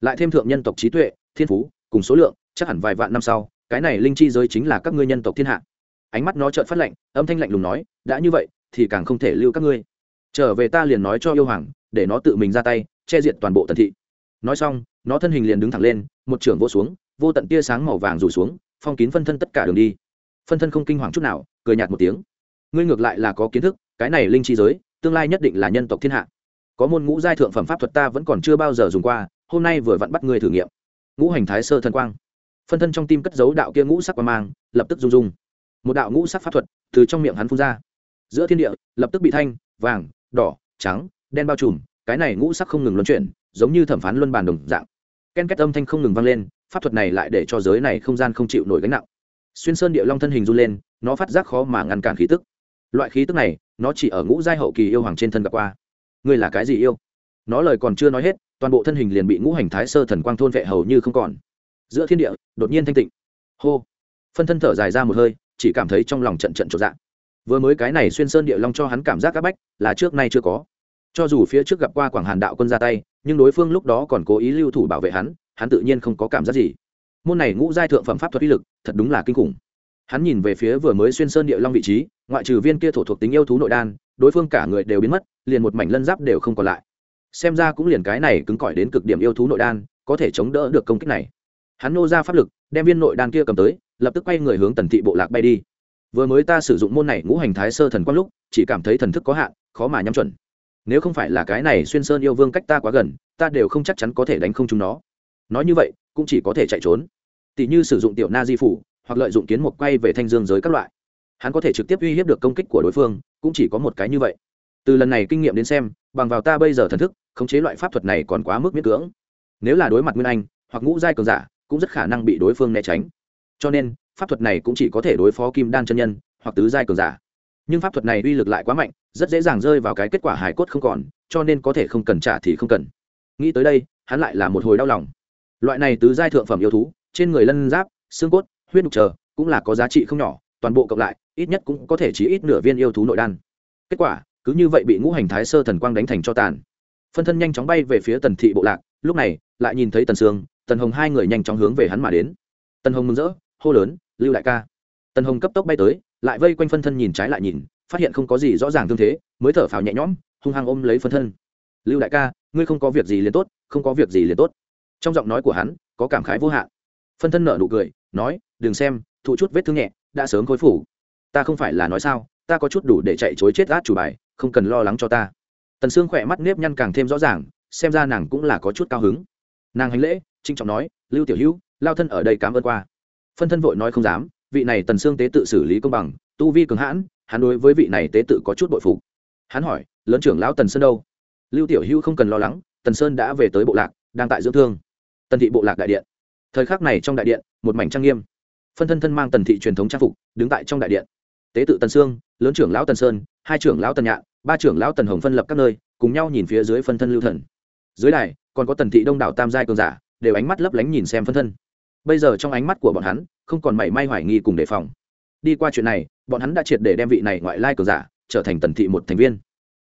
A: Lại thêm thượng nhân tộc trí tuệ, thiên phú, cùng số lượng, chắc hẳn vài vạn năm sau, cái này linh chi giới chính là các ngươi nhân tộc thiên hạ. Ánh mắt nó trợn phát lạnh, âm thanh lạnh lùng nói, đã như vậy, thì càng không thể lưu các ngươi. Trở về ta liền nói cho yêu hoàng, để nó tự mình ra tay, che diệt toàn bộ tần thị. Nói xong, nó thân hình liền đứng thẳng lên, một trưởng vô xuống vô tận tia sáng màu vàng rủ xuống, phong kín phân thân tất cả đường đi. Phân thân không kinh hoàng chút nào, cười nhạt một tiếng. Ngươi ngược lại là có kiến thức, cái này linh chi giới, tương lai nhất định là nhân tộc thiên hạ. Có môn ngũ giai thượng phẩm pháp thuật ta vẫn còn chưa bao giờ dùng qua, hôm nay vừa vặn bắt ngươi thử nghiệm. Ngũ hành thái sơ thần quang. Phân thân trong tim cất dấu đạo kia ngũ sắc quang mang, lập tức rung rung. Một đạo ngũ sắc pháp thuật từ trong miệng hắn phun ra. Giữa thiên địa, lập tức bị thanh, vàng, đỏ, trắng, đen bao trùm, cái này ngũ sắc không ngừng luân chuyển, giống như thẩm phán luân bàn đồng dạng. Ken kết âm thanh không ngừng vang lên pháp thuật này lại để cho giới này không gian không chịu nổi gánh nặng. Xuyên sơn địa long thân hình run lên, nó phát giác khó mà ngăn cản khí tức. Loại khí tức này, nó chỉ ở ngũ giai hậu kỳ yêu hoàng trên thân gặp qua. Ngươi là cái gì yêu? Nó lời còn chưa nói hết, toàn bộ thân hình liền bị ngũ hành thái sơ thần quang thôn vệ hầu như không còn. Giữa thiên địa, đột nhiên thanh tịnh. Hô! Phân thân thở dài ra một hơi, chỉ cảm thấy trong lòng trận trận trộn dạng vừa mới cái này xuyên sơn địa long cho hắn cảm giác c áp bách, là trước nay chưa có. Cho dù phía trước gặp qua quảng hàn đạo quân ra tay, nhưng đối phương lúc đó còn cố ý lưu thủ bảo vệ hắn hắn tự nhiên không có cảm giác gì. Môn này ngũ giai thượng phẩm pháp thuật uy lực, thật đúng là kinh khủng. Hắn nhìn về phía vừa mới xuyên sơn địa long vị trí, ngoại trừ viên kia thổ thuộc tính yêu thú nội đan, đối phương cả người đều biến mất, liền một mảnh lân giáp đều không còn lại. Xem ra cũng liền cái này cứng cỏi đến cực điểm yêu thú nội đan, có thể chống đỡ được công kích này. Hắn nô ra pháp lực, đem viên nội đan kia cầm tới, lập tức quay người hướng tần thị bộ lạc bay đi. Vừa mới ta sử dụng môn này ngũ hành thái sơ thần quang lúc, chỉ cảm thấy thần thức có hạn, khó mà nhắm chuẩn. Nếu không phải là cái này xuyên sơn yêu vương cách ta quá gần, ta đều không chắc chắn có thể đánh không chúng nó nói như vậy cũng chỉ có thể chạy trốn. Tỷ như sử dụng tiểu na di phủ, hoặc lợi dụng kiến mục quay về thanh dương giới các loại. Hắn có thể trực tiếp uy hiếp được công kích của đối phương, cũng chỉ có một cái như vậy. Từ lần này kinh nghiệm đến xem, bằng vào ta bây giờ thần thức, khống chế loại pháp thuật này còn quá mức miễn cưỡng. Nếu là đối mặt nguyên anh, hoặc ngũ giai cường giả, cũng rất khả năng bị đối phương né tránh. Cho nên, pháp thuật này cũng chỉ có thể đối phó kim đan chân nhân, hoặc tứ giai cường giả. Nhưng pháp thuật này uy lực lại quá mạnh, rất dễ dàng rơi vào cái kết quả hải cốt không còn, cho nên có thể không cần trả thì không cần. Nghĩ tới đây, hắn lại là một hồi đau lòng loại này tứ giai thượng phẩm yêu thú, trên người lân giáp, xương cốt, huyết đục chờ, cũng là có giá trị không nhỏ, toàn bộ cộng lại, ít nhất cũng có thể chỉ ít nửa viên yêu thú nội đan. Kết quả, cứ như vậy bị ngũ hành thái sơ thần quang đánh thành cho tàn. Phân thân nhanh chóng bay về phía tần thị bộ lạc, lúc này, lại nhìn thấy tần sương, tần hồng hai người nhanh chóng hướng về hắn mà đến. Tần hồng mừng rỡ, hô lớn, lưu đại ca. Tần hồng cấp tốc bay tới, lại vây quanh phân thân nhìn trái lại nhìn, phát hiện không có gì rõ ràng thương thế, mới thở phào nhẹ nhõm, hung hăng ôm lấy phân thân. Lưu đại ca, ngươi không có việc gì liền tốt, không có việc gì liền tốt trong giọng nói của hắn, có cảm khái vô hạn. Phân thân nợ nụ cười, nói, đừng xem, thụ chút vết thương nhẹ, đã sớm khối phủ ta không phải là nói sao, ta có chút đủ để chạy chối chết át chủ bài, không cần lo lắng cho ta. Tần sương khỏe mắt nếp nhăn càng thêm rõ ràng, xem ra nàng cũng là có chút cao hứng. Nàng hành lễ trinh trọng nói, lưu tiểu hữu, lao thân ở đây cảm ơn qua. Phân thân vội nói không dám, vị này tần sương tế tự xử lý công bằng, tu vi cường hãn, hắn đối với vị này tế tự có chút bội phục. Hắn hỏi, lớn trưởng lão tần sơn đâu? Lưu tiểu hữu không cần lo lắng, tần sơn đã về tới bộ lạc, đang tại dưỡng thương tần thị bộ lạc đại điện. Thời khắc này trong đại điện, một mảnh trang nghiêm. Phân thân thân mang tần thị truyền thống trang phục, đứng tại trong đại điện. Tế tự tần sương, lớn trưởng lão tần sơn, hai trưởng lão tần nhạn, ba trưởng lão tần hồng phân lập các nơi, cùng nhau nhìn phía dưới phân thân lưu thần. Dưới đài, còn có tần thị đông đảo tam giai cường giả, đều ánh mắt lấp lánh nhìn xem phân thân. Bây giờ trong ánh mắt của bọn hắn, không còn mảy may hoài nghi cùng đề phòng. Đi qua chuyện này, bọn hắn đã triệt để đem vị này ngoại lai cường giả, trở thành tần thị một thành viên.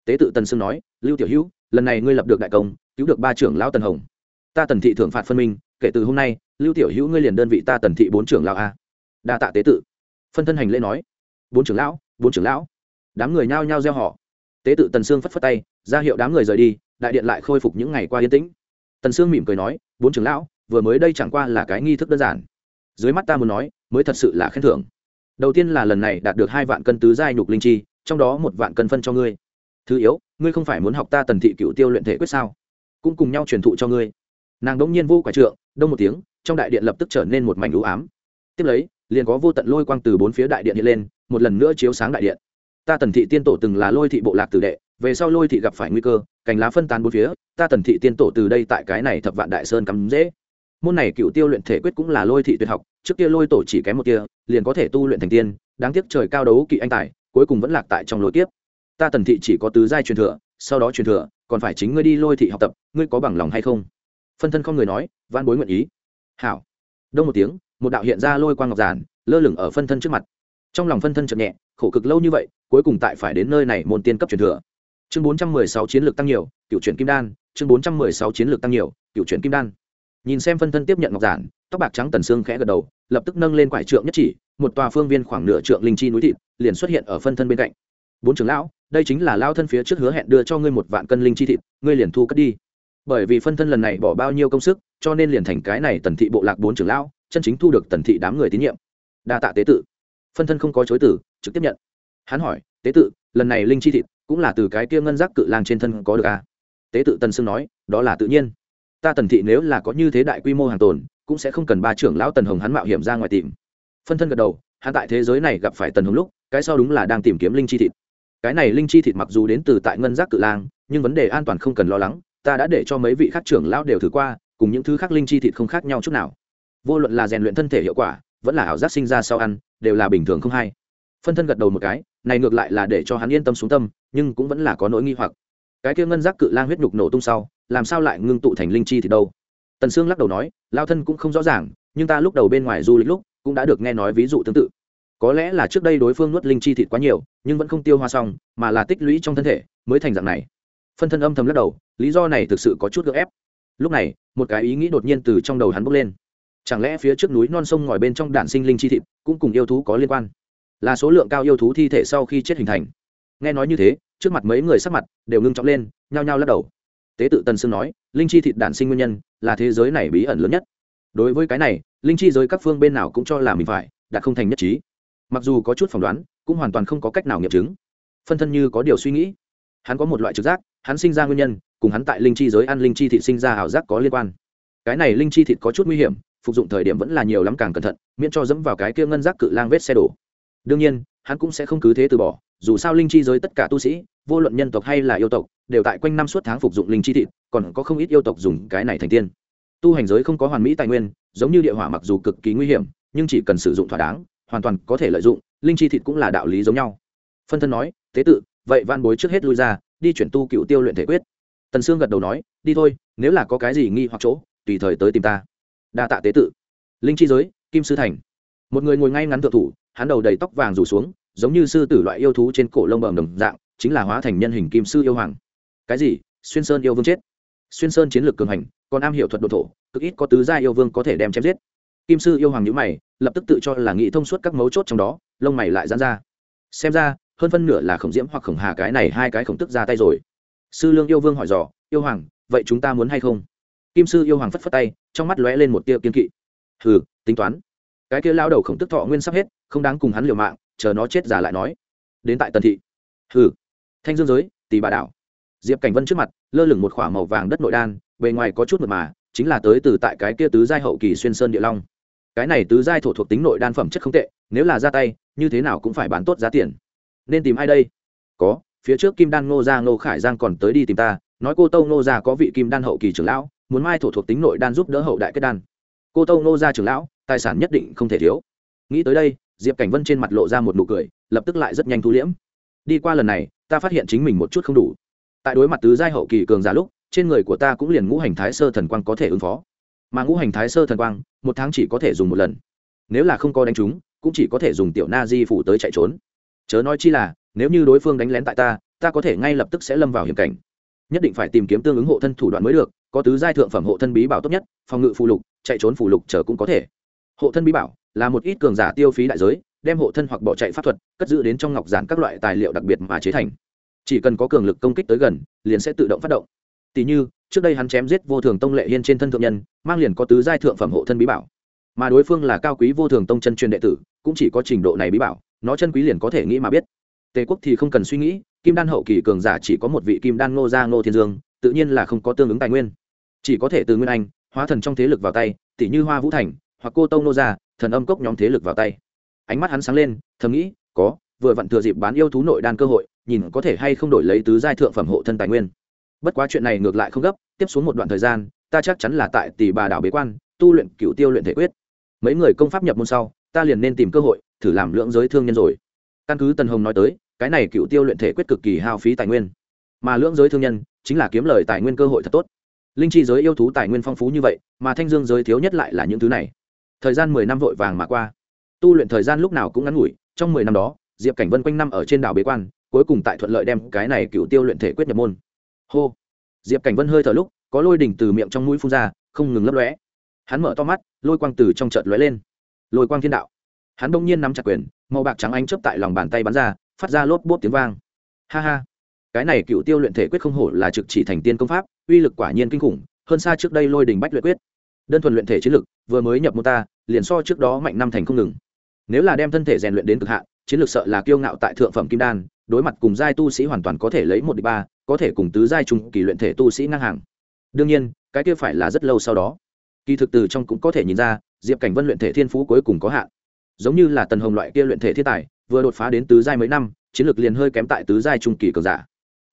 A: Tế tự tần sương nói, lưu tiểu hữu, lần này ngươi lập được đại công, cứu được ba trưởng lão tần hồng ta tần thị thưởng phạt phân minh, kể từ hôm nay, lưu tiểu hữu ngươi liền đơn vị ta tần thị bốn trưởng lão a. Đa tạ tế tự phân thân hành lễ nói. Bốn trưởng lão, bốn trưởng lão. Đám người nhao nhao gieo họ. Tế tự tần sương phất phất tay, ra hiệu đám người rời đi, đại điện lại khôi phục những ngày qua yên tĩnh. Tần sương mỉm cười nói, bốn trưởng lão, vừa mới đây chẳng qua là cái nghi thức đơn giản. Dưới mắt ta muốn nói, mới thật sự là khen thưởng. Đầu tiên là lần này đạt được hai vạn cân tứ giai nhục linh chi, trong đó một vạn cân phân cho ngươi. Thứ yếu, ngươi không phải muốn học ta tần thị cựu tiêu luyện thể quyết sao? Cũng cùng nhau truyền thụ cho ngươi nàng đống nhiên vô quả trượng, đông một tiếng, trong đại điện lập tức trở nên một mảnh ưu ám. Tiếp lấy, liền có vô tận lôi quang từ bốn phía đại điện hiện lên, một lần nữa chiếu sáng đại điện. Ta tần thị tiên tổ từng là lôi thị bộ lạc tử đệ, về sau lôi thị gặp phải nguy cơ, cành lá phân tán bốn phía, ta tần thị tiên tổ từ đây tại cái này thập vạn đại sơn cắm dễ. Môn này cựu tiêu luyện thể quyết cũng là lôi thị tuyệt học, trước kia lôi tổ chỉ kém một kia, liền có thể tu luyện thành tiên, đáng tiếc trời cao đấu kỵ anh tài, cuối cùng vẫn lạc tại trong lối tiếp. ta tần thị chỉ có tứ giai truyền thừa, sau đó truyền thừa, còn phải chính ngươi đi lôi thị học tập, ngươi có bằng lòng hay không? Phân thân không người nói van bối nguyện ý. Hảo. Đông một tiếng, một đạo hiện ra lôi quang ngọc giản, lơ lửng ở phân thân trước mặt. Trong lòng phân thân chậm nhẹ, khổ cực lâu như vậy, cuối cùng tại phải đến nơi này môn tiên cấp truyền thừa. Chương bốn trăm mười sáu chiến lược tăng nhiều, cựu chuyển kim đan. Chương bốn trăm mười sáu chiến lược tăng nhiều, cựu chuyển kim đan. Nhìn xem phân thân tiếp nhận ngọc giản, tóc bạc trắng tần xương khẽ gật đầu, lập tức nâng lên quải trượng nhất chỉ, một tòa phương viên khoảng nửa trượng linh chi núi thịt, liền xuất hiện ở phân thân bên cạnh. Bốn trưởng lão, đây chính là lao thân phía trước hứa hẹn đưa cho ngươi một vạn cân linh chi thịt, ngươi liền thu cất đi bởi vì phân thân lần này bỏ bao nhiêu công sức, cho nên liền thành cái này tần thị bộ lạc bốn trưởng lão, chân chính thu được tần thị đám người tín nhiệm. Đa tạ tế tự phân thân không có chối tử trực tiếp nhận. Hắn hỏi, tế tự lần này linh chi thịt cũng là từ cái kia ngân giác cự lang trên thân có được à? tế tự tần sương nói, đó là tự nhiên. Ta tần thị nếu là có như thế đại quy mô hàng tồn, cũng sẽ không cần ba trưởng lão tần hồng hắn mạo hiểm ra ngoài tìm. Phân thân gật đầu, hắn tại thế giới này gặp phải tần hồng lúc, cái sau đúng là đang tìm kiếm linh chi thịt. Cái này linh chi thịt mặc dù đến từ tại ngân giác cự lang, nhưng vấn đề an toàn không cần lo lắng ta đã để cho mấy vị khác trưởng lão đều thử qua, cùng những thứ khác linh chi thịt không khác nhau chút nào. Vô luận là rèn luyện thân thể hiệu quả, vẫn là ảo giác sinh ra sau ăn, đều là bình thường không hay. Phân thân gật đầu một cái, này ngược lại là để cho hắn yên tâm xuống tâm, nhưng cũng vẫn là có nỗi nghi hoặc. Cái kia ngân giác cự lang huyết nhục nổ tung sau, làm sao lại ngưng tụ thành linh chi thì đâu? Tần sương lắc đầu nói lao thân cũng không rõ ràng, nhưng ta lúc đầu bên ngoài du lịch lúc, cũng đã được nghe nói ví dụ tương tự. Có lẽ là trước đây đối phương nuốt linh chi thịt quá nhiều, nhưng vẫn không tiêu hoa xong, mà là tích lũy trong thân thể, mới thành dạng này phân thân âm thầm lắc đầu, lý do này thực sự có chút gợ ép. Lúc này, một cái ý nghĩ đột nhiên từ trong đầu hắn bốc lên. Chẳng lẽ phía trước núi non sông ngòi bên trong đạn sinh linh chi thịt cũng cùng yêu thú có liên quan? Là số lượng cao yêu thú thi thể sau khi chết hình thành. Nghe nói như thế, trước mặt mấy người sắc mặt đều ngưng trọng lên, nhao nhao lắc đầu. Tế tự tần sương nói, linh chi thịt đản sinh nguyên nhân là thế giới này bí ẩn lớn nhất. Đối với cái này, linh chi giới các phương bên nào cũng cho là mình phải, đã không thành nhất trí. Mặc dù có chút phỏng đoán, cũng hoàn toàn không có cách nào nghiệm chứng. Phân thân như có điều suy nghĩ. Hắn có một loại trực giác hắn sinh ra nguyên nhân, cùng hắn tại linh chi giới ăn linh chi thịt sinh ra ảo giác có liên quan. Cái này linh chi thịt có chút nguy hiểm, phục dụng thời điểm vẫn là nhiều lắm càng cẩn thận, miễn cho dẫm vào cái kia ngân giác cự lang vết xe đổ. Đương nhiên, hắn cũng sẽ không cứ thế từ bỏ, dù sao linh chi giới tất cả tu sĩ, vô luận nhân tộc hay là yêu tộc, đều tại quanh năm suốt tháng phục dụng linh chi thịt, còn có không ít yêu tộc dùng cái này thành tiên. Tu hành giới không có hoàn mỹ tài nguyên, giống như địa hỏa mặc dù cực kỳ nguy hiểm, nhưng chỉ cần sử dụng thỏa đáng, hoàn toàn có thể lợi dụng, linh chi thịt cũng là đạo lý giống nhau. Phân thân nói, tế tự, vậy van bối trước hết lui ra đi chuyển tu cựu tiêu luyện thể quyết. Tần sương gật đầu nói, đi thôi, nếu là có cái gì nghi hoặc chỗ, tùy thời tới tìm ta. Đa tạ tế tự. Linh chi giới, kim sư thành. Một người ngồi ngay ngắn thượng thủ, hắn đầu đầy tóc vàng rủ xuống, giống như sư tử loại yêu thú trên cổ lông bầm đồng dạng, chính là hóa thành nhân hình kim sư yêu hoàng. Cái gì? Xuyên sơn yêu vương chết? Xuyên sơn chiến lược cường hành, còn am hiểu thuật độ thổ, cực ít có tứ gia yêu vương có thể đem chém giết. Kim sư yêu hoàng nhữ mày, lập tức tự cho là nghĩ thông suốt các mấu chốt trong đó, lông mày lại dán ra. Xem ra hơn phân nửa là khổng diễm hoặc khổng hà cái này hai cái khổng tức ra tay rồi. Sư lương yêu vương hỏi dò, yêu hoàng, vậy chúng ta muốn hay không? Kim sư yêu hoàng phất phất tay, trong mắt lóe lên một tia kiên kỵ. Hừ, tính toán. Cái kia lao đầu khổng tức thọ nguyên sắp hết, không đáng cùng hắn liều mạng, chờ nó chết giả lại nói. Đến tại tần thị. Hừ. Thanh dương giới tỷ bà đảo. Diệp cảnh vân trước mặt, lơ lửng một k h ỏ a màu vàng đất nội đan, bề ngoài có chút mật mà, chính là tới từ tại cái kia tứ giai hậu kỳ xuyên sơn địa long. Cái này tứ giai thổ thuộc tính nội đan phẩm chất không tệ, nếu là ra tay, như thế nào cũng phải bán tốt giá tiền nên tìm ai đây? Có, phía trước kim đan ngô gia ngô khải giang còn tới đi tìm ta, nói cô tâu ngô gia có vị kim đan hậu kỳ trưởng lão, muốn mai thổ thuộc tính nội đan giúp đỡ hậu đại kết đan. Cô tâu ngô gia trưởng lão, tài sản nhất định không thể thiếu. Nghĩ tới đây, diệp cảnh vân trên mặt lộ ra một nụ cười, lập tức lại rất nhanh thu liễm. Đi qua lần này, ta phát hiện chính mình một chút không đủ. Tại đối mặt tứ giai hậu kỳ cường giả lúc, trên người của ta cũng liền ngũ hành thái sơ thần quang có thể ứng phó. Mà ngũ hành thái sơ thần quang, một tháng chỉ có thể dùng một lần. Nếu là không có đánh chúng, cũng chỉ có thể dùng tiểu na di phủ tới chạy trốn chớ nói chi là, nếu như đối phương đánh lén tại ta ta có thể ngay lập tức sẽ lâm vào hiểm cảnh. Nhất định phải tìm kiếm tương ứng hộ thân thủ đoạn mới được, có tứ giai thượng phẩm hộ thân bí bảo tốt nhất, phòng ngự phù lục, chạy trốn phù lục chờ cũng có thể. Hộ thân bí bảo là một ít cường giả tiêu phí đại giới, đem hộ thân hoặc bỏ chạy pháp thuật, cất giữ đến trong ngọc giản các loại tài liệu đặc biệt mà chế thành. Chỉ cần có cường lực công kích tới gần, liền sẽ tự động phát động. Tỷ như, trước đây hắn chém giết vô thường tông lệ hiên trên thân thượng nhân, mang liền có tứ giai thượng phẩm hộ thân bí bảo. Mà đối phương là cao quý vô thường tông chân truyền đệ tử, cũng chỉ có trình độ này bí bảo nó chân quý liền có thể nghĩ mà biết. Tề quốc thì không cần suy nghĩ, kim đan hậu kỳ cường giả chỉ có một vị kim đan ngô gia ngô thiên dương, tự nhiên là không có tương ứng tài nguyên. Chỉ có thể từ nguyên anh, hóa thần trong thế lực vào tay tỷ như hoa vũ thành, hoặc cô tông nô gia, thần âm cốc nhóm thế lực vào tay. Ánh mắt hắn sáng lên, thầm nghĩ, có, vừa vặn thừa dịp bán yêu thú nội đan cơ hội, nhìn có thể hay không đổi lấy tứ giai thượng phẩm hộ thân tài nguyên. Bất quá chuyện này ngược lại không gấp, tiếp xuống một đoạn thời gian, ta chắc chắn là tại tỷ bà đảo bế quan, tu luyện cựu tiêu luyện thể quyết. Mấy người công pháp nhập môn sau, ta liền nên tìm cơ hội thử làm lưỡng giới thương nhân rồi. Căn cứ tần hồng nói tới, cái này cựu tiêu luyện thể quyết cực kỳ hao phí tài nguyên. Mà lưỡng giới thương nhân, chính là kiếm lời tài nguyên cơ hội thật tốt. Linh chi giới yêu thú tài nguyên phong phú như vậy, mà thanh dương giới thiếu nhất lại là những thứ này. Thời gian mười năm vội vàng mà qua. Tu luyện thời gian lúc nào cũng ngắn ngủi, trong mười năm đó, diệp cảnh vân quanh năm ở trên đảo bế quan, cuối cùng tại thuận lợi đem cái này cựu tiêu luyện thể quyết nhập môn. Hô! Diệp cảnh vân hơi thở lúc, có lôi đỉnh từ miệng trong mũi phun ra, không ngừng lấp lóe. Hắn mở to mắt, lôi quang từ trong chợt lóe lên. Lôi quang thiên đạo hắn đông nhiên nắm chặt quyền, màu bạc trắng anh chớp tại lòng bàn tay bắn ra, phát ra lốp bốp tiếng vang. Ha ha. Cái này cựu tiêu luyện thể quyết không hổ là trực chỉ thành tiên công pháp, uy lực quả nhiên kinh khủng, hơn xa trước đây lôi đình bách luyện quyết. Đơn thuần luyện thể chiến lực, vừa mới nhập mô ta, liền so trước đó mạnh năm thành không ngừng. Nếu là đem thân thể rèn luyện đến cực hạn, chiến lược sợ là kiêu ngạo tại thượng phẩm kim đan, đối mặt cùng giai tu sĩ hoàn toàn có thể lấy một đi ba, có thể cùng tứ giai trung kỳ luyện thể tu sĩ ngang hàng. Đương nhiên, cái kia phải là rất lâu sau đó. Kỳ thực từ trong cũng có thể nhìn ra, diệp cảnh vân luyện thể thiên phú cuối cùng có hạn giống như là tần hồng loại kia luyện thể thiên tài, vừa đột phá đến tứ giai mấy năm, chiến lược liền hơi kém tại tứ giai trung kỳ cường giả.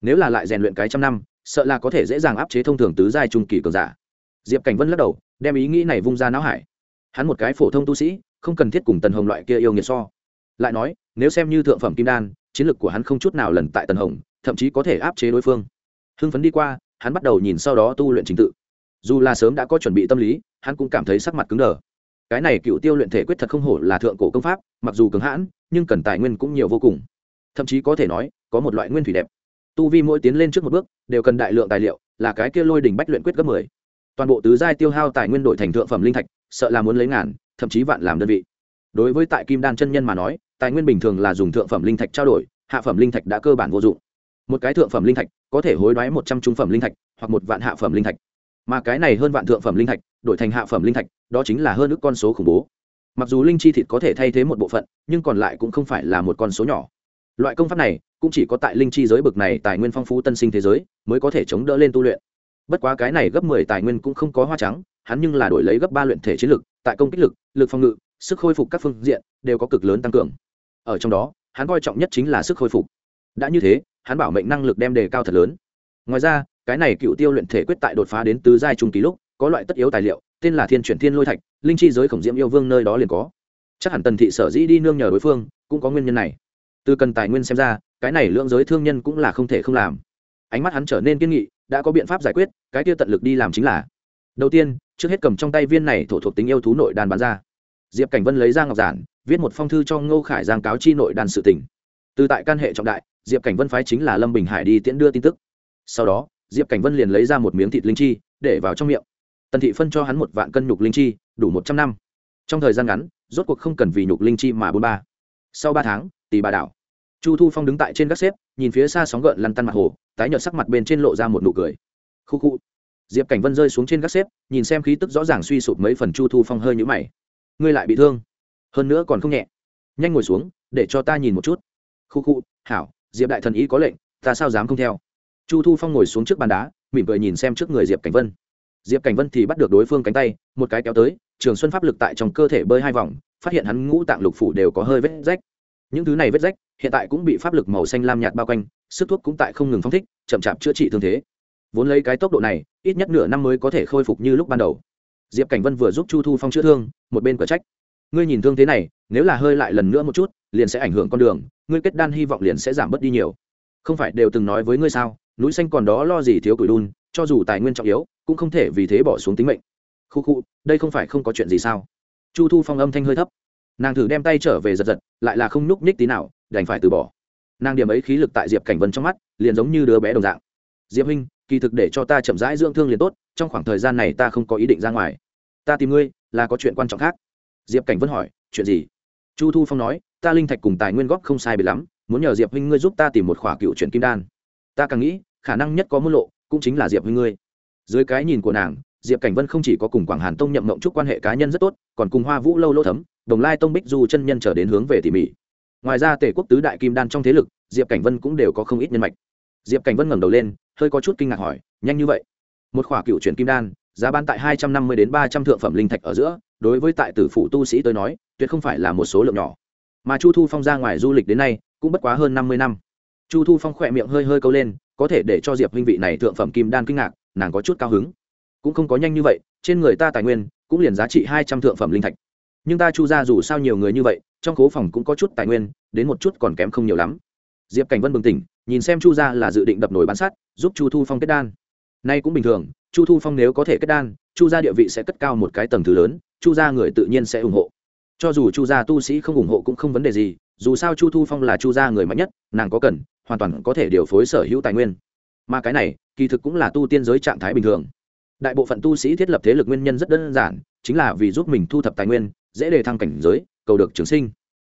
A: Nếu là lại rèn luyện cái trăm năm, sợ là có thể dễ dàng áp chế thông thường tứ giai trung kỳ cường giả. Diệp cảnh vân lắc đầu, đem ý nghĩ này vung ra não hải. Hắn một cái phổ thông tu sĩ, không cần thiết cùng tần hồng loại kia yêu nghiệt so. Lại nói, nếu xem như thượng phẩm kim đan, chiến lược của hắn không chút nào lần tại tần hồng, thậm chí có thể áp chế đối phương. Hưng phấn đi qua, hắn bắt đầu nhìn sau đó tu luyện trình tự. Dù là sớm đã có chuẩn bị tâm lý, hắn cũng cảm thấy sắc mặt cứng đờ cái này cựu tiêu luyện thể quyết thật không hổ là thượng cổ công pháp, mặc dù cứng hãn, nhưng cần tài nguyên cũng nhiều vô cùng. Thậm chí có thể nói, có một loại nguyên thủy đẹp. Tu vi mỗi tiến lên trước một bước, đều cần đại lượng tài liệu, là cái kia lôi đỉnh bách luyện quyết gấp mười. Toàn bộ tứ giai tiêu hao tài nguyên đổi thành thượng phẩm linh thạch, sợ là muốn lấy ngàn, thậm chí vạn làm đơn vị. Đối với tại kim đan chân nhân mà nói, tài nguyên bình thường là dùng thượng phẩm linh thạch trao đổi, hạ phẩm linh thạch đã cơ bản vô dụng. Một cái thượng phẩm linh thạch có thể hối đoái một trăm trung phẩm linh thạch, hoặc một vạn hạ phẩm linh thạch. Mà cái này hơn vạn thượng phẩm linh thạch đổi thành hạ phẩm linh thạch, đó chính là hơn ước con số khủng bố. Mặc dù linh chi thịt có thể thay thế một bộ phận, nhưng còn lại cũng không phải là một con số nhỏ. Loại công pháp này cũng chỉ có tại linh chi giới bực này tài nguyên phong phú tân sinh thế giới mới có thể chống đỡ lên tu luyện. Bất quá cái này gấp mười tài nguyên cũng không có hoa trắng, hắn nhưng là đổi lấy gấp ba luyện thể chiến lực, tại công kích lực lực phòng ngự, sức khôi phục các phương diện đều có cực lớn tăng cường. Ở trong đó, hắn coi trọng nhất chính là sức khôi phục. Đã như thế, hắn bảo mệnh năng lực đem đề cao thật lớn. Ngoài ra, cái này cựu tiêu luyện thể quyết tại đột phá đến tứ giai trung kỳ lúc có loại tất yếu tài liệu, tên là thiên chuyển thiên lôi thạch, linh chi giới khổng diễm yêu vương nơi đó liền có. Chắc hẳn tần thị sở dĩ đi nương nhờ đối phương, cũng có nguyên nhân này. Từ cần tài nguyên xem ra, cái này lượng giới thương nhân cũng là không thể không làm. Ánh mắt hắn trở nên kiên nghị, đã có biện pháp giải quyết, cái kia tận lực đi làm chính là. Đầu tiên, trước hết cầm trong tay viên này thổ thuộc tính yêu thú nội đàn bán ra. Diệp cảnh vân lấy ra ngọc giản, viết một phong thư cho ngô khải giang cáo chi nội đàn sự tỉnh từ tại căn hệ trọng đại, diệp cảnh vân phái chính là lâm bình hải đi tiễn đưa tin tức. Sau đó, diệp cảnh vân liền lấy ra một miếng thịt linh chi, để vào trong miệng tần thị phân cho hắn một vạn cân nhục linh chi, đủ một trăm năm. Trong thời gian ngắn, rốt cuộc không cần vì nhục linh chi mà bốn ba. Sau ba tháng tỷ bà đảo. Chu thu phong đứng tại trên gác xếp, nhìn phía xa sóng gợn lăn tăn mặt hồ, tái nhợt sắc mặt bên trên lộ ra một nụ cười. Khu khu. Diệp cảnh vân rơi xuống trên gác xếp, nhìn xem khí tức rõ ràng suy sụp mấy phần chu thu phong hơi nhũ mày. Ngươi lại bị thương. Hơn nữa còn không nhẹ. Nhanh ngồi xuống, để cho ta nhìn một chút. Khu khu, hảo, diệp đại thần ý có lệnh, ta sao dám không theo? Chu thu phong ngồi xuống trước bàn đá, mỉm cười nhìn xem trước người diệp cảnh vân diệp cảnh vân thì bắt được đối phương cánh tay, một cái kéo tới, trường xuân pháp lực tại trong cơ thể bơi hai vòng, phát hiện hắn ngũ tạng lục phủ đều có hơi vết rách. Những thứ này vết rách, hiện tại cũng bị pháp lực màu xanh lam nhạt bao quanh, sức thuốc cũng tại không ngừng phong thích, chậm chạp chữa trị thương thế. Vốn lấy cái tốc độ này, ít nhất nửa năm mới có thể khôi phục như lúc ban đầu. Diệp cảnh vân vừa giúp chu thu phong chữa thương, một bên cửa trách. Ngươi nhìn thương thế này, nếu là hơi lại lần nữa một chút, liền sẽ ảnh hưởng con đường, ngươi kết đan hy vọng liền sẽ giảm bớt đi nhiều. Không phải đều từng nói với ngươi sao, núi xanh còn đó lo gì thiếu củi đun cho dù tài nguyên trọng yếu, cũng không thể vì thế bỏ xuống tính mệnh. Khu khu, đây không phải không có chuyện gì sao? Chu thu phong âm thanh hơi thấp. Nàng thử đem tay trở về giật giật, lại là không nhúc nhích tí nào, đành phải từ bỏ. Nàng điểm ấy khí lực tại diệp cảnh vân trong mắt, liền giống như đứa bé đồng dạng. Diệp huynh, kỳ thực để cho ta chậm rãi dưỡng thương liền tốt, trong khoảng thời gian này ta không có ý định ra ngoài. Ta tìm ngươi, là có chuyện quan trọng khác. Diệp cảnh vân hỏi, chuyện gì? Chu thu phong nói, ta linh thạch cùng tài nguyên góp không sai bị lắm, muốn nhờ diệp huynh ngươi giúp ta tìm một khỏa cựu chuyển kim đan. Ta càng nghĩ, khả năng nhất có môn lộ cũng chính là diệp huynh ngươi. Dưới cái nhìn của nàng, diệp cảnh vân không chỉ có cùng quảng hàn tông nhậm mộng chúc quan hệ cá nhân rất tốt, còn cùng hoa vũ lâu lỗ thấm, đồng lai tông bích du chân nhân trở đến hướng về tỉ mỉ. Ngoài ra tể quốc tứ đại kim đan trong thế lực, diệp cảnh vân cũng đều có không ít nhân mạch. Diệp cảnh vân ngẩng đầu lên, hơi có chút kinh ngạc hỏi, nhanh như vậy? Một khỏa cựu chuyển kim đan, giá bán tại hai trăm năm mươi đến ba trăm thượng phẩm linh thạch ở giữa, đối với tại tử phụ tu sĩ tới nói, tuyệt không phải là một số lượng nhỏ. Mà chu thu phong ra ngoài du lịch đến nay, cũng bất quá hơn năm mươi năm. Chu thu phong khỏe miệng hơi hơi câu lên có thể để cho diệp huynh vị này thượng phẩm kim đan kinh ngạc, nàng có chút cao hứng. Cũng không có nhanh như vậy, trên người ta tài nguyên cũng liền giá trị hai trăm thượng phẩm linh thạch. Nhưng ta chu ra dù sao nhiều người như vậy, trong cố phòng cũng có chút tài nguyên, đến một chút còn kém không nhiều lắm. Diệp cảnh vân bừng tỉnh, nhìn xem chu ra là dự định đập nổi bán sắt, giúp chu thu phong kết đan. Nay cũng bình thường, chu thu phong nếu có thể kết đan, chu gia địa vị sẽ cất cao một cái tầng thứ lớn, chu gia người tự nhiên sẽ ủng hộ. Cho dù chu gia tu sĩ không ủng hộ cũng không vấn đề gì, dù sao chu thu phong là chu gia người mạnh nhất, nàng có cần hoàn toàn có thể điều phối sở hữu tài nguyên. Mà cái này, kỳ thực cũng là tu tiên giới trạng thái bình thường. Đại bộ phận tu sĩ thiết lập thế lực nguyên nhân rất đơn giản, chính là vì giúp mình thu thập tài nguyên, dễ đề thăng cảnh giới, cầu được trường sinh.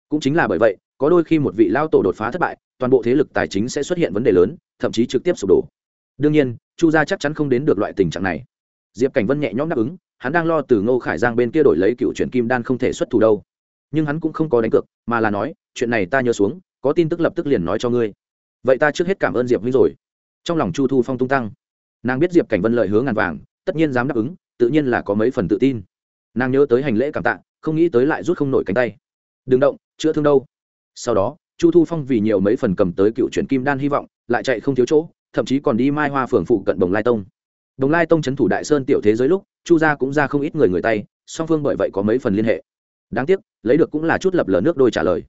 A: Cũng chính là bởi vậy, có đôi khi một vị lao tổ đột phá thất bại, toàn bộ thế lực tài chính sẽ xuất hiện vấn đề lớn, thậm chí trực tiếp sụp đổ. Đương nhiên, chu gia chắc chắn không đến được loại tình trạng này. Diệp cảnh vân nhẹ nhõm đáp ứng, hắn đang lo từ ngô khải giang bên kia đổi lấy cựu truyện kim đan không thể xuất thủ đâu. Nhưng hắn cũng không có đánh cược, mà là nói, chuyện này ta nhớ xuống, có tin tức lập tức liền nói cho ngươi vậy ta trước hết cảm ơn diệp huynh rồi. Trong lòng chu thu phong tung tăng. Nàng biết diệp cảnh vân lợi hướng ngàn vàng, tất nhiên dám đáp ứng, tự nhiên là có mấy phần tự tin. Nàng nhớ tới hành lễ cảm tạ, không nghĩ tới lại rút không nổi cánh tay. Đừng động, chữa thương đâu. Sau đó, chu thu phong vì nhiều mấy phần cầm tới cựu chuyển kim đan hy vọng, lại chạy không thiếu chỗ, thậm chí còn đi mai hoa phường phụ cận đồng lai tông. Đồng lai tông c h ấ n thủ đại sơn tiểu thế giới lúc, chu gia cũng ra không ít người người tay, song phương bởi vậy có mấy phần liên hệ. Đáng tiếc, lấy được cũng là chút lập lờ nước đôi trả lời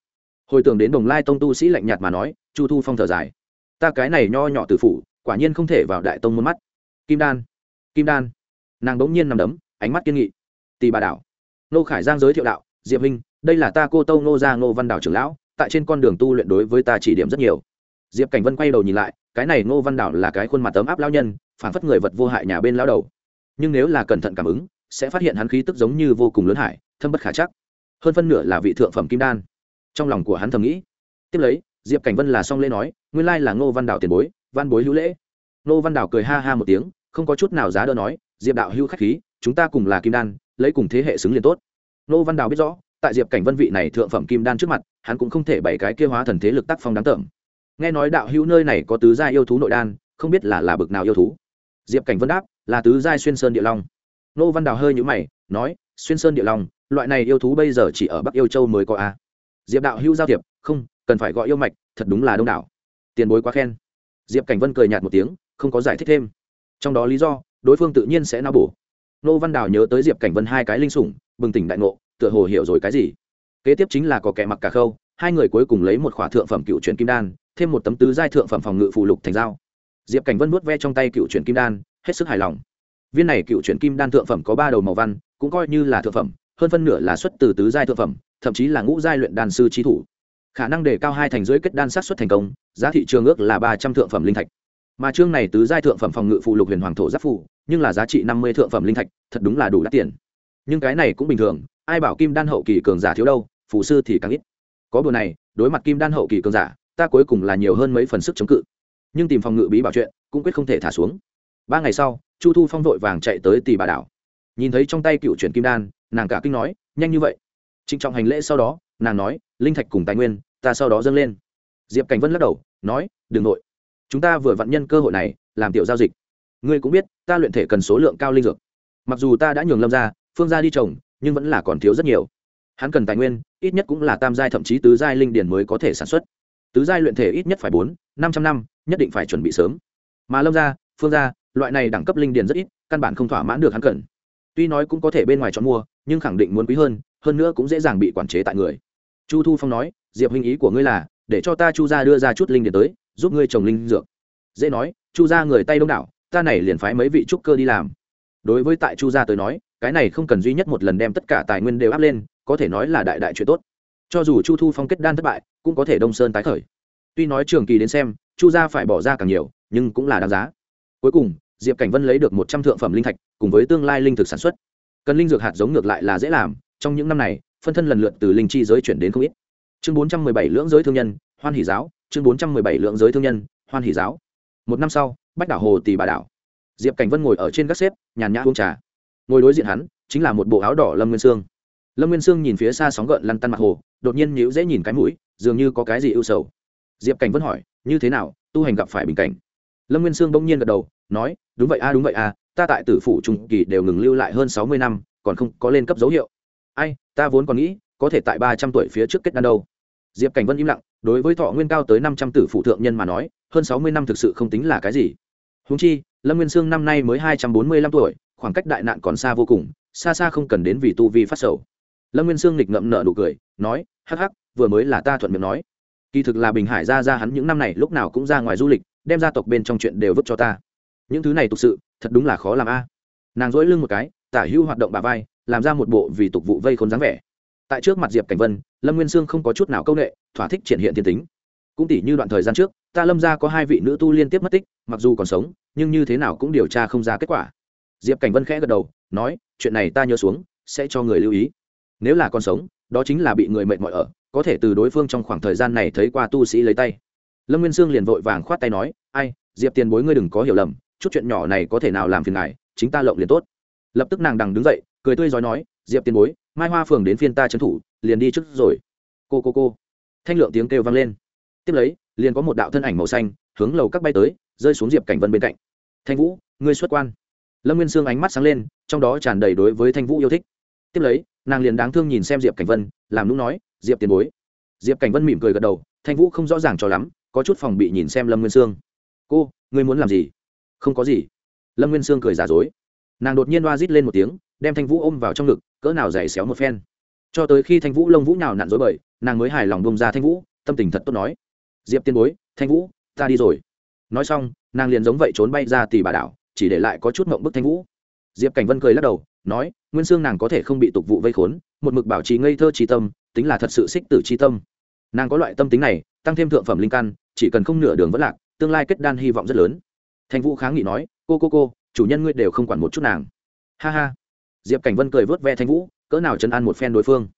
A: hồi tưởng đến đồng lai tông tu sĩ lạnh nhạt mà nói, chu thu phong thở dài. Ta cái này nho nhỏ từ phủ, quả nhiên không thể vào đại tông muôn mắt. Kim đan kim đan. Nàng bỗng nhiên nằm đấm, ánh mắt kiên nghị. Tì bà đảo. Nô khải giang giới thiệu đạo, diệp minh đây là ta cô tâu nô gia ngô văn đảo trưởng lão, tại trên con đường tu luyện đối với ta chỉ điểm rất nhiều. Diệp cảnh vân quay đầu nhìn lại, cái này ngô văn đảo là cái khuôn mặt tấm áp lao nhân phản phất người vật vô hại nhà bên lao đầu. Nhưng nếu là cẩn thận cảm ứng, sẽ phát hiện hắn khí tức giống như vô cùng lớn hải, thâm bất khả chắc. Hơn phân nửa là vị thượng phẩm kim đan trong lòng của hắn thầm nghĩ. Tiếp lấy, diệp cảnh vân là xong lễ nói, nguyên lai là ngô văn đào tiền bối, văn bối hữu lễ. Ngô văn đào cười ha ha một tiếng, không có chút nào giá đỡ nói, diệp đạo hữu khách khí, chúng ta cùng là kim đan, lấy cùng thế hệ xứng liền tốt. Ngô văn đào biết rõ, tại diệp cảnh vân vị này thượng phẩm kim đan trước mặt, hắn cũng không thể bày cái kia hóa thần thế lực tác phong đáng tởm. Nghe nói đạo hữu nơi này có tứ gia yêu thú nội đan, không biết là là bực nào yêu thú. Diệp cảnh vân đáp, là tứ giai xuyên sơn địa long. Nô văn đào hơi nhũ mày, nói, xuyên sơn địa long, loại này yêu thú bây giờ chỉ ở bắc yêu châu mới có a diệp đạo hữu giao thiệp, không, cần phải gọi yêu mạch, thật đúng là đông đảo. Tiền bối quá khen. Diệp cảnh vân cười nhạt một tiếng, không có giải thích thêm. Trong đó lý do, đối phương tự nhiên sẽ nao bổ. Nô văn đào nhớ tới diệp cảnh vân hai cái linh sủng, bừng tỉnh đại ngộ, tựa hồ hiểu rồi cái gì. Kế tiếp chính là có kẻ mặc cả khâu, hai người cuối cùng lấy một khỏa thượng phẩm cựu truyền kim đan, thêm một tấm tứ giai thượng phẩm phòng ngự phụ lục thành dao. Diệp cảnh vân nuốt ve trong tay cựu truyền kim đan, hết sức hài lòng. Viên này cựu truyền kim đan thượng phẩm có ba đầu màu văn, cũng coi như là thượng phẩm hơn phân nửa là xuất từ tứ giai thượng phẩm, thậm chí là ngũ giai luyện đan sư trí thủ. Khả năng đề cao hai thành dưới kết đan sát xuất thành công, giá thị trường ước là ba trăm thượng phẩm linh thạch. Mà chương này tứ giai thượng phẩm phòng ngự phụ lục huyền hoàng thổ giáp phụ nhưng là giá trị năm mươi thượng phẩm linh thạch, thật đúng là đủ đắt tiền. Nhưng cái này cũng bình thường, ai bảo kim đan hậu kỳ cường giả thiếu đâu phụ sư thì càng ít. Có bữa này, đối mặt kim đan hậu kỳ cường giả, ta cuối cùng là nhiều hơn mấy phần sức chống cự. Nhưng tìm phòng ngự bí bảo chuyện, cũng quyết không thể thả xuống. Ba ngày sau, chu thu phong vội vàng chạy tới tỷ bà đảo. Nhìn thấy trong tay cựu chuyển kim đan nàng cả kinh nói, nhanh như vậy. Trịnh trọng hành lễ sau đó, nàng nói, linh thạch cùng tài nguyên, ta sau đó dâng lên. Diệp cảnh vân lắc đầu, nói, đừng nội. Chúng ta vừa vặn nhân cơ hội này, làm tiểu giao dịch. Ngươi cũng biết, ta luyện thể cần số lượng cao linh dược. Mặc dù ta đã nhường lâm ra phương ra đi trồng, nhưng vẫn là còn thiếu rất nhiều. Hắn cần tài nguyên, ít nhất cũng là tam giai thậm chí tứ giai linh điển mới có thể sản xuất. Tứ giai luyện thể ít nhất phải bốn, năm trăm năm, nhất định phải chuẩn bị sớm. Mà lâm ra phương ra loại này đẳng cấp linh điển rất ít, căn bản không thỏa mãn được hắn cần. Tuy nói cũng có thể bên ngoài chọn mua nhưng khẳng định muốn quý hơn hơn nữa cũng dễ dàng bị quản chế tại người. Chu thu phong nói, diệp huynh ý của ngươi là, để cho ta chu ra đưa ra chút linh điển tới, giúp ngươi trồng linh dược. Dễ nói, chu ra người tay đông đảo, ta này liền phái mấy vị trúc cơ đi làm. Đối với tại chu gia tới nói, cái này không cần duy nhất một lần đem tất cả tài nguyên đều áp lên, có thể nói là đại đại chuyện tốt. Cho dù chu thu phong kết đan thất bại, cũng có thể đông sơn tái khởi. Tuy nói trường kỳ đến xem, chu gia phải bỏ ra càng nhiều, nhưng cũng là đáng giá. Cuối cùng, diệp cảnh vân lấy được một trăm thượng phẩm linh thạch, cùng với tương lai linh thực sản xuất cần linh dược hạt giống ngược lại là dễ làm, trong những năm này, phân thân lần lượt từ linh chi giới chuyển đến không ít. Chương bốn trăm mười bảy lưỡng giới thương nhân, hoan hỷ giáo. Chương bốn trăm mười bảy lưỡng giới thương nhân, hoan hỷ giáo. Một năm sau, bách đảo hồ tì bà đảo. Diệp cảnh vân ngồi ở trên gác xếp, nhàn nhã uống trà. Ngồi đối diện hắn, chính là một bộ áo đỏ lâm nguyên sương. Lâm nguyên sương nhìn phía xa sóng gợn lăn tăn mặt hồ, đột nhiên nhíu dễ nhìn cái mũi, dường như có cái gì ưu sầu. Diệp cảnh vân hỏi, như thế nào? Tu hành gặp phải bình cảnh? Lâm nguyên sương bỗng nhiên gật đầu, nói, đúng vậy a, đúng vậy a ta tại tử phủ trung kỳ đều ngừng lưu lại hơn sáu mươi năm, còn không có lên cấp dấu hiệu. Ai, ta vốn còn nghĩ, có thể tại ba trăm tuổi phía trước kết đan đâu. Diệp cảnh vân im lặng, đối với thọ nguyên cao tới năm trăm tử phụ thượng nhân mà nói, hơn sáu mươi năm thực sự không tính là cái gì. Húng chi, lâm nguyên sương năm nay mới hai trăm bốn mươi lăm tuổi, khoảng cách đại nạn còn xa vô cùng, xa xa không cần đến vì tu vi phát sầu. Lâm nguyên sương nghịch ngậm nợ nụ cười, nói, hắc hắc, vừa mới là ta thuận miệng nói. Kỳ thực là bình hải ra ra hắn những năm này lúc nào cũng ra ngoài du lịch, đem gia tộc bên trong chuyện đều vứt cho ta những thứ này thực sự, thật đúng là khó làm a. Nàng dỗi lưng một cái, tả hữu hoạt động bà vai, làm ra một bộ vì tục vụ vây khốn dáng vẻ. Tại trước mặt diệp cảnh vân, lâm nguyên sương không có chút nào c â u n ệ thỏa thích triển hiện thiên tính. Cũng tỷ như đoạn thời gian trước, ta lâm ra có hai vị nữ tu liên tiếp mất tích, mặc dù còn sống, nhưng như thế nào cũng điều tra không ra kết quả. Diệp cảnh vân khẽ gật đầu, nói, chuyện này ta nhớ xuống, sẽ cho người lưu ý. Nếu là còn sống, đó chính là bị người mệt mỏi ở, có thể từ đối phương trong khoảng thời gian này thấy qua tu sĩ lấy tay. Lâm nguyên sương liền vội vàng khoát tay nói, ai, diệp tiền bối ngươi đừng có hiểu lầm chút chuyện nhỏ này có thể nào làm phiền ngài, chính ta lộng liền tốt. Lập tức nàng đằng đứng dậy, cười tươi giói nói, diệp tiền bối, mai hoa phường đến phiên ta trấn thủ, liền đi trước rồi. Cô cô cô. Thanh lượng tiếng kêu vang lên. Tiếp lấy, liền có một đạo thân ảnh màu xanh, hướng lầu các bay tới, rơi xuống diệp cảnh vân bên cạnh. Thanh vũ, ngươi xuất quan. Lâm nguyên sương ánh mắt sáng lên, trong đó tràn đầy đối với thanh vũ yêu thích. Tiếp lấy, nàng liền đáng thương nhìn xem diệp cảnh vân, làm nũng nói, diệp tiền bối. Diệp cảnh vân mỉm cười gật đầu, thanh vũ không rõ ràng cho lắm, có chút phòng bị nhìn xem lâm nguyên sương. Cô, ngươi muốn làm gì? Không có gì. Lâm nguyên sương cười giả dối. Nàng đột nhiên oa rít lên một tiếng, đem thanh vũ ôm vào trong ngực, cỡ nào dày xéo một phen. Cho tới khi thanh vũ lông vũ nhào nặn dối bời, nàng mới hài lòng bông ra thanh vũ, tâm tình thật tốt nói. Diệp tiên bối, thanh vũ, ta đi rồi. Nói xong, nàng liền giống vậy trốn bay ra tỷ bà đảo, chỉ để lại có chút mộng bức thanh vũ. Diệp cảnh vân cười lắc đầu, nói, nguyên xương nàng có thể không bị tục vụ vây khốn, một mực bảo trì ngây thơ trí tâm, tính là thật sự xích tử trí tâm. Nàng có loại tâm tính này, tăng thêm thượng phẩm linh căn, chỉ cần không nửa đường vẫn lạc, tương lai kết đan hy vọng rất lớn thanh vũ kháng nghị nói, cô cô cô, chủ nhân ngươi đều không quản một chút nàng. Ha ha. Diệp cảnh vân cười vớt ve thanh vũ, cỡ nào chân ăn một phen đối phương?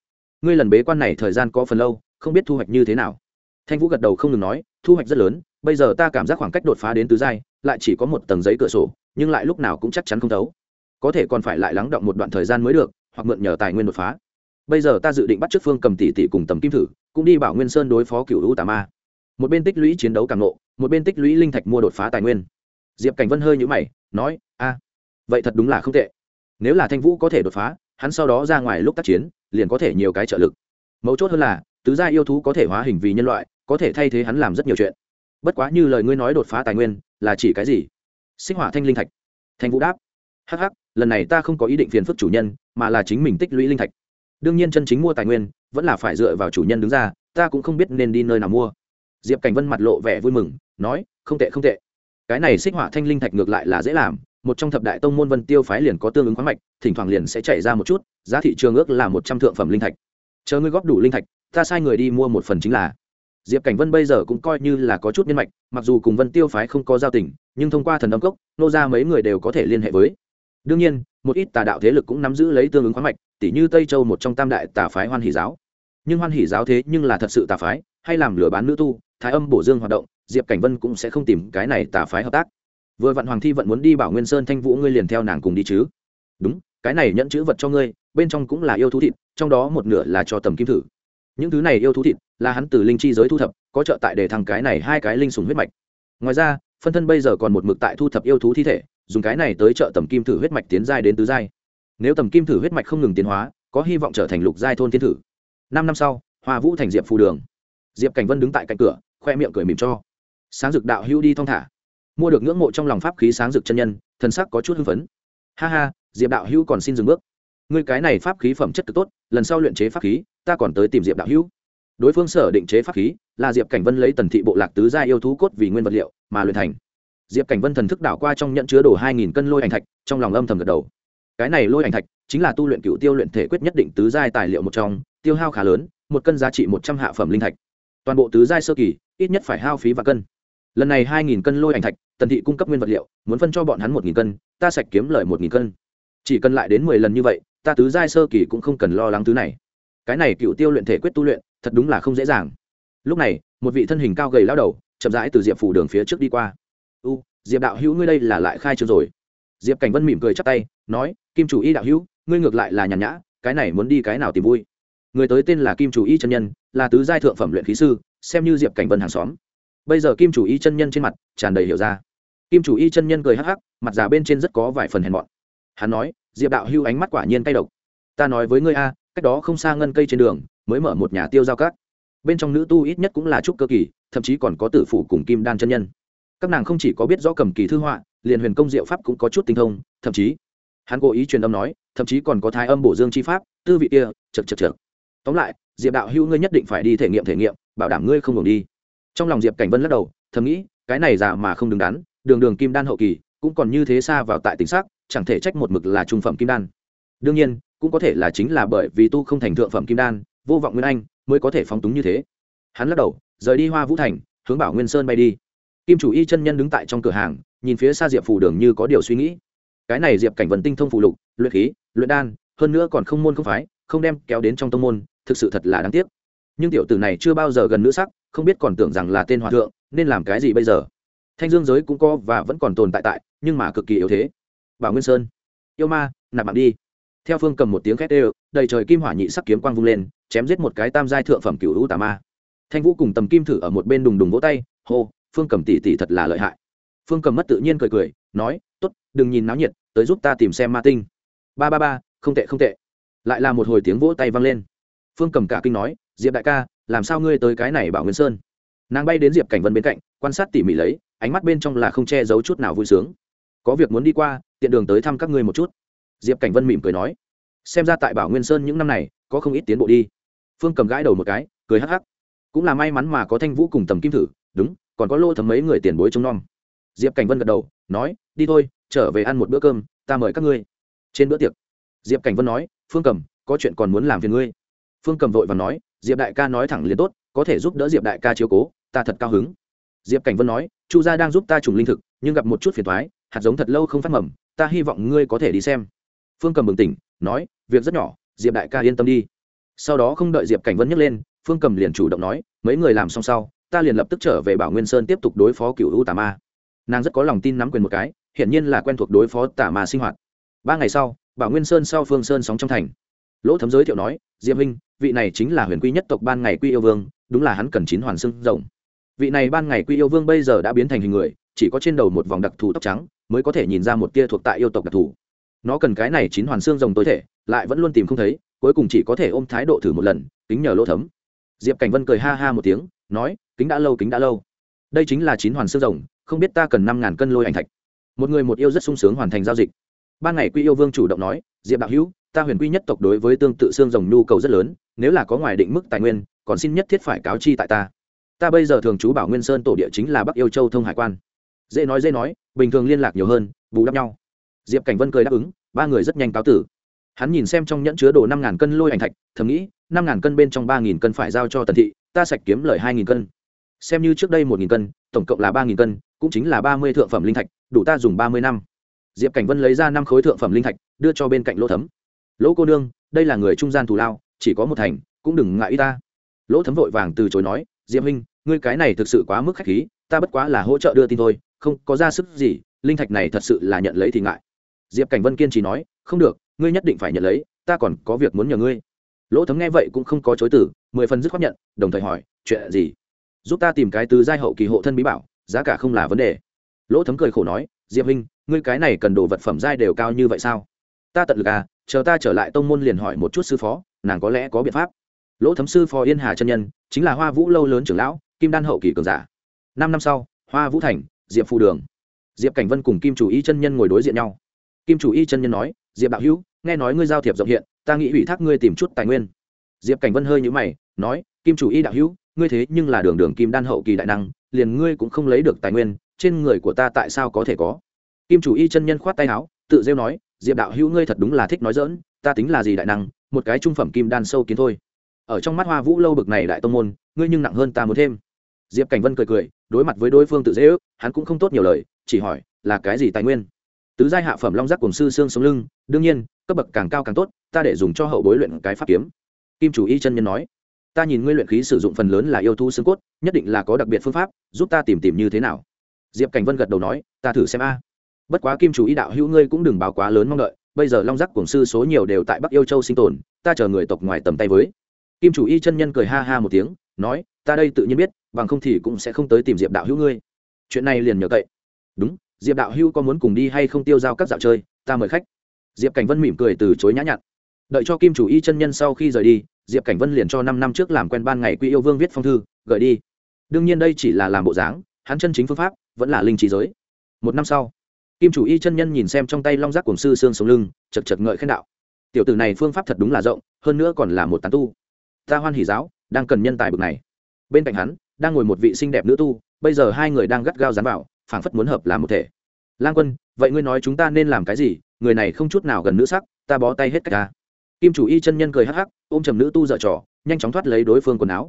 A: Ngươi lần bế quan này thời gian có phần lâu, không biết thu hoạch như thế nào? Thanh vũ gật đầu không ngừng nói, thu hoạch rất lớn, bây giờ ta cảm giác khoảng cách đột phá đến tứ giai, lại chỉ có một tầng giấy cửa sổ, nhưng lại lúc nào cũng chắc chắn không thấu. Có thể còn phải lại lắng động một đoạn thời gian mới được, hoặc mượn nhờ tài nguyên đột phá. Bây giờ ta dự định bắt trước phương cầm tỷ tỷ cùng tầm kim thử, cũng đi bảo nguyên sơn đối phó cựu u tà ma. Một bên tích lũy chiến đấu càng nộ một bên tích lũy linh thạch mua đột phá tài nguyên diệp cảnh vân hơi nhũ mày, nói, a, vậy thật đúng là không tệ. Nếu là thanh vũ có thể đột phá, hắn sau đó ra ngoài lúc tác chiến, liền có thể nhiều cái trợ lực. Mấu chốt hơn là, tứ gia yêu thú có thể hóa hình vì nhân loại, có thể thay thế hắn làm rất nhiều chuyện. Bất quá như lời ngươi nói đột phá tài nguyên, là chỉ cái gì? Sinh hỏa thanh linh thạch. Thanh vũ đáp hh lần này ta không có ý định phiền phức chủ nhân, mà là chính mình tích lũy linh thạch. Đương nhiên chân chính mua tài nguyên, vẫn là phải dựa vào chủ nhân đứng ra, ta cũng không biết nên đi nơi nào mua. Diệp cảnh vân mặt lộ vẻ vui mừng, nói, không tệ không tệ cái này xích họa thanh linh thạch ngược lại là dễ làm, một trong thập đại tông môn vân tiêu phái liền có tương ứng khoáng mạch, thỉnh thoảng liền sẽ chạy ra một chút, giá thị trường ước là một trăm thượng phẩm linh thạch. Chờ ngươi góp đủ linh thạch, ta sai người đi mua một phần chính là. Diệp cảnh vân bây giờ cũng coi như là có chút nhân mạch, mặc dù cùng vân tiêu phái không có giao tình, nhưng thông qua thần âm cốc, nô ra mấy người đều có thể liên hệ với. Đương nhiên, một ít tà đạo thế lực cũng nắm giữ lấy tương ứng khoáng mạch tỷ như tây châu một trong tam đại tà phái hoan hỷ giáo. Nhưng hoan hỷ giáo thế nhưng là thật sự tà phái, hay làm lừa bán nữ tu, thái âm bổ dương hoạt động diệp cảnh vân cũng sẽ không tìm cái này tà phái hợp tác. Vừa vạn hoàng thi vẫn muốn đi bảo nguyên sơn thanh vũ ngươi liền theo nàng cùng đi chứ? Đúng, cái này nhận chữ vật cho ngươi, bên trong cũng là yêu thú thịt, trong đó một nửa là cho tầm kim thử. Những thứ này yêu thú thịt là hắn từ linh chi giới thu thập, có trợ tại để thằng cái này hai cái linh sùng huyết mạch. Ngoài ra, phân thân bây giờ còn một mực tại thu thập yêu thú thi thể, dùng cái này tới trợ tầm kim thử huyết mạch tiến giai đến tứ giai. Nếu tầm kim thử huyết mạch không ngừng tiến hóa, có hy vọng trở thành lục giai thôn thiên thử. Năm năm sau, hoa vũ thành diệp phù đường. Diệp cảnh vân đứng tại cạnh cửa, khoe miệng cười mỉm cho sáng dực đạo hữu đi thong thả. Mua được ngưỡng mộ trong lòng pháp khí sáng dực chân nhân, thần sắc có chút hưng phấn. Ha ha, diệp đạo hữu còn xin dừng bước. Ngươi cái này pháp khí phẩm chất cực tốt, lần sau luyện chế pháp khí, ta còn tới tìm diệp đạo hữu. Đối phương sở định chế pháp khí, là diệp cảnh vân lấy tần thị bộ lạc tứ gia yêu thú cốt vì nguyên vật liệu, mà luyện thành. Diệp cảnh vân thần thức đảo qua trong nhận chứa đồ hai nghìn cân lôi ảnh thạch, trong lòng âm thầm gật đầu. Cái này lôi ảnh thạch, chính là tu luyện cựu tiêu luyện thể quyết nhất định tứ giai tài liệu một trong, tiêu hao khá lớn, một cân giá trị một trăm hạ phẩm linh thạch. Toàn bộ tứ giai sơ kỳ, ít nhất phải hao phí và cân lần này hai nghìn cân lôi ảnh thạch, tần thị cung cấp nguyên vật liệu, muốn phân cho bọn hắn một nghìn cân, ta sạch kiếm lời một nghìn cân. Chỉ cần lại đến mười lần như vậy, ta tứ giai sơ kỳ cũng không cần lo lắng thứ này. Cái này cựu tiêu luyện thể quyết tu luyện, thật đúng là không dễ dàng. Lúc này, một vị thân hình cao gầy lao đầu, chậm rãi từ diệp phủ đường phía trước đi qua. U, diệp đạo hữu ngươi đây là lại khai trương rồi. Diệp cảnh vân mỉm cười chắp tay, nói, kim chủ y đạo hữu, ngươi ngược lại là nhàn nhã, cái này muốn đi cái nào tìm vui? Người tới tên là kim chủ y chân nhân, là tứ giai thượng phẩm luyện khí sư, xem như diệp cảnh vân hàng xóm bây giờ kim chủ y chân nhân trên mặt tràn đầy hiểu ra. Kim chủ y chân nhân cười hắc hắc, mặt già bên trên rất có vài phần hèn mọn. Hắn nói, diệp đạo hưu ánh mắt quả nhiên cay độc. Ta nói với ngươi a, cách đó không xa ngân cây trên đường, mới mở một nhà tiêu giao cát bên trong nữ tu ít nhất cũng là trúc cơ kỳ, thậm chí còn có tử phủ cùng kim đan chân nhân. Các nàng không chỉ có biết rõ cầm kỳ thư họa, liền huyền công diệu pháp cũng có chút tinh thông, thậm chí hắn cố ý truyền âm nói, thậm chí còn có thái âm bổ dương chi pháp, tư vị kia chật chật chật tóm lại, diệp đạo hữu ngươi nhất định phải đi thể nghiệm thể nghiệm, bảo đảm ngươi không ngừng đi trong lòng diệp cảnh vân lắc đầu, thầm nghĩ, cái này giả mà không đứng đắn, đường đường kim đan hậu kỳ, cũng còn như thế xa vào tại tính xác chẳng thể trách một mực là trung phẩm kim đan. Đương nhiên, cũng có thể là chính là bởi vì tu không thành thượng phẩm kim đan, vô vọng nguyên anh, mới có thể phóng túng như thế. Hắn lắc đầu, rời đi hoa vũ thành, hướng bảo nguyên sơn bay đi. Kim chủ y chân nhân đứng tại trong cửa hàng, nhìn phía xa diệp phủ đường như có điều suy nghĩ. Cái này diệp cảnh vần tinh thông phụ lục, luyện khí, luyện đan, hơn nữa còn không môn không phái, không đem kéo đến trong tông môn, thực sự thật là đáng tiếc. Nhưng tiểu tử này chưa bao giờ gần nữ sắc không biết còn tưởng rằng là tên hòa thượng, nên làm cái gì bây giờ? Thanh dương giới cũng có và vẫn còn tồn tại tại, nhưng mà cực kỳ yếu thế. Bảo nguyên sơn. Yêu ma, nạp mạng đi. Theo phương cầm một tiếng khét đều, đầy trời kim hỏa nhị sắc kiếm quang vung lên, chém giết một cái tam giai thượng phẩm cựu u tà ma. Thanh vũ cùng tầm kim thử ở một bên đùng đùng vỗ tay, hô, phương cầm tỷ tỷ thật là lợi hại. Phương cầm mất tự nhiên cười cười, nói t ố t đừng nhìn náo nhiệt, tới giúp ta tìm xem ma tinh. Ba ba ba, không tệ không tệ. Lại là một hồi tiếng vỗ tay vang lên phương cầm cả kinh nói, diệp đại ca, làm sao ngươi tới cái này bảo nguyên sơn? Nàng bay đến diệp cảnh vân bên cạnh, quan sát tỉ mỉ lấy, ánh mắt bên trong là không che giấu chút nào vui sướng. Có việc muốn đi qua, tiện đường tới thăm các ngươi một chút. Diệp cảnh vân mỉm cười nói, xem ra tại bảo nguyên sơn những năm này, có không ít tiến bộ đi. Phương cầm gãi đầu một cái, cười hắc hắc. Cũng là may mắn mà có thanh vũ cùng tầm kim thử, đúng, còn có lô thấm mấy người tiền bối trông nom. Diệp cảnh vân gật đầu, nói, đi thôi, trở về ăn một bữa cơm, ta mời các ngươi. Trên bữa tiệc, diệp cảnh vân nói, phương cầm, có chuyện còn muốn làm phiền ngươi phương cầm vội và nói, diệp đại ca nói thẳng liền tốt, có thể giúp đỡ diệp đại ca chiếu cố, ta thật cao hứng. Diệp cảnh vân nói, chu gia đang giúp ta trùng linh thực, nhưng gặp một chút phiền thoái hạt giống thật lâu không phát mầm, ta hy vọng ngươi có thể đi xem. Phương cầm bừng tỉnh, nói, việc rất nhỏ, diệp đại ca yên tâm đi. Sau đó không đợi diệp cảnh vân nhấc lên, phương cầm liền chủ động nói, mấy người làm xong sau, ta liền lập tức trở về bảo nguyên sơn tiếp tục đối phó cựu u tà ma. Nàng rất có lòng tin nắm quyền một cái, hiển nhiên là quen thuộc đối phó tà ma sinh hoạt. Ba ngày sau, bảo nguyên sơn sau phương sơn sóng trong thành. Lỗ thấm giới thiệu nói, diệp minh vị này chính là huyền quy nhất tộc ban ngày quy yêu vương, đúng là hắn cần chín hoàn xương rồng. Vị này ban ngày quy yêu vương bây giờ đã biến thành hình người, chỉ có trên đầu một vòng đặc thù tóc trắng, mới có thể nhìn ra một tia thuộc tại yêu tộc đặc thù. Nó cần cái này chín hoàn xương rồng tối thể, lại vẫn luôn tìm không thấy, cuối cùng chỉ có thể ôm thái độ thử một lần, kính nhờ lỗ thấm. Diệp cảnh vân cười ha ha một tiếng, nói, kính đã lâu, kính đã lâu. Đây chính là chín hoàn xương rồng, không biết ta cần năm ngàn cân lôi ảnh thạch. Một người một yêu rất sung sướng hoàn thành giao dịch. Ban ngày quy yêu vương chủ động nói, diệp đạo hữu ta huyền quy nhất tộc đối với tương tự xương rồng nhu cầu rất lớn, nếu là có ngoài định mức tài nguyên, còn xin nhất thiết phải cáo chi tại ta. Ta bây giờ thường trú bảo nguyên sơn tổ địa chính là bắc yêu châu thông hải quan. Dễ nói dễ nói, bình thường liên lạc nhiều hơn, bù đắp nhau. Diệp cảnh vân cười đáp ứng, ba người rất nhanh cáo tử. Hắn nhìn xem trong nhẫn chứa đồ năm ngàn cân lôi ảnh thạch, thầm nghĩ, năm ngàn cân bên trong ba nghìn cân phải giao cho tần thị, ta sạch kiếm lời hai nghìn cân. Xem như trước đây một nghìn cân, tổng cộng là ba nghìn cân, cũng chính là ba mươi thượng phẩm linh thạch, đủ ta dùng ba mươi năm. Diệp cảnh vân lấy ra năm khối thượng phẩm linh thạch, đưa cho bên cạnh lỗ thấm lỗ cô nương, đây là người trung gian thù lao, chỉ có một thành, cũng đừng ngại ý ta. Lỗ thấm vội vàng từ chối nói, diệp huynh, ngươi cái này thực sự quá mức khách khí, ta bất quá là hỗ trợ đưa tin thôi, không có ra sức gì, linh thạch này thật sự là nhận lấy thì ngại. Diệp cảnh vân kiên trì nói, không được, ngươi nhất định phải nhận lấy, ta còn có việc muốn nhờ ngươi. Lỗ thấm nghe vậy cũng không có chối từ, mười phần dứt khoát nhận, đồng thời hỏi, chuyện gì? Giúp ta tìm cái từ giai hậu kỳ hộ thân bí bảo, giá cả không là vấn đề. Lỗ thấm cười khổ nói, diệp huynh, ngươi cái này cần đồ vật phẩm giai đều cao như vậy sao? Ta tận lực à chờ ta trở lại tông môn liền hỏi một chút sư phó, nàng có lẽ có biện pháp. Lỗ thấm sư phó yên hà chân nhân, chính là hoa vũ lâu lớn trưởng lão, kim đan hậu kỳ cường giả. Năm năm sau, hoa vũ thành, diệp phù đường. Diệp cảnh vân cùng kim chủ y chân nhân ngồi đối diện nhau. Kim chủ y chân nhân nói, diệp đạo hữu, nghe nói ngươi giao thiệp rộng hiện, ta nghĩ ủy thác ngươi tìm chút tài nguyên. Diệp cảnh vân hơi nhữ mày, nói, kim chủ y đạo hữu, ngươi thế nhưng là đường đường kim đan hậu kỳ đại năng, liền ngươi cũng không lấy được tài nguyên, trên người của ta tại sao có thể có? Kim chủ y chân nhân khoát tay áo, tự rêu nói diệp đạo hữu ngươi thật đúng là thích nói dỡn ta tính là gì đại năng, một cái trung phẩm kim đan sâu kiến thôi. Ở trong mắt hoa vũ lâu bực này đại tông môn, ngươi nhưng nặng hơn ta muốn thêm. Diệp cảnh vân cười cười, đối mặt với đối phương tự dễ ước, hắn cũng không tốt nhiều lời, chỉ hỏi, là cái gì tài nguyên? Tứ giai hạ phẩm long giác cùng sư xương sống lưng, đương nhiên, cấp bậc càng cao càng tốt, ta để dùng cho hậu bối luyện cái pháp kiếm. Kim chủ y chân nhân nói, ta nhìn ngươi luyện khí sử dụng phần lớn là yêu thu xương cốt, nhất định là có đặc biệt phương pháp, giúp ta tìm tìm như thế nào? Diệp cảnh vân gật đầu nói, ta thử xem a bất quá kim chủ y đạo hữu ngươi cũng đừng báo quá lớn mong đợi, bây giờ long giác cổng sư số nhiều đều tại bắc yêu châu sinh tồn, ta chờ người tộc ngoài tầm tay với. Kim chủ y chân nhân cười ha ha một tiếng, nói, ta đây tự nhiên biết, bằng không thì cũng sẽ không tới tìm diệp đạo hữu ngươi. Chuyện này liền nhờ cậy. Đúng, diệp đạo hữu có muốn cùng đi hay không tiêu giao các dạo chơi, ta mời khách. Diệp cảnh vân mỉm cười từ chối nhã nhặn. Đợi cho kim chủ y chân nhân sau khi rời đi, diệp cảnh vân liền cho năm năm trước làm quen ban ngày quy yêu vương viết phong thư, gợi đi. Đương nhiên đây chỉ là làm bộ dáng, hắn chân chính phương pháp, vẫn là linh trí giới. Một năm sau kim chủ y chân nhân nhìn xem trong tay long giác cổng sư xương sống lưng, chật chật ngợi khen đạo. Tiểu tử này phương pháp thật đúng là rộng, hơn nữa còn là một tán tu. Ta hoan hỉ giáo, đang cần nhân tài bực này. Bên cạnh hắn, đang ngồi một vị xinh đẹp nữ tu, bây giờ hai người đang gắt gao dán vào, phảng phất muốn hợp làm một thể. Lang quân, vậy ngươi nói chúng ta nên làm cái gì? Người này không chút nào gần nữ sắc, ta bó tay hết cách ta. Kim chủ y chân nhân cười hắc hắc, ôm chầm nữ tu dở trò, nhanh chóng thoát lấy đối phương quần áo.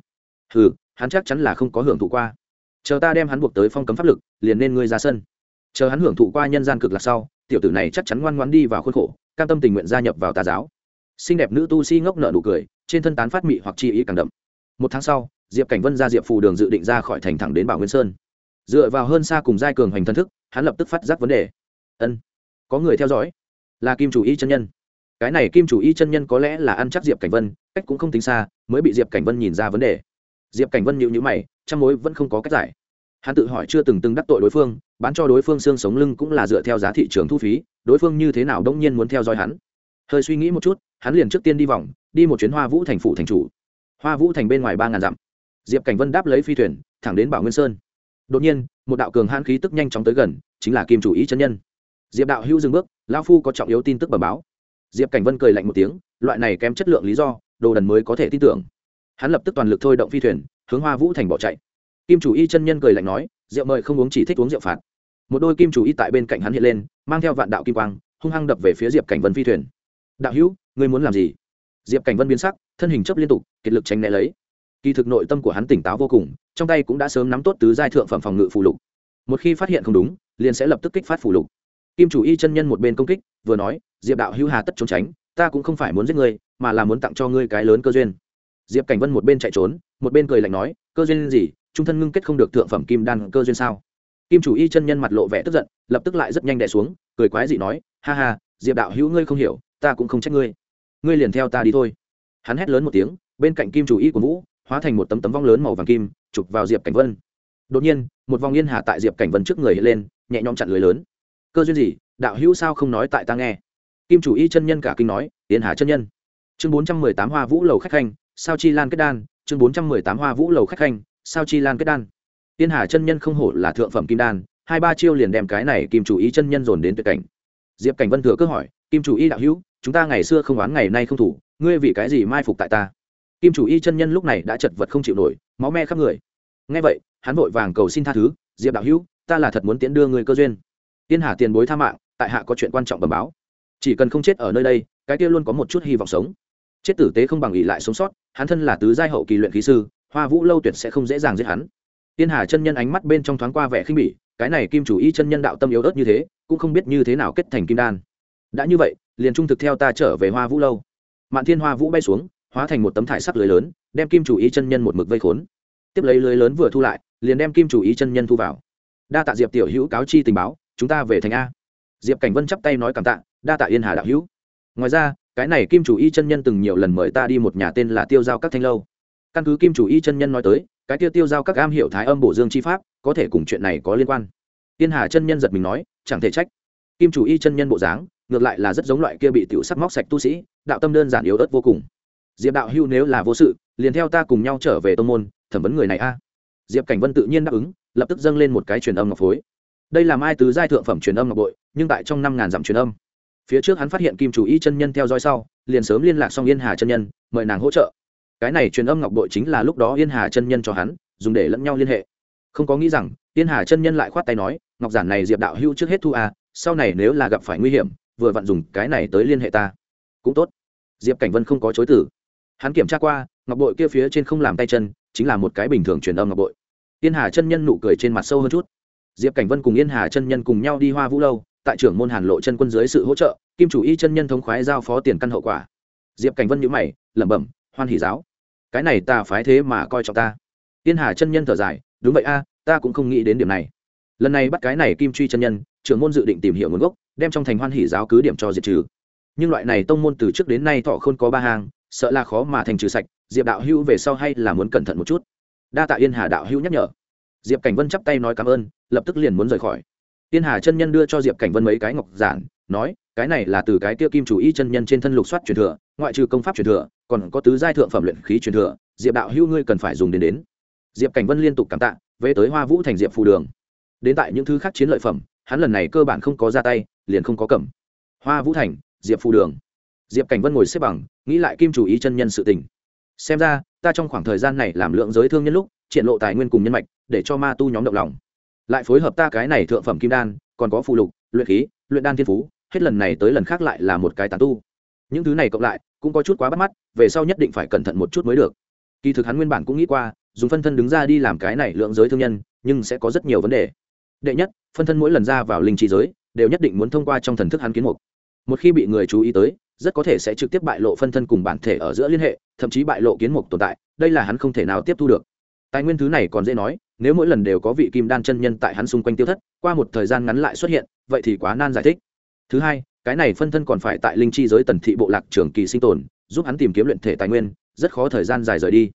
A: Hừ, hắn chắc chắn là không có hưởng thụ qua. Chờ ta đem hắn buộc tới phong cấm pháp lực, liền nên ngươi ra sân chờ hắn hưởng thụ qua nhân gian cực lạc sau, tiểu tử này chắc chắn ngoan ngoan đi vào khuôn khổ, cam tâm tình nguyện gia nhập vào tà giáo. Xinh đẹp nữ tu si ngốc nợ nụ cười, trên thân tán phát mị hoặc chi ý càng đậm. Một tháng sau, diệp cảnh vân ra diệp phù đường dự định ra khỏi thành thẳng đến bảo nguyên sơn. Dựa vào hơn xa cùng giai cường hoành thân thức, hắn lập tức phát giác vấn đề. Ân, có người theo dõi. Là kim chủ y chân nhân. Cái này kim chủ y chân nhân có lẽ là ăn chắc diệp cảnh vân, cách cũng không tính xa, mới bị diệp cảnh vân nhìn ra vấn đề. Diệp cảnh vân nhịu nhữ mày, trong mối vẫn không có cách giải. Hắn tự hỏi chưa từng từng đắc tội đối phương bán cho đối phương xương sống lưng cũng là dựa theo giá thị trường thu phí, đối phương như thế nào đông nhiên muốn theo dõi hắn. Hơi suy nghĩ một chút, hắn liền trước tiên đi vòng, đi một chuyến hoa vũ thành phủ thành chủ. Hoa vũ thành bên ngoài ba ngàn dặm. Diệp cảnh vân đáp lấy phi thuyền, thẳng đến bảo nguyên sơn. Đột nhiên, một đạo cường hãn khí tức nhanh chóng tới gần, chính là kim chủ ý chân nhân. Diệp đạo hữu dừng bước, lão phu có trọng yếu tin tức bẩm báo. Diệp cảnh vân cười lạnh một tiếng, loại này kém chất lượng lý do, đồ đần mới có thể tin tưởng. Hắn lập tức toàn lực thôi động phi thuyền, hướng hoa vũ thành bỏ chạy. Kim chủ y chân nhân cười lạnh nói, rượu mời không uống chỉ thích uống rượu phạt một đôi kim chủ y tại bên cạnh hắn hiện lên, mang theo vạn đạo kim quang, hung hăng đập về phía diệp cảnh vân phi thuyền. Đạo hữu, ngươi muốn làm gì? Diệp cảnh vân biến sắc, thân hình chấp liên tục, kiệt lực tránh né lấy. Kỳ thực nội tâm của hắn tỉnh táo vô cùng, trong tay cũng đã sớm nắm tốt tứ giai thượng phẩm phòng ngự phù lục. Một khi phát hiện không đúng, liền sẽ lập tức kích phát phù lục. Kim chủ y chân nhân một bên công kích, vừa nói, diệp đạo hữu hà tất trốn tránh, ta cũng không phải muốn giết ngươi, mà là muốn tặng cho ngươi cái lớn cơ duyên. Diệp cảnh vân một bên chạy trốn, một bên cười lạnh nói, cơ duyên gì? Trung thân ngưng kết không được thượng phẩm kim đan cơ duyên sao? Kim chủ y chân nhân mặt lộ vẻ tức giận, lập tức lại rất nhanh đẻ xuống, cười quái dị nói, ha ha, diệp đạo hữu ngươi không hiểu, ta cũng không trách ngươi. Ngươi liền theo ta đi thôi. Hắn hét lớn một tiếng, bên cạnh kim chủ y của vũ, hóa thành một tấm tấm vong lớn màu vàng kim, chụp vào diệp cảnh vân. Đột nhiên, một vòng yên hà tại diệp cảnh vân trước người hiện lên, nhẹ nhõm chặn lưới lớn. Cơ duyên gì, đạo hữu sao không nói tại ta nghe? Kim chủ y chân nhân cả kinh nói, yên hà chân nhân. Chương bốn trăm mười tám hoa vũ lầu khách khanh, sao chi lan kết đan? Chương bốn trăm mười tám hoa vũ lầu khách khanh, sao chi lan kết đan? Tiên hà chân nhân không hổ là thượng phẩm kim đan, hai ba chiêu liền đem cái này kim chủ y chân nhân dồn đến tuyệt cảnh. Diệp cảnh vân thừa cơ hỏi, kim chủ y đạo hữu, chúng ta ngày xưa không oán ngày nay không thủ, ngươi vì cái gì mai phục tại ta? Kim chủ y chân nhân lúc này đã chật vật không chịu nổi, máu me khắp người. Nghe vậy, hắn vội vàng cầu xin tha thứ, diệp đạo hữu, ta là thật muốn tiễn đưa người cơ duyên. Tiên hà tiền bối tha mạng, tại hạ có chuyện quan trọng bẩm báo. Chỉ cần không chết ở nơi đây, cái kia luôn có một chút hy vọng sống. Chết tử tế không bằng ỷ lại sống sót, hắn thân là tứ giai hậu kỳ luyện khí sư, hoa vũ lâu tuyệt sẽ không dễ dàng giết hắn tiên hà chân nhân ánh mắt bên trong thoáng qua vẻ khinh bỉ, cái này kim chủ y chân nhân đạo tâm yếu ớt như thế, cũng không biết như thế nào kết thành kim đan. Đã như vậy, liền trung thực theo ta trở về hoa vũ lâu. Mạn thiên hoa vũ bay xuống, hóa thành một tấm thải sắc lưới lớn, đem kim chủ Y chân nhân một mực vây khốn. Tiếp lấy lưới lớn vừa thu lại, liền đem kim chủ Y chân nhân thu vào. Đa tạ diệp tiểu hữu cáo chi tình báo, chúng ta về thành a. Diệp cảnh vân chắp tay nói cảm tạ, đa tạ yên hà đạo hữu. Ngoài ra, cái này kim chủ y chân nhân từng nhiều lần mời ta đi một nhà tên là tiêu giao các thanh lâu căn cứ kim chủ y chân nhân nói tới, cái tiêu tiêu giao các am hiểu thái âm bổ dương chi pháp, có thể cùng chuyện này có liên quan. Tiên hà chân nhân giật mình nói, chẳng thể trách. Kim chủ y chân nhân bộ dáng, ngược lại là rất giống loại kia bị tiểu sắc móc sạch tu sĩ, đạo tâm đơn giản yếu ớt vô cùng. Diệp đạo hưu nếu là vô sự, liền theo ta cùng nhau trở về tô môn, thẩm vấn người này a. Diệp cảnh vân tự nhiên đáp ứng, lập tức dâng lên một cái truyền âm ngọc phối. Đây là mai tứ giai thượng phẩm truyền âm ngọc bội, nhưng tại trong năm ngàn dặm truyền âm. Phía trước hắn phát hiện kim chủ y chân nhân theo dõi sau, liền sớm liên lạc xong yên hà chân nhân, mời nàng hỗ trợ cái này truyền âm ngọc bội chính là lúc đó yên hà chân nhân cho hắn, dùng để lẫn nhau liên hệ. Không có nghĩ rằng, yên hà chân nhân lại khoát tay nói, ngọc giản này diệp đạo hưu trước hết thu à sau này nếu là gặp phải nguy hiểm, vừa vặn dùng cái này tới liên hệ ta. Cũng tốt. Diệp cảnh vân không có chối tử hắn kiểm tra qua, ngọc bội kia phía trên không làm tay chân, chính là một cái bình thường truyền âm ngọc bội. Yên hà chân nhân nụ cười trên mặt sâu hơn chút. Diệp cảnh vân cùng yên hà chân nhân cùng nhau đi hoa vũ lâu, tại trưởng môn hàn lộ chân quân dưới sự hỗ trợ, kim chủ y chân nhân thống khoái giao phó tiền căn hậu quả. Diệp cảnh vân nhữ mày, lẩm bẩm, hoan hỷ giáo cái này ta phái thế mà coi trọng ta. Tiên hà chân nhân thở dài, đúng vậy a, ta cũng không nghĩ đến điểm này. Lần này bắt cái này kim truy chân nhân, trưởng môn dự định tìm hiểu nguồn gốc, đem trong thành hoan hỷ giáo cứ điểm cho diệt trừ. Nhưng loại này tông môn từ trước đến nay thọ không có ba hàng sợ là khó mà thành trừ sạch, diệp đạo hữu về sau hay là muốn cẩn thận một chút. Đa tạ yên hà đạo hữu nhắc nhở. Diệp cảnh vân chắp tay nói cảm ơn, lập tức liền muốn rời khỏi. Yên hà chân nhân đưa cho diệp cảnh vân mấy cái ngọc giản, nói cái này là từ cái tiêu kim chủ y chân nhân trên thân lục soát truyền thừa, ngoại trừ công pháp truyền thừa, còn có tứ giai thượng phẩm luyện khí truyền thừa, diệp đạo hữu ngươi cần phải dùng đến đến. Diệp cảnh vân liên tục cảm tạ, về tới hoa vũ thành diệp phù đường. Đến tại những thứ khác chiến lợi phẩm, hắn lần này cơ bản không có ra tay, liền không có cầm. Hoa vũ thành, diệp phù đường. Diệp cảnh vân ngồi xếp bằng, nghĩ lại kim chủ ý chân nhân sự tình. Xem ra, ta trong khoảng thời gian này làm lượng giới thương nhân lúc, triển lộ tài nguyên cùng nhân mạch, để cho ma tu nhóm động lòng. Lại phối hợp ta cái này thượng phẩm kim đan, còn có phụ lục, luyện khí, luyện đan thiên phú hết lần này tới lần khác lại là một cái tán tu. Những thứ này cộng lại, cũng có chút quá bắt mắt, về sau nhất định phải cẩn thận một chút mới được. Kỳ thực hắn nguyên bản cũng nghĩ qua, dùng phân thân đứng ra đi làm cái này lượng giới thương nhân, nhưng sẽ có rất nhiều vấn đề. Đệ nhất, phân thân mỗi lần ra vào linh trí giới, đều nhất định muốn thông qua trong thần thức hắn kiến mục. Một khi bị người chú ý tới, rất có thể sẽ trực tiếp bại lộ phân thân cùng bản thể ở giữa liên hệ, thậm chí bại lộ kiến mục tồn tại, đây là hắn không thể nào tiếp thu được. Tài nguyên thứ này còn dễ nói, nếu mỗi lần đều có vị kim đan chân nhân tại hắn xung quanh tiêu thất, qua một thời gian ngắn lại xuất hiện, vậy thì quá nan giải thích thứ hai, cái này phân thân còn phải tại linh chi giới tần thị bộ lạc trường kỳ sinh tồn, giúp hắn tìm kiếm luyện thể tài nguyên, rất khó thời gian dài rời đi.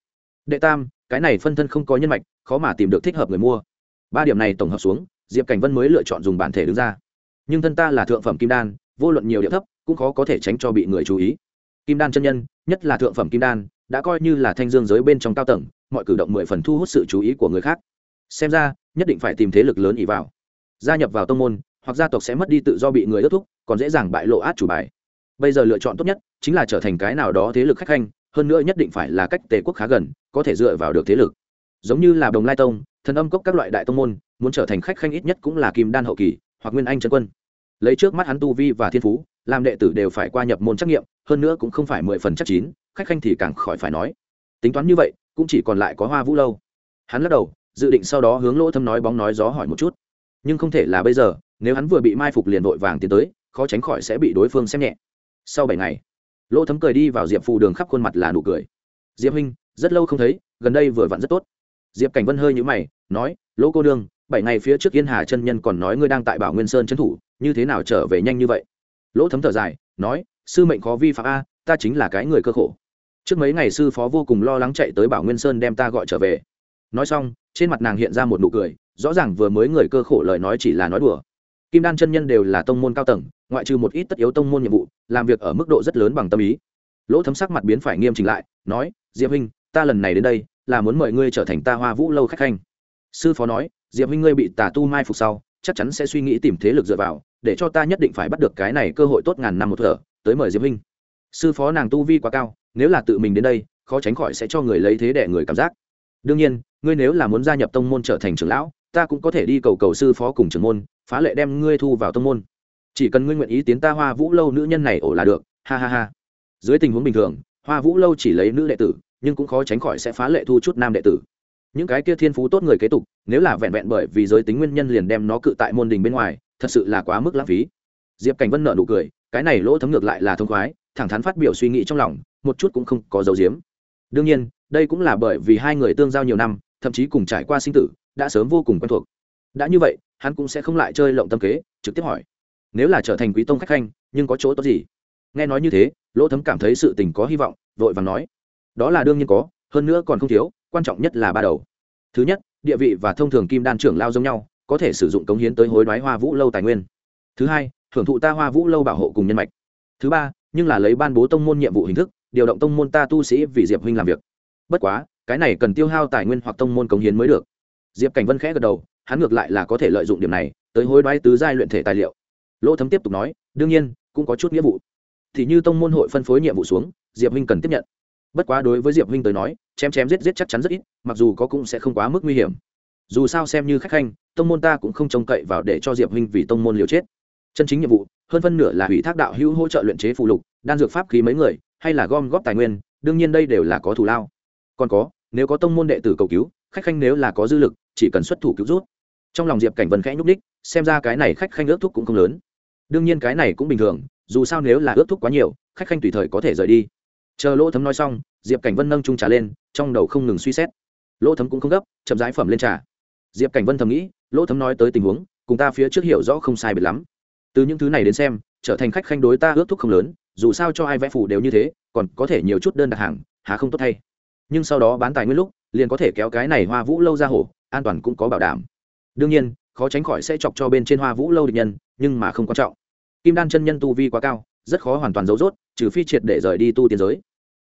A: Đệ tam, cái này phân thân không có nhân mạch, khó mà tìm được thích hợp người mua. Ba điểm này tổng hợp xuống, diệp cảnh vân mới lựa chọn dùng bản thể đứng ra. Nhưng thân ta là thượng phẩm kim đan, vô luận nhiều địa thấp, cũng khó có thể tránh cho bị người chú ý. Kim đan chân nhân, nhất là thượng phẩm kim đan, đã coi như là thanh dương giới bên trong cao tầng, mọi cử động mười phần thu hút sự chú ý của người khác. Xem ra, nhất định phải tìm thế lực lớn ỉ vào. Gia nhập vào tông môn hoặc gia tộc sẽ mất đi tự do bị người ước thúc, còn dễ dàng bại lộ át chủ bài. Bây giờ lựa chọn tốt nhất chính là trở thành cái nào đó thế lực khách khanh, hơn nữa nhất định phải là cách tề quốc khá gần, có thể dựa vào được thế lực. Giống như là đồng lai tông, thần âm cốc các loại đại tông môn, muốn trở thành khách khanh ít nhất cũng là kim đan hậu kỳ, hoặc nguyên anh trần quân. Lấy trước mắt hắn tu vi và thiên phú, làm đệ tử đều phải qua nhập môn trắc nghiệm, hơn nữa cũng không phải mười phần chắc chín, khách khanh thì càng khỏi phải nói. Tính toán như vậy, cũng chỉ còn lại có hoa vũ lâu. Hắn lắc đầu, dự định sau đó hướng lỗ thâm nói bóng nói gió hỏi một chút nhưng không thể là bây giờ, nếu hắn vừa bị mai phục liền vội vàng tiến tới, khó tránh khỏi sẽ bị đối phương xem nhẹ. Sau bảy ngày, lỗ thấm cười đi vào diệp phù đường khắp khuôn mặt là nụ cười. Diệp huynh, rất lâu không thấy, gần đây vừa vặn rất tốt. Diệp cảnh vân hơi nhũ mày, nói, lỗ cô đương bảy ngày phía trước yên hà chân nhân còn nói ngươi đang tại bảo nguyên sơn trấn thủ, như thế nào trở về nhanh như vậy? Lỗ thấm thở dài, nói, sư mệnh khó vi phạm a, ta chính là cái người cơ khổ. Trước mấy ngày sư phó vô cùng lo lắng chạy tới bảo nguyên sơn đem ta gọi trở về. Nói xong, trên mặt nàng hiện ra một nụ cười rõ ràng vừa mới người cơ khổ lời nói chỉ là nói đùa. Kim đan chân nhân đều là tông môn cao tầng, ngoại trừ một ít tất yếu tông môn nhiệm vụ, làm việc ở mức độ rất lớn bằng tâm ý. Lỗ thấm sắc mặt biến phải nghiêm chỉnh lại, nói, diệp huynh, ta lần này đến đây, là muốn mời ngươi trở thành ta hoa vũ lâu khách khanh. Sư phó nói, diệp huynh ngươi bị tà tu mai phục sau, chắc chắn sẽ suy nghĩ tìm thế lực dựa vào, để cho ta nhất định phải bắt được cái này cơ hội tốt ngàn năm một thở, tới mời diệp huynh. Sư phó nàng tu vi quá cao, nếu là tự mình đến đây, khó tránh khỏi sẽ cho người lấy thế để người cảm giác. Đương nhiên, ngươi nếu là muốn gia nhập tông môn trở thành trưởng lão ta cũng có thể đi cầu cầu sư phó cùng trưởng môn, phá lệ đem ngươi thu vào tông môn. Chỉ cần ngươi nguyện ý tiến ta hoa vũ lâu nữ nhân này ổ là được, ha ha ha. Dưới tình huống bình thường, hoa vũ lâu chỉ lấy nữ đệ tử, nhưng cũng khó tránh khỏi sẽ phá lệ thu chút nam đệ tử. Những cái kia thiên phú tốt người kế tục, nếu là vẹn vẹn bởi vì giới tính nguyên nhân liền đem nó cự tại môn đình bên ngoài, thật sự là quá mức lãng phí. Diệp cảnh vân nợ nụ cười, cái này lỗ thấm ngược lại là thông khoái, thẳng thắn phát biểu suy nghĩ trong lòng, một chút cũng không có dấu diếm. Đương nhiên, đây cũng là bởi vì hai người tương giao nhiều năm, thậm chí cùng trải qua sinh tử đã sớm vô cùng quen thuộc. Đã như vậy, hắn cũng sẽ không lại chơi lộng tâm kế, trực tiếp hỏi. Nếu là trở thành quý tông khách khanh, nhưng có chỗ tốt gì? Nghe nói như thế, lỗ thấm cảm thấy sự tình có hy vọng, vội vàng nói. Đó là đương nhiên có, hơn nữa còn không thiếu, quan trọng nhất là ba đầu. Thứ nhất, địa vị và thông thường kim đan trưởng lao giống nhau, có thể sử dụng cống hiến tới hối đoái hoa vũ lâu tài nguyên. Thứ hai, thưởng thụ ta hoa vũ lâu bảo hộ cùng nhân mạch. Thứ ba, nhưng là lấy ban bố tông môn nhiệm vụ hình thức, điều động tông môn ta tu sĩ vì diệp huynh làm việc. Bất quá, cái này cần tiêu hao tài nguyên hoặc tông môn cống hiến mới được diệp cảnh vân khẽ gật đầu, hắn ngược lại là có thể lợi dụng điểm này tới hối đoái tứ giai luyện thể tài liệu. Lỗ thấm tiếp tục nói, đương nhiên, cũng có chút nghĩa vụ. Thì như tông môn hội phân phối nhiệm vụ xuống, diệp huynh cần tiếp nhận. Bất quá đối với diệp huynh tới nói, chém chém giết giết chắc chắn rất ít, mặc dù có cũng sẽ không quá mức nguy hiểm. Dù sao xem như khách khanh, tông môn ta cũng không trông cậy vào để cho diệp huynh vì tông môn liều chết. Chân chính nhiệm vụ, hơn phân nửa là hủy thác đạo hữu hỗ trợ luyện chế phụ lục, đan dược pháp khí mấy người, hay là gom góp tài nguyên, đương nhiên đây đều là có thù lao. Còn có, nếu có tông môn đệ tử cầu cứu, khách khanh nếu là có dư lực chỉ cần xuất thủ cứu rút. Trong lòng diệp cảnh vân khẽ nhúc đích xem ra cái này khách khanh ước thúc cũng không lớn. Đương nhiên cái này cũng bình thường, dù sao nếu là ước thúc quá nhiều, khách khanh tùy thời có thể rời đi. Chờ lỗ thấm nói xong, diệp cảnh vân nâng trung trà lên, trong đầu không ngừng suy xét. Lỗ thấm cũng không gấp, chậm rãi phẩm lên trà. Diệp cảnh vân thầm nghĩ, lỗ thấm nói tới tình huống, cùng ta phía trước hiểu rõ không sai biệt lắm. Từ những thứ này đến xem, trở thành khách khanh đối ta ước thúc không lớn, dù sao cho ai vẽ phủ đều như thế, còn có thể nhiều chút đơn đặt hàng, há không tốt thay. Nhưng sau đó bán tài nguyên lúc, liền có thể kéo cái này hoa vũ lâu ra hổ an toàn cũng có bảo đảm. Đương nhiên, khó tránh khỏi sẽ chọc cho bên trên hoa vũ lâu địch nhân, nhưng mà không quan trọng. Kim đan chân nhân tu vi quá cao, rất khó hoàn toàn giấu rốt, trừ phi triệt để rời đi tu tiên giới.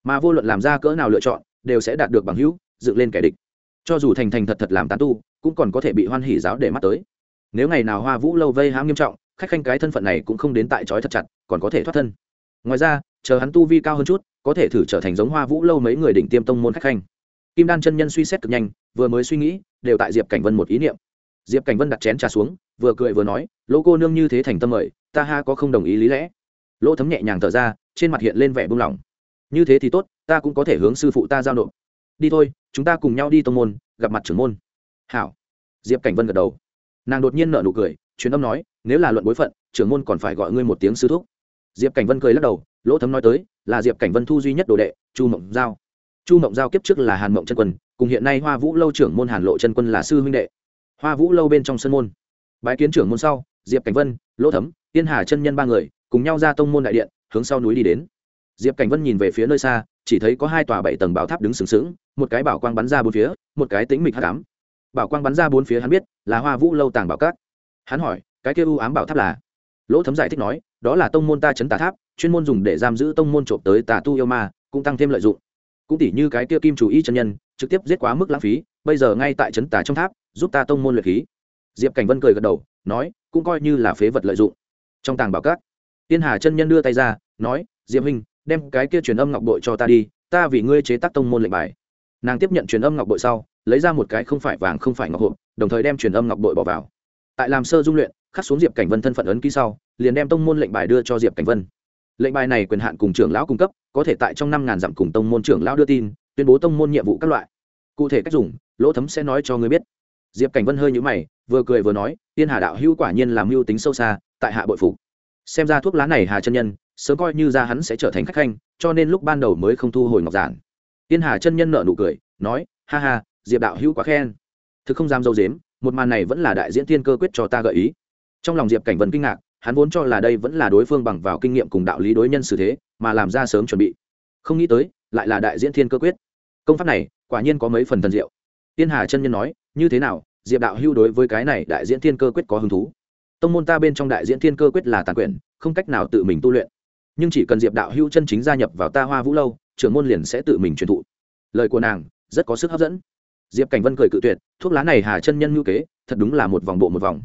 A: Mà vô luận làm ra cỡ nào lựa chọn, đều sẽ đạt được bằng hữu, dựng lên kẻ địch. Cho dù thành thành thật thật làm tán tu, cũng còn có thể bị hoan hỉ giáo để mắt tới. Nếu ngày nào hoa vũ lâu vây hãm nghiêm trọng, khách khanh cái thân phận này cũng không đến tại trói thật chặt, còn có thể thoát thân. Ngoài ra, chờ hắn tu vi cao hơn chút, có thể thử trở thành giống hoa vũ lâu mấy người đỉnh tiêm tông môn khách khanh. Kim đan chân nhân suy xét cực nhanh vừa mới suy nghĩ, đều tại diệp cảnh vân một ý niệm. Diệp cảnh vân đặt chén trà xuống, vừa cười vừa nói, lỗ cô nương như thế thành tâm mời, ta ha có không đồng ý lý lẽ. Lỗ thấm nhẹ nhàng thở ra, trên mặt hiện lên vẻ buông lỏng. Như thế thì tốt, ta cũng có thể hướng sư phụ ta giao nộp. Đi thôi, chúng ta cùng nhau đi tông môn, gặp mặt trưởng môn. Hảo. Diệp cảnh vân gật đầu. Nàng đột nhiên nợ nụ cười, truyền âm nói, nếu là luận bối phận, trưởng môn còn phải gọi ngươi một tiếng sư thúc. Diệp cảnh vân cười lắc đầu, lỗ thấm nói tới, là diệp cảnh vân thu duy nhất đồ đệ, chu mộng giao chu mộng giao kiếp trước là hàn mộng chân quân, cùng hiện nay hoa vũ lâu trưởng môn hàn lộ chân quân là sư huynh đệ. Hoa vũ lâu bên trong sân môn. Bái kiến trưởng môn sau, diệp cảnh vân, lỗ thấm tiên hà chân nhân ba người, cùng nhau ra tông môn đại điện, hướng sau núi đi đến. Diệp cảnh vân nhìn về phía nơi xa, chỉ thấy có hai tòa bảy tầng bảo tháp đứng sừng sững, một cái bảo quang bắn ra bốn phía, một cái tĩnh mịch hát cám bảo quang bắn ra bốn phía hắn biết là hoa vũ lâu tàng bảo cát hắn hỏi, cái kia u ám bảo tháp là? Lỗ thấm giải thích nói, đó là tông môn ta chấn tà tháp, chuyên môn dùng để giam giữ tông môn trộm tới tà tu yêu ma, cũng tăng thêm lợi dụng cũng tỷ như cái kia kim chủ y chân nhân, trực tiếp giết quá mức lãng phí, bây giờ ngay tại trấn tà trong tháp, giúp ta tông môn luyện khí. Diệp cảnh vân cười gật đầu, nói, cũng coi như là phế vật lợi dụng. Trong tàng bảo cát tiên hà chân nhân đưa tay ra, nói, diệp huynh, đem cái kia truyền âm ngọc bội cho ta đi, ta vì ngươi chế tác tông môn lệnh bài. Nàng tiếp nhận truyền âm ngọc bội sau, lấy ra một cái không phải vàng không phải ngọc hộp, đồng thời đem truyền âm ngọc bội bỏ vào. Tại làm sơ dung luyện, khắc xuống diệp cảnh vân thân phận ấn ký sau, liền đem tông môn lệnh bài đưa cho diệp cảnh vân lệnh bài này quyền hạn cùng trưởng lão cung cấp, có thể tại trong năm ngàn dặm cùng tông môn trưởng lão đưa tin, tuyên bố tông môn nhiệm vụ các loại. Cụ thể cách dùng, lỗ thấm sẽ nói cho ngươi biết. Diệp cảnh vân hơi nhũ mày, vừa cười vừa nói, tiên hà đạo hữu quả nhiên làm mưu tính sâu xa, tại hạ bội phục. Xem ra thuốc lá này hà chân nhân, sớm coi như ra hắn sẽ trở thành khách khanh, cho nên lúc ban đầu mới không thu hồi ngọc giản. Tiên hà chân nhân nợ nụ cười, nói, ha ha, diệp đạo hữu quá khen. Thực không dám dâu dếm, một màn này vẫn là đại diễn thiên cơ quyết cho ta gợi ý. Trong lòng diệp cảnh vân kinh ngạc hắn vốn cho là đây vẫn là đối phương bằng vào kinh nghiệm cùng đạo lý đối nhân xử thế, mà làm ra sớm chuẩn bị. Không nghĩ tới, lại là đại diễn thiên cơ quyết. Công pháp này, quả nhiên có mấy phần thần diệu. Tiên hà chân nhân nói, như thế nào, diệp đạo hưu đối với cái này đại diễn thiên cơ quyết có hứng thú? Tông môn ta bên trong đại diễn thiên cơ quyết là tàn quyền không cách nào tự mình tu luyện. Nhưng chỉ cần diệp đạo hưu chân chính gia nhập vào ta hoa vũ lâu, trưởng môn liền sẽ tự mình truyền thụ. Lời của nàng, rất có sức hấp dẫn. Diệp cảnh vân cười cự tuyệt, thuốc lá này hà chân nhân ngữ kế, thật đúng là một vòng bộ một vòng.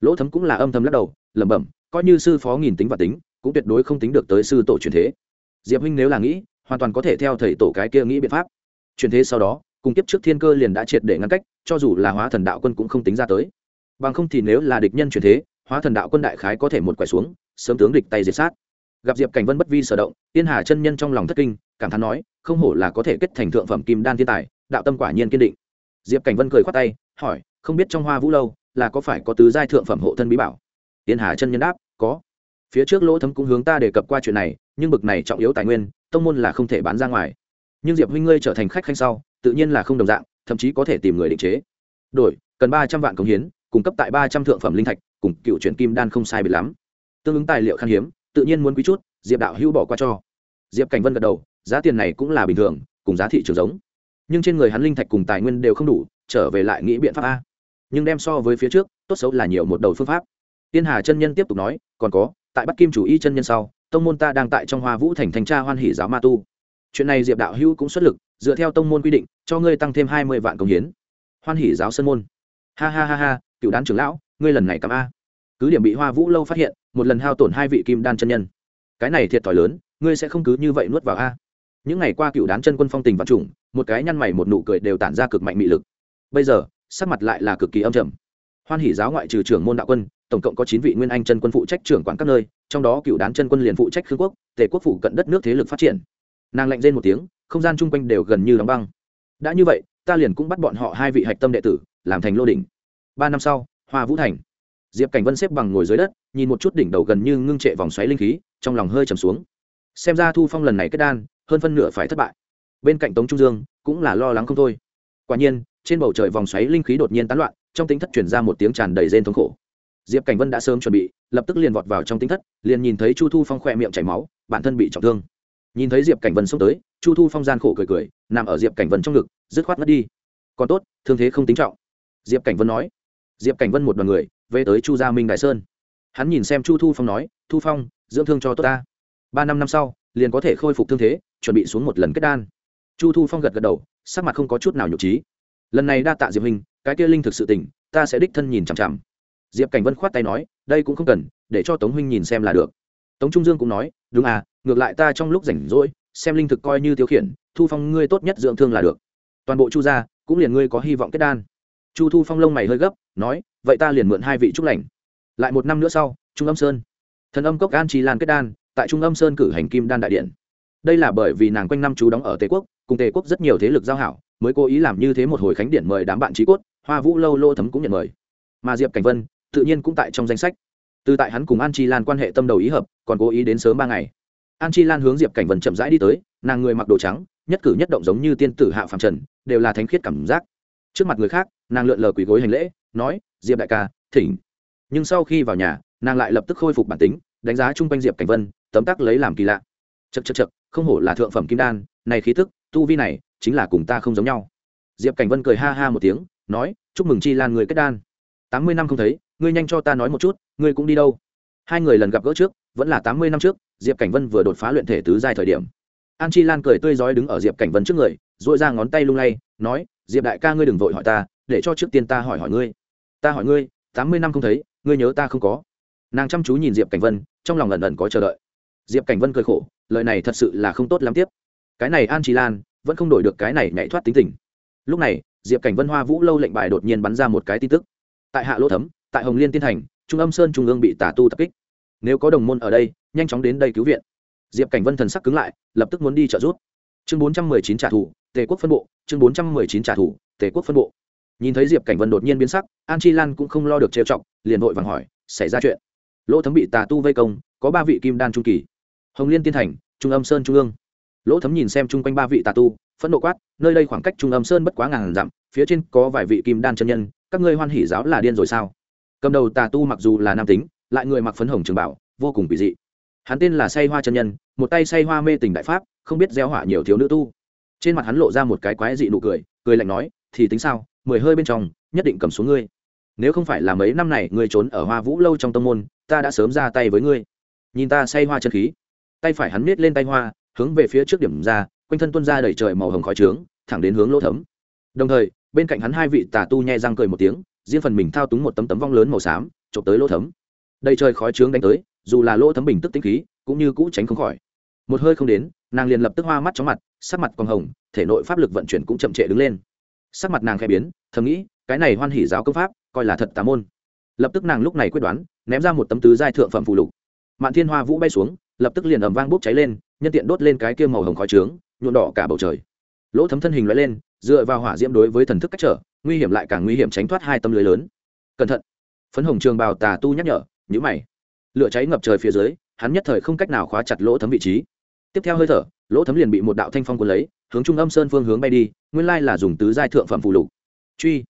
A: Lỗ thấm cũng là âm thầm lắc đầu lẩm bẩm, coi như sư phó nghìn tính và tính, cũng tuyệt đối không tính được tới sư tổ truyền thế. Diệp huynh nếu là nghĩ, hoàn toàn có thể theo thầy tổ cái kia nghĩ biện pháp. Truyền thế sau đó, cùng tiếp trước thiên cơ liền đã triệt để ngăn cách, cho dù là hóa thần đạo quân cũng không tính ra tới. Bằng không thì nếu là địch nhân truyền thế, hóa thần đạo quân đại khái có thể một quẻ xuống, sớm tướng địch tay diệt sát. Gặp diệp cảnh vân bất vi sở động tiên hà chân nhân trong lòng thất kinh, cảm thán nói, không hổ là có thể kết thành thượng phẩm kim đan thiên tài, đạo tâm quả nhiên kiên định. Diệp cảnh vân cười khoát tay, hỏi, không biết trong hoa vũ lâu, là có phải có tứ giai thượng phẩm hộ thân bí bảo? Tiên hà chân nhân đáp, có. Phía trước lỗ thấm cũng hướng ta đề cập qua chuyện này, nhưng bực này trọng yếu tài nguyên, tông môn là không thể bán ra ngoài. Nhưng diệp huynh ngươi trở thành khách khanh sau, tự nhiên là không đồng dạng, thậm chí có thể tìm người định chế. Đổi, cần ba trăm vạn công hiến, cung cấp tại ba trăm thượng phẩm linh thạch, cùng cựu chuyển kim đan không sai biệt lắm. Tương ứng tài liệu khan hiếm, tự nhiên muốn quý chút, diệp đạo hữu bỏ qua cho. Diệp cảnh vân gật đầu, giá tiền này cũng là bình thường, cùng giá thị trường giống. Nhưng trên người hắn linh thạch cùng tài nguyên đều không đủ, trở về lại nghĩ biện pháp a. Nhưng đem so với phía trước, tốt xấu là nhiều một đầu phương pháp tiên hà chân nhân tiếp tục nói, còn có, tại bắc kim chủ y chân nhân sau, tông môn ta đang tại trong hoa vũ thành thành tra hoan hỷ giáo ma tu. Chuyện này diệp đạo hữu cũng xuất lực, dựa theo tông môn quy định, cho ngươi tăng thêm hai mươi vạn công hiến. Hoan hỷ giáo sơn môn. Ha ha ha ha, cựu đán trưởng lão, ngươi lần này cảm a. Cứ điểm bị hoa vũ lâu phát hiện, một lần hao tổn hai vị kim đan chân nhân. Cái này thiệt thòi lớn, ngươi sẽ không cứ như vậy nuốt vào a. Những ngày qua cựu đán chân quân phong tình vạn trùng, một cái nhăn mày một nụ cười đều tản ra cực mạnh mị lực. Bây giờ, sắc mặt lại là cực kỳ âm trầm. Hoan hỷ giáo ngoại trừ trưởng môn đạo quân tổng cộng có chín vị nguyên anh chân quân phụ trách trưởng quản các nơi, trong đó cựu đán chân quân liền phụ trách khương quốc, tề quốc phụ cận đất nước thế lực phát triển. Nàng lạnh rên một tiếng, không gian chung quanh đều gần như đóng băng. Đã như vậy, ta liền cũng bắt bọn họ hai vị hạch tâm đệ tử, làm thành lô đỉnh. Ba năm sau, hoa vũ thành. Diệp cảnh vân xếp bằng ngồi dưới đất, nhìn một chút đỉnh đầu gần như ngưng trệ vòng xoáy linh khí, trong lòng hơi trầm xuống. Xem ra thu phong lần này kết đan, hơn phân nửa phải thất bại. Bên cạnh tống trung dương, cũng là lo lắng không thôi. Quả nhiên, trên bầu trời vòng xoáy linh khí đột nhiên tán loạn, trong tính thất chuyển ra một tiếng tràn đầy rên thống khổ diệp cảnh vân đã sớm chuẩn bị, lập tức liền vọt vào trong tính thất, liền nhìn thấy chu thu phong khỏe miệng chảy máu, bản thân bị trọng thương. Nhìn thấy diệp cảnh vân xông tới, chu thu phong gian khổ cười cười, nằm ở diệp cảnh vân trong ngực, dứt khoát mất đi. Còn tốt, thương thế không tính trọng. Diệp cảnh vân nói. Diệp cảnh vân một đoàn người, về tới chu gia minh đại sơn. Hắn nhìn xem chu thu phong nói, thu phong, dưỡng thương cho tốt ta. Ba năm năm sau, liền có thể khôi phục thương thế, chuẩn bị xuống một lần kết đan. Chu thu phong gật gật đầu, sắc mặt không có chút nào nhục trí lần này đa tạ diệp hình cái kia linh thực sự tỉnh, ta sẽ đích thân nhìn chằm chằm diệp cảnh vân khoát tay nói, đây cũng không cần, để cho tống huynh nhìn xem là được. Tống trung dương cũng nói, đúng à ngược lại ta trong lúc rảnh rỗi, xem linh thực coi như tiêu khiển, thu phong ngươi tốt nhất dưỡng thương là được. Toàn bộ chu gia, cũng liền ngươi có hy vọng kết đan. Chu thu phong lông mày hơi gấp, nói, vậy ta liền mượn hai vị trúc lành. Lại một năm nữa sau, trung âm sơn. Thần âm cốc an trì lan kết đan, tại trung âm sơn cử hành kim đan đại điện. Đây là bởi vì nàng quanh năm chú đóng ở tề quốc, cùng tề quốc rất nhiều thế lực giao hảo, mới cố ý làm như thế một hồi khánh điện mời đám bạn trí cốt, hoa vũ lâu lô thấm cũng nhận mời. Mà diệp cảnh vân tự nhiên cũng tại trong danh sách. Từ tại hắn cùng an chi lan quan hệ tâm đầu ý hợp, còn cố ý đến sớm ba ngày. An chi lan hướng diệp cảnh vân chậm rãi đi tới, nàng người mặc đồ trắng, nhất cử nhất động giống như tiên tử hạ phạm trần, đều là thánh khiết cảm giác. Trước mặt người khác, nàng lượn lờ quỳ gối hành lễ, nói, diệp đại ca, thỉnh. Nhưng sau khi vào nhà, nàng lại lập tức khôi phục bản tính, đánh giá chung quanh diệp cảnh vân, tấm tắc lấy làm kỳ lạ. Chật chật chật không hổ là thượng phẩm kim đan, này khí thức, tu vi này, chính là cùng ta không giống nhau. Diệp cảnh vân cười ha ha một tiếng, nói, chúc mừng chi lan người kết đan. Tám mươi năm không thấy ngươi nhanh cho ta nói một chút, ngươi cũng đi đâu? Hai người lần gặp gỡ trước, vẫn là tám mươi năm trước, diệp cảnh vân vừa đột phá luyện thể tứ giai thời điểm. An chi lan cười tươi rói đứng ở diệp cảnh vân trước người dội ra ngón tay lung lay, nói, diệp đại ca ngươi đừng vội hỏi ta, để cho trước tiên ta hỏi hỏi ngươi. Ta hỏi ngươi, tám mươi năm không thấy, ngươi nhớ ta không có. Nàng chăm chú nhìn diệp cảnh vân, trong lòng lần lần có chờ đợi. Diệp cảnh vân cười khổ, lời này thật sự là không tốt lắm tiếp. Cái này an Chi lan, vẫn không đổi được cái này nhảy thoát tính tình. Lúc này, diệp cảnh vân hoa vũ lâu lệnh bài đột nhiên bắn ra một cái tin tức. Tại hạ lỗ thấm tại hồng liên tiên thành, trung âm sơn trung ương bị tả tu tập kích. Nếu có đồng môn ở đây, nhanh chóng đến đây cứu viện. Diệp cảnh vân thần sắc cứng lại, lập tức muốn đi trợ giúp. Chương bốn trăm mười chín trả thù, tề quốc phân bộ. Chương bốn trăm mười chín trả thù, tề quốc phân bộ. Nhìn thấy diệp cảnh vân đột nhiên biến sắc, an chi lan cũng không lo được trêu chọc, liền vội vàng hỏi, xảy ra chuyện? Lỗ thấm bị tà tu vây công, có ba vị kim đan trung kỳ. Hồng liên tiên thành, trung âm sơn trung ương. Lỗ thấm nhìn xem chung quanh ba vị tà tu, phẫn nộ quát, nơi đây khoảng cách trung âm sơn bất quá ngàn dặm, phía trên có vài vị kim đan chân nhân, các ngươi hoan hỉ giáo là điên rồi sao? Cầm đầu tà tu mặc dù là nam tính, lại người mặc phấn hồng trường bảo, vô cùng kỳ dị. Hắn tên là say hoa chân nhân, một tay say hoa mê tình đại pháp, không biết gieo hỏa nhiều thiếu nữ tu. Trên mặt hắn lộ ra một cái quái dị nụ cười cười lạnh nói, thì tính sao, mười hơi bên trong, nhất định cầm xuống ngươi. Nếu không phải là mấy năm này ngươi trốn ở hoa vũ lâu trong tâm môn, ta đã sớm ra tay với ngươi. Nhìn ta say hoa chân khí, tay phải hắn miết lên tay hoa, hướng về phía trước điểm ra, quanh thân tuân ra đẩy trời màu hồng khói trướng, thẳng đến hướng lỗ thấm. Đồng thời, bên cạnh hắn hai vị tà tu nhẹ răng cười một tiếng riêng phần mình thao túng một tấm tấm vong lớn màu xám chộp tới lỗ thấm. Đầy trời khói trướng đánh tới, dù là lỗ thấm bình tức tinh khí, cũng như cũ tránh không khỏi. Một hơi không đến, nàng liền lập tức hoa mắt chóng mặt, sắc mặt còn hồng, thể nội pháp lực vận chuyển cũng chậm trệ đứng lên. Sắc mặt nàng khẽ biến, thầm nghĩ, cái này hoan hỉ giáo công pháp, coi là thật tà môn. Lập tức nàng lúc này quyết đoán, ném ra một tấm tứ giai thượng phẩm phù lục. Mạn thiên hoa vũ bay xuống, lập tức liền ầm vang bốc cháy lên, nhân tiện đốt lên cái kia màu hồng khói trướng nhuộn đỏ cả bầu trời. Lỗ thấm thân hình loại lên dựa vào hỏa diễm đối với thần thức cách trở, nguy hiểm lại càng nguy hiểm tránh thoát hai tâm lưới lớn. Cẩn thận. Phấn hồng trường bào tà tu nhắc nhở nhữ mày. Lửa cháy ngập trời phía dưới, hắn nhất thời không cách nào khóa chặt lỗ thấm vị trí. Tiếp theo hơi thở, lỗ thấm liền bị một đạo thanh phong cuốn lấy, hướng trung âm sơn phương hướng bay đi, nguyên lai là dùng tứ giai thượng phẩm phụ lục. Truy.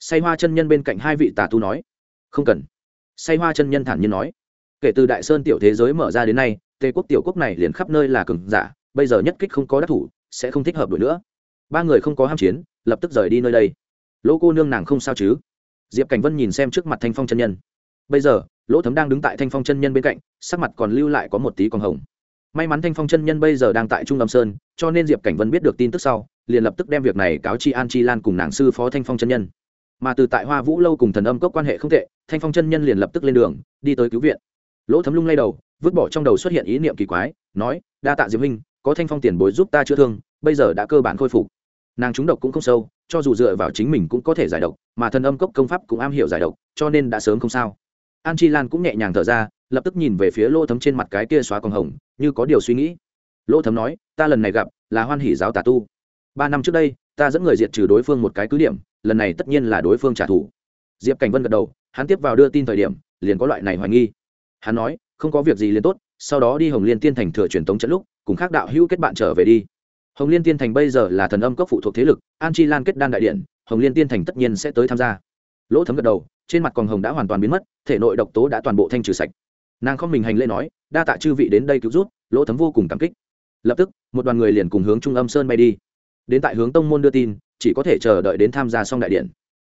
A: Say hoa chân nhân bên cạnh hai vị tà tu nói. Không cần. Say hoa chân nhân thản nhiên nói. Kể từ đại sơn tiểu thế giới mở ra đến nay, tề quốc tiểu quốc này liền khắp nơi là cường giả, bây giờ nhất kích không có đắc thủ, sẽ không thích hợp đổi nữa ba người không có ham chiến, lập tức rời đi nơi đây. Lỗ cô nương nàng không sao chứ? Diệp cảnh vân nhìn xem trước mặt thanh phong chân nhân. Bây giờ, lỗ thấm đang đứng tại thanh phong chân nhân bên cạnh, sắc mặt còn lưu lại có một tí còn hồng. May mắn thanh phong chân nhân bây giờ đang tại trung âm sơn, cho nên diệp cảnh vân biết được tin tức sau, liền lập tức đem việc này cáo chi an chi lan cùng nàng sư phó thanh phong chân nhân. Mà từ tại hoa vũ lâu cùng thần âm cốc quan hệ không tệ, thanh phong chân nhân liền lập tức lên đường, đi tới cứu viện. Lỗ thấm lung lay đầu, vứt bỏ trong đầu xuất hiện ý niệm kỳ quái, nói, đa tạ diệp minh có thanh phong tiền bối giúp ta chữa thương, bây giờ đã cơ bản khôi phục nàng trúng độc cũng không sâu, cho dù dựa vào chính mình cũng có thể giải độc, mà thần âm cốc công pháp cũng am hiểu giải độc, cho nên đã sớm không sao. An chi lan cũng nhẹ nhàng thở ra, lập tức nhìn về phía lỗ thấm trên mặt cái kia xóa còn hồng, như có điều suy nghĩ. Lỗ thấm nói, ta lần này gặp là hoan hỷ giáo tà tu. Ba năm trước đây, ta dẫn người diệt trừ đối phương một cái cứ điểm, lần này tất nhiên là đối phương trả thù. Diệp cảnh vân gật đầu, hắn tiếp vào đưa tin thời điểm, liền có loại này hoài nghi. Hắn nói, không có việc gì liền tốt, sau đó đi hồng liên tiên thành thừa truyền tống trận lúc, cùng khác đạo hữu kết bạn trở về đi hồng liên tiên thành bây giờ là thần âm cấp phụ thuộc thế lực, an chi lan kết đan đại điện, hồng liên tiên thành tất nhiên sẽ tới tham gia. Lỗ thấm gật đầu, trên mặt còn hồng đã hoàn toàn biến mất, thể nội độc tố đã toàn bộ thanh trừ sạch. Nàng không mình hành lễ nói, đa tạ chư vị đến đây cứu rút lỗ thấm vô cùng cảm kích. Lập tức, một đoàn người liền cùng hướng trung âm sơn bay đi. Đến tại hướng tông môn đưa tin, chỉ có thể chờ đợi đến tham gia xong đại điện.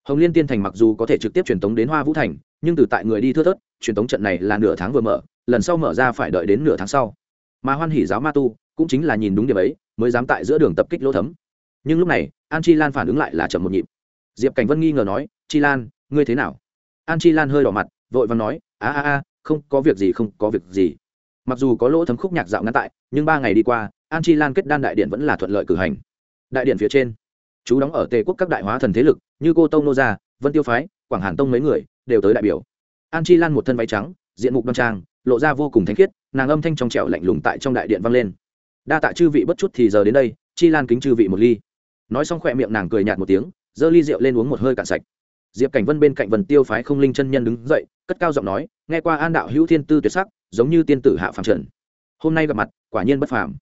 A: Hồng liên tiên thành mặc dù có thể trực tiếp truyền tống đến hoa vũ thành, nhưng từ tại người đi thưa thớt, truyền tống trận này là nửa tháng vừa mở, lần sau mở ra phải đợi đến nửa tháng sau. Mà hoan hỉ giáo ma tu cũng chính là nhìn đúng điểm ấy mới dám tại giữa đường tập kích lỗ thấm. Nhưng lúc này, an chi lan phản ứng lại là chậm một nhịp. Diệp cảnh vân nghi ngờ nói, chi lan, ngươi thế nào? An chi lan hơi đỏ mặt, vội và nói, a a a, không có việc gì, không có việc gì. Mặc dù có lỗ thấm khúc nhạc dạo ngắn tại, nhưng ba ngày đi qua, an chi lan kết đan đại điện vẫn là thuận lợi cử hành. Đại điện phía trên, chú đóng ở tề quốc các đại hóa thần thế lực, như cô tông nô gia, vân tiêu phái, quảng hàn tông mấy người, đều tới đại biểu. An chi lan một thân váy trắng, diện mục đoan trang, lộ ra vô cùng thanh khiết, nàng âm thanh trong trẻo lạnh lùng tại trong đại điện vang lên đa tạ chư vị bất chút thì giờ đến đây, chi lan kính chư vị một ly. Nói xong khỏe miệng nàng cười nhạt một tiếng, giơ ly rượu lên uống một hơi cạn sạch. Diệp cảnh vân bên cạnh vần tiêu phái không linh chân nhân đứng dậy, cất cao giọng nói, nghe qua an đạo hữu thiên tư tuyệt sắc, giống như tiên tử hạ phạm trần hôm nay gặp mặt, quả nhiên bất phàm.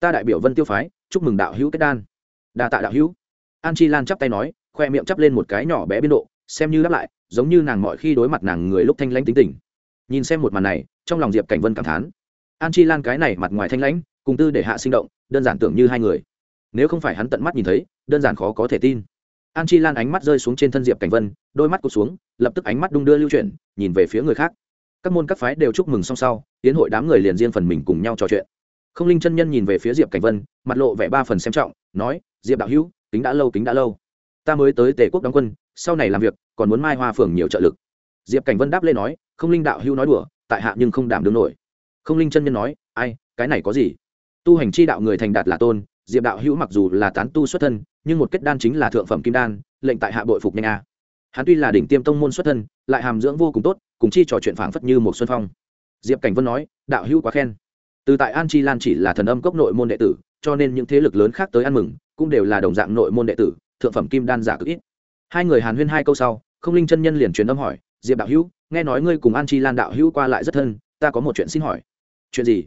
A: Ta đại biểu vân tiêu phái, chúc mừng đạo hữu kết đan. Đa tạ đạo hữu. An chi lan chắp tay nói khoe miệng chắp lên một cái nhỏ bé biên độ, xem như đáp lại, giống như nàng mọi khi đối mặt nàng người lúc thanh lãnh tính tình. Nhìn xem một màn này, trong lòng diệp cảnh vân cảm thán. An chi lan cái này mặt ngoài thanh lãnh cùng tư để hạ sinh động, đơn giản tưởng như hai người. Nếu không phải hắn tận mắt nhìn thấy, đơn giản khó có thể tin. An chi lan ánh mắt rơi xuống trên thân diệp cảnh vân, đôi mắt cụt xuống, lập tức ánh mắt đung đưa lưu chuyển, nhìn về phía người khác. Các môn các phái đều chúc mừng song sau, tiến hội đám người liền riêng phần mình cùng nhau trò chuyện. Không linh chân nhân nhìn về phía diệp cảnh vân, mặt lộ vẻ ba phần xem trọng, nói, diệp đạo hữu, kính đã lâu, kính đã lâu. Ta mới tới tề quốc đóng quân, sau này làm việc, còn muốn mai hoa phường nhiều trợ lực. Diệp cảnh vân đáp lên nói, không linh đạo hữu nói đùa, tại hạ nhưng không đảm đương nổi. Không linh chân nhân nói, ai, cái này có gì? Tu hành chi đạo người thành đạt là tôn, diệp đạo hữu mặc dù là tán tu xuất thân, nhưng một kết đan chính là thượng phẩm kim đan, lệnh tại hạ bội phục nhanh a. Hắn tuy là đỉnh tiêm tông môn xuất thân, lại hàm dưỡng vô cùng tốt, cùng chi trò chuyện phảng phất như một xuân phong. Diệp cảnh vân nói, đạo hữu quá khen. Từ tại an chi lan chỉ là thần âm cốc nội môn đệ tử, cho nên những thế lực lớn khác tới ăn mừng, cũng đều là đồng dạng nội môn đệ tử, thượng phẩm kim đan giả cực ít. Hai người hàn huyên hai câu sau, không linh chân nhân liền truyền âm hỏi, diệp đạo hữu, nghe nói ngươi cùng an chi lan đạo hữu qua lại rất thân, ta có một chuyện xin hỏi. Chuyện gì?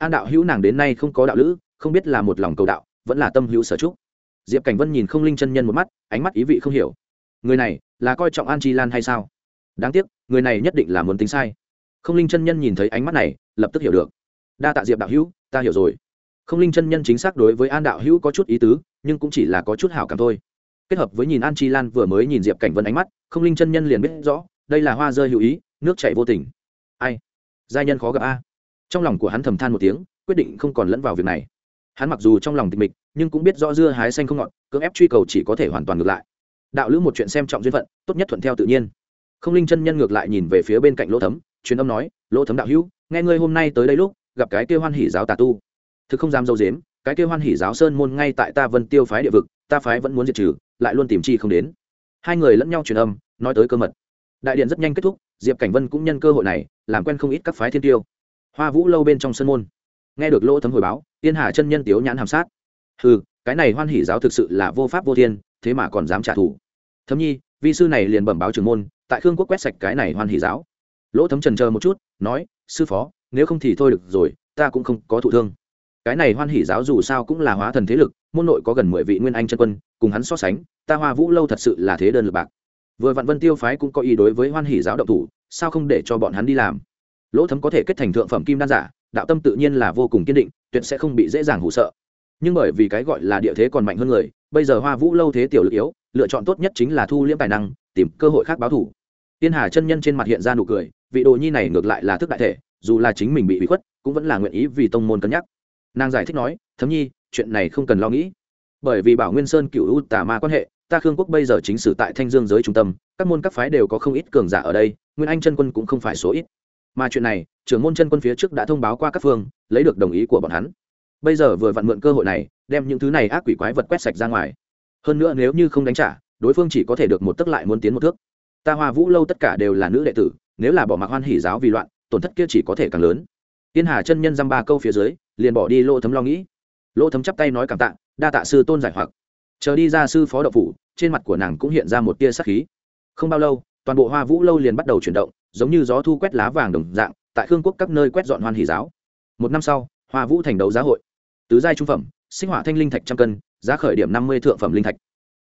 A: An đạo hữu nàng đến nay không có đạo lữ, không biết là một lòng cầu đạo, vẫn là tâm hữu sở trúc. Diệp cảnh vân nhìn không linh chân nhân một mắt, ánh mắt ý vị không hiểu. Người này là coi trọng an chi lan hay sao? Đáng tiếc, người này nhất định là muốn tính sai. Không linh chân nhân nhìn thấy ánh mắt này, lập tức hiểu được. Đa tạ diệp đạo hữu, ta hiểu rồi. Không linh chân nhân chính xác đối với an đạo hữu có chút ý tứ, nhưng cũng chỉ là có chút hảo cảm thôi. Kết hợp với nhìn an chi lan vừa mới nhìn diệp cảnh vân ánh mắt, không linh chân nhân liền biết rõ, đây là hoa rơi hữu ý, nước chảy vô tình. Ai? Giai nhân khó gặp a trong lòng của hắn thầm than một tiếng, quyết định không còn lẫn vào việc này. Hắn mặc dù trong lòng tịch mịch, nhưng cũng biết rõ dưa hái xanh không ngọt, cưỡng ép truy cầu chỉ có thể hoàn toàn ngược lại. Đạo lữ một chuyện xem trọng duyên phận, tốt nhất thuận theo tự nhiên. Không linh chân nhân ngược lại nhìn về phía bên cạnh lỗ thấm, truyền âm nói, lỗ thấm đạo hữu, nghe ngươi hôm nay tới đây lúc, gặp cái kêu hoan hỉ giáo tà tu. Thực không dám dâu dếm, cái kêu hoan hỉ giáo sơn môn ngay tại ta vân tiêu phái địa vực, ta phái vẫn muốn diệt trừ, lại luôn tìm chi không đến. Hai người lẫn nhau truyền âm, nói tới cơ mật. Đại điện rất nhanh kết thúc, diệp cảnh vân cũng nhân cơ hội này, làm quen không ít các phái thiên tiêu hoa vũ lâu bên trong sân môn. Nghe được lỗ thấm hồi báo tiên hà chân nhân tiếu nhãn hàm sát. Ừ cái này hoan hỉ giáo thực sự là vô pháp vô thiên, thế mà còn dám trả thù. Thấm nhi, vi sư này liền bẩm báo trưởng môn, tại khương quốc quét sạch cái này hoan hỉ giáo. Lỗ thấm trần chờ một chút, nói, sư phó, nếu không thì thôi được rồi, ta cũng không có thụ thương. Cái này hoan hỉ giáo dù sao cũng là hóa thần thế lực, môn nội có gần mười vị nguyên anh chân quân, cùng hắn so sánh, ta hoa vũ lâu thật sự là thế đơn lực bạc. Vừa vạn vân tiêu phái cũng có ý đối với hoan hỉ giáo động thủ, sao không để cho bọn hắn đi làm? Lỗ thấm có thể kết thành thượng phẩm kim đan giả, đạo tâm tự nhiên là vô cùng kiên định, tuyệt sẽ không bị dễ dàng hụ sợ. Nhưng bởi vì cái gọi là địa thế còn mạnh hơn người, bây giờ hoa vũ lâu thế tiểu lực yếu, lựa chọn tốt nhất chính là thu liễm tài năng, tìm cơ hội khác báo thủ. Tiên hà chân nhân trên mặt hiện ra nụ cười, vị đồ nhi này ngược lại là thức đại thể, dù là chính mình bị bị khuất, cũng vẫn là nguyện ý vì tông môn cân nhắc. Nàng giải thích nói, thấm nhi, chuyện này không cần lo nghĩ. Bởi vì bảo nguyên sơn cựu u tà ma quan hệ, ta khương quốc bây giờ chính sử tại thanh dương giới trung tâm, các môn các phái đều có không ít cường giả ở đây, nguyên anh chân quân cũng không phải số ít mà chuyện này, trưởng môn chân quân phía trước đã thông báo qua các phương, lấy được đồng ý của bọn hắn. Bây giờ vừa vặn mượn cơ hội này, đem những thứ này ác quỷ quái vật quét sạch ra ngoài. Hơn nữa nếu như không đánh trả, đối phương chỉ có thể được một tấc lại muốn tiến một thước. Ta hoa vũ lâu tất cả đều là nữ đệ tử, nếu là bỏ mặc hoan hỉ giáo vì loạn, tổn thất kia chỉ có thể càng lớn. Tiên hà chân nhân dăm ba câu phía dưới, liền bỏ đi lỗ thấm lo nghĩ. Lỗ thấm chắp tay nói cảm tạ, đa tạ sư tôn giải hoặc. Chờ đi ra sư phó đậu phủ, trên mặt của nàng cũng hiện ra một tia sắc khí. Không bao lâu, toàn bộ hoa vũ lâu liền bắt đầu chuyển động giống như gió thu quét lá vàng đồng dạng, tại khương quốc các nơi quét dọn hoan hỷ giáo. Một năm sau, hoa vũ thành đấu giá hội. Tứ giai trung phẩm, sinh hỏa thanh linh thạch trăm cân, giá khởi điểm năm mươi thượng phẩm linh thạch.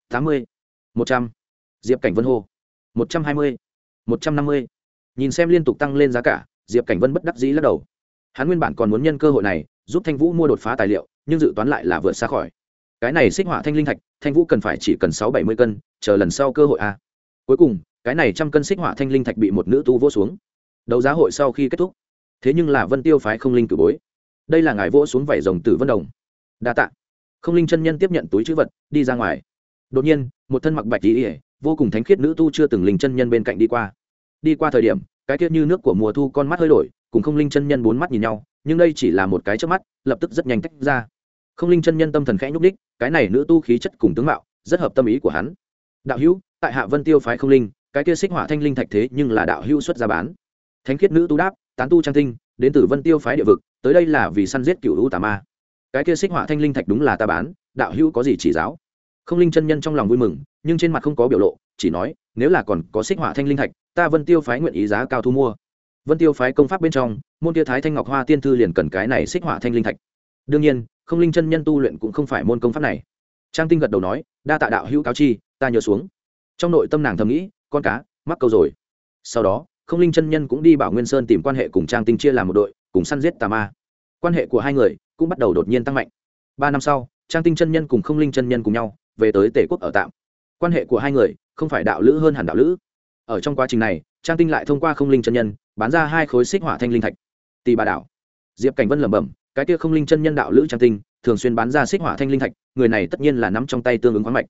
A: Tám mươi, một trăm. Diệp cảnh vân hô. Một trăm hai mươi, một trăm năm mươi. Nhìn xem liên tục tăng lên giá cả, diệp cảnh vân bất đắc dĩ lắc đầu. Hắn nguyên bản còn muốn nhân cơ hội này, giúp thanh vũ mua đột phá tài liệu, nhưng dự toán lại là vượt xa khỏi. Cái này xích hỏa thanh linh thạch, thanh vũ cần phải chỉ cần sáu bảy mươi cân, chờ lần sau cơ hội a. Cuối cùng cái này trăm cân xích hỏa thanh linh thạch bị một nữ tu vỗ xuống. Đấu giá hội sau khi kết thúc. Thế nhưng là vân tiêu phái không linh cử bối. Đây là ngài vỗ xuống vảy rồng từ vân đồng. Đa tạ. Không linh chân nhân tiếp nhận túi chữ vật, đi ra ngoài. Đột nhiên, một thân mặc bạch tỉ ỉa vô cùng thánh khiết nữ tu chưa từng linh chân nhân bên cạnh đi qua. Đi qua thời điểm, cái tiết như nước của mùa thu con mắt hơi đổi, cùng không linh chân nhân bốn mắt nhìn nhau, nhưng đây chỉ là một cái trước mắt, lập tức rất nhanh tách ra. Không linh chân nhân tâm thần khẽ nhúc đích cái này nữ tu khí chất cùng tướng mạo, rất hợp tâm ý của hắn. Đạo hữu, tại hạ vân tiêu phái không linh cái kia xích hỏa thanh linh thạch thế nhưng là đạo hữu xuất ra bán. Thánh khiết nữ tu đáp, tán tu trang tinh, đến từ vân tiêu phái địa vực, tới đây là vì săn giết cựu u tà ma. Cái kia xích hỏa thanh linh thạch đúng là ta bán, đạo hữu có gì chỉ giáo? Không linh chân nhân trong lòng vui mừng, nhưng trên mặt không có biểu lộ, chỉ nói, nếu là còn có xích hỏa thanh linh thạch, ta vân tiêu phái nguyện ý giá cao thu mua. Vân tiêu phái công pháp bên trong, môn tiêu thái thanh ngọc hoa tiên thư liền cần cái này xích hỏa thanh linh thạch. Đương nhiên, không linh chân nhân tu luyện cũng không phải môn công pháp này. Trang tinh gật đầu nói, đa tạ đạo hữu cáo chi, ta nhớ xuống. Trong nội tâm nàng thầm nghĩ con cá, mắc câu rồi. Sau đó, không linh chân nhân cũng đi bảo nguyên sơn tìm quan hệ cùng trang tinh chia làm một đội, cùng săn giết tà ma. Quan hệ của hai người cũng bắt đầu đột nhiên tăng mạnh. Ba năm sau, trang tinh chân nhân cùng không linh chân nhân cùng nhau về tới tể quốc ở tạm. Quan hệ của hai người không phải đạo lữ hơn hẳn đạo lữ. Ở trong quá trình này, trang tinh lại thông qua không linh chân nhân bán ra hai khối xích hỏa thanh linh thạch. Tì bà đảo, diệp cảnh vân lẩm bẩm, cái kia không linh chân nhân đạo lữ trang tinh thường xuyên bán ra xích hỏa thanh linh thạch, người này tất nhiên là nắm trong tay tương ứng khoáng mạch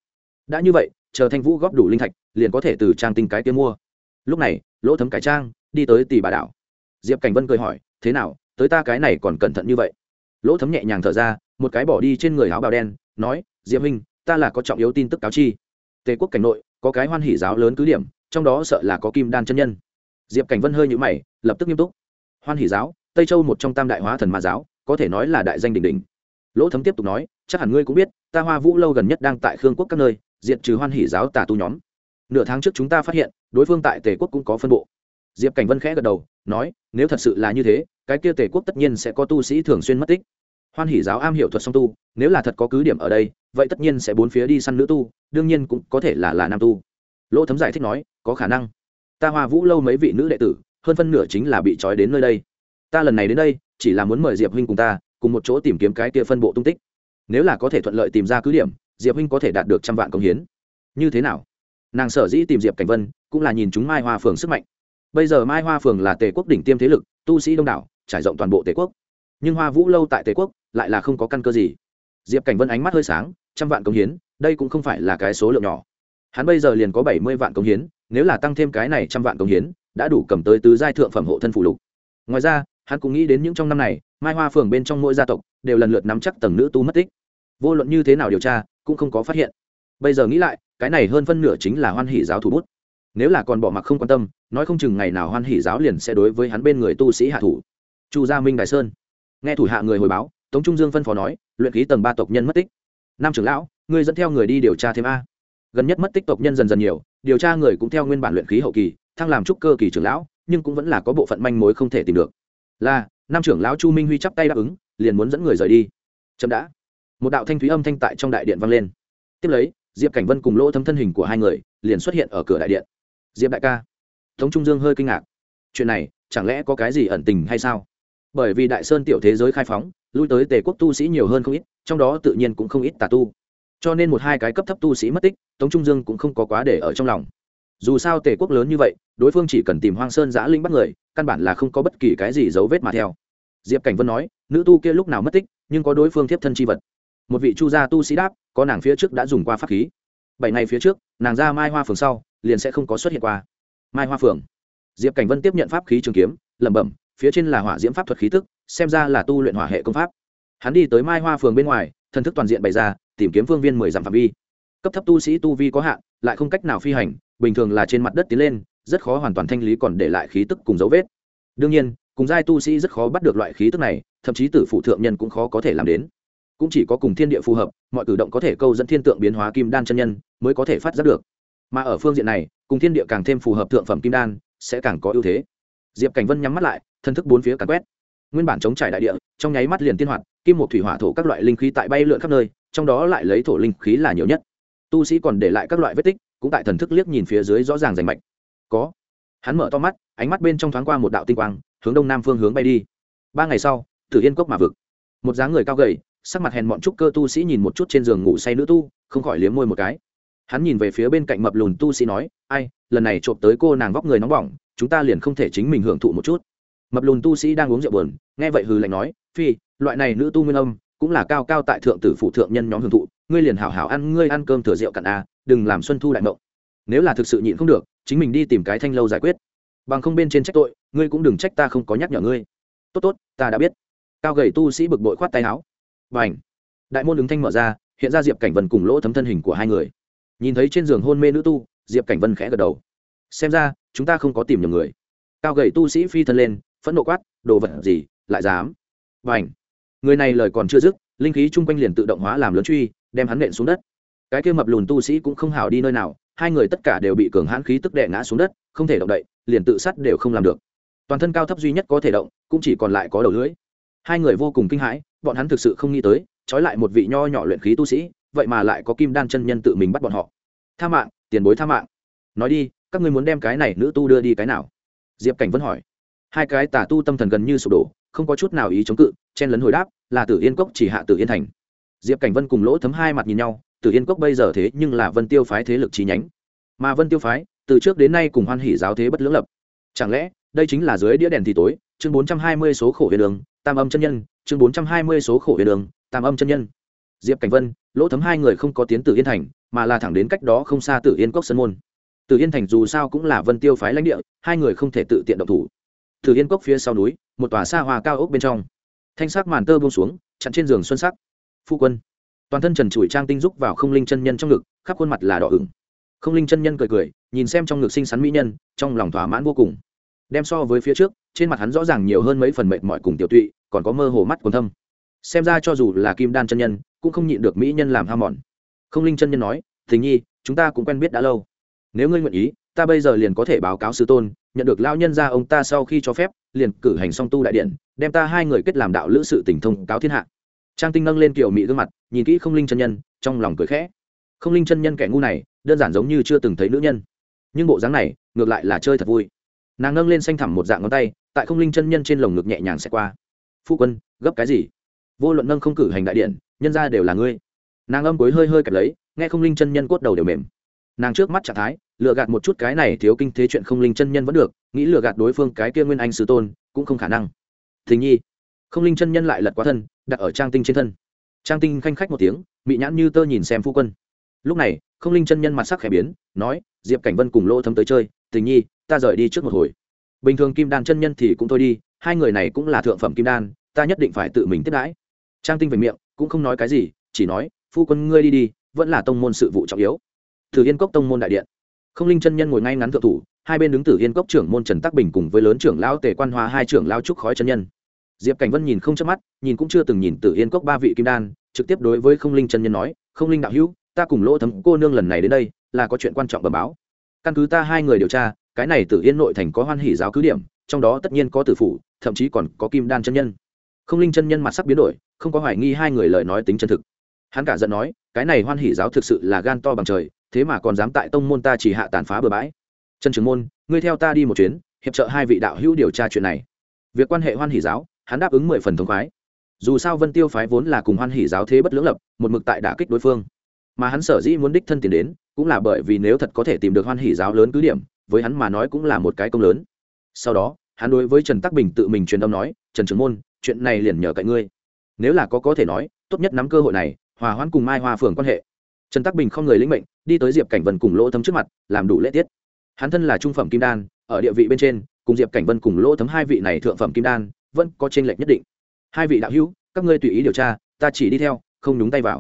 A: đã như vậy, chờ thanh vũ góp đủ linh thạch, liền có thể từ trang tinh cái kia mua. Lúc này, lỗ thấm cải trang, đi tới tỷ bà đảo. Diệp cảnh vân cười hỏi, thế nào, tới ta cái này còn cẩn thận như vậy? Lỗ thấm nhẹ nhàng thở ra, một cái bỏ đi trên người áo bào đen, nói, diệp huynh, ta là có trọng yếu tin tức cáo chi. Tề quốc cảnh nội, có cái hoan hỷ giáo lớn cứ điểm, trong đó sợ là có kim đan chân nhân. Diệp cảnh vân hơi nhũ mày, lập tức nghiêm túc. Hoan hỷ giáo, tây châu một trong tam đại hóa thần ma giáo, có thể nói là đại danh đỉnh đỉnh. Lỗ thấm tiếp tục nói, chắc hẳn ngươi cũng biết, ta hoa vũ lâu gần nhất đang tại khương quốc các nơi diệt trừ hoan hỷ giáo tà tu nhóm. Nửa tháng trước chúng ta phát hiện, đối phương tại tề quốc cũng có phân bộ. Diệp cảnh vân khẽ gật đầu, nói, nếu thật sự là như thế, cái kia tề quốc tất nhiên sẽ có tu sĩ thường xuyên mất tích. Hoan hỷ giáo am hiểu thuật song tu, nếu là thật có cứ điểm ở đây, vậy tất nhiên sẽ bốn phía đi săn nữ tu, đương nhiên cũng có thể là là nam tu. Lỗ thấm giải thích nói, có khả năng. Ta hoa vũ lâu mấy vị nữ đệ tử, hơn phân nửa chính là bị trói đến nơi đây. Ta lần này đến đây, chỉ là muốn mời diệp huynh cùng ta, cùng một chỗ tìm kiếm cái kia phân bộ tung tích. Nếu là có thể thuận lợi tìm ra cứ điểm diệp huynh có thể đạt được trăm vạn công hiến. Như thế nào? Nàng sở dĩ tìm diệp cảnh vân, cũng là nhìn chúng mai hoa phường sức mạnh. Bây giờ mai hoa phường là tề quốc đỉnh tiêm thế lực, tu sĩ đông đảo, trải rộng toàn bộ tề quốc. Nhưng hoa vũ lâu tại tề quốc, lại là không có căn cơ gì. Diệp cảnh vân ánh mắt hơi sáng, trăm vạn công hiến, đây cũng không phải là cái số lượng nhỏ. Hắn bây giờ liền có bảy mươi vạn công hiến, nếu là tăng thêm cái này trăm vạn công hiến, đã đủ cầm tới tứ giai thượng phẩm hộ thân phụ lục. Ngoài ra, hắn cũng nghĩ đến những trong năm này, mai hoa phường bên trong mỗi gia tộc, đều lần lượt nắm chắc tầng nữ tu mất tích. Vô luận như thế nào điều tra cũng không có phát hiện. Bây giờ nghĩ lại, cái này hơn phân nửa chính là hoan hỷ giáo thủ bút. Nếu là còn bỏ mặc không quan tâm, nói không chừng ngày nào hoan hỷ giáo liền sẽ đối với hắn bên người tu sĩ hạ thủ. Chu gia minh đại sơn. Nghe thủ hạ người hồi báo, tống trung dương phân phó nói, luyện khí tầng ba tộc nhân mất tích. Nam trưởng lão người dẫn theo người đi điều tra thêm a. Gần nhất mất tích tộc nhân dần dần nhiều, điều tra người cũng theo nguyên bản luyện khí hậu kỳ, thăng làm trúc cơ kỳ trưởng lão, nhưng cũng vẫn là có bộ phận manh mối không thể tìm được. Là, nam trưởng lão chu minh huy chắp tay đáp ứng, liền muốn dẫn người rời đi. Chậm đã một đạo thanh thúy âm thanh tại trong đại điện vang lên. Tiếp lấy, diệp cảnh vân cùng lỗ thấm thân hình của hai người liền xuất hiện ở cửa đại điện. Diệp đại ca, tống trung dương hơi kinh ngạc. Chuyện này, chẳng lẽ có cái gì ẩn tình hay sao? Bởi vì đại sơn tiểu thế giới khai phóng, lui tới tề quốc tu sĩ nhiều hơn không ít, trong đó tự nhiên cũng không ít tà tu. Cho nên một hai cái cấp thấp tu sĩ mất tích, tống trung dương cũng không có quá để ở trong lòng. Dù sao tề quốc lớn như vậy, đối phương chỉ cần tìm hoang sơn giã linh bắt người, căn bản là không có bất kỳ cái gì dấu vết mà theo. Diệp cảnh vân nói, nữ tu kia lúc nào mất tích, nhưng có đối phương tiếp thân c h i vật một vị chu gia tu sĩ đáp, có nàng phía trước đã dùng qua pháp khí. Bảy ngày phía trước, nàng ra mai hoa phường sau, liền sẽ không có xuất hiện qua. Mai hoa phường. Diệp cảnh vân tiếp nhận pháp khí trường kiếm, lẩm bẩm, phía trên là hỏa diễm pháp thuật khí tức, xem ra là tu luyện hỏa hệ công pháp. Hắn đi tới mai hoa phường bên ngoài, thần thức toàn diện bày ra, tìm kiếm phương viên mười dặm phạm vi. Cấp thấp tu sĩ tu vi có hạn, lại không cách nào phi hành, bình thường là trên mặt đất tiến lên, rất khó hoàn toàn thanh lý còn để lại khí tức cùng dấu vết. Đương nhiên, cùng giai tu sĩ rất khó bắt được loại khí tức này, thậm chí tử phụ thượng nhân cũng khó có thể làm đến cũng chỉ có cùng thiên địa phù hợp, mọi cử động có thể câu dẫn thiên tượng biến hóa kim đan chân nhân mới có thể phát giác được. Mà ở phương diện này, cùng thiên địa càng thêm phù hợp thượng phẩm kim đan, sẽ càng có ưu thế. Diệp cảnh vân nhắm mắt lại, thân thức bốn phía càn quét. Nguyên bản chống trải đại địa, trong nháy mắt liền tiên hoạt, kim một thủy hỏa thổ các loại linh khí tại bay lượn khắp nơi, trong đó lại lấy thổ linh khí là nhiều nhất. Tu sĩ còn để lại các loại vết tích, cũng tại thần thức liếc nhìn phía dưới rõ ràng rành mạch. Có. Hắn mở to mắt, ánh mắt bên trong thoáng qua một đạo tinh quang, hướng đông nam phương hướng bay đi. Ba ngày sau, tử yên cốc mà vực. Một dáng người cao gầy sắc mặt hèn mọn trúc cơ tu sĩ nhìn một chút trên giường ngủ say nữ tu, không khỏi liếm môi một cái. Hắn nhìn về phía bên cạnh mập lùn tu sĩ nói, ai, lần này trộm tới cô nàng vóc người nóng bỏng, chúng ta liền không thể chính mình hưởng thụ một chút. Mập lùn tu sĩ đang uống rượu buồn, nghe vậy hừ lạnh nói, phi, loại này nữ tu nguyên âm, cũng là cao cao tại thượng tử phụ thượng nhân nhóm hưởng thụ, ngươi liền hảo hảo ăn, ngươi ăn cơm thừa rượu cặn a đừng làm xuân thu đại mộng. Nếu là thực sự nhịn không được, chính mình đi tìm cái thanh lâu giải quyết. Bằng không bên trên trách tội, ngươi cũng đừng trách ta không có nhắc nhở ngươi. Tốt tốt, ta đã biết. Cao gầy tu sĩ bực bội khoát tay áo và ảnh. Đại môn ứng thanh mở ra, hiện ra diệp cảnh vân cùng lỗ thấm thân hình của hai người. Nhìn thấy trên giường hôn mê nữ tu, diệp cảnh vân khẽ gật đầu. Xem ra, chúng ta không có tìm nhầm người. Cao gầy tu sĩ phi thân lên, phẫn nộ quát, đồ vật gì, lại dám? Và ảnh. Người này lời còn chưa dứt, linh khí chung quanh liền tự động hóa làm lớn truy, đem hắn nện xuống đất. Cái kia mập lùn tu sĩ cũng không hảo đi nơi nào, hai người tất cả đều bị cường hãn khí tức đệ ngã xuống đất, không thể động đậy, liền tự sát đều không làm được. Toàn thân cao thấp duy nhất có thể động, cũng chỉ còn lại có đầu lưỡi hai người vô cùng kinh hãi, bọn hắn thực sự không nghĩ tới, trói lại một vị nho nhỏ luyện khí tu sĩ, vậy mà lại có kim đan chân nhân tự mình bắt bọn họ. Tha mạng, tiền bối tha mạng. Nói đi, các ngươi muốn đem cái này nữ tu đưa đi cái nào? Diệp cảnh vẫn hỏi. Hai cái tà tu tâm thần gần như sụp đổ, không có chút nào ý chống cự, chen lấn hồi đáp, là tử yên cốc chỉ hạ tử yên thành. Diệp cảnh vân cùng lỗ thấm hai mặt nhìn nhau, tử yên cốc bây giờ thế nhưng là vân tiêu phái thế lực chi nhánh. Mà vân tiêu phái, từ trước đến nay cùng hoan hỷ giáo thế bất lưỡng lập. Chẳng lẽ, đây chính là dưới đĩa đèn thì tối, chương bốn trăm hai mươi số khổ huyền đường tam âm chân nhân, chương bốn trăm hai mươi số khổ huyền đường, tam âm chân nhân. Diệp cảnh vân, lỗ thấm hai người không có tiến tử yên thành, mà là thẳng đến cách đó không xa tử yên cốc sân môn. Tử yên thành dù sao cũng là vân tiêu phái lãnh địa, hai người không thể tự tiện động thủ. Tử yên cốc phía sau núi, một tòa xa hoa cao ốc bên trong. Thanh sắc màn tơ buông xuống, chặn trên giường xuân sắc. Phu quân. Toàn thân trần trụi trang tinh rúc vào không linh chân nhân trong ngực, khắp khuôn mặt là đỏ ửng. Không linh chân nhân cười cười, nhìn xem trong ngực xinh xắn mỹ nhân, trong lòng thỏa mãn vô cùng. Đem so với phía trước trên mặt hắn rõ ràng nhiều hơn mấy phần mệt mỏi cùng tiểu tụy, còn có mơ hồ mắt còn thâm. Xem ra cho dù là kim đan chân nhân, cũng không nhịn được mỹ nhân làm ham mòn. Không linh chân nhân nói, thình nhi, chúng ta cũng quen biết đã lâu. Nếu ngươi nguyện ý, ta bây giờ liền có thể báo cáo sư tôn, nhận được lao nhân ra ông ta sau khi cho phép, liền cử hành song tu đại điện, đem ta hai người kết làm đạo lữ sự tỉnh thông cáo thiên hạ. Trang tinh nâng lên kiểu mỹ gương mặt, nhìn kỹ không linh chân nhân, trong lòng cười khẽ. Không linh chân nhân kẻ ngu này, đơn giản giống như chưa từng thấy nữ nhân. Nhưng bộ dáng này, ngược lại là chơi thật vui nàng nâng lên xanh thẳm một dạng ngón tay tại không linh chân nhân trên lồng ngực nhẹ nhàng xẹt qua phu quân gấp cái gì vô luận nâng không cử hành đại điện nhân ra đều là ngươi nàng âm cối hơi hơi kẹp lấy nghe không linh chân nhân cốt đầu đều mềm nàng trước mắt trạng thái lựa gạt một chút cái này thiếu kinh thế chuyện không linh chân nhân vẫn được nghĩ lựa gạt đối phương cái kia nguyên anh sư tôn cũng không khả năng thình nhi không linh chân nhân lại lật quá thân đặt ở trang tinh trên thân trang tinh khanh khách một tiếng bị nhãn như tơ nhìn xem phu quân lúc này không linh chân nhân mặt sắc khẽ biến nói diệp cảnh vân cùng lỗ thấm tới chơi tình nhi ta rời đi trước một hồi. Bình thường kim đan chân nhân thì cũng thôi đi, hai người này cũng là thượng phẩm kim đan, ta nhất định phải tự mình tiếp đãi. Trang tinh về miệng, cũng không nói cái gì, chỉ nói, phu quân ngươi đi đi, vẫn là tông môn sự vụ trọng yếu. Thử yên cốc tông môn đại điện. Không linh chân nhân ngồi ngay ngắn thượng thủ, hai bên đứng tử yên cốc trưởng môn trần tắc bình cùng với lớn trưởng lão tề quan hoa hai trưởng lao trúc khói chân nhân. Diệp cảnh vân nhìn không chớp mắt, nhìn cũng chưa từng nhìn tử yên cốc ba vị kim đan, trực tiếp đối với không linh chân nhân nói, không linh đạo hữu, ta cùng lỗ thấm cô nương lần này đến đây, là có chuyện quan trọng bẩm báo. Căn cứ ta hai người điều tra cái này tử yên nội thành có hoan hỷ giáo cứ điểm, trong đó tất nhiên có tử phủ, thậm chí còn có kim đan chân nhân. Không linh chân nhân mặt sắc biến đổi, không có hoài nghi hai người lời nói tính chân thực. Hắn cả giận nói, cái này hoan hỷ giáo thực sự là gan to bằng trời, thế mà còn dám tại tông môn ta chỉ hạ tàn phá bừa bãi. Trần trường môn, ngươi theo ta đi một chuyến, hiệp trợ hai vị đạo hữu điều tra chuyện này. Việc quan hệ hoan hỷ giáo, hắn đáp ứng mười phần thống khoái. Dù sao vân tiêu phái vốn là cùng hoan hỷ giáo thế bất lưỡng lập, một mực tại đả kích đối phương. Mà hắn sở dĩ muốn đích thân tiền đến, cũng là bởi vì nếu thật có thể tìm được hoan hỷ giáo lớn cứ điểm với hắn mà nói cũng là một cái công lớn. Sau đó, hắn đối với trần tắc bình tự mình truyền âm nói, trần trưởng môn, chuyện này liền nhờ cậy ngươi. Nếu là có có thể nói, tốt nhất nắm cơ hội này, hòa hoãn cùng mai hoa phường quan hệ. Trần tắc bình không người lĩnh mệnh, đi tới diệp cảnh vân cùng lỗ thấm trước mặt, làm đủ lễ tiết. Hắn thân là trung phẩm kim đan, ở địa vị bên trên, cùng diệp cảnh vân cùng lỗ thấm hai vị này thượng phẩm kim đan, vẫn có t r ê n lệch nhất định. Hai vị đạo hữu, các ngươi tùy ý điều tra, ta chỉ đi theo, không nhúng tay vào.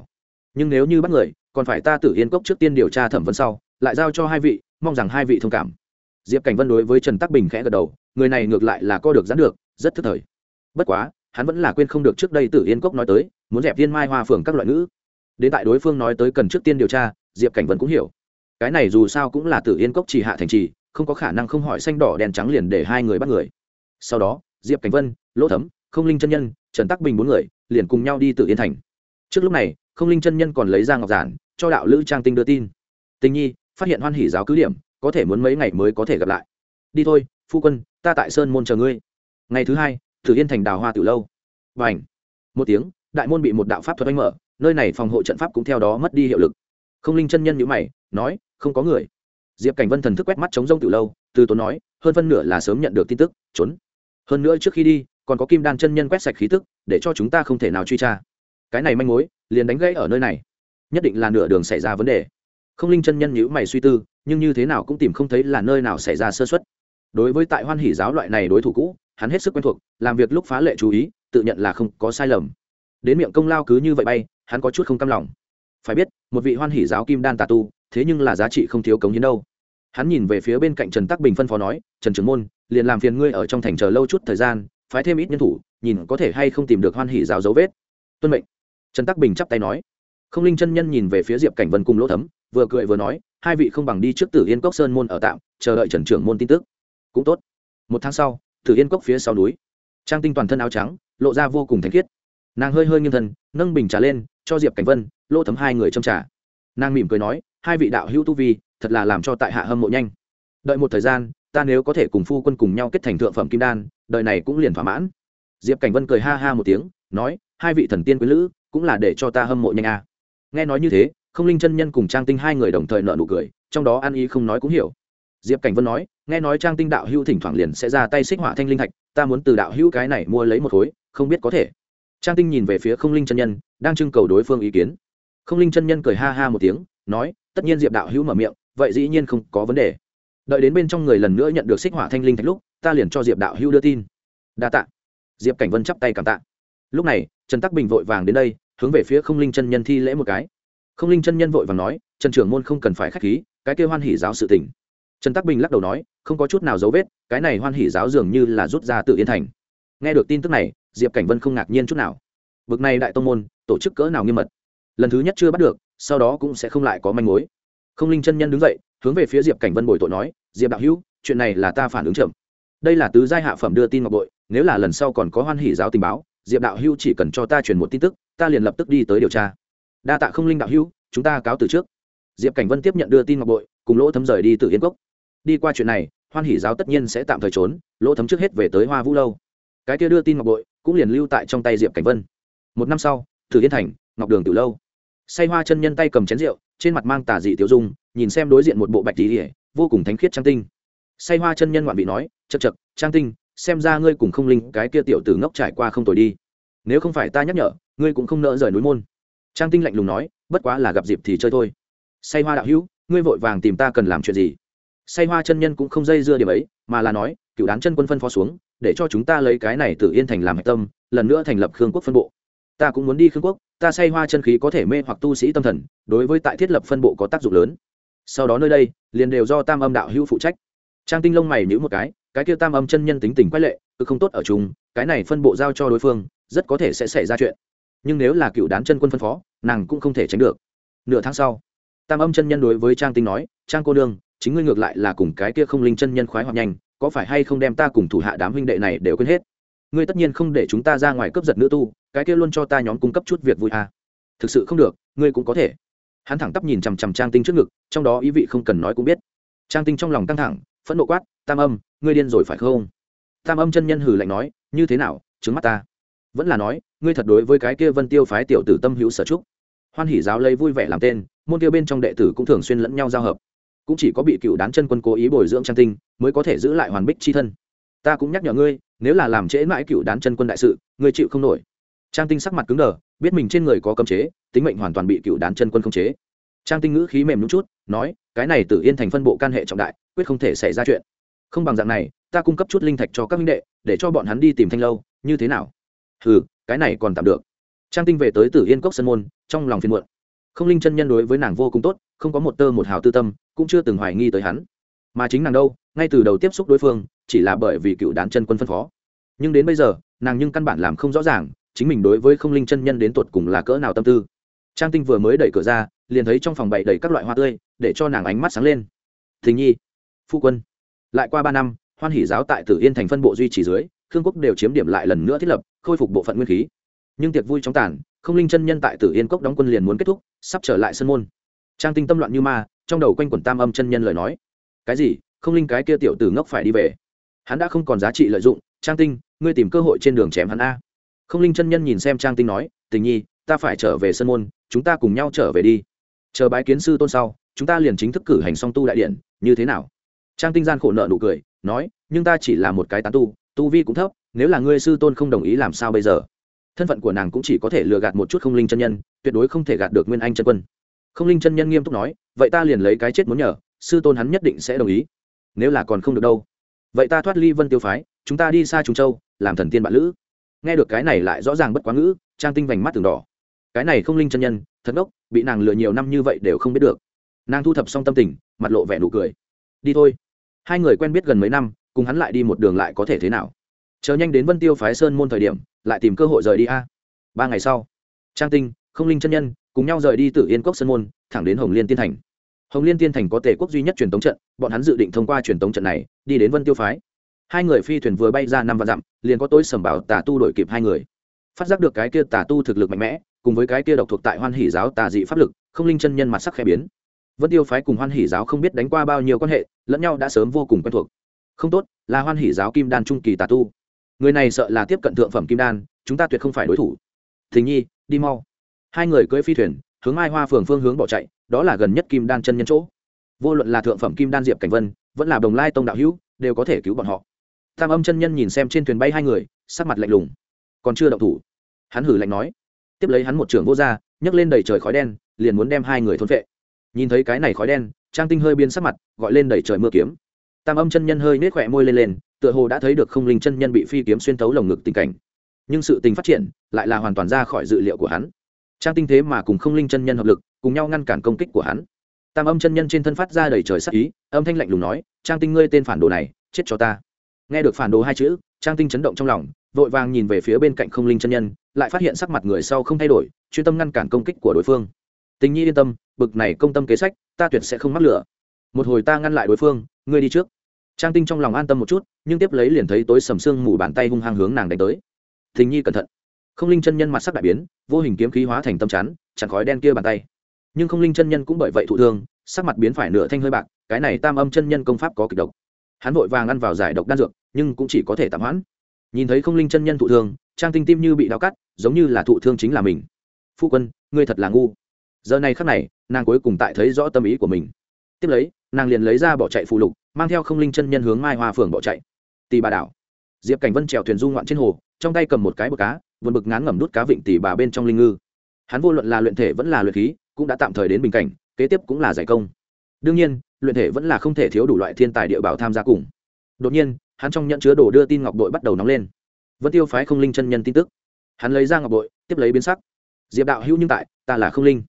A: Nhưng nếu như bắt người, còn phải ta tự yên cốc trước tiên điều tra thẩm vấn sau, lại giao cho hai vị mong rằng hai vị thông cảm. Diệp cảnh vân đối với trần tắc bình khẽ gật đầu, người này ngược lại là co được gián được, rất thức thời. Bất quá, hắn vẫn là quên không được trước đây tử yên cốc nói tới, muốn dẹp viên mai hoa phường các loại ngữ. Đến tại đối phương nói tới cần trước tiên điều tra, diệp cảnh vân cũng hiểu. Cái này dù sao cũng là tử yên cốc chỉ hạ thành trì, không có khả năng không hỏi xanh đỏ đèn trắng liền để hai người bắt người. Sau đó, diệp cảnh vân, lỗ thấm, không linh chân nhân, trần tắc bình bốn người liền cùng nhau đi tử yên thành. Trước lúc này, không linh chân nhân còn lấy ra ngọc giản, cho đạo lữ trang tinh đưa tin. Tình nhi phát hiện hoan hỉ giáo cứ điểm, có thể muốn mấy ngày mới có thể gặp lại. Đi thôi, phu quân, ta tại sơn môn chờ ngươi. Ngày thứ hai thử yên thành đào hoa từ lâu. Và ảnh một tiếng, đại môn bị một đạo pháp thuật oanh mở, nơi này phòng hộ trận pháp cũng theo đó mất đi hiệu lực. Không linh chân nhân nhữ mày, nói, không có người. Diệp cảnh vân thần thức quét mắt chống rông từ lâu, từ tốn nói, hơn phân nửa là sớm nhận được tin tức, trốn. Hơn nữa trước khi đi, còn có kim đan chân nhân quét sạch khí tức, để cho chúng ta không thể nào truy tra. Cái này manh mối, liền đánh gãy ở nơi này. Nhất định là nửa đường xảy ra vấn đề không linh chân nhân nhữ mày suy tư, nhưng như thế nào cũng tìm không thấy là nơi nào xảy ra sơ xuất đối với tại hoan hỷ giáo loại này đối thủ cũ, hắn hết sức quen thuộc, làm việc lúc phá lệ chú ý, tự nhận là không có sai lầm. Đến miệng công lao cứ như vậy bay, hắn có chút không cam lòng. Phải biết, một vị hoan hỷ giáo kim đan tà tu, thế nhưng là giá trị không thiếu cống hiến đâu. Hắn nhìn về phía bên cạnh trần tắc bình phân phó nói, trần trưởng môn, liền làm phiền ngươi ở trong thành chờ lâu chút thời gian, phái thêm ít nhân thủ, nhìn có thể hay không tìm được hoan hỷ giáo dấu vết. Tuân mệnh. Trần tắc bình chắp tay nói. Không linh chân nhân nhìn về phía diệp cảnh vân cùng lỗ thấm vừa cười vừa nói, hai vị không bằng đi trước tử yên cốc sơn môn ở tạm, chờ đợi trần trưởng môn tin tức. Cũng tốt. Một tháng sau, tử yên cốc phía sau núi. Trang tinh toàn thân áo trắng, lộ ra vô cùng thanh khiết. Nàng hơi hơi nghiêng thân, nâng bình trà lên, cho diệp cảnh vân lỗ thấm hai người châm trà. Nàng mỉm cười nói, hai vị đạo hữu tu vi, thật là làm cho tại hạ hâm mộ nhanh. Đợi một thời gian, ta nếu có thể cùng phu quân cùng nhau kết thành thượng phẩm kim đan đợi này cũng liền thỏa mãn. Diệp cảnh vân cười ha ha một tiếng, nói, hai vị thần tiên quý lữ, cũng là để cho ta hâm mộ nhanh à. nghe nói như thế không linh chân nhân cùng trang tinh hai người đồng thời nợ nụ cười, trong đó ăn ý không nói cũng hiểu. Diệp cảnh vân nói, nghe nói trang tinh đạo hữu thỉnh thoảng liền sẽ ra tay xích hỏa thanh linh thạch, ta muốn từ đạo hữu cái này mua lấy một khối, không biết có thể. Trang tinh nhìn về phía không linh chân nhân, đang trưng cầu đối phương ý kiến. Không linh chân nhân cười ha ha một tiếng, nói, tất nhiên diệp đạo hữu mở miệng, vậy dĩ nhiên không có vấn đề. Đợi đến bên trong người lần nữa nhận được xích hỏa thanh linh thạch lúc, ta liền cho diệp đạo hữu đưa tin. Đa tạ. Diệp cảnh vân chắp tay cảm tạ. Lúc này, trần tắc bình vội vàng đến đây, hướng về phía không linh chân nhân thi lễ một cái không linh chân nhân vội vàng nói, trần trưởng môn không cần phải k h á c h khí, cái kêu hoan hỷ giáo sự tỉnh trần tắc bình lắc đầu nói, không có chút nào dấu vết, cái này hoan hỷ giáo dường như là rút ra tự yên thành. Nghe được tin tức này, diệp cảnh vân không ngạc nhiên chút nào. Bực này đại tông môn, tổ chức cỡ nào nghiêm mật? Lần thứ nhất chưa bắt được, sau đó cũng sẽ không lại có manh mối. Không linh chân nhân đứng dậy, hướng về phía diệp cảnh vân bồi tội nói, diệp đạo hữu, chuyện này là ta phản ứng chậm. Đây là tứ giai hạ phẩm đưa tin ngọc bội, nếu là lần sau còn có hoan hỷ giáo tình báo, diệp đạo hữu chỉ cần cho ta truyền một tin tức, ta liền lập tức đi tới điều tra đa tạ không linh đạo hữu, chúng ta cáo từ trước. Diệp cảnh vân tiếp nhận đưa tin ngọc bội, cùng lỗ thấm rời đi từ yên cốc. Đi qua chuyện này, hoan hỉ giáo tất nhiên sẽ tạm thời trốn, lỗ thấm trước hết về tới hoa vũ lâu. Cái kia đưa tin ngọc bội, cũng liền lưu tại trong tay diệp cảnh vân. Một năm sau thử yên thành, ngọc đường từ lâu. Say hoa chân nhân tay cầm chén rượu, trên mặt mang tà dị tiêu dung, nhìn xem đối diện một bộ bạch tỉ ỉa vô cùng thánh khiết trang tinh. Say hoa chân nhân ngoạn vị nói chật chật trang tinh, xem ra ngươi cùng không linh cái kia tiểu tử ngốc trải qua không tồi đi. Nếu không phải ta nhắc nhở, ngươi cũng không nỡ rời núi môn trang tinh lạnh lùng nói, bất quá là gặp dịp thì chơi thôi. Say hoa đạo hữu, ngươi vội vàng tìm ta cần làm chuyện gì? Say hoa chân nhân cũng không dây dưa điểm ấy, mà là nói, cựu đán chân quân phân phó xuống, để cho chúng ta lấy cái này từ yên thành làm hạch tâm, lần nữa thành lập khương quốc phân bộ. Ta cũng muốn đi khương quốc, ta say hoa chân khí có thể mê hoặc tu sĩ tâm thần, đối với tại thiết lập phân bộ có tác dụng lớn. Sau đó nơi đây, liền đều do tam âm đạo hữu phụ trách. Trang tinh lông mày nhữ một cái cái kia tam âm chân nhân tính tình quái lệ, cứ không tốt ở chung, cái này phân bộ giao cho đối phương, rất có thể sẽ xảy ra chuyện nhưng nếu là cựu đán chân quân phân phó, nàng cũng không thể tránh được. Nửa tháng sau, tam âm chân nhân đối với trang tinh nói, trang cô đương chính ngươi ngược lại là cùng cái kia không linh chân nhân khoái hoặc nhanh, có phải hay không đem ta cùng thủ hạ đám huynh đệ này đều quên hết? Ngươi tất nhiên không để chúng ta ra ngoài cướp giật nữ tu, cái kia luôn cho ta nhóm cung cấp chút việc vui à. thực sự không được, ngươi cũng có thể. Hắn thẳng tắp nhìn chằm chằm trang tinh trước ngực, trong đó ý vị không cần nói cũng biết. Trang tinh trong lòng căng thẳng, phẫn nộ quát, tam âm, ngươi điên rồi phải không? Tam âm chân nhân hử lạnh nói, như thế nào trứng mắt ta vẫn là nói, ngươi thật đối với cái kia vân tiêu phái tiểu tử tâm hữu sở trúc hoan hỉ giáo lấy vui vẻ làm tên, môn tiêu bên trong đệ tử cũng thường xuyên lẫn nhau giao hợp. Cũng chỉ có bị cựu đán chân quân cố ý bồi dưỡng trang tinh, mới có thể giữ lại hoàn bích c h i thân. Ta cũng nhắc nhở ngươi, nếu là làm trễ mãi cựu đán chân quân đại sự, ngươi chịu không nổi. Trang tinh sắc mặt cứng đờ, biết mình trên người có cấm chế, tính mệnh hoàn toàn bị cựu đán chân quân khống chế. Trang tinh ngữ khí mềm nhún chút, nói, cái này tự yên thành phân bộ can hệ trọng đại, quyết không thể xảy ra chuyện. Không bằng dạng này, ta cung cấp chút linh thạch cho các minh đệ, để cho bọn hắn đi tìm thanh lâu, như thế nào? Ừ cái này còn tạm được. Trang tinh về tới tử yên cốc sân môn, trong lòng phiền muộn. Không linh chân nhân đối với nàng vô cùng tốt, không có một tơ một hào tư tâm, cũng chưa từng hoài nghi tới hắn. Mà chính nàng đâu, ngay từ đầu tiếp xúc đối phương, chỉ là bởi vì cựu đán chân quân phân phó. Nhưng đến bây giờ, nàng nhưng căn bản làm không rõ ràng, chính mình đối với không linh chân nhân đến tột cùng là cỡ nào tâm tư. Trang tinh vừa mới đẩy cửa ra, liền thấy trong phòng bày đầy các loại hoa tươi, để cho nàng ánh mắt sáng lên. Thình nhi, phu quân, lại qua ba năm, hoan hỷ giáo tại tử yên thành phân bộ duy trì dưới khương quốc đều chiếm điểm lại lần nữa thiết lập, khôi phục bộ phận nguyên khí. Nhưng tiệc vui chóng tàn, không linh chân nhân tại tử yên cốc đóng quân liền muốn kết thúc, sắp trở lại sân môn. Trang tinh tâm loạn như ma, trong đầu quanh quẩn tam âm chân nhân lời nói. Cái gì? Không linh cái kia tiểu tử ngốc phải đi về. Hắn đã không còn giá trị lợi dụng. Trang tinh, ngươi tìm cơ hội trên đường chém hắn a. Không linh chân nhân nhìn xem trang tinh nói, tình nhi, ta phải trở về sân môn, chúng ta cùng nhau trở về đi. Chờ bái kiến sư tôn sau, chúng ta liền chính thức cử hành song tu đại điện như thế nào? Trang tinh gian khổ nợ nụ cười, nói, nhưng ta chỉ là một cái tán tu tu vi cũng thấp, nếu là ngươi sư tôn không đồng ý làm sao bây giờ? Thân phận của nàng cũng chỉ có thể lừa gạt một chút không linh chân nhân, tuyệt đối không thể gạt được nguyên anh chân quân. Không linh chân nhân nghiêm túc nói, vậy ta liền lấy cái chết muốn nhờ, sư tôn hắn nhất định sẽ đồng ý. Nếu là còn không được đâu. Vậy ta thoát ly vân tiêu phái, chúng ta đi xa trùng châu, làm thần tiên bạn lữ. Nghe được cái này lại rõ ràng bất quá ngữ, trang tinh vành mắt từng đỏ. Cái này không linh chân nhân, thật ốc bị nàng lừa nhiều năm như vậy đều không biết được. Nàng thu thập xong tâm tình, mặt lộ vẻ nụ cười. Đi thôi. Hai người quen biết gần mấy năm cùng hắn lại đi một đường lại có thể thế nào? Chờ nhanh đến vân tiêu phái sơn môn thời điểm, lại tìm cơ hội rời đi a. Ba ngày sau, trang tinh, không linh chân nhân cùng nhau rời đi từ yên cốc sơn môn, thẳng đến hồng liên tiên thành. Hồng liên tiên thành có tề quốc duy nhất truyền tống trận, bọn hắn dự định thông qua truyền tống trận này, đi đến vân tiêu phái. Hai người phi thuyền vừa bay ra năm vạn dặm, liền có tối sầm bảo tà tu đổi kịp hai người. Phát giác được cái kia tà tu thực lực mạnh mẽ, cùng với cái kia độc thuộc tại hoan hỷ giáo tà dị pháp lực, không linh chân nhân mặt sắc khẽ biến. Vân tiêu phái cùng hoan hỷ giáo không biết đánh qua bao nhiêu quan hệ, lẫn nhau đã sớm vô cùng quen thuộc không tốt, là hoan hỷ giáo kim đan trung kỳ tà tu. Người này sợ là tiếp cận thượng phẩm kim đan, chúng ta tuyệt không phải đối thủ. Thình nhi, đi mau. Hai người cưỡi phi thuyền, hướng mai hoa phường phương hướng bỏ chạy, đó là gần nhất kim đan chân nhân chỗ. Vô luận là thượng phẩm kim đan diệp cảnh vân, vẫn là đồng lai tông đạo hữu, đều có thể cứu bọn họ. Tam âm chân nhân nhìn xem trên thuyền bay hai người, sắc mặt lạnh lùng. Còn chưa động thủ, hắn hử lạnh nói. Tiếp lấy hắn một trưởng vô r nhấc lên đầy trời khói đen, liền muốn đem hai người thôn vệ nhìn thấy cái này khói đen, trang tinh hơi biến sắc mặt, gọi lên đầy trời mưa kiếm tam âm chân nhân hơi nết khỏe môi lên lên, tựa hồ đã thấy được không linh chân nhân bị phi kiếm xuyên thấu lồng ngực tình cảnh. Nhưng sự tình phát triển, lại là hoàn toàn ra khỏi dự liệu của hắn. Trang tinh thế mà cùng không linh chân nhân hợp lực, cùng nhau ngăn cản công kích của hắn. Tam âm chân nhân trên thân phát ra đầy trời sắc ý, âm thanh lạnh lùng nói, trang tinh ngươi tên phản đồ này, chết cho ta. Nghe được phản đồ hai chữ, trang tinh chấn động trong lòng, vội vàng nhìn về phía bên cạnh không linh chân nhân, lại phát hiện sắc mặt người sau không thay đổi, chuyên tâm ngăn cản công kích của đối phương. Tình nhi yên tâm, bực này công tâm kế sách, ta tuyệt sẽ không mắc lửa một hồi ta ngăn lại đối phương, ngươi đi trước. Trang tinh trong lòng an tâm một chút, nhưng tiếp lấy liền thấy tối sầm sương mù bàn tay hung hăng hướng nàng đánh tới. Thình nhi cẩn thận. Không linh chân nhân mặt sắc đại biến, vô hình kiếm khí hóa thành tâm chắn, chặn khói đen kia bàn tay. Nhưng không linh chân nhân cũng bởi vậy thụ thương, sắc mặt biến phải nửa thanh hơi bạc, cái này tam âm chân nhân công pháp có kịch độc. Hắn vội vàng ăn vào giải độc đan dược, nhưng cũng chỉ có thể tạm hoãn. Nhìn thấy không linh chân nhân thụ thương, trang tinh tim như bị đau cắt, giống như là thụ thương chính là mình. Phu quân, ngươi thật là ngu. Giờ này khắc này, nàng cuối cùng tại thấy rõ tâm ý của mình. Tiếp lấy nàng liền lấy ra bỏ chạy phù lục, mang theo không linh chân nhân hướng mai hoa phường bỏ chạy. Tì bà đảo. Diệp cảnh vân trèo thuyền du ngoạn trên hồ, trong tay cầm một cái bột cá vượt bực ngán ngẩm nút cá vịnh tì bà bên trong linh ngư. Hắn vô luận là luyện thể vẫn là luyện khí, cũng đã tạm thời đến bình cảnh, kế tiếp cũng là giải công. Đương nhiên, luyện thể vẫn là không thể thiếu đủ loại thiên tài địa bảo tham gia cùng. Đột nhiên, hắn trong nhận chứa đồ đưa tin ngọc đội bắt đầu nóng lên. Vẫn tiêu phái không linh chân nhân tin tức. Hắn lấy ra ngọc bội, tiếp lấy biến sắc. Diệp đạo hữu nhưng tại, ta là không linh.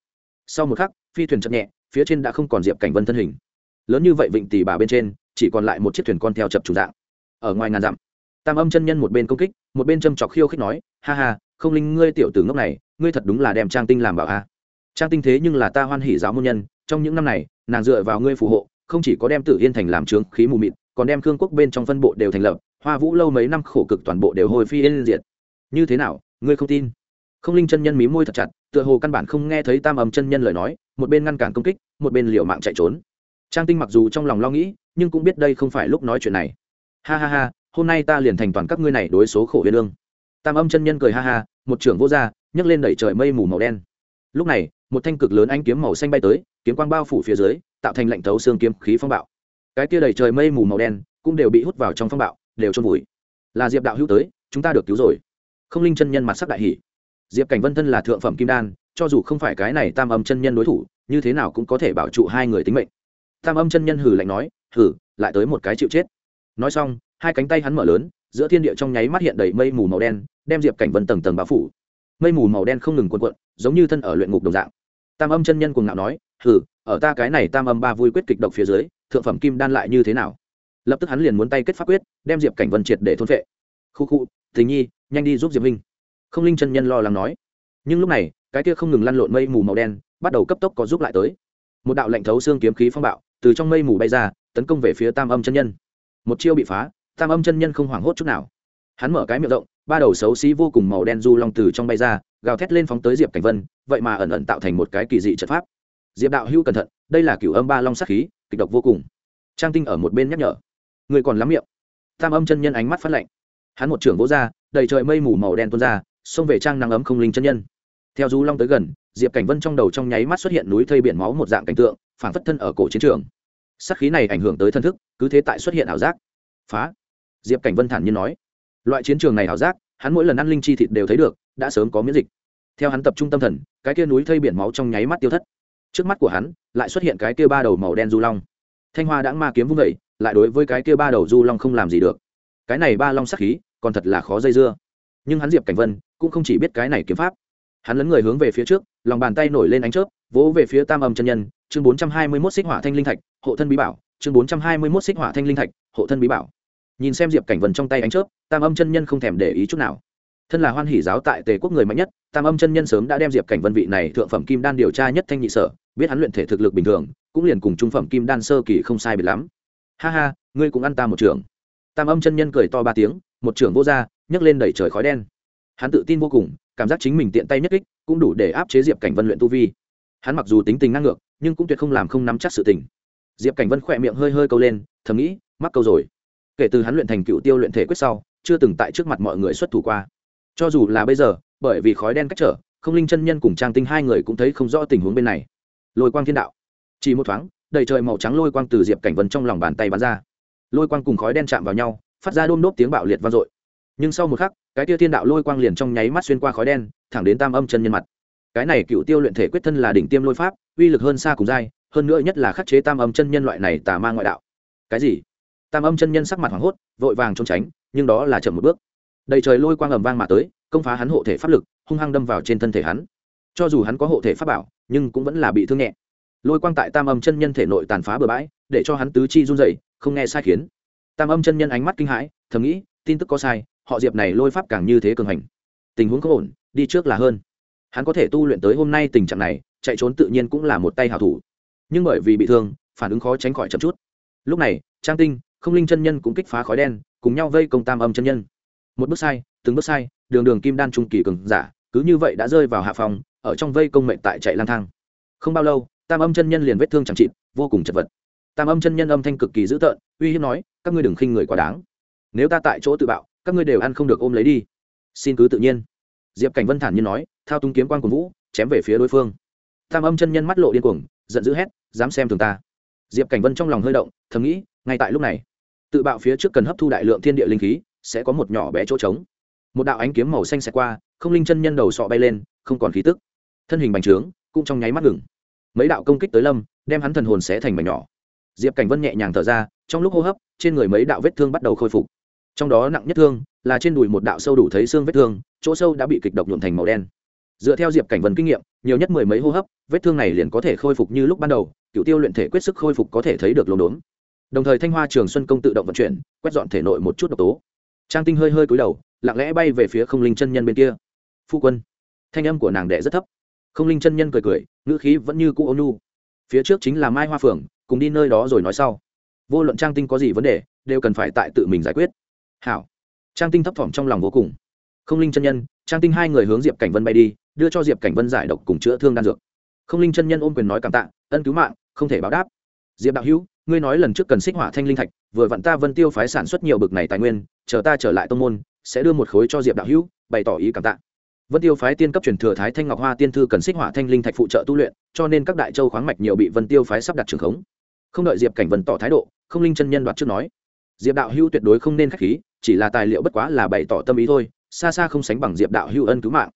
A: Sau một khắc, phi thuyền chậm nhẹ, phía trên đã không còn diệp cảnh vân thân hình lớn như vậy vịnh tỷ bà bên trên, chỉ còn lại một chiếc thuyền con theo chập chủ dạng. Ở ngoài ngàn dặm, tam âm chân nhân một bên công kích, một bên châm chọc khiêu khích nói, ha ha, không linh ngươi tiểu tử ngốc này, ngươi thật đúng là đem trang tinh làm bảo a. Trang tinh thế nhưng là ta hoan hỉ giáo môn nhân, trong những năm này, nàng dựa vào ngươi phù hộ, không chỉ có đem tử yên thành làm trướng khí mù mịt, còn đem cương quốc bên trong phân bộ đều thành lập, hoa vũ lâu mấy năm khổ cực toàn bộ đều hồi phi yên diệt. Như thế nào, ngươi không tin? Không linh chân nhân mí môi thật chặt, tựa hồ căn bản không nghe thấy tam âm chân nhân lời nói, một bên ngăn cản công kích, một bên liều mạng chạy trốn trang tinh mặc dù trong lòng lo nghĩ, nhưng cũng biết đây không phải lúc nói chuyện này. Ha ha ha, hôm nay ta liền thành toàn các ngươi này đối số khổ huyền lương. Tam âm chân nhân cười ha ha, một trưởng vô r nhấc lên đẩy trời mây mù màu đen. Lúc này, một thanh cực lớn anh kiếm màu xanh bay tới, kiếm quang bao phủ phía dưới, tạo thành lệnh thấu xương kiếm khí phong bạo. Cái kia đẩy trời mây mù màu đen cũng đều bị hút vào trong phong bạo, đều trôn vùi. Là diệp đạo hữu tới, chúng ta được cứu rồi. Không linh chân nhân mặt sắc đại hỷ diệp cảnh vân thân là thượng phẩm kim đan, cho dù không phải cái này tam âm chân nhân đối thủ, như thế nào cũng có thể bảo trụ hai người tính mệnh tam âm chân nhân hử lạnh nói, hử, lại tới một cái chịu chết. Nói xong, hai cánh tay hắn mở lớn, giữa thiên địa trong nháy mắt hiện đầy mây mù màu đen, đem diệp cảnh vân tầng tầng bao phủ. Mây mù màu đen không ngừng cuộn cuộn, giống như thân ở luyện ngục đồng dạng. Tam âm chân nhân cuồng ngạo nói, hử, ở ta cái này tam âm ba vui quyết kịch độc phía dưới, thượng phẩm kim đan lại như thế nào? Lập tức hắn liền muốn tay kết pháp quyết, đem diệp cảnh vân triệt để thôn vệ khu khu tình nhi, nhanh đi giúp diệp huynh. Không linh chân nhân lo lắng nói. Nhưng lúc này, cái kia không ngừng lăn lộn mây mù màu đen, bắt đầu cấp tốc có giúp lại tới. Một đạo lệnh thấu xương kiếm khí phong bạo từ trong mây mù bay ra, tấn công về phía tam âm chân nhân. Một chiêu bị phá, tam âm chân nhân không hoảng hốt chút nào. Hắn mở cái miệng rộng, ba đầu xấu xí vô cùng màu đen du long từ trong bay ra, gào thét lên phóng tới diệp cảnh vân, vậy mà ẩn ẩn tạo thành một cái kỳ dị trận pháp. Diệp đạo hữu cẩn thận, đây là cửu âm ba long sát khí, kịch độc vô cùng. Trang tinh ở một bên nhắc nhở. Người còn lắm miệng. Tam âm chân nhân ánh mắt phát lạnh. Hắn một trưởng vỗ ra, đầy trời mây mù màu đen tuôn ra, xông về trang nắng ấm không linh chân nhân. Theo du long tới gần diệp cảnh vân trong đầu trong nháy mắt xuất hiện núi thây biển máu một dạng cảnh tượng phản phất thân ở cổ chiến trường. Sắc khí này ảnh hưởng tới thân thức, cứ thế tại xuất hiện ảo giác. Phá! Diệp cảnh vân thản nhiên nói. Loại chiến trường này ảo giác, hắn mỗi lần ăn linh chi thịt đều thấy được, đã sớm có miễn dịch. Theo hắn tập trung tâm thần, cái kia núi thây biển máu trong nháy mắt tiêu thất. Trước mắt của hắn, lại xuất hiện cái kia ba đầu màu đen du long. Thanh hoa đã ma kiếm vung vẩy lại đối với cái kia ba đầu du long không làm gì được. Cái này ba long sắc khí, còn thật là khó dây dưa. Nhưng hắn diệp cảnh vân, cũng không chỉ biết cái này kiếm pháp hắn lấn người hướng về phía trước, lòng bàn tay nổi lên ánh chớp, vỗ về phía tam âm chân nhân, chương bốn trăm hai mươi mốt xích hỏa thanh linh thạch, hộ thân bí bảo, chương bốn trăm hai mươi mốt xích hỏa thanh linh thạch, hộ thân bí bảo. Nhìn xem diệp cảnh vân trong tay ánh chớp, tam âm chân nhân không thèm để ý chút nào. Thân là hoan hỷ giáo tại tề quốc người mạnh nhất, tam âm chân nhân sớm đã đem diệp cảnh vân vị này thượng phẩm kim đan điều tra nhất thanh nhị sở, biết hắn luyện thể thực lực bình thường, cũng liền cùng trung phẩm kim đan sơ kỳ không sai biệt lắm. Ha ha, ngươi cũng ăn ta một trưởng tam âm chân nhân cười to ba tiếng, một trưởng vô r nhấc lên đẩy trời khói đen. Hắn tự tin vô cùng cảm giác chính mình tiện tay nhất kích, cũng đủ để áp chế diệp cảnh vân luyện tu vi. Hắn mặc dù tính tình ngang ngược, nhưng cũng tuyệt không làm không nắm chắc sự tình. Diệp cảnh vân khỏe miệng hơi hơi câu lên, thầm nghĩ, mắc câu rồi. Kể từ hắn luyện thành cựu tiêu luyện thể quyết sau, chưa từng tại trước mặt mọi người xuất thủ qua. Cho dù là bây giờ, bởi vì khói đen cách trở, không linh chân nhân cùng trang tinh hai người cũng thấy không rõ tình huống bên này. Lôi quang thiên đạo. Chỉ một thoáng, đầy trời màu trắng lôi quang từ diệp cảnh vân trong lòng bàn tay bắn ra. Lôi quang cùng khói đen chạm vào nhau, phát ra đôm đốp tiếng bạo liệt vang dội nhưng sau một khắc, cái tia thiên đạo lôi quang liền trong nháy mắt xuyên qua khói đen, thẳng đến tam âm chân nhân mặt. Cái này cựu tiêu luyện thể quyết thân là đỉnh tiêm lôi pháp, uy lực hơn xa cùng dai hơn nữa nhất là khắc chế tam âm chân nhân loại này tà ma ngoại đạo. Cái gì? Tam âm chân nhân sắc mặt hoảng hốt, vội vàng trốn tránh, nhưng đó là chậm một bước. Đầy trời lôi quang ầm vang mà tới, công phá hắn hộ thể pháp lực, hung hăng đâm vào trên thân thể hắn. Cho dù hắn có hộ thể pháp bảo, nhưng cũng vẫn là bị thương nhẹ. Lôi quang tại tam âm chân nhân thể nội tàn phá bừa bãi, để cho hắn tứ chi run dậy không nghe sai khiến. Tam âm chân nhân ánh mắt kinh hãi, thầm nghĩ, tin tức có sai họ diệp này lôi pháp càng như thế cường hành. Tình huống có ổn, đi trước là hơn. Hắn có thể tu luyện tới hôm nay tình trạng này, chạy trốn tự nhiên cũng là một tay hảo thủ. Nhưng bởi vì bị thương, phản ứng khó tránh khỏi chậm chút. Lúc này, trang tinh, không linh chân nhân cũng kích phá khói đen, cùng nhau vây công tam âm chân nhân. Một bước sai, từng bước sai, đường đường kim đan trung kỳ cường giả, cứ như vậy đã rơi vào hạ phòng, ở trong vây công mệnh tại chạy lang thang. Không bao lâu, tam âm chân nhân liền vết thương chẳng chịt, vô cùng chật vật. Tam âm chân nhân âm thanh cực kỳ dữ tợn, uy hiếp nói, các ngươi đừng khinh người quá đáng. Nếu ta tại chỗ tự bạo các ngươi đều ăn không được ôm lấy đi. Xin cứ tự nhiên. Diệp cảnh vân thản nhiên nói, thao túng kiếm quan của vũ, chém về phía đối phương. Tam âm chân nhân mắt lộ điên cuồng, giận dữ hét, dám xem thường ta. Diệp cảnh vân trong lòng hơi động, thầm nghĩ, ngay tại lúc này, tự bạo phía trước cần hấp thu đại lượng thiên địa linh khí, sẽ có một nhỏ bé chỗ trống. Một đạo ánh kiếm màu xanh xẹt qua, không linh chân nhân đầu sọ bay lên, không còn khí tức. Thân hình bành trướng, cũng trong nháy mắt ngừng. Mấy đạo công kích tới lâm, đem hắn thần hồn xé thành mảnh nhỏ. Diệp cảnh vân nhẹ nhàng thở ra, trong lúc hô hấp, trên người mấy đạo vết thương bắt đầu khôi phục trong đó nặng nhất thương là trên đùi một đạo sâu đủ thấy xương vết thương chỗ sâu đã bị kịch độc nhuộn thành màu đen. Dựa theo diệp cảnh vân kinh nghiệm nhiều nhất mười mấy hô hấp vết thương này liền có thể khôi phục như lúc ban đầu cựu tiêu luyện thể quyết sức khôi phục có thể thấy được lồn đốm. Đồng thời thanh hoa trường xuân công tự động vận chuyển quét dọn thể nội một chút độc tố. Trang tinh hơi hơi cúi đầu lặng lẽ bay về phía không linh chân nhân bên kia. Phu quân. Thanh âm của nàng đệ rất thấp. Không linh chân nhân cười cười ngữ khí vẫn như cũ ô nu phía trước chính là mai hoa phường, cùng đi nơi đó rồi nói sau. Vô luận trang tinh có gì vấn đề đều cần phải tại tự mình giải quyết hảo. Trang tinh thấp thỏm trong lòng vô cùng. Không linh chân nhân, trang tinh hai người hướng diệp cảnh vân bay đi, đưa cho diệp cảnh vân giải độc cùng chữa thương đan dược. Không linh chân nhân ôm quyền nói cảm tạ, ân cứu mạng, không thể báo đáp. Diệp đạo hữu, ngươi nói lần trước cần xích hỏa thanh linh thạch, vừa vặn ta vân tiêu phái sản xuất nhiều bực này tài nguyên, chờ ta trở lại tông môn, sẽ đưa một khối cho diệp đạo hữu, bày tỏ ý cảm tạ. Vân tiêu phái tiên cấp truyền thừa thái thanh ngọc hoa tiên thư cần xích hỏa thanh linh thạch phụ trợ tu luyện, cho nên các đại châu khoáng mạch nhiều bị vân tiêu phái sắp đặt trường khống. Không đợi diệp cảnh vân tỏ thái độ, không linh chân nhân đoạt trước nói, diệp đạo hữu tuyệt đối không nên k h á c h khí chỉ là tài liệu bất quá là bày tỏ tâm ý thôi, xa xa không sánh bằng diệp đạo hữu ân cứu mạng.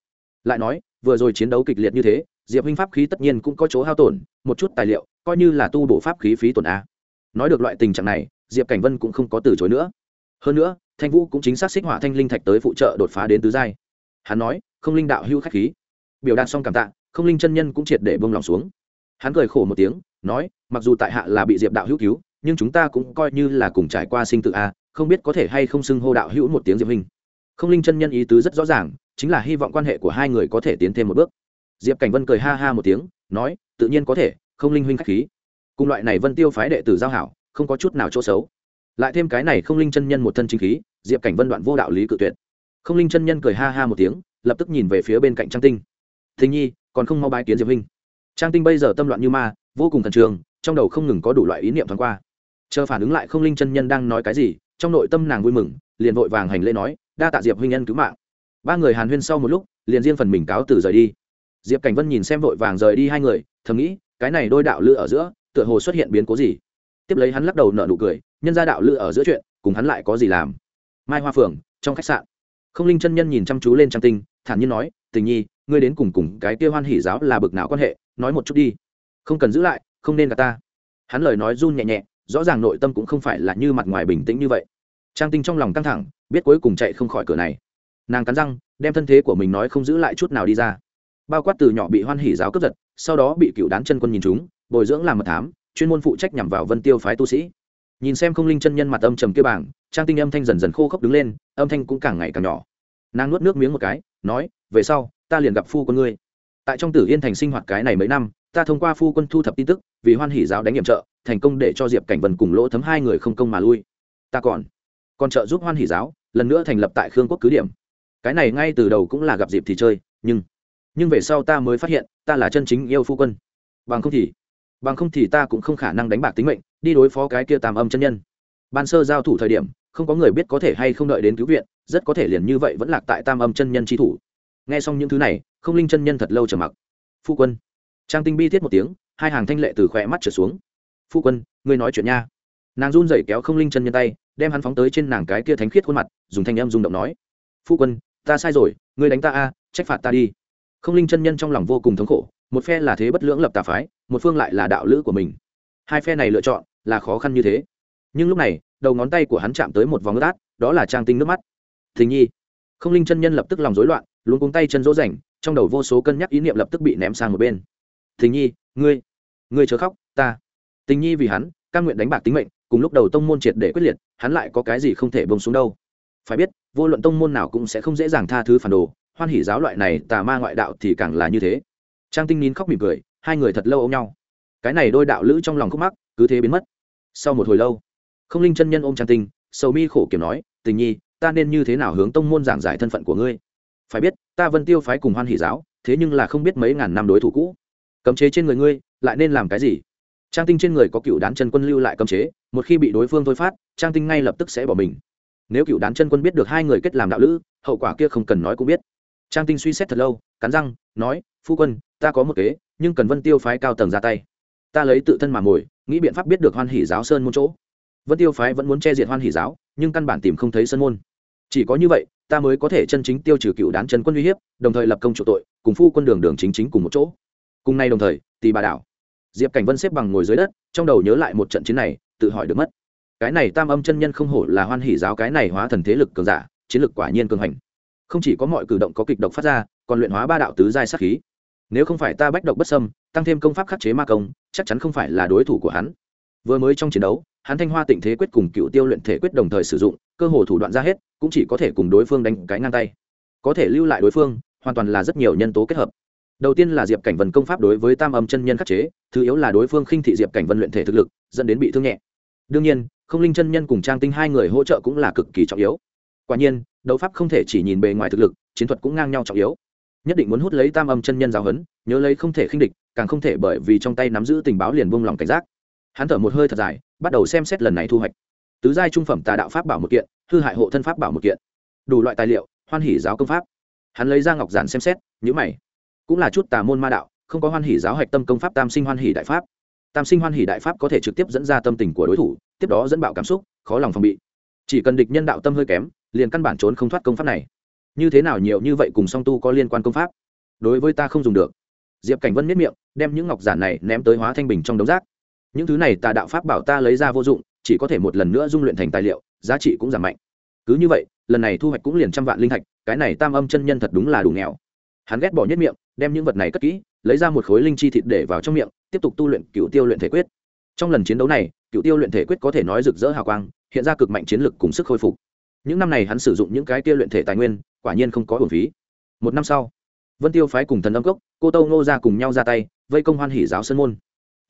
A: Lại nói, vừa rồi chiến đấu kịch liệt như thế, diệp huynh pháp khí tất nhiên cũng có chỗ hao tổn, một chút tài liệu, coi như là tu bổ pháp khí phí tổn a. Nói được loại tình trạng này, diệp cảnh vân cũng không có từ chối nữa. Hơn nữa, thanh vũ cũng chính xác xích hỏa thanh linh thạch tới phụ trợ đột phá đến tứ giai. Hắn nói, không linh đạo hưu khách khí. Biểu đạt xong cảm tạ, không linh chân nhân cũng triệt để bông lòng xuống. Hắn cười khổ một tiếng, nói, mặc dù tại hạ là bị diệp đạo hữu cứu, nhưng chúng ta cũng coi như là cùng trải qua sinh tự a không biết có thể hay không xưng hô đạo hữu một tiếng diệp huynh. Không linh chân nhân ý tứ rất rõ ràng, chính là hy vọng quan hệ của hai người có thể tiến thêm một bước. Diệp cảnh vân cười ha ha một tiếng, nói, tự nhiên có thể, không linh huynh khách khí. Cùng loại này vân tiêu phái đệ tử giao hảo, không có chút nào chỗ xấu. Lại thêm cái này không linh chân nhân một thân chính khí, diệp cảnh vân đoạn vô đạo lý cự tuyệt. Không linh chân nhân cười ha ha một tiếng, lập tức nhìn về phía bên cạnh trang tinh. Thình nhi, còn không mau bái kiến diệp huynh. Trang tinh bây giờ tâm loạn như ma, vô cùng thần trường trong đầu không ngừng có đủ loại ý niệm thoáng qua. Chờ phản ứng lại không linh chân nhân đang nói cái gì trong nội tâm nàng vui mừng, liền vội vàng hành lễ nói, đa tạ diệp huynh nhân cứu mạng. Ba người hàn huyên sau một lúc, liền riêng phần mình cáo từ rời đi. Diệp cảnh vân nhìn xem vội vàng rời đi hai người, thầm nghĩ, cái này đôi đạo lữ ở giữa, tựa hồ xuất hiện biến cố gì? Tiếp lấy hắn lắc đầu nở nụ cười, nhân ra đạo lữ ở giữa chuyện, cùng hắn lại có gì làm? Mai hoa phường trong khách sạn. Không linh chân nhân nhìn chăm chú lên trang tinh, thản nhiên nói, tình nhi, ngươi đến cùng cùng cái kia hoan hỉ giáo là bực nào quan hệ, nói một chút đi. Không cần giữ lại, không nên gặp ta. Hắn lời nói run nhẹ nhẹ rõ ràng nội tâm cũng không phải là như mặt ngoài bình tĩnh như vậy. Trang tinh trong lòng căng thẳng, biết cuối cùng chạy không khỏi cửa này. Nàng cắn răng, đem thân thế của mình nói không giữ lại chút nào đi ra. Bao quát từ nhỏ bị hoan hỉ giáo cướp giật, sau đó bị cựu đán chân quân nhìn chúng, bồi dưỡng làm mật thám, chuyên môn phụ trách nhằm vào vân tiêu phái tu sĩ. Nhìn xem không linh chân nhân mặt âm trầm kia bảng, trang tinh âm thanh dần dần khô khốc đứng lên, âm thanh cũng càng ngày càng nhỏ. Nàng nuốt nước miếng một cái, nói, về sau, ta liền gặp phu quân ngươi. Tại trong tử yên thành sinh hoạt cái này mấy năm, ta thông qua phu quân thu thập tin tức, vì hoan hỉ giáo đánh nhiệm trợ thành công để cho diệp cảnh vân cùng lỗ thấm hai người không công mà lui. Ta còn còn trợ giúp hoan Hỷ giáo, lần nữa thành lập tại khương quốc cứ điểm. Cái này ngay từ đầu cũng là gặp dịp thì chơi, nhưng nhưng về sau ta mới phát hiện, ta là chân chính yêu phu quân. Bằng không thì, bằng không thì ta cũng không khả năng đánh bạc tính mệnh, đi đối phó cái kia tàm âm chân nhân. Ban sơ giao thủ thời điểm, không có người biết có thể hay không đợi đến cứu viện, rất có thể liền như vậy vẫn lạc tại tam âm chân nhân tri thủ. Nghe xong những thứ này, không linh chân nhân thật lâu trở mặc. Phu quân, trang tinh bi thiết một tiếng, hai hàng thanh lệ từ khỏe mắt trở xuống phu quân, ngươi nói chuyện nha. Nàng run dậy kéo không linh chân nhân tay, đem hắn phóng tới trên nàng cái kia thánh khiết khuôn mặt, dùng thanh em rung động nói, phu quân, ta sai rồi, ngươi đánh ta a, trách phạt ta đi. Không linh chân nhân trong lòng vô cùng thống khổ, một phe là thế bất lưỡng lập tà phái, một phương lại là đạo lữ của mình. Hai phe này lựa chọn là khó khăn như thế. Nhưng lúc này, đầu ngón tay của hắn chạm tới một vòng ướt át đó là trang tinh nước mắt. Thình nhi. Không linh chân nhân lập tức lòng rối loạn luôn cuống tay chân rỗ rảnh trong đầu vô số cân nhắc ý niệm lập tức bị ném sang một bên. Thình nhi, ngươi ngươi chớ khóc, ta tình nhi vì hắn căn nguyện đánh bạc tính mệnh, cùng lúc đầu tông môn triệt để quyết liệt, hắn lại có cái gì không thể bông xuống đâu. Phải biết, vô luận tông môn nào cũng sẽ không dễ dàng tha thứ phản đồ, hoan hỉ giáo loại này tà ma ngoại đạo thì càng là như thế. Trang tinh nín khóc mỉm cười, hai người thật lâu ôm nhau. Cái này đôi đạo lữ trong lòng khúc mắc, cứ thế biến mất. Sau một hồi lâu, không linh chân nhân ôm trang tinh, sầu mi khổ kiểm nói, tình nhi, ta nên như thế nào hướng tông môn giảng giải thân phận của ngươi? Phải biết, ta vân tiêu phái cùng hoan hỷ giáo, thế nhưng là không biết mấy ngàn năm đối thủ cũ. Cấm chế trên người ngươi, lại nên làm cái gì? Trang tinh trên người có cựu đán chân quân lưu lại cấm chế, một khi bị đối phương thôi phát, trang tinh ngay lập tức sẽ bỏ mình. Nếu cựu đán chân quân biết được hai người kết làm đạo lữ, hậu quả kia không cần nói cũng biết. Trang tinh suy xét thật lâu, cắn răng, nói, phu quân, ta có một kế, nhưng cần vân tiêu phái cao tầng ra tay. Ta lấy tự thân mà ngồi, nghĩ biện pháp biết được hoan hỷ giáo sơn môn chỗ. Vân tiêu phái vẫn muốn che diệt hoan hỷ giáo, nhưng căn bản tìm không thấy sơn môn. Chỉ có như vậy, ta mới có thể chân chính tiêu trừ cựu đán chân quân uy hiếp, đồng thời lập công chủ tội, cùng phu quân đường đường chính chính cùng một chỗ. Cùng nay đồng thời tì bà đảo diệp cảnh vân xếp bằng ngồi dưới đất, trong đầu nhớ lại một trận chiến này, tự hỏi được mất. Cái này tam âm chân nhân không hổ là hoan hỷ giáo cái này hóa thần thế lực cường giả, chiến lực quả nhiên cường hành. Không chỉ có mọi cử động có kịch độc phát ra, còn luyện hóa ba đạo tứ giai sát khí. Nếu không phải ta bách độc bất sâm tăng thêm công pháp khắc chế ma công, chắc chắn không phải là đối thủ của hắn. Vừa mới trong chiến đấu, hắn thanh hoa tịnh thế quyết cùng cựu tiêu luyện thể quyết đồng thời sử dụng, cơ hồ thủ đoạn ra hết, cũng chỉ có thể cùng đối phương đánh cái ngang tay. Có thể lưu lại đối phương, hoàn toàn là rất nhiều nhân tố kết hợp đầu tiên là diệp cảnh vân công pháp đối với tam âm chân nhân khắc chế, thứ yếu là đối phương khinh thị diệp cảnh vân luyện thể thực lực, dẫn đến bị thương nhẹ. Đương nhiên, không linh chân nhân cùng trang tinh hai người hỗ trợ cũng là cực kỳ trọng yếu. Quả nhiên, đấu pháp không thể chỉ nhìn bề ngoài thực lực, chiến thuật cũng ngang nhau trọng yếu. Nhất định muốn hút lấy tam âm chân nhân giáo huấn, nhớ lấy không thể khinh địch, càng không thể bởi vì trong tay nắm giữ tình báo liền buông lòng cảnh giác. Hắn thở một hơi thật dài, bắt đầu xem xét lần này thu hoạch. Tứ giai trung phẩm tà đạo pháp bảo một kiện, hư hại hộ thân pháp bảo một kiện. Đủ loại tài liệu, hoan hỉ giáo công pháp. Hắn lấy ra ngọc giản xem xét nhữ mày cũng là chút tà môn ma đạo, không có hoan hỷ giáo hạch tâm công pháp tam sinh hoan hỷ đại pháp. Tam sinh hoan hỷ đại pháp có thể trực tiếp dẫn ra tâm tình của đối thủ, tiếp đó dẫn bạo cảm xúc, khó lòng phòng bị. Chỉ cần địch nhân đạo tâm hơi kém, liền căn bản trốn không thoát công pháp này. Như thế nào nhiều như vậy cùng song tu có liên quan công pháp? Đối với ta không dùng được. Diệp cảnh vân miết miệng, đem những ngọc giản này ném tới hóa thanh bình trong đống rác. Những thứ này tà đạo pháp bảo ta lấy ra vô dụng, chỉ có thể một lần nữa dung luyện thành tài liệu, giá trị cũng giảm mạnh. Cứ như vậy, lần này thu hoạch cũng liền trăm vạn linh thạch, cái này tam âm chân nhân thật đúng là đủ nghèo hắn ghét bỏ nhất miệng, đem những vật này cất kỹ, lấy ra một khối linh chi thịt để vào trong miệng, tiếp tục tu luyện cựu tiêu luyện thể quyết. Trong lần chiến đấu này, cựu tiêu luyện thể quyết có thể nói rực rỡ hào quang, hiện ra cực mạnh chiến lực cùng sức khôi phục. Những năm này hắn sử dụng những cái tiêu luyện thể tài nguyên, quả nhiên không có hồn phí. Một năm sau, vân tiêu phái cùng thần âm cốc, cô tâu nô ra cùng nhau ra tay, vây công hoan hỷ giáo sơn môn.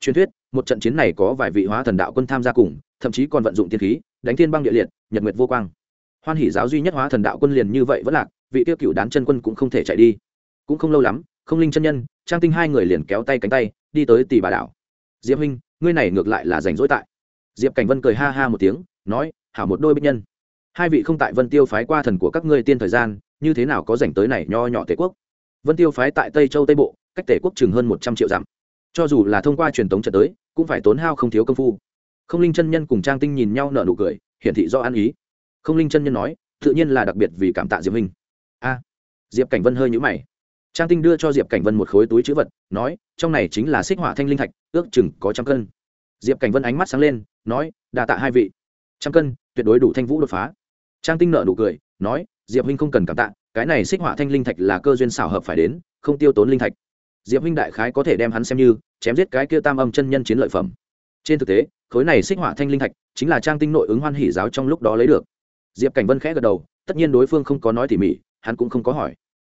A: Truyền thuyết, một trận chiến này có vài vị hóa thần đạo quân tham gia cùng, thậm chí còn vận dụng tiên khí, đánh thiên băng địa liệt, nhật nguyệt vô quang. Hoan hỷ giáo duy nhất hóa thần đạo quân liền như vậy vẫn lạc, vị tiêu cựu đán chân quân cũng không thể chạy đi cũng không lâu lắm, không linh chân nhân, trang tinh hai người liền kéo tay cánh tay, đi tới tỷ bà đảo. Diệp huynh, ngươi này ngược lại là rảnh rỗi tại. Diệp cảnh vân cười ha ha một tiếng, nói, hảo một đôi bích nhân. Hai vị không tại vân tiêu phái qua thần của các ngươi tiên thời gian, như thế nào có rảnh tới này nho nhỏ tể quốc? Vân tiêu phái tại tây châu tây bộ, cách tể quốc chừng hơn một trăm triệu dặm. Cho dù là thông qua truyền thống trận tới, cũng phải tốn hao không thiếu công phu. Không linh chân nhân cùng trang tinh nhìn nhau nở nụ cười, hiển thị do ăn ý. Không linh chân nhân nói, tự nhiên là đặc biệt vì cảm tạ diệp huynh. A. Diệp cảnh vân hơi nhũ mày trang tinh đưa cho diệp cảnh vân một khối túi chữ vật, nói, trong này chính là xích hỏa thanh linh thạch, ước chừng có trăm cân. Diệp cảnh vân ánh mắt sáng lên, nói đà tạ hai vị. Trăm cân, tuyệt đối đủ thanh vũ đột phá. Trang tinh nợ nụ cười, nói, diệp huynh không cần cảm tạ, cái này xích hỏa thanh linh thạch là cơ duyên xảo hợp phải đến, không tiêu tốn linh thạch. Diệp huynh đại khái có thể đem hắn xem như, chém giết cái kia tam âm chân nhân chiến lợi phẩm. Trên thực tế, khối này xích hỏa thanh linh thạch chính là trang tinh nội ứng hoan hỷ giáo trong lúc đó lấy được. Diệp cảnh vân khẽ gật đầu, tất nhiên đối phương không có nói tỉ mỉ, hắn cũng không có hỏi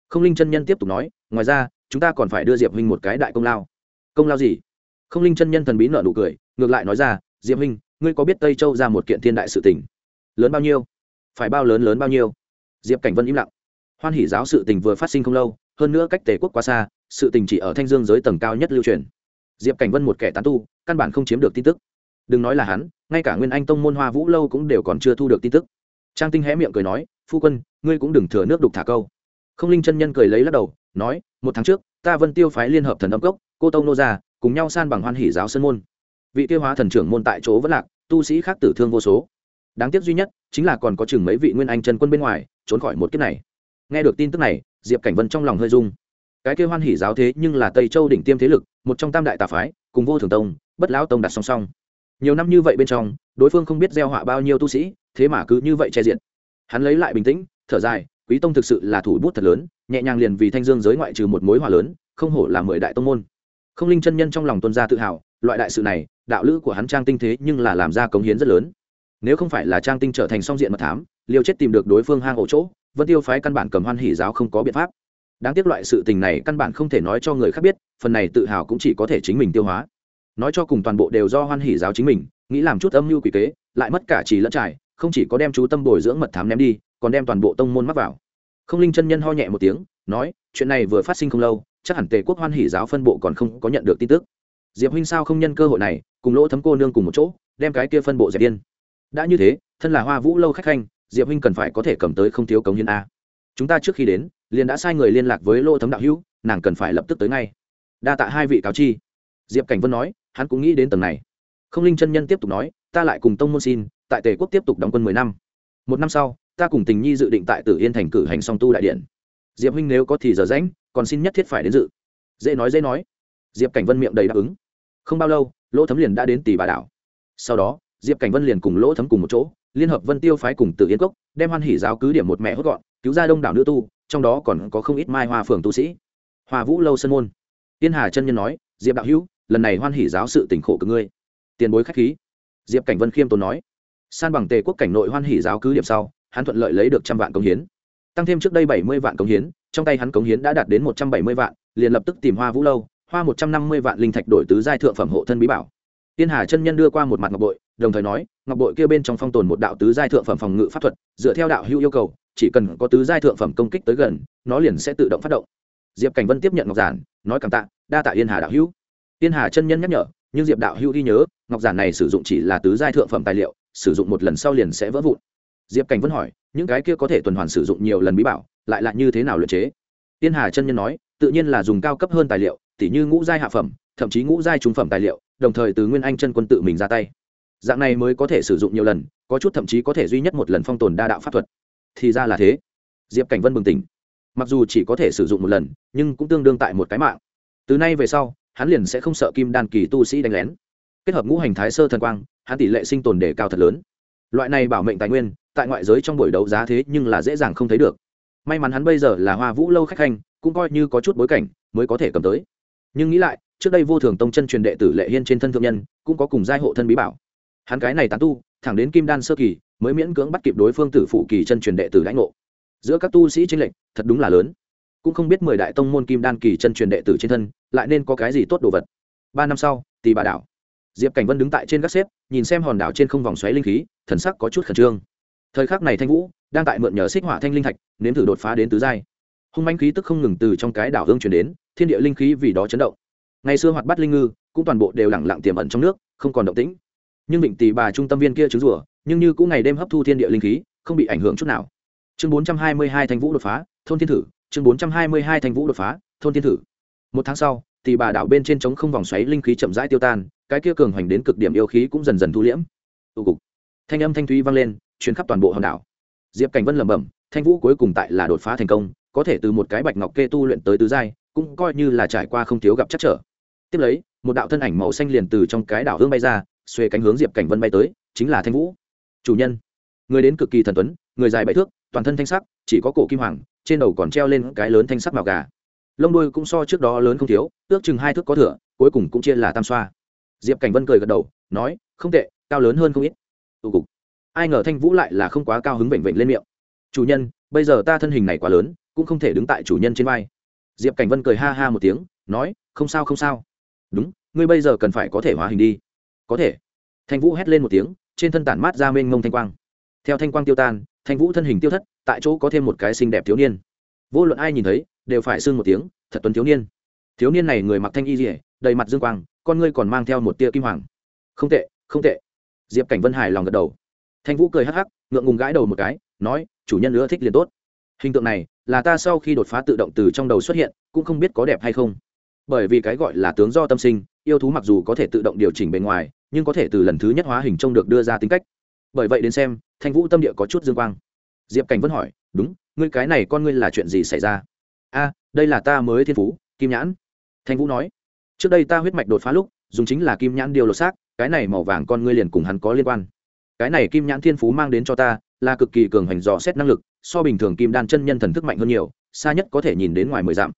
A: không linh chân nhân tiếp tục nói, ngoài ra, chúng ta còn phải đưa diệp huynh một cái đại công lao. Công lao gì? Không linh chân nhân thần bí nợ nụ cười, ngược lại nói ra, diệp huynh, ngươi có biết tây châu ra một kiện thiên đại sự tình? Lớn bao nhiêu? Phải bao lớn lớn bao nhiêu? Diệp cảnh vân im lặng. Hoan hỷ giáo sự tình vừa phát sinh không lâu, hơn nữa cách tề quốc quá xa, sự tình chỉ ở thanh dương giới tầng cao nhất lưu truyền. Diệp cảnh vân một kẻ tán tu, căn bản không chiếm được tin tức. Đừng nói là hắn, ngay cả nguyên anh tông môn hoa vũ lâu cũng đều còn chưa thu được tin tức. Trang tinh hé miệng cười nói, phu quân, ngươi cũng đừng thừa nước đục thả câu không linh chân nhân cười lấy lắc đầu, nói, một tháng trước, ta vân tiêu phái liên hợp thần âm cốc, cô tông nô gia, cùng nhau san bằng hoan hỷ giáo sơn môn. Vị tiêu hóa thần trưởng môn tại chỗ vẫn lạc, tu sĩ khác tử thương vô số. Đáng tiếc duy nhất, chính là còn có chừng mấy vị nguyên anh chân quân bên ngoài, trốn khỏi một kiếp này. Nghe được tin tức này, diệp cảnh vân trong lòng hơi rung. Cái kêu hoan hỉ giáo thế nhưng là tây châu đỉnh tiêm thế lực, một trong tam đại tà phái, cùng vô thường tông, bất lão tông đặt song song. Nhiều năm như vậy bên trong, đối phương không biết gieo họa bao nhiêu tu sĩ, thế mà cứ như vậy che diện. Hắn lấy lại bình tĩnh, thở dài quý tông thực sự là thủ bút thật lớn, nhẹ nhàng liền vì thanh dương giới ngoại trừ một mối hòa lớn, không hổ là mười đại tông môn. Không linh chân nhân trong lòng tuân gia tự hào, loại đại sự này, đạo lữ của hắn trang tinh thế nhưng là làm ra cống hiến rất lớn. Nếu không phải là trang tinh trở thành song diện mật thám, liều chết tìm được đối phương hang ổ chỗ, vân tiêu phái căn bản cầm hoan hỉ giáo không có biện pháp. Đáng tiếc loại sự tình này căn bản không thể nói cho người khác biết, phần này tự hào cũng chỉ có thể chính mình tiêu hóa. Nói cho cùng toàn bộ đều do hoan hỉ giáo chính mình, nghĩ làm chút âm mưu quỷ kế, lại mất cả chỉ lẫn trải, không chỉ có đem chú tâm bồi dưỡng mật thám ném đi còn đem toàn bộ tông môn mắc vào. Không linh chân nhân ho nhẹ một tiếng, nói, chuyện này vừa phát sinh không lâu, chắc hẳn tề quốc hoan hỷ giáo phân bộ còn không có nhận được tin tức. Diệp huynh sao không nhân cơ hội này, cùng lỗ thấm cô nương cùng một chỗ, đem cái kia phân bộ dẹp điên. Đã như thế, thân là hoa vũ lâu khách khanh, diệp huynh cần phải có thể cầm tới không thiếu cống hiến a. Chúng ta trước khi đến, liền đã sai người liên lạc với lỗ thấm đạo hữu, nàng cần phải lập tức tới ngay. Đa tạ hai vị cáo chi. Diệp cảnh vân nói, hắn cũng nghĩ đến tầng này. Không linh chân nhân tiếp tục nói, ta lại cùng tông môn xin, tại tề quốc tiếp tục đóng quân mười năm. Một năm sau ta cùng tình nhi dự định tại tử yên thành cử hành song tu đại điện. Diệp huynh nếu có thì giờ rãnh còn xin nhất thiết phải đến dự. Dễ nói dễ nói. Diệp cảnh vân miệng đầy đáp ứng. Không bao lâu, lỗ thấm liền đã đến tỷ bà đảo. Sau đó, diệp cảnh vân liền cùng lỗ thấm cùng một chỗ, liên hợp vân tiêu phái cùng tử yên cốc, đem hoan hỉ giáo cứ điểm một mẹ hốt gọn, cứu ra đông đảo nữ tu, trong đó còn có không ít mai hoa phường tu sĩ. Hoa vũ lâu sân môn. Tiên hà chân nhân nói, diệp đạo hữu, lần này hoan hỉ giáo sự tỉnh khổ cực ngươi. Tiền bối khách khí. Diệp cảnh vân khiêm tốn nói, san bằng tề quốc cảnh nội hoan hỉ giáo cứ điểm sau hắn thuận lợi lấy được trăm vạn công hiến. Tăng thêm trước đây bảy mươi vạn công hiến, trong tay hắn công hiến đã đạt đến một trăm bảy mươi vạn, liền lập tức tìm hoa vũ lâu, hoa một trăm năm mươi vạn linh thạch đổi tứ giai thượng phẩm hộ thân bí bảo. Tiên hà chân nhân đưa qua một mặt ngọc bội, đồng thời nói, ngọc bội kia bên trong phong tồn một đạo tứ giai thượng phẩm phòng ngự pháp thuật, dựa theo đạo hữu yêu cầu, chỉ cần có tứ giai thượng phẩm công kích tới gần, nó liền sẽ tự động phát động. Diệp cảnh vân tiếp nhận ngọc giản, nói cảm tạ, đa tạ yên hà đạo hữu. Yên hà chân nhân nhắc nhở, nhưng diệp đạo hữu ghi nhớ, ngọc giản này sử dụng chỉ là tứ giai thượng phẩm tài liệu, sử dụng một lần sau liền sẽ vỡ vụn diệp cảnh vẫn hỏi, những cái kia có thể tuần hoàn sử dụng nhiều lần bí bảo, lại là như thế nào luyện chế? Tiên hà chân nhân nói, tự nhiên là dùng cao cấp hơn tài liệu, tỉ như ngũ giai hạ phẩm, thậm chí ngũ giai trung phẩm tài liệu, đồng thời từ nguyên anh chân quân tự mình ra tay. Dạng này mới có thể sử dụng nhiều lần, có chút thậm chí có thể duy nhất một lần phong tồn đa đạo pháp thuật. Thì ra là thế. Diệp cảnh vân bừng tỉnh. Mặc dù chỉ có thể sử dụng một lần, nhưng cũng tương đương tại một cái mạng. Từ nay về sau, hắn liền sẽ không sợ kim đan kỳ tu sĩ đánh lén. Kết hợp ngũ hành thái sơ thần quang, hắn tỷ lệ sinh tồn đề cao thật lớn. Loại này bảo mệnh tài nguyên tại ngoại giới trong buổi đấu giá thế nhưng là dễ dàng không thấy được. May mắn hắn bây giờ là hoa vũ lâu khách hành, cũng coi như có chút bối cảnh mới có thể cầm tới. Nhưng nghĩ lại trước đây vô thường tông chân truyền đệ tử lệ hiên trên thân thượng nhân cũng có cùng giai hộ thân bí bảo. Hắn cái này tán tu thẳng đến kim đan sơ kỳ mới miễn cưỡng bắt kịp đối phương tử phụ kỳ chân truyền đệ tử lãnh ngộ. Giữa các tu sĩ tranh lệch thật đúng là lớn. Cũng không biết mười đại tông môn kim đan kỳ chân truyền đệ tử trên thân lại nên có cái gì tốt đồ vật. Ba năm sau tì bà đảo. Diệp cảnh vân đứng tại trên gác xếp nhìn xem hòn đảo trên không vòng xoáy linh khí thần sắc có chút khẩn trương thời khắc này thanh vũ đang tại mượn nhờ xích hỏa thanh linh thạch, nếm thử đột phá đến tứ giai. Hung manh khí tức không ngừng từ trong cái đảo hương chuyển đến, thiên địa linh khí vì đó chấn động. Ngày xưa hoạt bắt linh ngư cũng toàn bộ đều lẳng lặng tiềm ẩn trong nước, không còn động tĩnh. Nhưng vịnh tỷ bà trung tâm viên kia trứng rủa nhưng như cũng ngày đêm hấp thu thiên địa linh khí, không bị ảnh hưởng chút nào. Chương bốn trăm hai mươi hai thanh vũ đột phá, thôn thiên thử. Chương bốn trăm hai mươi hai thanh vũ đột phá, thôn thiên thử. Một tháng sau tỷ bà đảo bên trên trống không vòng xoáy linh khí chậm rãi tiêu tan, cái kia cường hoành đến cực điểm yêu khí cũng dần dần thu liễm. Tụ cục. Thanh âm thanh thúy vang lên chuyến khắp toàn bộ hòn đảo. Diệp cảnh vân lẩm bẩm, thanh vũ cuối cùng tại là đột phá thành công, có thể từ một cái bạch ngọc kê tu luyện tới tứ giai, cũng coi như là trải qua không thiếu gặp chắc trở. Tiếp lấy, một đạo thân ảnh màu xanh liền từ trong cái đảo hương bay ra xuê cánh hướng diệp cảnh vân bay tới, chính là thanh vũ. Chủ nhân, người đến cực kỳ thần tuấn, người dài bảy thước, toàn thân thanh sắc, chỉ có cổ kim hoàng, trên đầu còn treo lên cái lớn thanh sắc màu gà. Lông đuôi cũng so trước đó lớn không thiếu, ước chừng hai thước có thửa cuối cùng cũng chia là tam xoa. Diệp cảnh vân cười gật đầu, nói, không tệ, cao lớn hơn không ít. Tụ cục ai ngờ thanh vũ lại là không quá cao hứng vểnh vểnh lên miệng. Chủ nhân, bây giờ ta thân hình này quá lớn, cũng không thể đứng tại chủ nhân trên vai. Diệp cảnh vân cười ha ha một tiếng, nói, không sao không sao. Đúng, ngươi bây giờ cần phải có thể hóa hình đi. Có thể. Thanh vũ hét lên một tiếng, trên thân tản mát ra mênh mông thanh quang. Theo thanh quang tiêu tan, thanh vũ thân hình tiêu thất, tại chỗ có thêm một cái xinh đẹp thiếu niên. Vô luận ai nhìn thấy, đều phải xưng một tiếng, thật tuấn thiếu niên. Thiếu niên này người mặc thanh y dỉa đầy mặt dương quang, con ngươi còn mang theo một tia kim hoàng. Không tệ không tệ. Diệp cảnh vân hài lòng gật đầu thanh vũ cười hắc hắc, ngượng ngùng gãi đầu một cái, nói, chủ nhân nữa thích liền tốt. Hình tượng này là ta sau khi đột phá tự động từ trong đầu xuất hiện, cũng không biết có đẹp hay không. Bởi vì cái gọi là tướng do tâm sinh, yêu thú mặc dù có thể tự động điều chỉnh bề ngoài, nhưng có thể từ lần thứ nhất hóa hình trông được đưa ra tính cách. Bởi vậy đến xem, thanh vũ tâm địa có chút dương quang. Diệp cảnh vẫn hỏi, đúng, ngươi cái này con ngươi là chuyện gì xảy ra? A, đây là ta mới thiên phú, kim nhãn. Thanh vũ nói, trước đây ta huyết mạch đột phá lúc, dùng chính là kim nhãn điều lột xác, cái này màu vàng con ngươi liền cùng hắn có liên quan cái này kim nhãn thiên phú mang đến cho ta, là cực kỳ cường hành dò xét năng lực, so bình thường kim đan chân nhân thần thức mạnh hơn nhiều, xa nhất có thể nhìn đến ngoài mười dặm.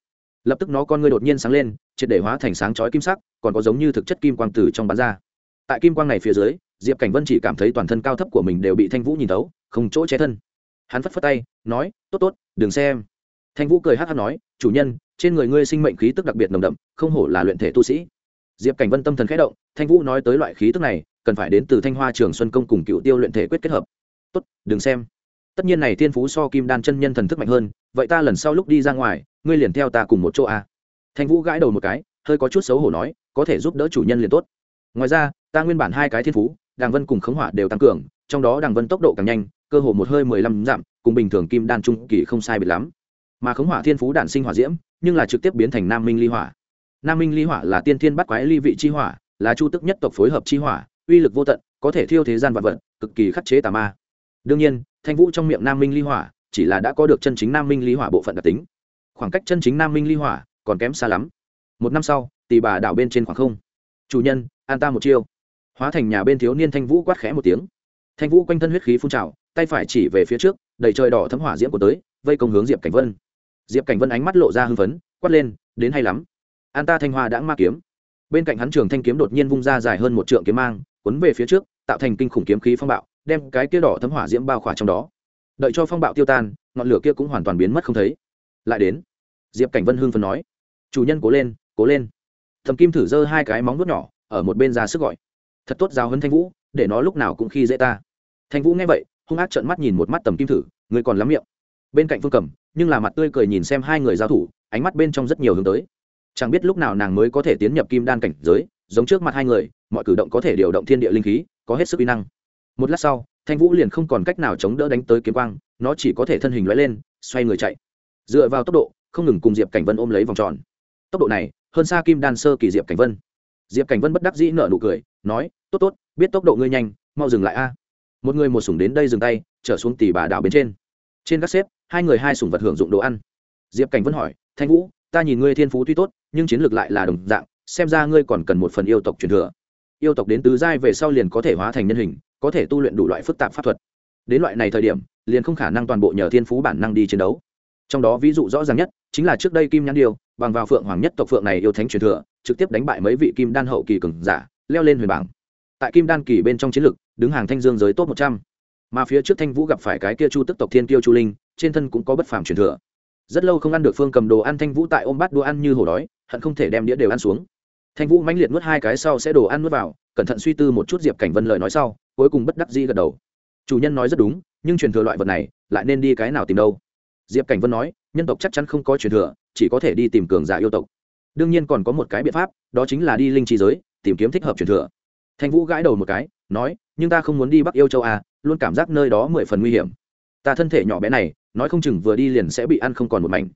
A: Lập tức nó con ngươi đột nhiên sáng lên, triệt để hóa thành sáng chói kim sắc, còn có giống như thực chất kim quang từ trong bán ra. Tại kim quang này phía dưới, diệp cảnh vân chỉ cảm thấy toàn thân cao thấp của mình đều bị thanh vũ nhìn tấu không chỗ che thân. Hắn phất phất tay, nói, tốt tốt, đừng xem. Thanh vũ cười hát hát nói, chủ nhân, trên người ngươi sinh mệnh khí tức đặc biệt nồng đậm, không hổ là luyện thể tu sĩ diệp cảnh vân tâm thần khẽ động, thanh vũ nói tới loại khí tức này, cần phải đến từ thanh hoa trường xuân công cùng cựu tiêu luyện thể quyết kết hợp. Tốt, đừng xem. Tất nhiên này thiên phú so kim đan chân nhân thần thức mạnh hơn, vậy ta lần sau lúc đi ra ngoài, ngươi liền theo ta cùng một chỗ a à. thanh vũ gãi đầu một cái, hơi có chút xấu hổ nói, có thể giúp đỡ chủ nhân liền tốt. Ngoài ra, ta nguyên bản hai cái thiên phú đàng vân cùng khống hỏa đều tăng cường, trong đó đàng vân tốc độ càng nhanh, cơ hồ một hơi mười lăm dặm, cùng bình thường kim đan trung kỳ không sai biệt lắm. Mà khống hỏa thiên phú đản sinh hỏa diễm, nhưng là trực tiếp biến thành nam minh ly hỏa nam minh ly hỏa là tiên thiên bắt quái ly vị chi hỏa, là chu tức nhất tộc phối hợp chi hỏa, uy lực vô tận, có thể thiêu thế gian vật vật, cực kỳ khắc chế tà ma. Đương nhiên, thanh vũ trong miệng nam minh ly hỏa chỉ là đã có được chân chính nam minh ly hỏa bộ phận đặc tính. Khoảng cách chân chính nam minh ly hỏa còn kém xa lắm. Một năm sau tỷ bà đảo bên trên khoảng không. Chủ nhân, an ta một chiêu. Hóa thành nhà bên thiếu niên thanh vũ quát khẽ một tiếng. Thanh vũ quanh thân huyết khí phun trào, tay phải chỉ về phía trước, đầy trời đỏ thấm hỏa diễm của tới, vây công hướng diệp cảnh vân. Diệp cảnh vân ánh mắt lộ ra hưng phấn, quát lên, đến hay lắm an ta thanh hoa đã ma kiếm. Bên cạnh hắn trường thanh kiếm đột nhiên vung ra dài hơn một trượng kiếm mang quấn về phía trước, tạo thành kinh khủng kiếm khí phong bạo, đem cái kia đỏ thấm hỏa diễm bao khỏa trong đó. Đợi cho phong bạo tiêu tan, ngọn lửa kia cũng hoàn toàn biến mất không thấy. Lại đến, diệp cảnh vân hưng phấn nói, chủ nhân cố lên cố lên. Thầm kim thử giơ hai cái móng vuốt nhỏ, ở một bên ra sức gọi, thật tốt giáo hơn thanh vũ, để nó lúc nào cũng khi dễ ta. Thanh vũ nghe vậy, hung ác trợn mắt nhìn một mắt tầm kim thử, người còn lắm miệng. Bên cạnh phương cầm, nhưng là mặt tươi cười nhìn xem hai người giao thủ, ánh mắt bên trong rất nhiều hướng tới chẳng biết lúc nào nàng mới có thể tiến nhập kim đan cảnh giới, giống trước mặt hai người, mọi cử động có thể điều động thiên địa linh khí, có hết sức uy năng. Một lát sau, thanh vũ liền không còn cách nào chống đỡ đánh tới kiếm quang, nó chỉ có thể thân hình loại lên, xoay người chạy. Dựa vào tốc độ, không ngừng cùng diệp cảnh vân ôm lấy vòng tròn. Tốc độ này, hơn xa kim đan sơ kỳ diệp cảnh vân. Diệp cảnh vân bất đắc dĩ nở nụ cười, nói, tốt tốt, biết tốc độ ngươi nhanh, mau dừng lại a. Một người một sủng đến đây dừng tay, trở xuống tỷ bà đảo bên trên. Trên các xếp, hai người hai sủng vật hưởng dụng đồ ăn. Diệp cảnh vân hỏi, thanh vũ ta nhìn ngươi thiên phú tuy tốt, nhưng chiến lược lại là đồng dạng, xem ra ngươi còn cần một phần yêu tộc truyền thừa. Yêu tộc đến tứ giai về sau liền có thể hóa thành nhân hình, có thể tu luyện đủ loại phức tạp pháp thuật. Đến loại này thời điểm, liền không khả năng toàn bộ nhờ thiên phú bản năng đi chiến đấu. Trong đó ví dụ rõ ràng nhất, chính là trước đây kim nhãn điêu, bằng vào phượng hoàng nhất tộc phượng này yêu thánh truyền thừa, trực tiếp đánh bại mấy vị kim đan hậu kỳ cường giả, leo lên huyền bảng. Tại kim đan kỳ bên trong chiến lực đứng hàng thanh dương giới top một trăm. Mà phía trước thanh vũ gặp phải cái kia chu tức tộc thiên kiêu chu linh, trên thân cũng có bất phàm truyền thừa rất lâu không ăn được phương cầm đồ ăn, thanh vũ tại ôm bát đồ ăn như hổ đói, hận không thể đem đĩa đều ăn xuống. Thanh vũ mãnh liệt nuốt hai cái sau sẽ đồ ăn nuốt vào, cẩn thận suy tư một chút diệp cảnh vân lời nói sau, cuối cùng bất đắc dĩ gật đầu. Chủ nhân nói rất đúng, nhưng truyền thừa loại vật này, lại nên đi cái nào tìm đâu? Diệp cảnh vân nói, nhân tộc chắc chắn không có truyền thừa, chỉ có thể đi tìm cường giả yêu tộc. Đương nhiên còn có một cái biện pháp, đó chính là đi linh trí giới, tìm kiếm thích hợp truyền thừa. Thanh vũ gãi đầu một cái, nói, nhưng ta không muốn đi bắc yêu châu à luôn cảm giác nơi đó mười phần nguy hiểm. Ta thân thể nhỏ bé này nói không chừng vừa đi liền sẽ bị ăn không còn một mảnh.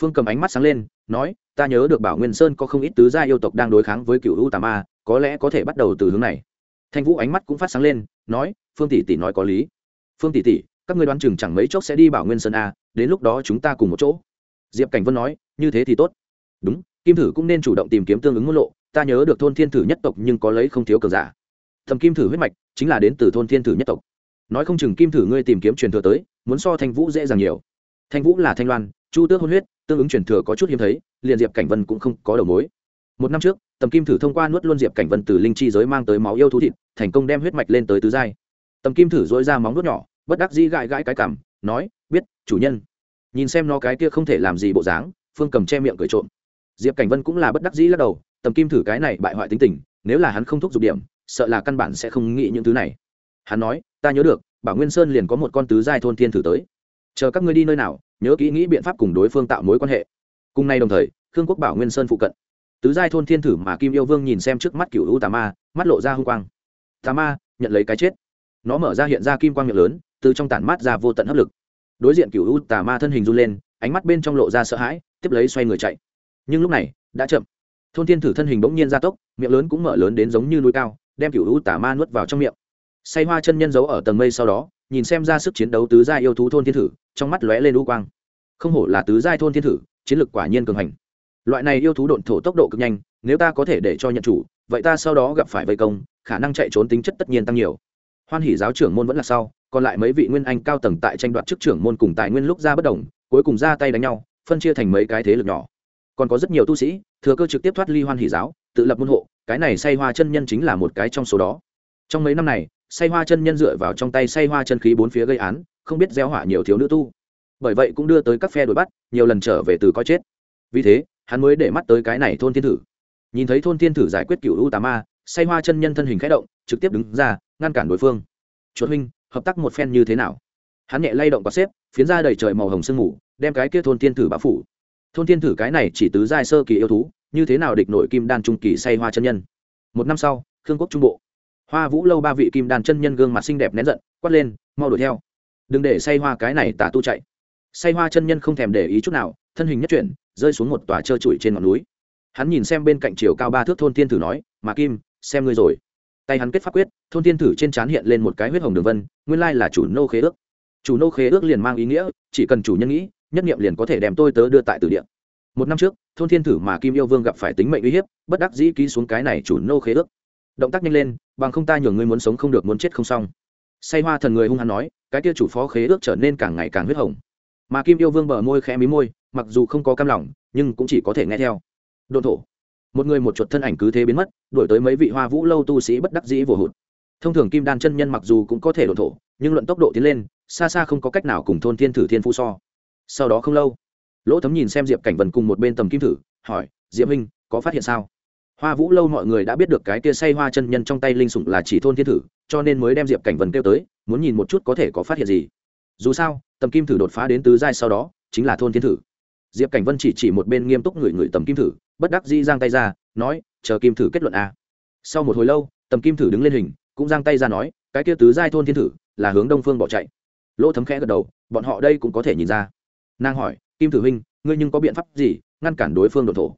A: Phương cầm ánh mắt sáng lên, nói, ta nhớ được bảo nguyên sơn có không ít tứ gia yêu tộc đang đối kháng với cựu u tà ma, có lẽ có thể bắt đầu từ hướng này. Thanh vũ ánh mắt cũng phát sáng lên, nói, phương tỷ tỷ nói có lý. Phương tỷ tỷ, các ngươi đoán chừng chẳng mấy chốc sẽ đi bảo nguyên sơn a, đến lúc đó chúng ta cùng một chỗ. Diệp cảnh vân nói, như thế thì tốt. Đúng, kim thử cũng nên chủ động tìm kiếm tương ứng ngôn lộ, ta nhớ được thôn thiên thử nhất tộc nhưng có lấy không thiếu cờ giả. Thầm kim thử huyết mạch chính là đến từ thôn thiên thử nhất tộc nói không chừng kim thử ngươi tìm kiếm truyền thừa tới, muốn so thanh vũ dễ dàng nhiều. Thanh vũ là thanh loan, chu tước hôn huyết, tương ứng truyền thừa có chút hiếm thấy, liền diệp cảnh vân cũng không có đầu mối. Một năm trước, tầm kim thử thông qua nuốt luôn diệp cảnh vân từ linh chi giới mang tới máu yêu thú thịt, thành công đem huyết mạch lên tới tứ giai. Tầm kim thử dỗi ra móng nuốt nhỏ, bất đắc dĩ gãi gãi cái cảm nói, biết, chủ nhân. Nhìn xem nó cái kia không thể làm gì bộ dáng, phương cầm che miệng cười trộm. Diệp cảnh vân cũng là bất đắc dĩ lắc đầu, tầm kim thử cái này bại hoại tính tình, nếu là hắn không thúc giục điểm, sợ là căn bản sẽ không nghĩ những thứ này. Hắn nói ta nhớ được, bảo nguyên sơn liền có một con tứ giai thôn thiên thử tới. Chờ các ngươi đi nơi nào, nhớ kỹ nghĩ biện pháp cùng đối phương tạo mối quan hệ. Cùng nay đồng thời, khương quốc bảo nguyên sơn phụ cận. Tứ giai thôn thiên thử mà kim yêu vương nhìn xem trước mắt cựu u tà ma, mắt lộ ra h u n g quang. Tà ma, nhận lấy cái chết. Nó mở ra hiện ra kim quang miệng lớn, từ trong tản mát ra vô tận hấp lực. Đối diện cựu u tà ma thân hình run lên, ánh mắt bên trong lộ ra sợ hãi, tiếp lấy xoay người chạy. Nhưng lúc này, đã chậm. Thôn thiên thử thân hình bỗng nhiên ra tốc, miệng lớn cũng mở lớn đến giống như núi cao, đem cựu u tà ma nuốt vào trong miệng say hoa chân nhân giấu ở tầng mây sau đó, nhìn xem ra sức chiến đấu tứ giai yêu thú thôn thiên thử, trong mắt lóe lên u quang. Không hổ là tứ giai thôn thiên thử, chiến lược quả nhiên cường hành. Loại này yêu thú độn thổ tốc độ cực nhanh, nếu ta có thể để cho nhận chủ, vậy ta sau đó gặp phải vây công, khả năng chạy trốn tính chất tất nhiên tăng nhiều. Hoan hỷ giáo trưởng môn vẫn là sau, còn lại mấy vị nguyên anh cao tầng tại tranh đoạt chức trưởng môn cùng tài nguyên lúc ra bất đồng, cuối cùng ra tay đánh nhau, phân chia thành mấy cái thế lực nhỏ. Còn có rất nhiều tu sĩ, thừa cơ trực tiếp thoát ly hoan hỷ giáo, tự lập môn hộ, cái này say hoa chân nhân chính là một cái trong số đó. Trong mấy năm này say hoa chân nhân dựa vào trong tay say hoa chân khí bốn phía gây án, không biết gieo hỏa nhiều thiếu nữ tu. Bởi vậy cũng đưa tới các phe đuổi bắt, nhiều lần trở về từ coi chết. Vì thế, hắn mới để mắt tới cái này thôn thiên thử nhìn thấy thôn thiên thử giải quyết cựu u tà ma, say hoa chân nhân thân hình khẽ động, trực tiếp đứng ra, ngăn cản đối phương. Chuột huynh, hợp tác một phen như thế nào? Hắn nhẹ lay động có xếp, phiến ra đầy trời màu hồng sương mù, đem cái kia thôn thiên thử bão phủ. Thôn thiên thử cái này chỉ tứ giai sơ kỳ yêu thú, như thế nào địch nội kim đan trung kỳ say hoa chân nhân? Một năm sau, khương quốc trung bộ hoa vũ lâu ba vị kim đàn chân nhân gương mặt xinh đẹp nén giận, quát lên, mau đuổi theo. Đừng để say hoa cái này tả tu chạy. Say hoa chân nhân không thèm để ý chút nào, thân hình nhất chuyển, rơi xuống một tòa trơ trụi trên ngọn núi. Hắn nhìn xem bên cạnh chiều cao ba thước thôn thiên thử nói, mà kim, xem ngươi rồi. Tay hắn kết pháp quyết, thôn thiên thử trên trán hiện lên một cái huyết hồng đường vân, nguyên lai là chủ nô khế ước. Chủ nô khế ước liền mang ý nghĩa, chỉ cần chủ nhân nghĩ, nhất nghiệm liền có thể đem tôi tớ đưa tại từ địa. Một năm trước, thôn thiên thử mà kim yêu vương gặp phải tính mệnh uy hiếp, bất đắc dĩ ký xuống cái này chủ nô khế ước động tác nhanh lên, bằng không ta nhường ngươi muốn sống không được muốn chết không xong. Say hoa thần người hung hăng nói, cái kia chủ phó khế ước trở nên càng ngày càng huyết hồng. Mà kim yêu vương bờ môi khẽ mí môi, mặc dù không có cam lòng, nhưng cũng chỉ có thể nghe theo. Độn thổ. Một người một chuột thân ảnh cứ thế biến mất đổi tới mấy vị hoa vũ lâu tu sĩ bất đắc dĩ vồ hụt. Thông thường kim đan chân nhân mặc dù cũng có thể độn thổ, nhưng luận tốc độ tiến lên, xa xa không có cách nào cùng thôn thiên thử thiên phu so. Sau đó không lâu, lỗ thấm nhìn xem diệp cảnh vần cùng một bên tầm kim thử, hỏi, diệp minh có phát hiện sao? Hoa vũ lâu mọi người đã biết được cái kia say hoa chân nhân trong tay linh sủng là chỉ thôn thiên thử, cho nên mới đem diệp cảnh vần kêu tới, muốn nhìn một chút có thể có phát hiện gì. Dù sao, tầm kim thử đột phá đến tứ giai sau đó, chính là thôn thiên thử. Diệp cảnh vân chỉ chỉ một bên nghiêm túc ngửi ngửi tầm kim thử, bất đắc dĩ giang tay ra, nói, chờ kim thử kết luận a. Sau một hồi lâu, tầm kim thử đứng lên hình, cũng giang tay ra nói, cái kia tứ giai thôn thiên thử là hướng đông phương bỏ chạy. Lỗ thấm khẽ gật đầu, bọn họ đây cũng có thể nhìn ra. Nàng hỏi, kim thử huynh, ngươi nhưng có biện pháp gì ngăn cản đối phương đột thổ?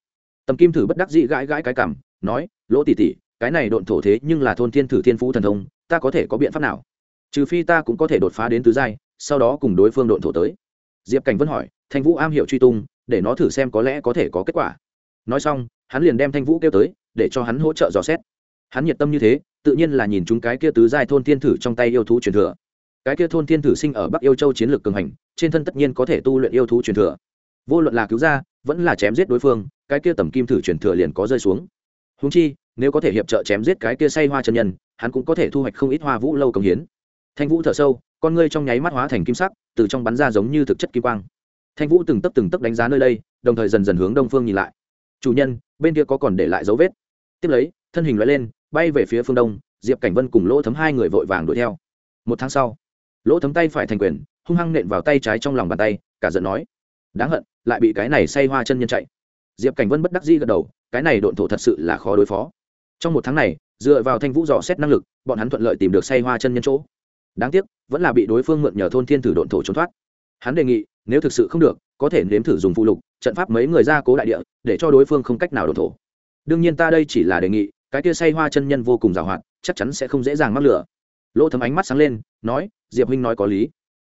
A: Tầm kim thử bất đắc dĩ gãi gãi cái cảm, nói, lỗ tỉ tỉ cái này độn thổ thế nhưng là thôn thiên thử thiên phú thần thông, ta có thể có biện pháp nào? Trừ phi ta cũng có thể đột phá đến tứ giai, sau đó cùng đối phương độn thổ tới. Diệp cảnh vân hỏi, thanh vũ am hiểu truy tung, để nó thử xem có lẽ có thể có kết quả. Nói xong, hắn liền đem thanh vũ kêu tới, để cho hắn hỗ trợ dò xét. Hắn nhiệt tâm như thế, tự nhiên là nhìn chúng cái kia tứ giai thôn thiên thử trong tay yêu thú truyền thừa. Cái kia thôn thiên thử sinh ở bắc yêu châu chiến lược cường hành, trên thân tất nhiên có thể tu luyện yêu thú truyền thừa vô luận là cứu ra vẫn là chém giết đối phương, cái kia tầm kim thử truyền thừa liền có rơi xuống. Húng chi, nếu có thể hiệp trợ chém giết cái kia say hoa chân nhân, hắn cũng có thể thu hoạch không ít hoa vũ lâu công hiến. Thanh vũ thở sâu, con ngươi trong nháy mắt hóa thành kim sắc, từ trong bắn ra giống như thực chất kim quang. Thanh vũ từng tấp từng tấp đánh giá nơi đây, đồng thời dần dần hướng đông phương nhìn lại. Chủ nhân, bên kia có còn để lại dấu vết? Tiếp lấy, thân hình loại lên, bay về phía phương đông, diệp cảnh vân cùng lỗ thấm hai người vội vàng đuổi theo. Một tháng sau, lỗ thấm tay phải thành quyền, hung hăng nện vào tay trái trong lòng bàn tay, cả giận nói, đáng hận lại bị cái này say hoa chân nhân chạy. Diệp cảnh vân bất đắc dĩ gật đầu, cái này độn thổ thật sự là khó đối phó. Trong một tháng này, dựa vào thanh vũ dò xét năng lực, bọn hắn thuận lợi tìm được say hoa chân nhân chỗ. Đáng tiếc, vẫn là bị đối phương mượn nhờ thôn thiên thử độn thổ trốn thoát. Hắn đề nghị, nếu thực sự không được, có thể nếm thử dùng phụ lục, trận pháp mấy người ra cố đại địa, để cho đối phương không cách nào độn thổ. Đương nhiên ta đây chỉ là đề nghị, cái kia say hoa chân nhân vô cùng giàu hoạt, chắc chắn sẽ không dễ dàng mắc lửa. Lỗ thấm ánh mắt sáng lên, nói, diệp huynh nói có lý.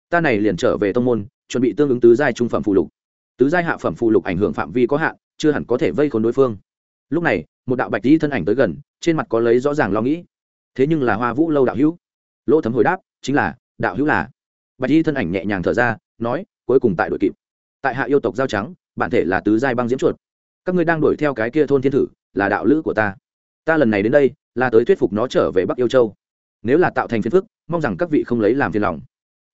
A: Ta này liền trở về tông môn, chuẩn bị tương ứng tứ giai trung phẩm phụ lục tứ giai hạ phẩm phụ lục ảnh hưởng phạm vi có hạn, chưa hẳn có thể vây khốn đối phương. Lúc này, một đạo bạch tí thân ảnh tới gần, trên mặt có lấy rõ ràng lo nghĩ. Thế nhưng là hoa vũ lâu đạo hữu. Lỗ thấm hồi đáp, chính là, đạo hữu là. Bạch y thân ảnh nhẹ nhàng thở ra, nói, cuối cùng tại đội kịp. Tại hạ yêu tộc giao trắng, bản thể là tứ giai băng diễm chuột. Các ngươi đang đuổi theo cái kia thôn thiên thử, là đạo lữ của ta. Ta lần này đến đây, là tới thuyết phục nó trở về bắc yêu châu. Nếu là tạo thành phiền phức, mong rằng các vị không lấy làm phiền lòng.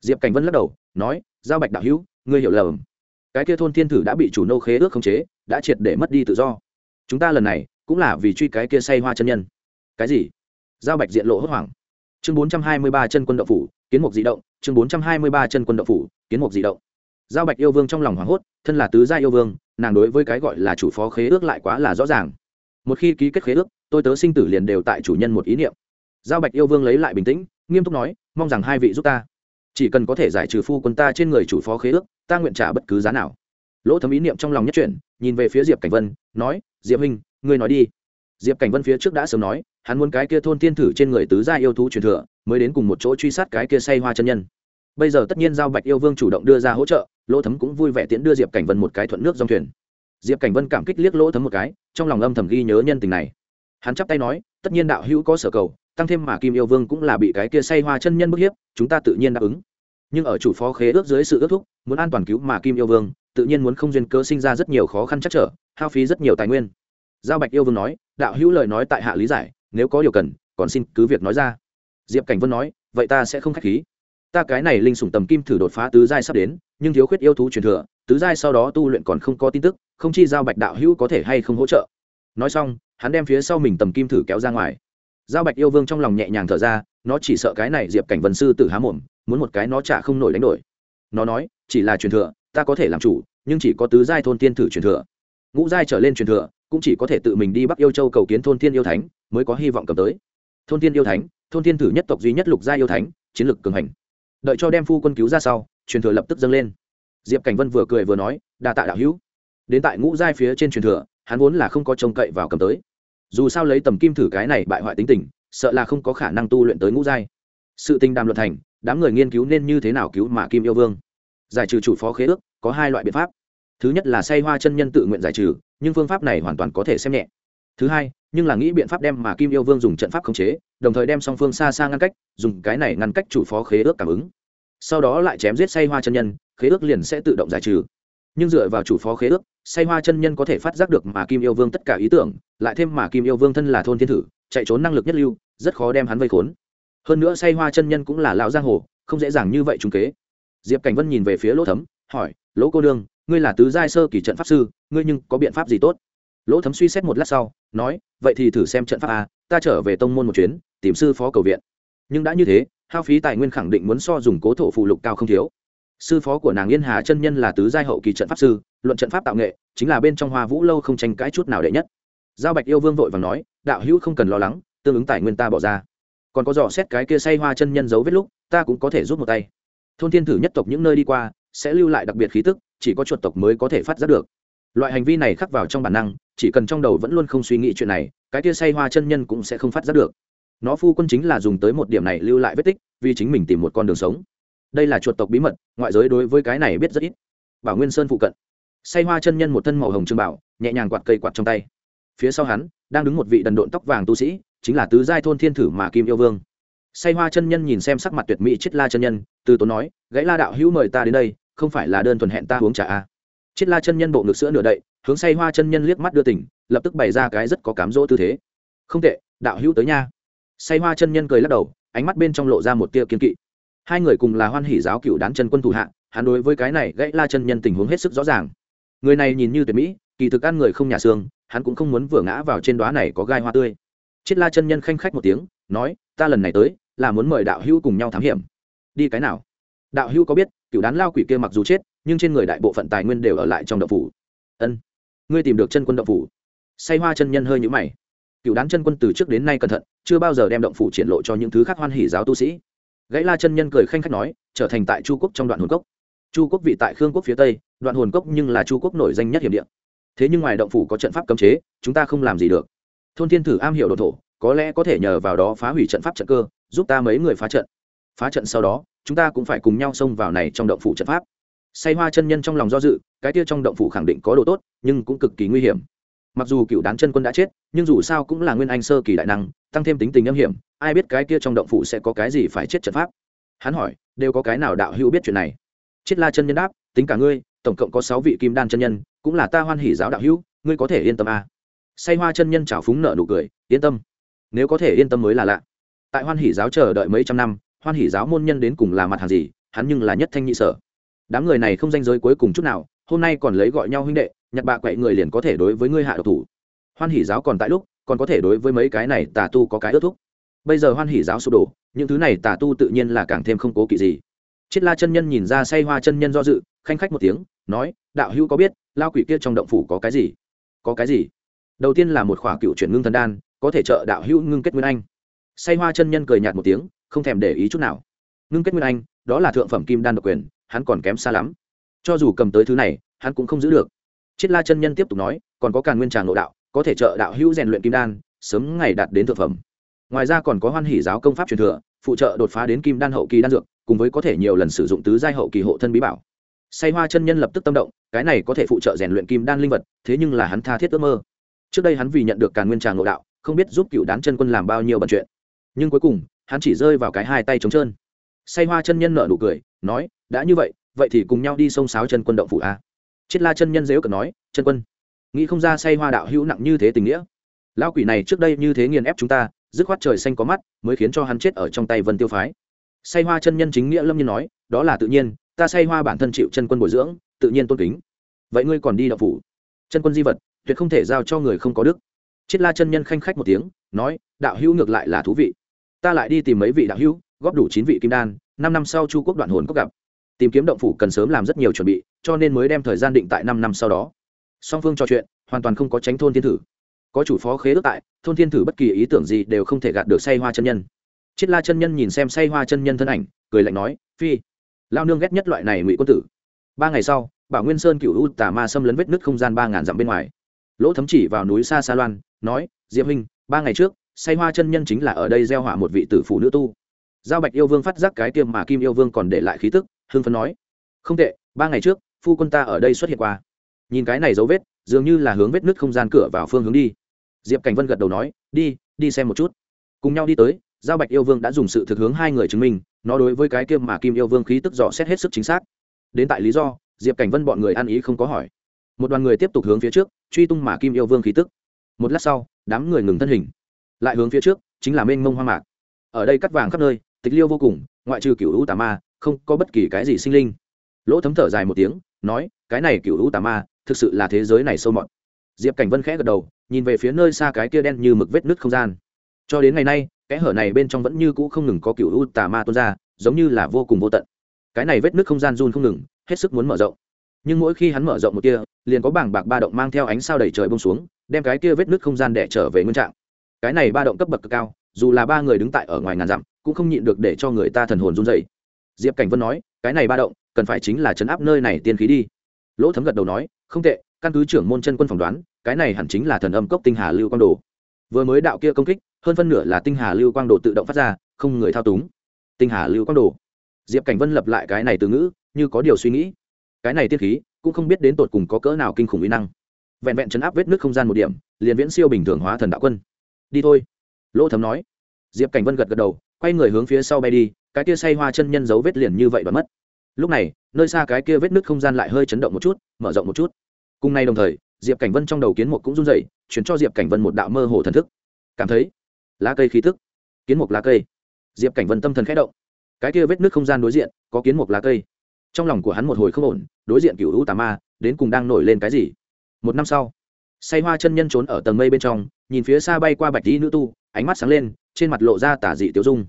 A: Diệp cảnh vân lắc đầu, nói, giao bạch đạo hữu, ngươi hiểu lầm cái kia thôn thiên thử đã bị chủ nô khế ước khống chế, đã triệt để mất đi tự do. Chúng ta lần này, cũng là vì truy cái kia say hoa chân nhân. Cái gì? Giao bạch diện lộ hốt hoảng. Chương bốn trăm hai mươi ba chân quân đậu phủ, kiến mục di động. Chương bốn trăm hai mươi ba chân quân đậu phủ, kiến mục di động. Giao bạch yêu vương trong lòng hoảng hốt, thân là tứ gia yêu vương, nàng đối với cái gọi là chủ phó khế ước lại quá là rõ ràng. Một khi ký kết khế ước, tôi tớ sinh tử liền đều tại chủ nhân một ý niệm. Giao bạch yêu vương lấy lại bình tĩnh, nghiêm túc nói, mong rằng hai vị giúp ta chỉ cần có thể giải trừ phu quân ta trên người chủ phó khế ước, ta nguyện trả bất cứ giá nào. Lỗ thấm ý niệm trong lòng nhất chuyển, nhìn về phía diệp cảnh vân, nói, diệp huynh, ngươi nói đi. Diệp cảnh vân phía trước đã sớm nói, hắn muốn cái kia thôn tiên thử trên người tứ gia yêu thú truyền thừa, mới đến cùng một chỗ truy sát cái kia say hoa chân nhân. Bây giờ tất nhiên giao bạch yêu vương chủ động đưa ra hỗ trợ, lỗ thấm cũng vui vẻ tiễn đưa diệp cảnh vân một cái thuận nước dòng thuyền. Diệp cảnh vân cảm kích liếc lỗ thấm một cái, trong lòng âm thầm ghi nhớ nhân tình này. Hắn chắp tay nói, tất nhiên đạo hữu có sở cầu tăng thêm mà kim yêu vương cũng là bị cái kia say hoa chân nhân bức hiếp, chúng ta tự nhiên đáp ứng. Nhưng ở chủ phó khế ước dưới sự ước thúc, muốn an toàn cứu mà kim yêu vương, tự nhiên muốn không duyên cớ sinh ra rất nhiều khó khăn chắc trở, hao phí rất nhiều tài nguyên. Giao bạch yêu vương nói, đạo hữu lời nói tại hạ lý giải, nếu có điều cần, còn xin cứ việc nói ra. Diệp cảnh vân nói, vậy ta sẽ không k h á c h khí. Ta cái này linh sủng tầm kim thử đột phá tứ giai sắp đến, nhưng thiếu khuyết yêu thú truyền thừa, tứ giai sau đó tu luyện còn không có tin tức, không chi giao bạch đạo hữu có thể hay không hỗ trợ. Nói xong, hắn đem phía sau mình tầm kim thử kéo ra ngoài giao bạch yêu vương trong lòng nhẹ nhàng thở ra, nó chỉ sợ cái này diệp cảnh vân sư tử há mồm, muốn một cái nó trả không nổi đánh đổi. Nó nói, chỉ là truyền thừa, ta có thể làm chủ, nhưng chỉ có tứ giai thôn tiên thử truyền thừa. Ngũ giai trở lên truyền thừa, cũng chỉ có thể tự mình đi bắc yêu châu cầu kiến thôn tiên yêu thánh, mới có hy vọng cầm tới. Thôn tiên yêu thánh, thôn tiên thử nhất tộc duy nhất lục gia yêu thánh, chiến lược cường hành. Đợi cho đem phu quân cứu ra sau, truyền thừa lập tức dâng lên. Diệp cảnh vân vừa cười vừa nói, đa tạ đạo hữu. Đến tại ngũ giai phía trên truyền thừa, hắn vốn là không có trông cậy vào cầm tới dù sao lấy tầm kim thử cái này bại hoại tính tình, sợ là không có khả năng tu luyện tới ngũ giai. Sự tình đàm luật thành, đám người nghiên cứu nên như thế nào cứu mà kim yêu vương? Giải trừ chủ phó khế ước, có hai loại biện pháp. Thứ nhất là say hoa chân nhân tự nguyện giải trừ, nhưng phương pháp này hoàn toàn có thể xem nhẹ. Thứ hai, nhưng là nghĩ biện pháp đem mà kim yêu vương dùng trận pháp khống chế, đồng thời đem song phương xa xa ngăn cách, dùng cái này ngăn cách chủ phó khế ước cảm ứng. Sau đó lại chém giết say hoa chân nhân, khế ước liền sẽ tự động giải trừ nhưng dựa vào chủ phó khế ước, say hoa chân nhân có thể phát giác được mà kim yêu vương tất cả ý tưởng, lại thêm mà kim yêu vương thân là thôn thiên thử, chạy trốn năng lực nhất lưu, rất khó đem hắn vây khốn. Hơn nữa say hoa chân nhân cũng là lão giang hồ, không dễ dàng như vậy trúng kế. Diệp cảnh vân nhìn về phía lỗ thấm, hỏi, lỗ cô đương ngươi là tứ giai sơ kỳ trận pháp sư, ngươi nhưng có biện pháp gì tốt? Lỗ thấm suy xét một lát sau, nói, vậy thì thử xem trận pháp a, ta trở về tông môn một chuyến, tìm sư phó cầu viện. Nhưng đã như thế, hao phí tài nguyên khẳng định muốn so dùng cố thổ phụ lục cao không thiếu sư phó của nàng yên hà chân nhân là tứ giai hậu kỳ trận pháp sư, luận trận pháp tạo nghệ, chính là bên trong hoa vũ lâu không tranh cãi chút nào đệ nhất. Giao bạch yêu vương vội và nói, đạo hữu không cần lo lắng, tương ứng tài nguyên ta bỏ ra. Còn có dò xét cái kia say hoa chân nhân giấu vết lúc, ta cũng có thể giúp một tay. Thôn thiên thử nhất tộc những nơi đi qua, sẽ lưu lại đặc biệt khí tức, chỉ có chuột tộc mới có thể phát giác được. Loại hành vi này khắc vào trong bản năng, chỉ cần trong đầu vẫn luôn không suy nghĩ chuyện này, cái kia say hoa chân nhân cũng sẽ không phát giác được. Nó phu quân chính là dùng tới một điểm này lưu lại vết tích, vì chính mình tìm một con đường sống đây là chuột tộc bí mật, ngoại giới đối với cái này biết rất ít. Bảo nguyên sơn phụ cận. Say hoa chân nhân một thân màu hồng trương bảo, nhẹ nhàng quạt cây quạt trong tay. Phía sau hắn, đang đứng một vị đần độn tóc vàng tu sĩ, chính là tứ giai thôn thiên thử mà kim yêu vương. Say hoa chân nhân nhìn xem sắc mặt tuyệt mỹ chết la chân nhân, từ tốn nói, gãy la đạo hữu mời ta đến đây, không phải là đơn thuần hẹn ta uống trà a Chiết chết la chân nhân bộ ngực sữa nửa đậy, hướng say hoa chân nhân liếc mắt đưa tỉnh lập tức bày ra cái rất có cám dỗ tư thế. Không tệ, đạo hữu tới nha. Say hoa chân nhân cười lắc đầu, ánh mắt bên trong lộ ra một tia kiên kỵ hai người cùng là hoan hỷ giáo cựu đán chân quân thủ hạ, hắn đối với cái này gãy la chân nhân tình huống hết sức rõ ràng. Người này nhìn như tuyệt mỹ, kỳ thực ăn người không nhà xương, hắn cũng không muốn vừa ngã vào trên đoá này có gai hoa tươi. Chết la chân nhân khanh khách một tiếng, nói, ta lần này tới, là muốn mời đạo hữu cùng nhau thám hiểm. Đi cái nào? Đạo hữu có biết, cựu đán lao quỷ kia mặc dù chết, nhưng trên người đại bộ phận tài nguyên đều ở lại trong đậu phủ. Ân, ngươi tìm được chân quân đậu phủ. Say hoa chân nhân hơi nhũ mày. Cựu đán chân quân từ trước đến nay cẩn thận, chưa bao giờ đem động phủ triển lộ cho những thứ khác hoan hỉ giáo tu sĩ gãy la chân nhân cười khanh khách nói, trở thành tại chu quốc trong đoạn hồn cốc. Chu quốc vị tại khương quốc phía tây, đoạn hồn cốc nhưng là chu quốc nổi danh nhất hiểm địa. Thế nhưng ngoài động phủ có trận pháp cấm chế, chúng ta không làm gì được. Thôn thiên thử am hiểu đồ thổ, có lẽ có thể nhờ vào đó phá hủy trận pháp trận cơ, giúp ta mấy người phá trận. Phá trận sau đó, chúng ta cũng phải cùng nhau xông vào này trong động phủ trận pháp. Say hoa chân nhân trong lòng do dự, cái kia trong động phủ khẳng định có đồ tốt, nhưng cũng cực kỳ nguy hiểm. Mặc dù cựu đán chân quân đã chết, nhưng dù sao cũng là nguyên anh sơ kỳ đại năng tăng thêm tính tình âm hiểm, ai biết cái kia trong động phủ sẽ có cái gì phải chết trận pháp. Hắn hỏi, đều có cái nào đạo hữu biết chuyện này? Chết la chân nhân đáp, tính cả ngươi, tổng cộng có sáu vị kim đan chân nhân, cũng là ta hoan hỉ giáo đạo hữu, ngươi có thể yên tâm à. say hoa chân nhân trào phúng nợ nụ cười, yên tâm. Nếu có thể yên tâm mới là lạ. Tại hoan hỉ giáo chờ đợi mấy trăm năm, hoan hỉ giáo môn nhân đến cùng là mặt hàng gì, hắn nhưng là nhất thanh nhị sở. Đám người này không danh giới cuối cùng chút nào, hôm nay còn lấy gọi nhau huynh đệ, nhặt bạ quậy người liền có thể đối với ngươi hạ độc thủ. Hoan hỉ giáo còn tại lúc còn có thể đối với mấy cái này tà tu có cái ước thúc. Bây giờ hoan hỷ giáo sụp đổ, những thứ này tà tu tự nhiên là càng thêm không cố kỵ gì. Chiết la chân nhân nhìn ra say hoa chân nhân do dự, khanh khách một tiếng, nói, đạo hữu có biết, lao quỷ kia trong động phủ có cái gì? Có cái gì? Đầu tiên là một khỏa cựu chuyển ngưng thần đan, có thể trợ đạo hữu ngưng kết nguyên anh. Say hoa chân nhân cười nhạt một tiếng, không thèm để ý chút nào. Ngưng kết nguyên anh, đó là thượng phẩm kim đan độc quyền, hắn còn kém xa lắm. Cho dù cầm tới thứ này, hắn cũng không giữ được. Chiết la chân nhân tiếp tục nói, còn có càn nguyên tràng nội đạo có thể trợ đạo hữu rèn luyện kim đan, sớm ngày đạt đến thượng phẩm. Ngoài ra còn có hoan hỷ giáo công pháp truyền thừa, phụ trợ đột phá đến kim đan hậu kỳ đan dược, cùng với có thể nhiều lần sử dụng tứ giai hậu kỳ hộ thân bí bảo. Say hoa chân nhân lập tức tâm động, cái này có thể phụ trợ rèn luyện kim đan linh vật, thế nhưng là hắn tha thiết ước mơ. Trước đây hắn vì nhận được càn nguyên tràng ngộ đạo, không biết giúp cựu đán chân quân làm bao nhiêu bận chuyện. Nhưng cuối cùng, hắn chỉ rơi vào cái hai tay trống trơn. Say hoa chân nhân nở nụ cười, nói, đã như vậy vậy thì cùng nhau đi sông sáo chân quân động phủ a. Chiết la chân nhân dếu cờ nói, chân quân nghĩ không ra say hoa đạo hữu nặng như thế tình nghĩa. Lão quỷ này trước đây như thế nghiền ép chúng ta, dứt khoát trời xanh có mắt, mới khiến cho hắn chết ở trong tay vân tiêu phái. Say hoa chân nhân chính nghĩa lâm nhiên nói, đó là tự nhiên, ta say hoa bản thân chịu chân quân bồi dưỡng, tự nhiên tôn kính. Vậy ngươi còn đi đạo phủ? Chân quân di vật, tuyệt không thể giao cho người không có đức. Chiết la chân nhân khanh khách một tiếng, nói, đạo hữu ngược lại là thú vị. Ta lại đi tìm mấy vị đạo hữu, góp đủ chín vị kim đan, năm năm sau chu quốc đoạn hồn có gặp. Tìm kiếm động phủ cần sớm làm rất nhiều chuẩn bị, cho nên mới đem thời gian định tại năm năm sau đó song phương trò chuyện, hoàn toàn không có tránh thôn thiên thử. Có chủ phó khế ước tại, thôn thiên thử bất kỳ ý tưởng gì đều không thể gạt được say hoa chân nhân. Chiết la chân nhân nhìn xem say hoa chân nhân thân ảnh, cười lạnh nói, phi lao nương ghét nhất loại này ngụy quân tử. Ba ngày sau, bảo nguyên sơn cựu u tà ma xâm lấn vết nứt không gian ba ngàn dặm bên ngoài. Lỗ thấm chỉ vào núi xa xa loan, nói, diệp huynh, ba ngày trước, say hoa chân nhân chính là ở đây gieo hỏa một vị tử phụ nữ tu. Giao bạch yêu vương phát giác cái tiêm mà kim yêu vương còn để lại khí tức hương phấn nói, không tệ, ba ngày trước, phu quân ta ở đây xuất hiện qua nhìn cái này dấu vết, dường như là hướng vết nứt không gian cửa vào phương hướng đi. Diệp cảnh vân gật đầu nói, đi đi xem một chút. Cùng nhau đi tới, giao bạch yêu vương đã dùng sự thực hướng hai người chứng minh, nó đối với cái kiêm mà kim yêu vương khí tức dò xét hết sức chính xác. Đến tại lý do, diệp cảnh vân bọn người ăn ý không có hỏi. Một đoàn người tiếp tục hướng phía trước, truy tung mà kim yêu vương khí tức. Một lát sau, đám người ngừng thân hình. Lại hướng phía trước, chính là mênh mông hoang mạc. Ở đây cắt vàng khắp nơi, tịch liêu vô cùng, ngoại trừ cựu hữu tà ma, không có bất kỳ cái gì sinh linh. Lỗ thấm thở dài một tiếng, nói, cái này cựu hữu tà ma thực sự là thế giới này sâu mọt. Diệp cảnh vân khẽ gật đầu, nhìn về phía nơi xa cái kia đen như mực vết nứt không gian. Cho đến ngày nay cái hở này bên trong vẫn như cũ không ngừng có cựu u tà ma tuôn ra, giống như là vô cùng vô tận. Cái này vết nứt không gian run không ngừng, hết sức muốn mở rộng. Nhưng mỗi khi hắn mở rộng một kia, liền có bảng bạc ba động mang theo ánh sao đầy trời bông xuống, đem cái kia vết nứt không gian để trở về nguyên trạng. Cái này ba động cấp bậc cực cao, dù là ba người đứng tại ở ngoài ngàn dặm, cũng không nhịn được để cho người ta thần hồn run dậy. diệp cảnh vân nói, cái này ba động, cần phải chính là chấn áp nơi này tiên khí đi. Lỗ thấm gật đầu nói không tệ, căn cứ trưởng môn chân quân phỏng đoán, cái này hẳn chính là thần âm cốc tinh hà lưu quang đồ. Vừa mới đạo kia công kích, hơn phân nửa là tinh hà lưu quang đồ tự động phát ra, không người thao túng. Tinh hà lưu quang đồ. Diệp cảnh vân lập lại cái này từ ngữ, như có điều suy nghĩ. Cái này tiên khí, cũng không biết đến tột cùng có cỡ nào kinh khủng uy năng. Vẹn vẹn chấn áp vết nước không gian một điểm, liền viễn siêu bình thường hóa thần đạo quân. Đi thôi. Lỗ thấm nói. Diệp cảnh vân gật gật đầu, quay người hướng phía sau bay đi, cái kia say hoa chân nhân dấu vết liền như vậy và mất lúc này, nơi xa cái kia vết nứt không gian lại hơi chấn động một chút, mở rộng một chút. Cùng nay đồng thời, diệp cảnh vân trong đầu kiến mục cũng run dậy chuyển cho diệp cảnh vân một đạo mơ hồ thần thức. Cảm thấy, lá cây khí thức kiến mục lá cây. Diệp cảnh vân tâm thần k h ẽ động. Cái kia vết nứt không gian đối diện, có kiến mục lá cây. Trong lòng của hắn một hồi không ổn, đối diện cựu hữu tà ma, đến cùng đang nổi lên cái gì? Một năm sau, say hoa chân nhân trốn ở tầng mây bên trong, nhìn phía xa bay qua bạch dĩ nữ tu, ánh mắt sáng lên, trên mặt lộ ra tả dị tiêu dung.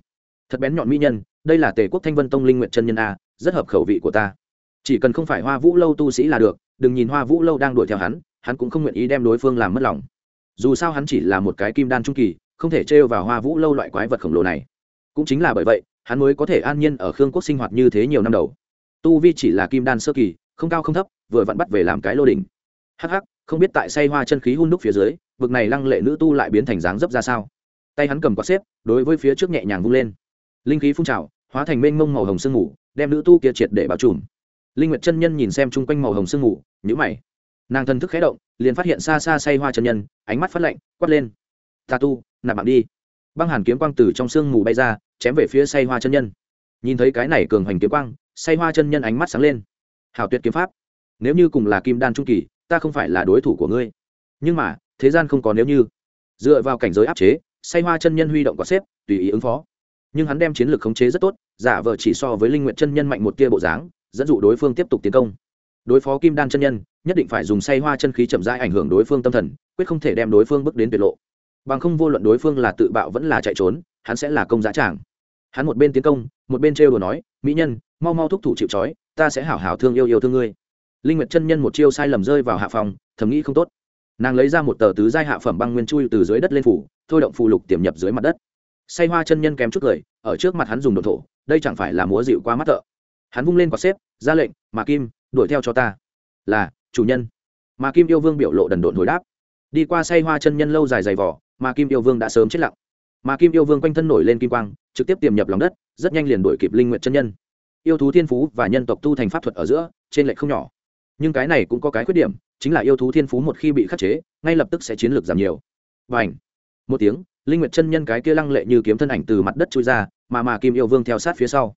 A: Thật bén nhọn mỹ nhân, đây là tề quốc thanh vân tông linh nguyện chân nhân a rất hợp khẩu vị của ta. Chỉ cần không phải hoa vũ lâu tu sĩ là được, đừng nhìn hoa vũ lâu đang đuổi theo hắn hắn cũng không nguyện ý đem đối phương làm mất lòng. Dù sao hắn chỉ là một cái kim đan trung kỳ, không thể trêu vào hoa vũ lâu loại quái vật khổng lồ này. Cũng chính là bởi vậy, hắn mới có thể an nhiên ở khương quốc sinh hoạt như thế nhiều năm đầu. Tu vi chỉ là kim đan sơ kỳ, không cao không thấp, vừa vặn bắt về làm cái lô đình hắc hắc, không biết tại say hoa chân khí hun đúc phía dưới vực này lăng lệ nữ tu lại biến thành dáng dấp ra sao? Tay hắn cầm quạt xếp, đối với phía trước nhẹ nhàng vung lên. Linh khí phun trào, hóa thành mênh mông màu hồng sương mù đem nữ tu kia triệt để bao trùm. Linh nguyệt chân nhân nhìn xem chung quanh màu hồng sương mù, nhíu mày. Nàng thân thức khẽ động, liền phát hiện xa xa say hoa chân nhân, ánh mắt phát lạnh, quát lên. Ta tu, nạp mạng đi. Băng hàn kiếm quang từ trong sương mù bay ra, chém về phía say hoa chân nhân. Nhìn thấy cái này cường hoành kiếm quang, say hoa chân nhân ánh mắt sáng lên. Hảo tuyệt kiếm pháp. Nếu như cùng là kim đan trung kỳ, ta không phải là đối thủ của ngươi. Nhưng mà, thế gian không có nếu như. Dựa vào cảnh giới áp chế, say hoa chân nhân huy động quả xếp, tùy ý ứng phó. Nhưng hắn đem chiến lược khống chế rất tốt giả vờ chỉ so với linh nguyện chân nhân mạnh một tia bộ dáng, dẫn dụ đối phương tiếp tục tiến công. Đối phó kim đan chân nhân, nhất định phải dùng say hoa chân khí chậm rãi ảnh hưởng đối phương tâm thần, quyết không thể đem đối phương bước đến tuyệt lộ. Bằng không vô luận đối phương là tự bạo vẫn là chạy trốn, hắn sẽ là công giá tràng. Hắn một bên tiến công, một bên trêu đồ nói, mỹ nhân, mau mau thúc thủ chịu trói, ta sẽ hảo hảo thương yêu yêu thương ngươi. Linh nguyệt chân nhân một chiêu sai lầm rơi vào hạ phòng, thầm nghĩ không tốt. Nàng lấy ra một tờ tứ giai hạ phẩm băng nguyên chui từ dưới đất lên phủ, thôi động phù lục tiềm nhập dưới mặt đất say hoa chân nhân kém chút cười, ở trước mặt hắn dùng đồ thổ, đây chẳng phải là múa dịu qua mắt thợ. Hắn vung lên quạt xếp, ra lệnh, mà kim, đuổi theo cho ta. Là, chủ nhân. Mà kim yêu vương biểu lộ đần độn hồi đáp. Đi qua say hoa chân nhân lâu dài dày vỏ mà kim yêu vương đã sớm chết lặng. Mà kim yêu vương quanh thân nổi lên kim quang, trực tiếp tiềm nhập lòng đất, rất nhanh liền đuổi kịp linh nguyện chân nhân. Yêu thú thiên phú và nhân tộc tu thành pháp thuật ở giữa, trên lệch không nhỏ. Nhưng cái này cũng có cái khuyết điểm, chính là yêu thú thiên phú một khi bị khắc chế, ngay lập tức sẽ chiến lược giảm nhiều. Và ảnh một tiếng linh nguyệt chân nhân cái kia lăng lệ như kiếm thân ảnh từ mặt đất chui ra, mà mà kim yêu vương theo sát phía sau.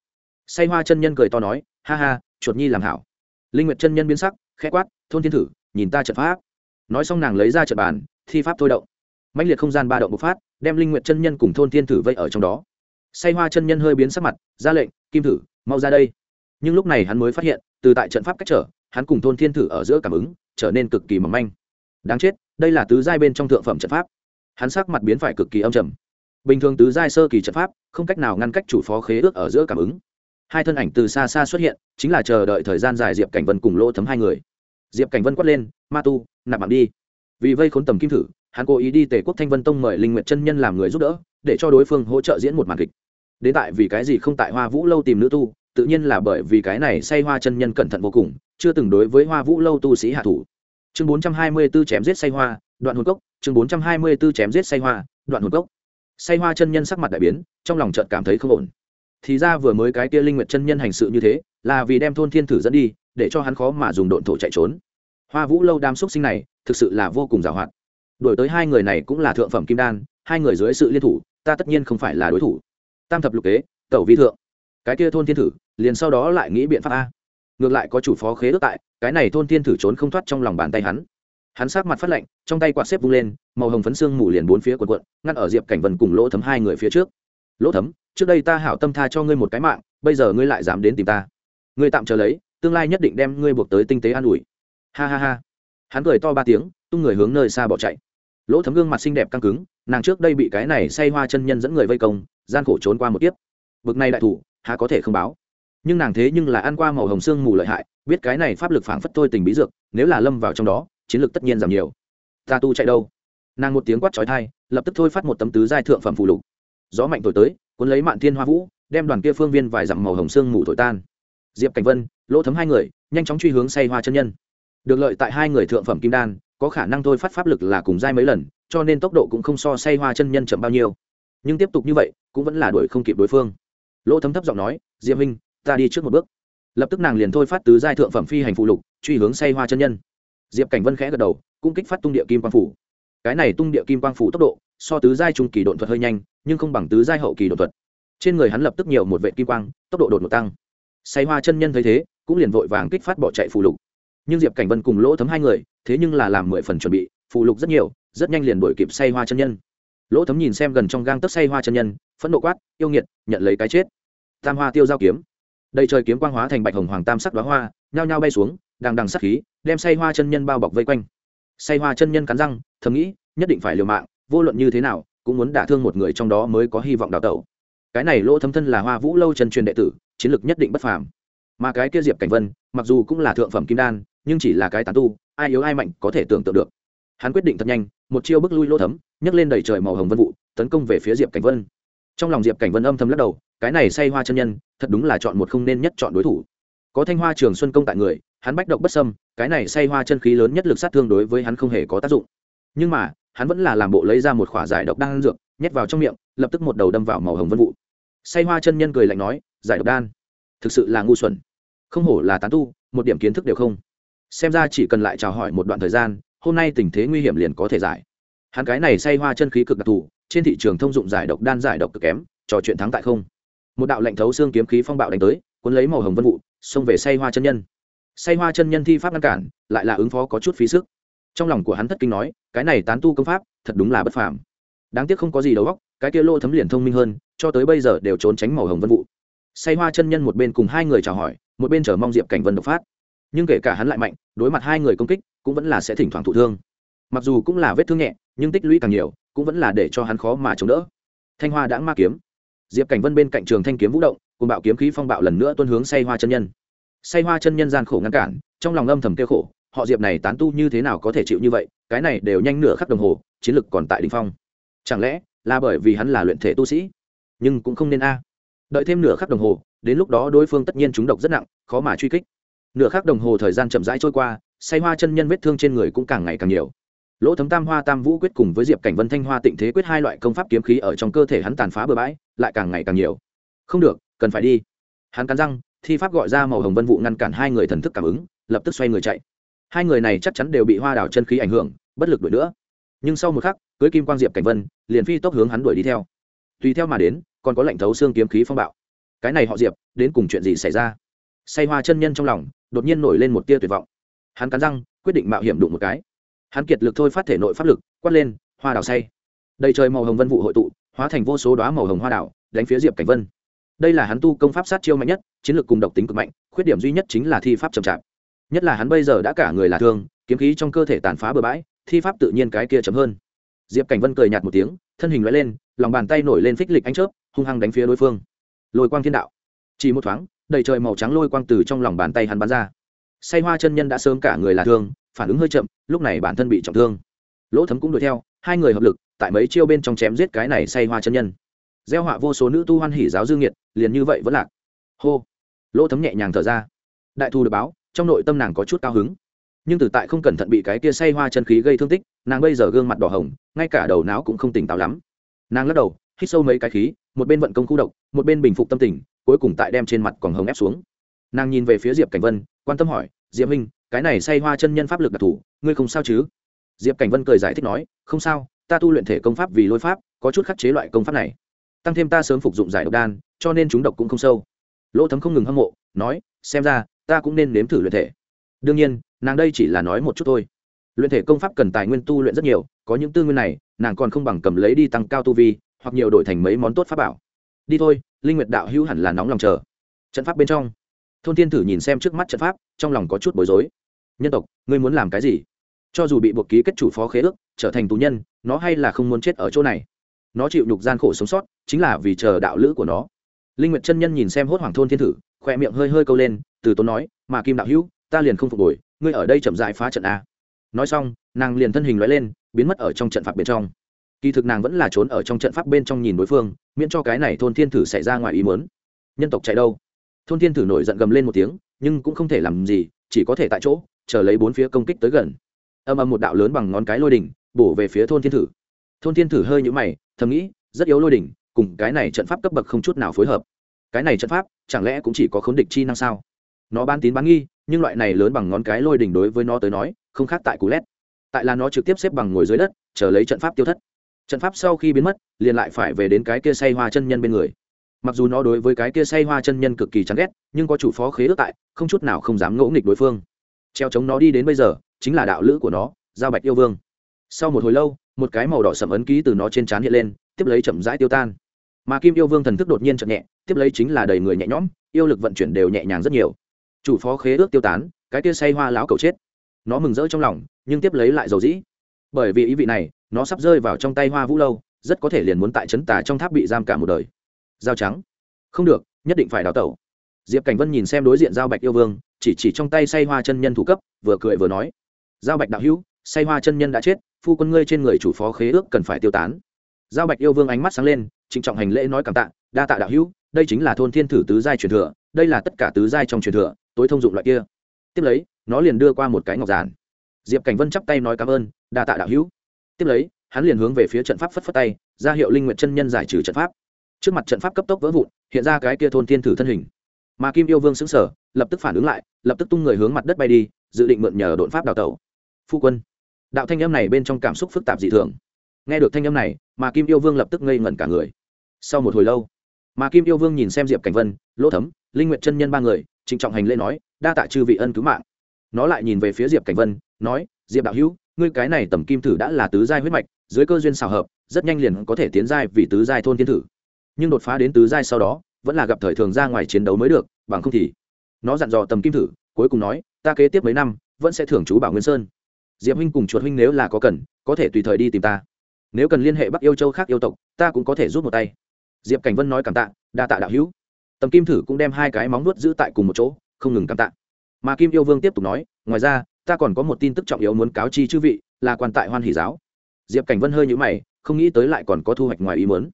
A: Say hoa chân nhân cười to nói, ha ha, chuột nhi làm hảo. Linh nguyệt chân nhân biến sắc, khẽ quát, thôn thiên thử, nhìn ta trận pháp. Nói xong nàng lấy ra trận bàn, thi pháp thôi động. Mãnh liệt không gian ba động bộc phát, đem linh nguyệt chân nhân cùng thôn thiên thử vây ở trong đó. Say hoa chân nhân hơi biến sắc mặt, ra lệnh, kim thử, mau ra đây. Nhưng lúc này hắn mới phát hiện, từ tại trận pháp cách trở, hắn cùng thôn thiên thử ở giữa cảm ứng, trở nên cực kỳ mỏng manh. Đáng chết, đây là tứ giai bên trong thượng phẩm trận pháp hắn sắc mặt biến phải cực kỳ âm trầm. Bình thường tứ giai sơ kỳ trận pháp, không cách nào ngăn cách chủ phó khế ước ở giữa cảm ứng. Hai thân ảnh từ xa xa xuất hiện, chính là chờ đợi thời gian dài diệp cảnh vân cùng lỗ thấm hai người. Diệp cảnh vân quát lên, ma tu, nạp mạng đi. Vì vây khốn tầm kim thử, hắn cố ý đi tề quốc thanh vân tông mời linh nguyệt chân nhân làm người giúp đỡ, để cho đối phương hỗ trợ diễn một màn kịch. Đến tại vì cái gì không tại hoa vũ lâu tìm nữ tu, tự nhiên là bởi vì cái này say hoa chân nhân cẩn thận vô cùng, chưa từng đối với hoa vũ lâu tu sĩ hạ thủ. Chương 424 chém giết say hoa đoạn hồn cốc, chương 424 chém giết say hoa, đoạn hồn cốc. Say hoa chân nhân sắc mặt đại biến, trong lòng chợt cảm thấy không ổn. Thì ra vừa mới cái kia linh nguyệt chân nhân hành sự như thế, là vì đem thôn thiên thử dẫn đi, để cho hắn khó mà dùng độn thổ chạy trốn. Hoa vũ lâu đam xúc sinh này, thực sự là vô cùng giàu hoạt đổi tới hai người này cũng là thượng phẩm kim đan, hai người dưới sự liên thủ, ta tất nhiên không phải là đối thủ. Tam thập lục kế, tẩu vi thượng. Cái kia thôn thiên thử, liền sau đó lại nghĩ biện pháp a. Ngược lại có chủ phó khế ước tại, cái này thôn thiên thử trốn không thoát trong lòng bàn tay hắn hắn sát mặt phát lạnh, trong tay quạt xếp vung lên, màu hồng phấn xương mù liền bốn phía quần quận ngăn ở diệp cảnh vân cùng lỗ thấm hai người phía trước. Lỗ thấm, trước đây ta hảo tâm tha cho ngươi một cái mạng, bây giờ ngươi lại dám đến tìm ta. Ngươi tạm chờ lấy, tương lai nhất định đem ngươi buộc tới tinh tế an ủi. Ha ha ha. Hắn cười to ba tiếng, tung người hướng nơi xa bỏ chạy. Lỗ thấm gương mặt xinh đẹp căng cứng, nàng trước đây bị cái này say hoa chân nhân dẫn người vây công, gian khổ trốn qua một tiếp bực này đại thủ, há có thể không báo. Nhưng nàng thế nhưng là ăn qua màu hồng xương mù lợi hại, biết cái này pháp lực phảng phất thôi tình bí dược, nếu là lâm vào trong đó chiến lược tất nhiên giảm nhiều. Ta tu chạy đâu? Nàng một tiếng quát trói thai lập tức thôi phát một tấm tứ giai thượng phẩm phù lục. Gió mạnh thổi tới, cuốn lấy mạn thiên hoa vũ, đem đoàn kia phương viên vài dặm màu hồng xương mù thổi tan. Diệp cảnh vân, lỗ thấm hai người, nhanh chóng truy hướng say hoa chân nhân. Được lợi tại hai người thượng phẩm kim đan, có khả năng thôi phát pháp lực là cùng giai mấy lần, cho nên tốc độ cũng không so say hoa chân nhân chậm bao nhiêu. Nhưng tiếp tục như vậy, cũng vẫn là đuổi không kịp đối phương. Lỗ thấm thấp giọng nói, diệp minh ta đi trước một bước. Lập tức nàng liền thôi phát tứ giai thượng phẩm phi hành phụ lục, truy hướng say hoa chân nhân diệp cảnh vân khẽ gật đầu cũng kích phát tung địa kim quang phủ cái này tung địa kim quang phủ tốc độ so tứ giai trung kỳ đột thuật hơi nhanh nhưng không bằng tứ giai hậu kỳ đột thuật trên người hắn lập tức nhiều một vệ kim quang tốc độ đột ngột tăng say hoa chân nhân thấy thế cũng liền vội vàng kích phát bỏ chạy phù lục nhưng diệp cảnh vân cùng lỗ thấm hai người thế nhưng là làm mười phần chuẩn bị phù lục rất nhiều rất nhanh liền đổi kịp say hoa chân nhân lỗ thấm nhìn xem gần trong gang tấc say hoa chân nhân phẫn nộ quát yêu nghiệt nhận lấy cái chết tam hoa tiêu giao kiếm đầy trời kiếm quang hóa thành bạch hồng hoàng tam sắc đoá hoa nhao nhao bay xuống đằng đằng sắc khí, đem say hoa chân nhân bao bọc vây quanh. Say hoa chân nhân cắn răng, thầm nghĩ, nhất định phải liều mạng, vô luận như thế nào, cũng muốn đả thương một người trong đó mới có hy vọng đào tẩu. Cái này lỗ thâm thân là hoa vũ lâu chân truyền đệ tử, chiến lược nhất định bất phàm. Mà cái kia diệp cảnh vân, mặc dù cũng là thượng phẩm kim đan, nhưng chỉ là cái tán tu, ai yếu ai mạnh có thể tưởng tượng được. Hắn quyết định thật nhanh, một chiêu bước lui lỗ thấm, nhấc lên đầy trời màu hồng vân vụ, tấn công về phía diệp cảnh vân. Trong lòng diệp cảnh vân âm thầm lắc đầu, cái này say hoa chân nhân, thật đúng là chọn một không nên nhất chọn đối thủ. Có thanh hoa trường xuân công tại người hắn bách độc bất sâm cái này say hoa chân khí lớn nhất lực sát thương đối với hắn không hề có tác dụng. Nhưng mà, hắn vẫn là làm bộ lấy ra một khỏa giải độc đan dược, nhét vào trong miệng, lập tức một đầu đâm vào màu hồng vân vụ. Say hoa chân nhân cười lạnh nói, giải độc đan? Thực sự là ngu xuẩn. Không hổ là tán tu, một điểm kiến thức đều không. Xem ra chỉ cần lại chào hỏi một đoạn thời gian, hôm nay tình thế nguy hiểm liền có thể giải. Hắn cái này say hoa chân khí cực đặc thù, trên thị trường thông dụng giải độc đan giải độc cực kém, trò chuyện thắng tại không. Một đạo lệnh thấu xương kiếm khí phong bạo đánh tới, cuốn lấy màu hồng vân vụ, xông về say hoa chân nhân say hoa chân nhân thi pháp ngăn cản, lại là ứng phó có chút phí sức. Trong lòng của hắn thất kinh nói, cái này tán tu công pháp, thật đúng là bất phàm. Đáng tiếc không có gì đầu óc, cái kia lô thấm liền thông minh hơn, cho tới bây giờ đều trốn tránh màu hồng vân vụ. Say hoa chân nhân một bên cùng hai người chào hỏi, một bên chờ mong diệp cảnh vân độc phát. Nhưng kể cả hắn lại mạnh, đối mặt hai người công kích, cũng vẫn là sẽ thỉnh thoảng thụ thương. Mặc dù cũng là vết thương nhẹ, nhưng tích lũy càng nhiều, cũng vẫn là để cho hắn khó mà chống đỡ. Thanh hoa đã ma kiếm. Diệp cảnh vân bên cạnh trường thanh kiếm vũ động, cùng bạo kiếm khí phong bạo lần nữa tuân hướng say hoa chân nhân say hoa chân nhân gian khổ ngăn cản, trong lòng âm thầm kêu khổ, họ diệp này tán tu như thế nào có thể chịu như vậy, cái này đều nhanh nửa khắc đồng hồ, chiến lực còn tại đ ỉ n h phong. Chẳng lẽ là bởi vì hắn là luyện thể tu sĩ? Nhưng cũng không nên a. Đợi thêm nửa khắc đồng hồ, đến lúc đó đối phương tất nhiên chúng độc rất nặng, khó mà truy kích. Nửa khắc đồng hồ thời gian chậm rãi trôi qua, say hoa chân nhân vết thương trên người cũng càng ngày càng nhiều. Lỗ thấm tam hoa, tam vũ quyết cùng với diệp cảnh vân thanh hoa tịnh thế quyết hai loại công pháp kiếm khí ở trong cơ thể hắn tàn phá bừa bãi, lại càng ngày càng nhiều. Không được, cần phải đi. Hắn cắn răng thi pháp gọi ra màu hồng vân vụ ngăn cản hai người thần thức cảm ứng, lập tức xoay người chạy. Hai người này chắc chắn đều bị hoa đào chân khí ảnh hưởng, bất lực đuổi nữa. Nhưng sau một khắc, cưới kim quang diệp cảnh vân, liền phi tốc hướng hắn đuổi đi theo. Tùy theo mà đến, còn có lệnh thấu xương kiếm khí phong bạo. Cái này họ diệp, đến cùng chuyện gì xảy ra? Say hoa chân nhân trong lòng, đột nhiên nổi lên một tia tuyệt vọng. Hắn cắn răng, quyết định mạo hiểm đụng một cái. Hắn kiệt lực thôi phát thể nội pháp lực, quát lên, hoa đào say. Đầy trời màu hồng vân vụ hội tụ, hóa thành vô số đoá màu hồng hoa đào, đánh phía diệp cảnh vân đây là hắn tu công pháp sát chiêu mạnh nhất, chiến lược cùng độc tính cực mạnh, khuyết điểm duy nhất chính là thi pháp chậm chạp. Nhất là hắn bây giờ đã cả người là thương, kiếm khí trong cơ thể tàn phá bừa bãi, thi pháp tự nhiên cái kia chậm hơn. Diệp cảnh vân cười nhạt một tiếng, thân hình loại lên, lòng bàn tay nổi lên phích lịch ánh chớp, hung hăng đánh phía đối phương. Lôi quang thiên đạo. Chỉ một thoáng, đầy trời màu trắng lôi quang từ trong lòng bàn tay hắn bắn ra. Say hoa chân nhân đã sớm cả người là thương, phản ứng hơi chậm, lúc này bản thân bị trọng thương. Lỗ thấm cũng đuổi theo, hai người hợp lực, tại mấy chiêu bên trong chém giết cái này say hoa chân nhân gieo họa vô số nữ tu hoan hỉ giáo dương nghiệt, liền như vậy vẫn lạc. Hô. Lỗ thấm nhẹ nhàng thở ra. Đại thu được báo trong nội tâm nàng có chút cao hứng. Nhưng từ tại không cẩn thận bị cái kia say hoa chân khí gây thương tích nàng bây giờ gương mặt đỏ hồng ngay cả đầu não cũng không tỉnh táo lắm. Nàng lắc đầu hít sâu mấy cái khí một bên vận công khu độc một bên bình phục tâm tình cuối cùng tại đem trên mặt còn hồng ép xuống. Nàng nhìn về phía diệp cảnh vân quan tâm hỏi diệp minh cái này say hoa chân nhân pháp lực đặc thù ngươi không sao chứ? Diệp cảnh vân cười giải thích nói không sao ta tu luyện thể công pháp vì lôi pháp có chút khắc chế loại công pháp này tăng thêm ta sớm phục dụng giải độc đan, cho nên chúng độc cũng không sâu. Lỗ thấm không ngừng hâm mộ, nói, xem ra, ta cũng nên nếm thử luyện thể. Đương nhiên, nàng đây chỉ là nói một chút thôi. Luyện thể công pháp cần tài nguyên tu luyện rất nhiều, có những tư nguyên này, nàng còn không bằng cầm lấy đi tăng cao tu vi, hoặc nhiều đổi thành mấy món tốt pháp bảo. Đi thôi, linh nguyệt đạo hữu hẳn là nóng lòng chờ. Trận pháp bên trong. Thôn thiên thử nhìn xem trước mắt trận pháp, trong lòng có chút bối rối. Nhân tộc, ngươi muốn làm cái gì? Cho dù bị buộc ký kết chủ phó khế ước, trở thành tù nhân, nó hay là không muốn chết ở chỗ này? Nó chịu nhục gian khổ sống sót, chính là vì chờ đạo lữ của nó. Linh nguyệt chân nhân nhìn xem hốt hoàng thôn thiên thử khoe miệng hơi hơi câu lên, từ tốn nói, mà kim đạo hữu, ta liền không phục hồi, ngươi ở đây chậm dại phá trận a. Nói xong, nàng liền thân hình lóe lên, biến mất ở trong trận pháp bên trong. Kỳ thực nàng vẫn là trốn ở trong trận pháp bên trong nhìn đối phương, miễn cho cái này thôn thiên thử xảy ra ngoài ý muốn. Nhân tộc chạy đâu? Thôn thiên thử nổi giận gầm lên một tiếng, nhưng cũng không thể làm gì, chỉ có thể tại chỗ, chờ lấy bốn phía công kích tới gần. Âm âm một đạo lớn bằng ngón cái lôi đỉnh, bổ về phía thôn thiên thử. Thôn thiên thử hơi nhũ mày thầm nghĩ, rất yếu lôi đỉnh, cùng cái này trận pháp cấp bậc không chút nào phối hợp. Cái này trận pháp, chẳng lẽ cũng chỉ có khốn địch chi năng sao? Nó ban tín bán nghi, nhưng loại này lớn bằng ngón cái lôi đỉnh đối với nó tới nói, không khác tại cú lét. Tại là nó trực tiếp xếp bằng ngồi dưới đất, chờ lấy trận pháp tiêu thất. Trận pháp sau khi biến mất, liền lại phải về đến cái kia say hoa chân nhân bên người. Mặc dù nó đối với cái kia say hoa chân nhân cực kỳ chán ghét, nhưng có chủ phó khế ước tại, không chút nào không dám ngỗ nghịch đối phương. Treo chống nó đi đến bây giờ, chính là đạo lữ của nó, giao bạch yêu vương sau một hồi lâu, một cái màu đỏ sầm ấn ký từ nó trên trán hiện lên, tiếp lấy chậm rãi tiêu tan. Mà kim yêu vương thần thức đột nhiên chậm nhẹ, tiếp lấy chính là đầy người nhẹ nhõm, yêu lực vận chuyển đều nhẹ nhàng rất nhiều. Chủ phó khế ước tiêu tán, cái kia say hoa lão cầu chết. Nó mừng rỡ trong lòng, nhưng tiếp lấy lại dầu dĩ. Bởi vì ý vị này, nó sắp rơi vào trong tay hoa vũ lâu, rất có thể liền muốn tại trấn tà trong tháp bị giam cả một đời. Dao trắng. Không được, nhất định phải đào tẩu. Diệp cảnh vân nhìn xem đối diện giao bạch yêu vương, chỉ chỉ trong tay say hoa chân nhân thủ cấp, vừa cười vừa nói. Giao bạch đạo hữu say hoa chân nhân đã chết, phu quân ngươi trên người chủ phó khế ước cần phải tiêu tán. Giao bạch yêu vương ánh mắt sáng lên, trịnh trọng hành lễ nói cảm tạ, đa tạ đạo hữu, đây chính là thôn thiên thử tứ giai truyền thừa, đây là tất cả tứ giai trong truyền thừa, tối thông dụng loại kia. Tiếp lấy, nó liền đưa qua một cái ngọc giản. Diệp cảnh vân chắp tay nói cảm ơn, đa tạ đạo hữu. Tiếp lấy, hắn liền hướng về phía trận pháp phất phất tay, ra hiệu linh nguyện chân nhân giải trừ trận pháp. Trước mặt trận pháp cấp tốc vỡ vụn, hiện ra cái kia thôn thiên thử thân hình. Mà kim yêu vương xứng sở lập tức phản ứng lại, lập tức tung người hướng mặt đất bay đi, dự định mượn nhờ đột pháp đào tẩu. Phu quân đạo thanh âm này bên trong cảm xúc phức tạp dị thường. Nghe được thanh âm này, mà kim yêu vương lập tức ngây ngẩn cả người. Sau một hồi lâu, mà kim yêu vương nhìn xem diệp cảnh vân, lỗ thấm, linh nguyện chân nhân ba người, trịnh trọng hành lễ nói, đa tạ chư vị ân cứu mạng. Nó lại nhìn về phía diệp cảnh vân, nói, diệp đạo hữu, ngươi cái này tầm kim thử đã là tứ giai huyết mạch, dưới cơ duyên xào hợp, rất nhanh liền có thể tiến giai vì tứ giai thôn thiên thử. Nhưng đột phá đến tứ giai sau đó, vẫn là gặp thời thường ra ngoài chiến đấu mới được, bằng không thì. Nó dặn dò tầm kim thử, cuối cùng nói, ta kế tiếp mấy năm, vẫn sẽ thưởng chú bảo nguyên sơn diệp huynh cùng chuột huynh nếu là có cần, có thể tùy thời đi tìm ta. Nếu cần liên hệ bắc yêu châu khác yêu tộc, ta cũng có thể giúp một tay. Diệp cảnh vân nói cảm tạ, đa tạ đạo hữu. Tầm kim thử cũng đem hai cái móng nuốt giữ tại cùng một chỗ, không ngừng cảm tạ. Mà kim yêu vương tiếp tục nói, ngoài ra, ta còn có một tin tức trọng yếu muốn cáo chi chư vị, là quan tại hoan hỷ giáo. Diệp cảnh vân hơi nhũ mày, không nghĩ tới lại còn có thu hoạch ngoài ý muốn.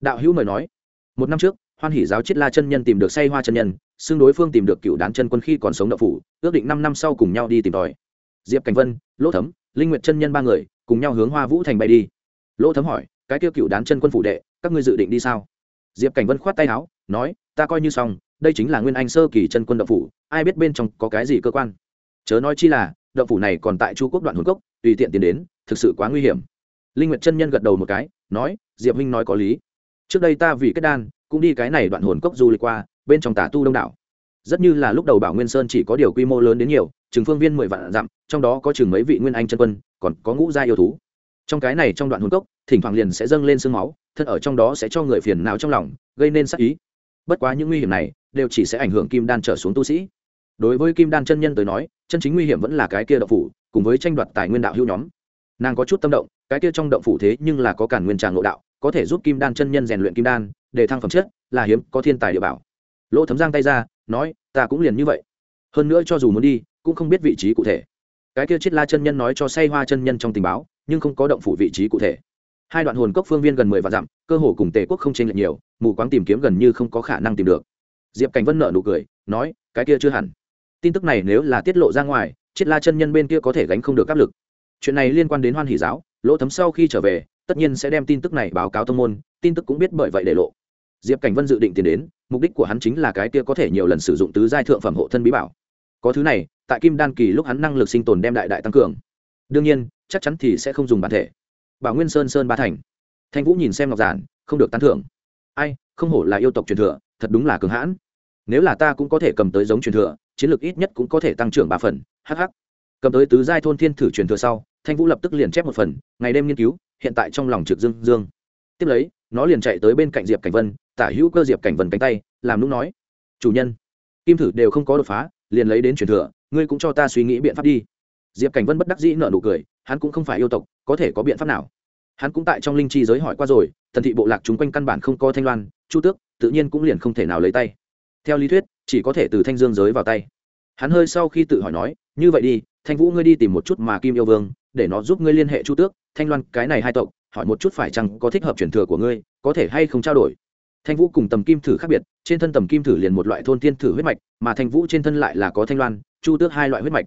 A: Đạo hữu mời nói, một năm trước, hoan hỷ giáo chiết la chân nhân tìm được say hoa chân nhân, xưng đối phương tìm được cựu đán chân quân khi còn sống đậu phủ, ước định năm năm sau cùng nhau đi tìm tòi diệp cảnh vân, lỗ thấm, linh nguyệt chân nhân ba người cùng nhau hướng hoa vũ thành bay đi. Lỗ thấm hỏi, cái tiêu cựu đán chân quân phủ đệ, các ngươi dự định đi sao? Diệp cảnh vân khoát tay áo, nói, ta coi như xong, đây chính là nguyên anh sơ kỳ chân quân động phủ, ai biết bên trong có cái gì cơ quan. Chớ nói chi là, động phủ này còn tại chu quốc đoạn hồn cốc, tùy tiện tiến đến, thực sự quá nguy hiểm. Linh nguyệt chân nhân gật đầu một cái, nói, diệp huynh nói có lý. Trước đây ta vì kết đan, cũng đi cái này đoạn hồn cốc du lịch qua, bên trong tà tu đông đảo. Rất như là lúc đầu bảo nguyên sơn chỉ có điều quy mô lớn đến nhiều chừng phương viên mười vạn dặm, trong đó có chừng mấy vị nguyên anh chân quân, còn có ngũ gia yêu thú. Trong cái này trong đoạn hồn cốc, thỉnh thoảng liền sẽ dâng lên sương máu thân ở trong đó sẽ cho người phiền não trong lòng, gây nên sắc ý. Bất quá những nguy hiểm này đều chỉ sẽ ảnh hưởng kim đan trở xuống tu sĩ. Đối với kim đan chân nhân tới nói, chân chính nguy hiểm vẫn là cái kia động phủ, cùng với tranh đoạt tài nguyên đạo hữu nhóm. Nàng có chút tâm động, cái kia trong động phủ thế nhưng là có cản nguyên tràng ngộ đạo, có thể giúp kim đan chân nhân rèn luyện kim đan, để thăng phẩm chất, là hiếm, có thiên tài địa bảo. Lỗ thấm giang tay ra, nói, ta cũng liền như vậy. Hơn nữa cho dù muốn đi cũng không biết vị trí cụ thể. Cái kia chiết la chân nhân nói cho say hoa chân nhân trong tình báo, nhưng không có động phủ vị trí cụ thể. Hai đoạn hồn cốc phương viên gần mười vạn dặm, cơ hồ cùng tề quốc không chênh lệch nhiều, mù quáng tìm kiếm gần như không có khả năng tìm được. Diệp cảnh vân nợ nụ cười, nói, cái kia chưa hẳn. Tin tức này nếu là tiết lộ ra ngoài chiết la chân nhân bên kia có thể gánh không được áp lực. Chuyện này liên quan đến hoan hỷ giáo, lỗ thấm sau khi trở về, tất nhiên sẽ đem tin tức này báo cáo thông môn, tin tức cũng biết bởi vậy để lộ. Diệp cảnh vân dự định tiền đến, mục đích của hắn chính là cái kia có thể nhiều lần sử dụng tứ giai thượng phẩm hộ thân bí bảo có thứ này, tại kim đan kỳ lúc hắn năng lực sinh tồn đem đại đại tăng cường. Đương nhiên, chắc chắn thì sẽ không dùng bản thể. Bảo nguyên sơn sơn ba thành. Thanh vũ nhìn xem ngọc giản, không được tán thưởng. Ai, không hổ là yêu tộc truyền thừa, thật đúng là cường hãn. Nếu là ta cũng có thể cầm tới giống truyền thừa, chiến lược ít nhất cũng có thể tăng trưởng ba phần hh cầm tới tứ giai thôn thiên thử truyền thừa sau, thanh vũ lập tức liền chép một phần, ngày đêm nghiên cứu, hiện tại trong lòng trực dương dương. Tiếp lấy, nó liền chạy tới bên cạnh diệp cảnh vân, tả hữu cơ diệp cảnh vân cánh tay, làm lúc nói, chủ nhân, kim thử đều không có đột phá liền lấy đến truyền thừa, ngươi cũng cho ta suy nghĩ biện pháp đi. Diệp cảnh vân bất đắc dĩ nợ nụ cười, hắn cũng không phải yêu tộc, có thể có biện pháp nào? Hắn cũng tại trong linh chi giới hỏi qua rồi, thần thị bộ lạc chúng quanh căn bản không có thanh loan, chu tước, tự nhiên cũng liền không thể nào lấy tay. Theo lý thuyết, chỉ có thể từ thanh dương giới vào tay. Hắn hơi sau khi tự hỏi nói, như vậy đi, thanh vũ ngươi đi tìm một chút mà kim yêu vương, để nó giúp ngươi liên hệ chu tước, thanh loan, cái này hai tộc, hỏi một chút phải chăng có thích hợp truyền thừa của ngươi, có thể hay không trao đổi? Thanh vũ cùng tầm kim thử khác biệt, trên thân tầm kim thử liền một loại thôn Thiên thử huyết mạch, mà thanh vũ trên thân lại là có thanh loan, chu tước hai loại huyết mạch.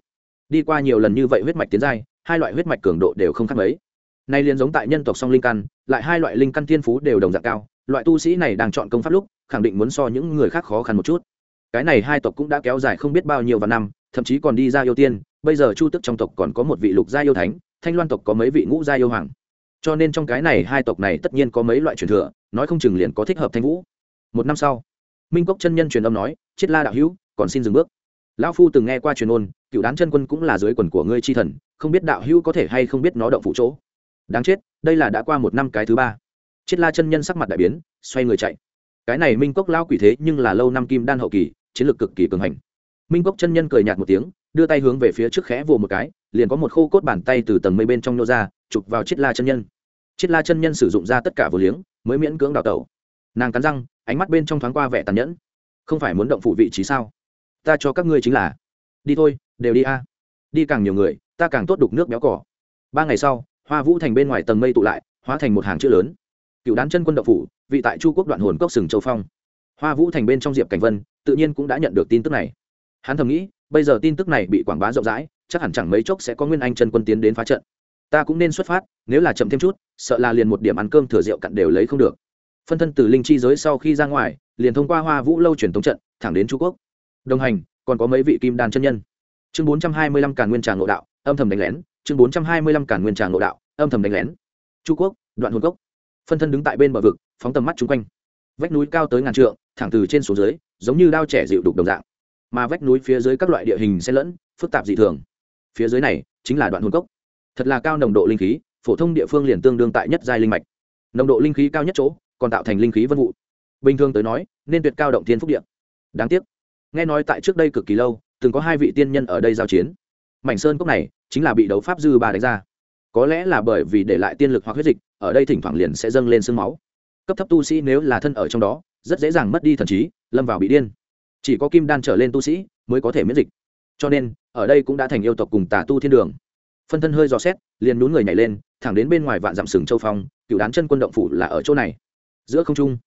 A: Đi qua nhiều lần như vậy huyết mạch tiến giai, hai loại huyết mạch cường độ đều không khác mấy. Nay liền giống tại nhân tộc song linh căn, lại hai loại linh căn thiên phú đều đồng dạng cao, loại tu sĩ này đang chọn công pháp lúc, khẳng định muốn so những người khác khó khăn một chút. Cái này hai tộc cũng đã kéo dài không biết bao nhiêu và năm, thậm chí còn đi ra yêu tiên, bây giờ chu tức trong tộc còn có một vị lục gia yêu thánh, thanh loan tộc có mấy vị ngũ gia yêu hoàng cho nên trong cái này hai tộc này tất nhiên có mấy loại truyền thừa, nói không chừng liền có thích hợp thanh vũ. Một năm sau, minh cốc chân nhân truyền âm nói chiết la đạo hữu, còn xin dừng bước. Lão phu từng nghe qua truyền ôn, cựu đán chân quân cũng là dưới quần của ngươi chi thần, không biết đạo hữu có thể hay không biết nó động phụ chỗ. Đáng chết, đây là đã qua một năm cái thứ ba. Chiết la chân nhân sắc mặt đại biến, xoay người chạy. Cái này minh cốc lao quỷ thế nhưng là lâu năm kim đan hậu kỳ, chiến lược cực kỳ cường hành minh cốc chân nhân cười nhạt một tiếng, đưa tay hướng về phía trước khẽ vồ một cái, liền có một khô cốt bàn tay từ tầng mây bên trong nô ra, chụp vào chiết la chân nhân. Chiết la chân nhân sử dụng ra tất cả vừa liếng, mới miễn cưỡng đào tẩu. Nàng cắn răng, ánh mắt bên trong thoáng qua vẻ tàn nhẫn. Không phải muốn động phụ vị trí sao? Ta cho các ngươi chính là. Đi thôi, đều đi a. Đi càng nhiều người, ta càng tốt đục nước béo cỏ. Ba ngày sau, hoa vũ thành bên ngoài tầng mây tụ lại, hóa thành một hàng chữ lớn. Cựu đán chân quân động phủ, vị tại chu quốc đoạn hồn cốc sừng châu phong. Hoa vũ thành bên trong diệp cảnh vân, tự nhiên cũng đã nhận được tin tức này hắn thầm nghĩ, bây giờ tin tức này bị quảng bá rộng rãi, chắc hẳn chẳng mấy chốc sẽ có nguyên anh chân quân tiến đến phá trận. Ta cũng nên xuất phát, nếu là chậm thêm chút, sợ là liền một điểm ăn cơm thừa rượu cặn đều lấy không được. Phân thân từ linh chi giới sau khi ra ngoài, liền thông qua hoa vũ lâu truyền thống trận, thẳng đến trung quốc. Đồng hành, còn có mấy vị kim đan chân nhân. Chương bốn trăm hai mươi lăm càn nguyên tràng ngộ đạo, âm thầm đánh lén. Chương bốn trăm hai mươi lăm càn nguyên tràng ngộ đạo, âm thầm đánh lén. Chu quốc, đoạn hồn cốc. Phân thân đứng tại bên bờ vực, phóng tầm mắt chung quanh. Vách núi cao tới ngàn trượng, thẳng từ trên xuống dưới, giống như đao trẻ dịu đục đồng dạng mà vách núi phía dưới các loại địa hình xen lẫn, phức tạp dị thường. Phía dưới này chính là đoạn hồn cốc. Thật là cao nồng độ linh khí, phổ thông địa phương liền tương đương tại nhất giai linh mạch. Nồng độ linh khí cao nhất chỗ, còn tạo thành linh khí vân vụ. Bình thường tới nói, nên tuyệt cao động thiên phúc điện đáng tiếc, nghe nói tại trước đây cực kỳ lâu, từng có hai vị tiên nhân ở đây giao chiến. Mảnh sơn cốc này chính là bị đấu pháp dư ba đánh ra. Có lẽ là bởi vì để lại tiên lực hoặc huyết dịch, ở đây thỉnh thoảng liền sẽ dâng lên sương máu. Cấp thấp tu sĩ nếu là thân ở trong đó, rất dễ dàng mất đi thần trí, lâm vào bị điên chỉ có kim đan trở lên tu sĩ mới có thể miễn dịch. Cho nên, ở đây cũng đã thành yêu tộc cùng tà tu thiên đường. Phân thân hơi dò xét, liền nhún người nhảy lên, thẳng đến bên ngoài vạn dặm sừng châu phong, cựu đán chân quân động phủ là ở chỗ này. Giữa không trung,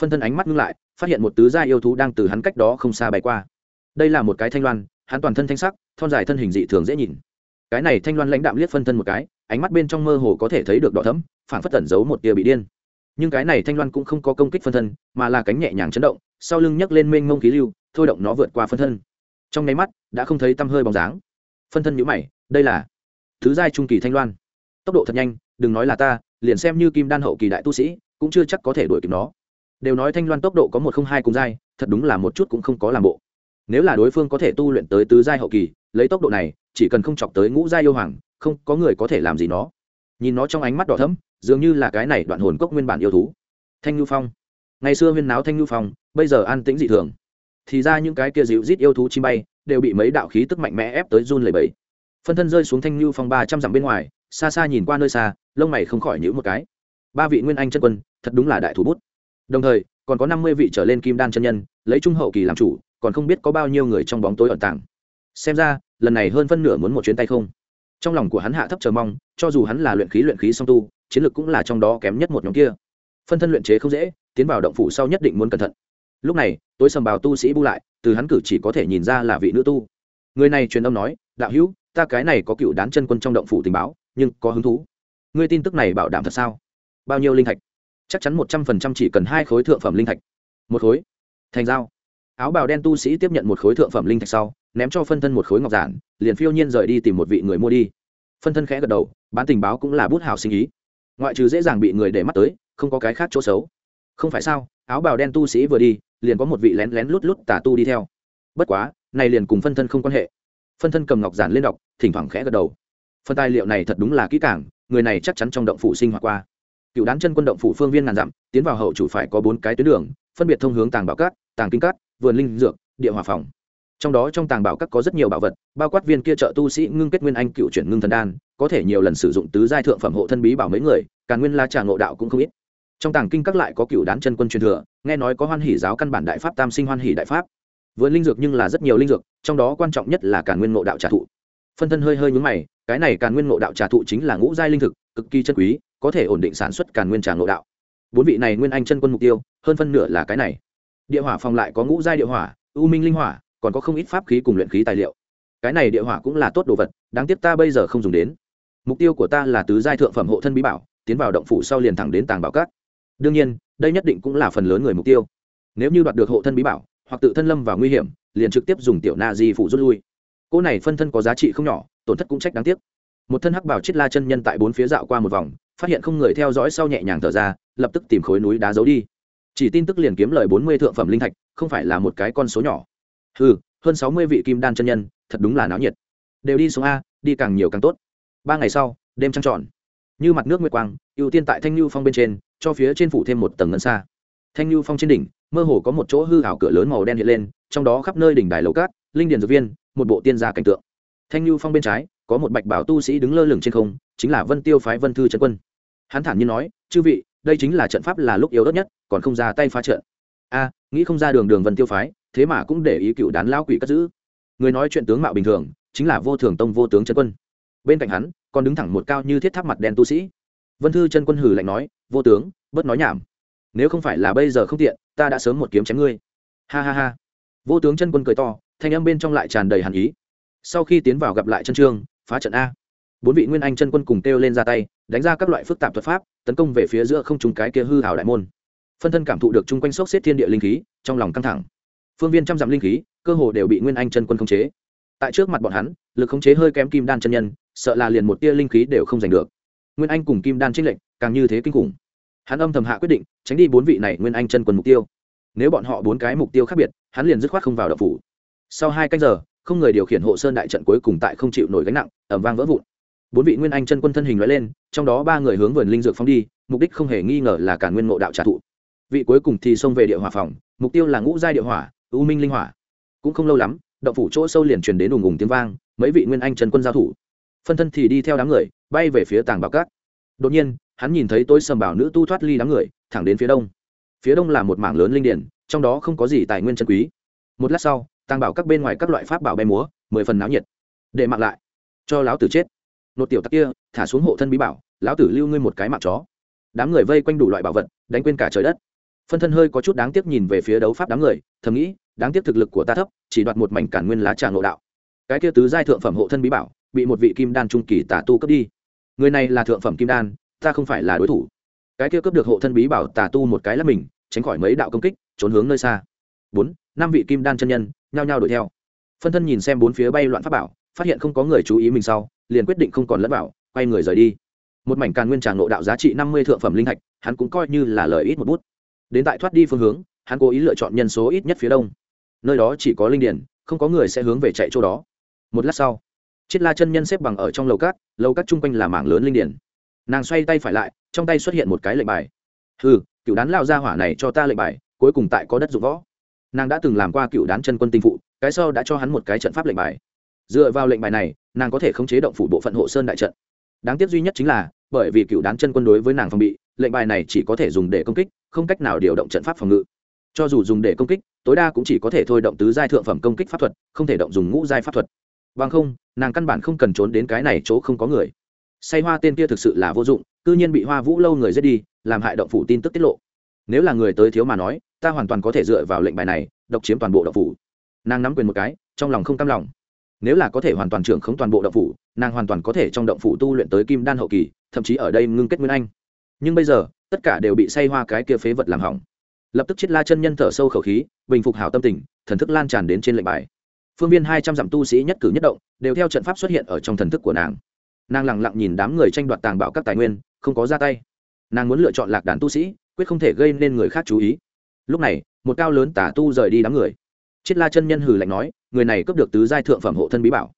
A: phân thân ánh mắt ngưng lại, phát hiện một tứ gia yêu thú đang từ hắn cách đó không xa bay qua. Đây là một cái thanh loan, hắn toàn thân thanh sắc, thon dài thân hình dị thường dễ nhìn. Cái này thanh loan lãnh đạm liếc phân thân một cái, ánh mắt bên trong mơ hồ có thể thấy được đỏ thấm phản phất tẩn giấu một tia bị điên nhưng cái này thanh loan cũng không có công kích phân thân, mà là cánh nhẹ nhàng chấn động, sau lưng nhấc lên mênh mông khí lưu, thôi động nó vượt qua phân thân. Trong nháy mắt, đã không thấy tăm hơi bóng dáng. Phân thân nhũ mày, đây là thứ giai trung kỳ thanh loan. Tốc độ thật nhanh, đừng nói là ta, liền xem như kim đan hậu kỳ đại tu sĩ, cũng chưa chắc có thể đuổi kịp nó. Đều nói thanh loan tốc độ có một không hai cùng giai, thật đúng là một chút cũng không có làm bộ. Nếu là đối phương có thể tu luyện tới tứ giai hậu kỳ, lấy tốc độ này, chỉ cần không chọc tới ngũ giai yêu hoàng, không có người có thể làm gì nó. Nhìn nó trong ánh mắt đỏ thẫm dường như là cái này đoạn hồn cốc nguyên bản yêu thú. Thanh nhu phong. Ngày xưa huyên náo thanh nhu phong, bây giờ an tĩnh dị thường. Thì ra những cái kia dịu rít yêu thú chim bay đều bị mấy đạo khí tức mạnh mẽ ép tới run lẩy bẩy. Phân thân rơi xuống thanh nhu phong ba trăm dặm bên ngoài, xa xa nhìn qua nơi xa, lông mày không khỏi nhữ một cái. Ba vị nguyên anh chân quân, thật đúng là đại thủ bút. Đồng thời, còn có năm mươi vị trở lên kim đan chân nhân, lấy trung hậu kỳ làm chủ, còn không biết có bao nhiêu người trong bóng tối ẩn tàng. Xem ra, lần này hơn phân nửa muốn một chuyến tay không. Trong lòng của hắn hạ thấp chờ mong, cho dù hắn là luyện khí luyện khí song tu chiến lược cũng là trong đó kém nhất một nhóm kia. Phân thân luyện chế không dễ, tiến vào động phủ sau nhất định muốn cẩn thận. Lúc này, tối sầm bào tu sĩ bu lại, từ hắn cử chỉ có thể nhìn ra là vị nữ tu. Người này truyền âm nói, đạo hữu, ta cái này có cựu đán chân quân trong động phủ tình báo, nhưng có hứng thú. Ngươi tin tức này bảo đảm thật sao? Bao nhiêu linh thạch? Chắc chắn một trăm phần trăm chỉ cần hai khối thượng phẩm linh thạch. Một khối? Thành dao áo bào đen tu sĩ tiếp nhận một khối thượng phẩm linh thạch sau, ném cho phân thân một khối ngọc giản, liền phiêu nhiên rời đi tìm một vị người mua đi. Phân thân khẽ gật đầu, bán tình báo cũng là bút hào sinh ý ngoại trừ dễ dàng bị người để mắt tới, không có cái khác chỗ xấu. Không phải sao, áo bào đen tu sĩ vừa đi, liền có một vị lén lén lút lút tà tu đi theo. Bất quá, này liền cùng phân thân không quan hệ. Phân thân cầm ngọc giản lên đọc, thỉnh thoảng khẽ gật đầu. Phần tài liệu này thật đúng là kỹ càng, người này chắc chắn trong động phủ sinh hoạt qua. Cựu đán chân quân động phủ phương viên ngàn dặm, tiến vào hậu chủ phải có bốn cái tuyến đường, phân biệt thông hướng tàng bảo cát, tàng kinh cát, vườn linh dược, địa hòa phòng trong đó trong tàng bảo các có rất nhiều bảo vật, bao quát viên kia trợ tu sĩ ngưng kết nguyên anh cựu chuyển ngưng thần đan, có thể nhiều lần sử dụng tứ giai thượng phẩm hộ thân bí bảo mấy người càn nguyên la trà ngộ đạo cũng không ít. Trong tàng kinh các lại có cựu đán chân quân truyền thừa, nghe nói có hoan hỷ giáo căn bản đại pháp tam sinh hoan hỷ đại pháp. Vườn linh dược nhưng là rất nhiều linh dược, trong đó quan trọng nhất là càn nguyên ngộ đạo trà thụ. Phân thân hơi hơi nhúng mày, cái này càn nguyên ngộ đạo trà thụ chính là ngũ giai linh thực, cực kỳ chân quý, có thể ổn định sản xuất càn nguyên trà ngộ đạo. Bốn vị này nguyên anh chân quân mục tiêu, hơn phân nửa là cái này. Địa hỏa phòng lại có ngũ giai địa hỏa, u minh linh hỏa còn có không ít pháp khí cùng luyện khí tài liệu. Cái này địa hỏa cũng là tốt đồ vật, đáng tiếc ta bây giờ không dùng đến. Mục tiêu của ta là tứ giai thượng phẩm hộ thân bí bảo, tiến vào động phủ sau liền thẳng đến tàng bảo cát đương nhiên, đây nhất định cũng là phần lớn người mục tiêu. Nếu như đoạt được hộ thân bí bảo, hoặc tự thân lâm vào nguy hiểm, liền trực tiếp dùng tiểu na di phụ rút lui. Cô này phân thân có giá trị không nhỏ, tổn thất cũng trách đáng tiếc. Một thân hắc bảo chiết la chân nhân tại bốn phía dạo qua một vòng, phát hiện không người theo dõi sau nhẹ nhàng thở ra, lập tức tìm khối núi đá giấu đi. Chỉ tin tức liền kiếm lời bốn mươi thượng phẩm linh thạch, không phải là một cái con số nhỏ ừ hơn sáu mươi vị kim đan chân nhân, thật đúng là náo nhiệt. Đều đi xuống a, đi càng nhiều càng tốt. Ba ngày sau, đêm trăng tròn. Như mặt nước nguyệt quang, ưu tiên tại thanh lưu phong bên trên, cho phía trên phủ thêm một tầng ngân xa. Thanh lưu phong trên đỉnh, mơ hồ có một chỗ hư hảo cửa lớn màu đen hiện lên, trong đó khắp nơi đỉnh đài lầu cát, linh điền dược viên, một bộ tiên gia cảnh tượng. Thanh lưu phong bên trái, có một bạch bảo tu sĩ đứng lơ lửng trên không, chính là vân tiêu phái vân thư trấn quân. Hắn thản nhiên nói, chư vị, đây chính là trận pháp là lúc yếu đất nhất, còn không ra tay phá trận. A, nghĩ không ra đường đường vân tiêu phái thế mà cũng để ý cựu đán lao quỷ cất giữ. Người nói chuyện tướng mạo bình thường, chính là vô thường tông vô tướng chân quân. Bên cạnh hắn, còn đứng thẳng một cao như thiết tháp mặt đen tu sĩ. Vân thư chân quân hử lạnh nói, vô tướng, bớt nói nhảm. Nếu không phải là bây giờ không tiện, ta đã sớm một kiếm chém ngươi. Ha ha ha. Vô tướng chân quân cười to, thanh âm bên trong lại tràn đầy hàn ý. Sau khi tiến vào gặp lại chân trương, phá trận a. Bốn vị nguyên anh chân quân cùng kêu lên ra tay, đánh ra các loại phức tạp thuật pháp, tấn công về phía giữa không trúng cái kia hư hảo đại môn. Phân thân cảm thụ được chung quanh sốc xếp thiên địa linh khí, trong lòng căng thẳng phương viên trăm dặm linh khí, cơ hồ đều bị nguyên anh chân quân khống chế. Tại trước mặt bọn hắn, lực khống chế hơi kém kim đan chân nhân, sợ là liền một tia linh khí đều không giành được. Nguyên anh cùng kim đan trích lệnh càng như thế kinh khủng. Hắn âm thầm hạ quyết định, tránh đi bốn vị này nguyên anh chân quân mục tiêu. Nếu bọn họ bốn cái mục tiêu khác biệt, hắn liền dứt khoát không vào đậu phủ. Sau hai canh giờ, không người điều khiển hộ sơn đại trận cuối cùng tại không chịu nổi gánh nặng ẩm vang vỡ vụn. Bốn vị nguyên anh chân quân thân hình nói lên, trong đó ba người hướng vườn linh dược phóng đi, mục đích không hề nghi ngờ là cả nguyên ngộ đạo trả thụ vị cuối cùng thì xông về địa hỏa phòng, mục tiêu là ngũ giai địa hỏa u minh linh hỏa. Cũng không lâu lắm, động phủ chỗ sâu liền truyền đến ùng ùng tiếng vang, mấy vị nguyên anh trần quân giao thủ. Phân thân thì đi theo đám người, bay về phía tàng bảo cát đột nhiên, hắn nhìn thấy tôi sầm bảo nữ tu thoát ly đám người, thẳng đến phía đông. Phía đông là một mảng lớn linh điển, trong đó không có gì tài nguyên chân quý. Một lát sau, tàng bảo các bên ngoài các loại pháp bảo bay múa, mười phần náo nhiệt. Để mạng lại. Cho lão tử chết. Nột tiểu tắc kia, thả xuống hộ thân bí bảo, lão tử lưu ngươi một cái mạng chó. Đám người vây quanh đủ loại bảo vật, đánh quên cả trời đất phân thân hơi có chút đáng tiếc nhìn về phía đấu pháp đám người, thầm nghĩ, đáng tiếc thực lực của ta thấp, chỉ đoạt một mảnh cản nguyên lá trà ngộ đạo. Cái kia tứ giai thượng phẩm hộ thân bí bảo, bị một vị kim đan trung kỳ tà tu cướp đi. Người này là thượng phẩm kim đan, ta không phải là đối thủ. Cái kia cướp được hộ thân bí bảo tà tu một cái là mình, tránh khỏi mấy đạo công kích, trốn hướng nơi xa. Bốn, năm vị kim đan chân nhân, nhao nhao đuổi theo. Phân thân nhìn xem bốn phía bay loạn pháp bảo, phát hiện không có người chú ý mình sau, liền quyết định không còn lẫn bảo quay người rời đi. Một mảnh càn nguyên tràng nộ đạo giá trị năm mươi thượng phẩm linh thạch, hắn cũng coi như là lời ít một bút đến tại thoát đi phương hướng, hắn cố ý lựa chọn nhân số ít nhất phía đông. Nơi đó chỉ có linh điển không có người sẽ hướng về chạy chỗ đó. Một lát sau, chiết la chân nhân xếp bằng ở trong lầu cát lầu cát chung quanh là mảng lớn linh điển nàng xoay tay phải lại, trong tay xuất hiện một cái lệnh bài. Ừ cựu đán lao ra hỏa này cho ta lệnh bài, cuối cùng tại có đất dụng võ. Nàng đã từng làm qua cựu đán chân quân tinh phụ, cái sau đã cho hắn một cái trận pháp lệnh bài. Dựa vào lệnh bài này, nàng có thể khống chế động phủ bộ phận hộ sơn đại trận. Đáng tiếc duy nhất chính là, bởi vì cựu đán chân quân đối với nàng phòng bị lệnh bài này chỉ có thể dùng để công kích, không cách nào điều động trận pháp phòng ngự. Cho dù dùng để công kích, tối đa cũng chỉ có thể thôi động tứ giai thượng phẩm công kích pháp thuật, không thể động dùng ngũ giai pháp thuật. Bằng không, nàng căn bản không cần trốn đến cái này chỗ không có người. Say hoa tên kia thực sự là vô dụng, cư nhiên bị hoa vũ lâu người giết đi, làm hại động phủ tin tức tiết lộ. Nếu là người tới thiếu mà nói, ta hoàn toàn có thể dựa vào lệnh bài này, độc chiếm toàn bộ động phủ. Nàng nắm quyền một cái, trong lòng không cam lòng. Nếu là có thể hoàn toàn trưởng khống toàn bộ động phủ, nàng hoàn toàn có thể trong động phủ tu luyện tới kim đan hậu kỳ, thậm chí ở đây ngưng kết nguyên anh nhưng bây giờ, tất cả đều bị say hoa cái kia phế vật làm hỏng. Lập tức chiết la chân nhân thở sâu khẩu khí, bình phục hảo tâm tình, thần thức lan tràn đến trên lệnh bài. Phương viên hai trăm dặm tu sĩ nhất cử nhất động, đều theo trận pháp xuất hiện ở trong thần thức của nàng. Nàng lẳng lặng nhìn đám người tranh đoạt tàng bạo các tài nguyên, không có ra tay. Nàng muốn lựa chọn lạc đàn tu sĩ, quyết không thể gây nên người khác chú ý. Lúc này, một cao lớn tả tu rời đi đám người. Chiết la chân nhân hừ lạnh nói, người này cướp được tứ giai thượng phẩm hộ thân bí bảo.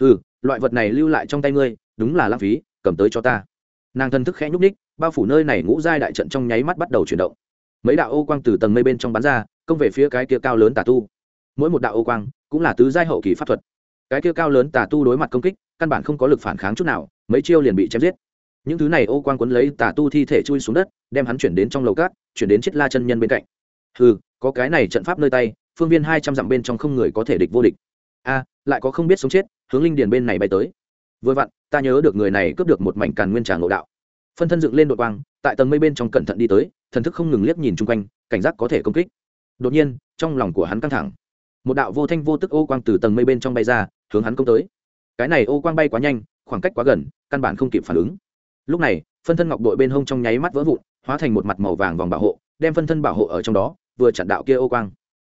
A: Hừ, loại vật này lưu lại trong tay ngươi, đúng là lãng phí, cầm tới cho ta nàng thân thức khẽ nhúc ních bao phủ nơi này ngũ giai đại trận trong nháy mắt bắt đầu chuyển động. Mấy đạo ô quang từ tầng mây bên trong bắn ra, công về phía cái kia cao lớn tà tu. Mỗi một đạo ô quang cũng là tứ giai hậu kỳ pháp thuật. Cái kia cao lớn tà tu đối mặt công kích, căn bản không có lực phản kháng chút nào, mấy chiêu liền bị chém giết. Những thứ này ô quang quấn lấy tà tu thi thể chui xuống đất, đem hắn chuyển đến trong lầu cát, chuyển đến chiếc la chân nhân bên cạnh. Ừ có cái này trận pháp nơi tay, phương viên hai trăm dặm bên trong không người có thể địch vô địch. A, lại có không biết sống chết, hướng linh điền bên này bay tới vừa vặn, ta nhớ được người này cướp được một mảnh càn nguyên trà ngộ đạo. Phân thân dựng lên đội quang, tại tầng mây bên trong cẩn thận đi tới, thần thức không ngừng liếc nhìn chung quanh, cảnh giác có thể công kích. Đột nhiên, trong lòng của hắn căng thẳng. Một đạo vô thanh vô tức ô quang từ tầng mây bên trong bay ra, hướng hắn công tới. Cái này ô quang bay quá nhanh, khoảng cách quá gần, căn bản không kịp phản ứng. Lúc này, phân thân ngọc đội bên hông trong nháy mắt vỡ vụn, hóa thành một mặt màu vàng vòng bảo hộ, đem phân thân bảo hộ ở trong đó, vừa chặn đạo kia ô quang.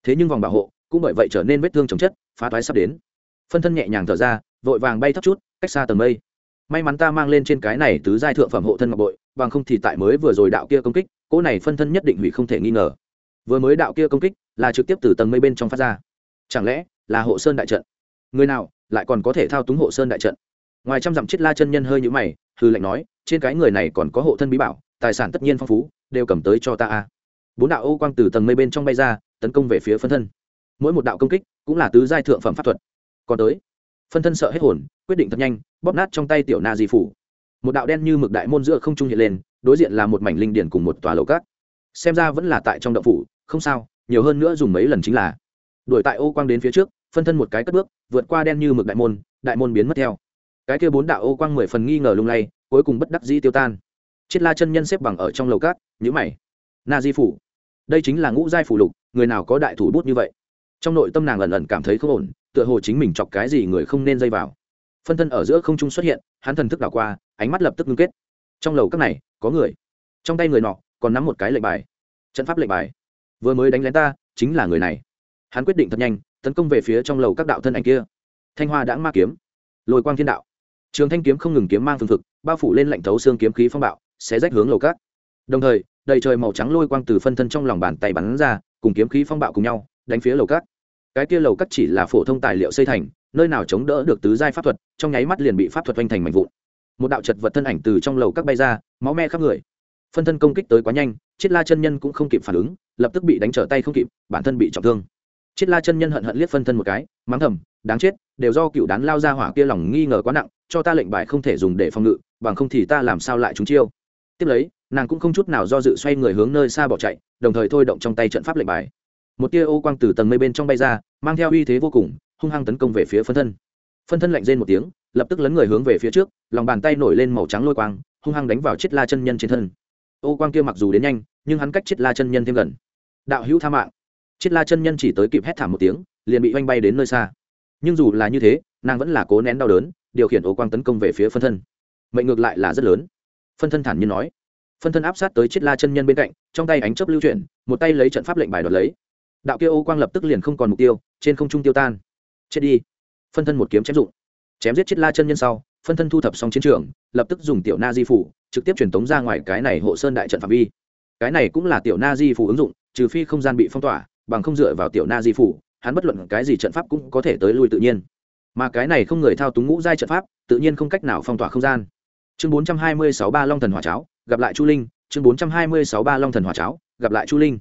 A: Thế nhưng vòng bảo hộ cũng bởi vậy trở nên vết thương chồng chất, phá toái sắp đến. Phân thân nhẹ nhàng thở ra vội vàng bay thấp chút, cách xa tầng mây. May mắn ta mang lên trên cái này tứ giai thượng phẩm hộ thân ngọc bội, bằng không thì tại mới vừa rồi đạo kia công kích, cỗ này phân thân nhất định hủy không thể nghi ngờ. Vừa mới đạo kia công kích là trực tiếp từ tầng mây bên trong phát ra. Chẳng lẽ là hộ sơn đại trận? Người nào lại còn có thể thao túng hộ sơn đại trận? Ngoài trăm dặm chiết la chân nhân hơi nhũ mày hư lệnh nói, trên cái người này còn có hộ thân bí bảo, tài sản tất nhiên phong phú, đều cầm tới cho ta a. Bốn đạo ô quang từ tầng mây bên trong bay ra, tấn công về phía phân thân. Mỗi một đạo công kích cũng là tứ giai thượng phẩm pháp thuật. Còn tới phân thân sợ hết hồn, quyết định thật nhanh, bóp nát trong tay tiểu na di phủ. Một đạo đen như mực đại môn giữa không trung hiện lên, đối diện là một mảnh linh điển cùng một tòa lầu cát. Xem ra vẫn là tại trong động phủ, không sao, nhiều hơn nữa dùng mấy lần chính là. Đuổi tại ô quang đến phía trước, phân thân một cái cất bước, vượt qua đen như mực đại môn đại môn biến mất theo. Cái kia bốn đạo ô quang mười phần nghi ngờ lung lay, cuối cùng bất đắc dĩ tiêu tan. Chiết la chân nhân xếp bằng ở trong lầu cát nhữ mày. Na di phủ. Đây chính là ngũ giai phủ lục, người nào có đại thủ bút như vậy? Trong nội tâm nàng ẩn ẩn cảm thấy không ổn tựa hồ chính mình chọc cái gì người không nên dây vào. Phân thân ở giữa không trung xuất hiện, hắn thần thức đảo qua, ánh mắt lập tức ngưng kết. Trong lầu các này, có người. Trong tay người nọ, còn nắm một cái lệnh bài. Trận pháp lệnh bài. Vừa mới đánh lén ta, chính là người này. Hắn quyết định thật nhanh, tấn công về phía trong lầu các đạo thân ảnh kia. Thanh hoa đã ma kiếm. Lồi quang thiên đạo. Trường thanh kiếm không ngừng kiếm mang phương thực, bao phủ lên lạnh thấu xương kiếm khí phong bạo sẽ rách hướng lầu các. đồng thời, đầy trời màu trắng lôi quang từ phân thân trong lòng bàn tay bắn ra, cùng kiếm khí phong bạo cùng nhau, đánh phía lầu các cái kia lầu cắt chỉ là phổ thông tài liệu xây thành, nơi nào chống đỡ được tứ giai pháp thuật, trong nháy mắt liền bị pháp thuật oanh thành mạnh vụn. Một đạo chật vật thân ảnh từ trong lầu các bay ra, máu me khắp người. Phân thân công kích tới quá nhanh, chiết la chân nhân cũng không kịp phản ứng, lập tức bị đánh trở tay không kịp, bản thân bị trọng thương. Chiết la chân nhân hận hận liếc phân thân một cái, mắng thầm, đáng chết, đều do cựu đán lao ra hỏa kia lòng nghi ngờ quá nặng, cho ta lệnh bài không thể dùng để phòng ngự, bằng không thì ta làm sao lại trúng chiêu. Tiếp lấy, nàng cũng không chút nào do dự xoay người hướng nơi xa bỏ chạy, đồng thời thôi động trong tay trận pháp lệnh bài một tia ô quang từ tầng mây bên trong bay ra, mang theo uy thế vô cùng, hung hăng tấn công về phía phân thân. Phân thân lạnh rên một tiếng, lập tức lấn người hướng về phía trước, lòng bàn tay nổi lên màu trắng lôi quang, hung hăng đánh vào chiết la chân nhân trên thân. Ô quang kia mặc dù đến nhanh, nhưng hắn cách chiết la chân nhân thêm gần. Đạo hữu tha mạng. Chiết la chân nhân chỉ tới kịp hét thảm một tiếng, liền bị oanh bay đến nơi xa. Nhưng dù là như thế, nàng vẫn là cố nén đau đớn, điều khiển ô quang tấn công về phía phân thân. Mệnh ngược lại là rất lớn. Phân thân thản nhiên nói. Phân thân áp sát tới chiết la chân nhân bên cạnh, trong tay ánh chấp lưu chuyển, một tay lấy trận pháp lệnh bài đoạt lấy đạo kia ô quang lập tức liền không còn mục tiêu, trên không trung tiêu tan. Chết đi. Phân thân một kiếm chém dụng. Chém giết chết la chân nhân sau, phân thân thu thập xong chiến trường, lập tức dùng tiểu na di phủ, trực tiếp truyền tống ra ngoài cái này hộ sơn đại trận phạm vi. Cái này cũng là tiểu na di phủ ứng dụng, trừ phi không gian bị phong tỏa, bằng không dựa vào tiểu na di phủ, hắn bất luận cái gì trận pháp cũng có thể tới lui tự nhiên. Mà cái này không người thao túng ngũ giai trận pháp, tự nhiên không cách nào phong tỏa không gian. Chương bốn trăm hai mươi sáu ba long thần hỏa cháo, gặp lại chu linh. Chương bốn trăm hai mươi sáu ba long thần hỏa cháo, gặp lại chu linh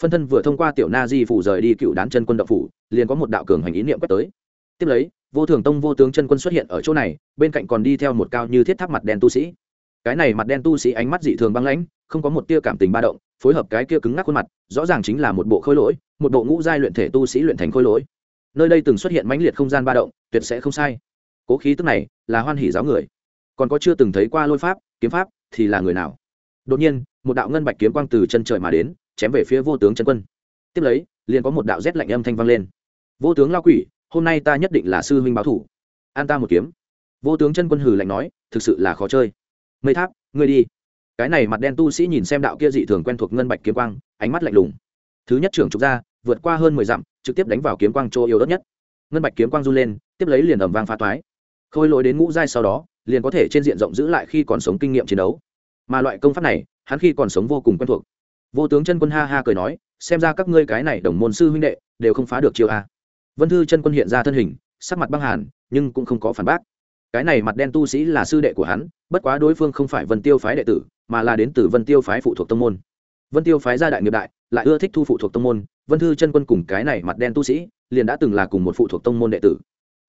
A: phân thân vừa thông qua tiểu na di phủ rời đi cựu đán chân quân đậu phủ, liền có một đạo cường hành ý niệm quét tới. Tiếp lấy, vô thường tông vô tướng chân quân xuất hiện ở chỗ này, bên cạnh còn đi theo một cao như thiết tháp mặt đen tu sĩ. Cái này mặt đen tu sĩ ánh mắt dị thường băng lãnh, không có một tia cảm tình ba động, phối hợp cái kia cứng ngắc khuôn mặt, rõ ràng chính là một bộ khôi lỗi, một bộ ngũ giai luyện thể tu sĩ luyện thành khôi lỗi. Nơi đây từng xuất hiện mãnh liệt không gian ba động, tuyệt sẽ không sai. Cố khí tức này là hoan hỷ giáo người. Còn có chưa từng thấy qua lôi pháp, kiếm pháp thì là người nào? Đột nhiên, một đạo ngân bạch kiếm quang từ chân trời mà đến chém về phía vô tướng chân quân. Tiếp lấy, liền có một đạo rét lạnh âm thanh vang lên. Vô tướng lao quỷ, hôm nay ta nhất định là sư huynh báo thủ. An ta một kiếm. Vô tướng chân quân hừ lạnh nói, thực sự là khó chơi. Mây tháp, ngươi đi. Cái này mặt đen tu sĩ nhìn xem đạo kia dị thường quen thuộc ngân bạch kiếm quang, ánh mắt lạnh lùng. Thứ nhất trưởng trục ra, vượt qua hơn mười dặm, trực tiếp đánh vào kiếm quang chỗ yếu đất nhất. Ngân bạch kiếm quang run lên, tiếp lấy liền ẩm vang phá toái. Khôi lỗi đến ngũ giai sau đó, liền có thể trên diện rộng giữ lại khi còn sống kinh nghiệm chiến đấu. Mà loại công pháp này, hắn khi còn sống vô cùng quen thuộc vô tướng chân quân ha ha cười nói, xem ra các ngươi cái này đồng môn sư huynh đệ, đều không phá được chiêu a. Vân thư chân quân hiện ra thân hình, sắc mặt băng hàn, nhưng cũng không có phản bác. Cái này mặt đen tu sĩ là sư đệ của hắn, bất quá đối phương không phải vân tiêu phái đệ tử, mà là đến từ vân tiêu phái phụ thuộc tông môn. Vân tiêu phái gia đại nghiệp đại, lại ưa thích thu phụ thuộc tông môn, vân thư chân quân cùng cái này mặt đen tu sĩ, liền đã từng là cùng một phụ thuộc tông môn đệ tử.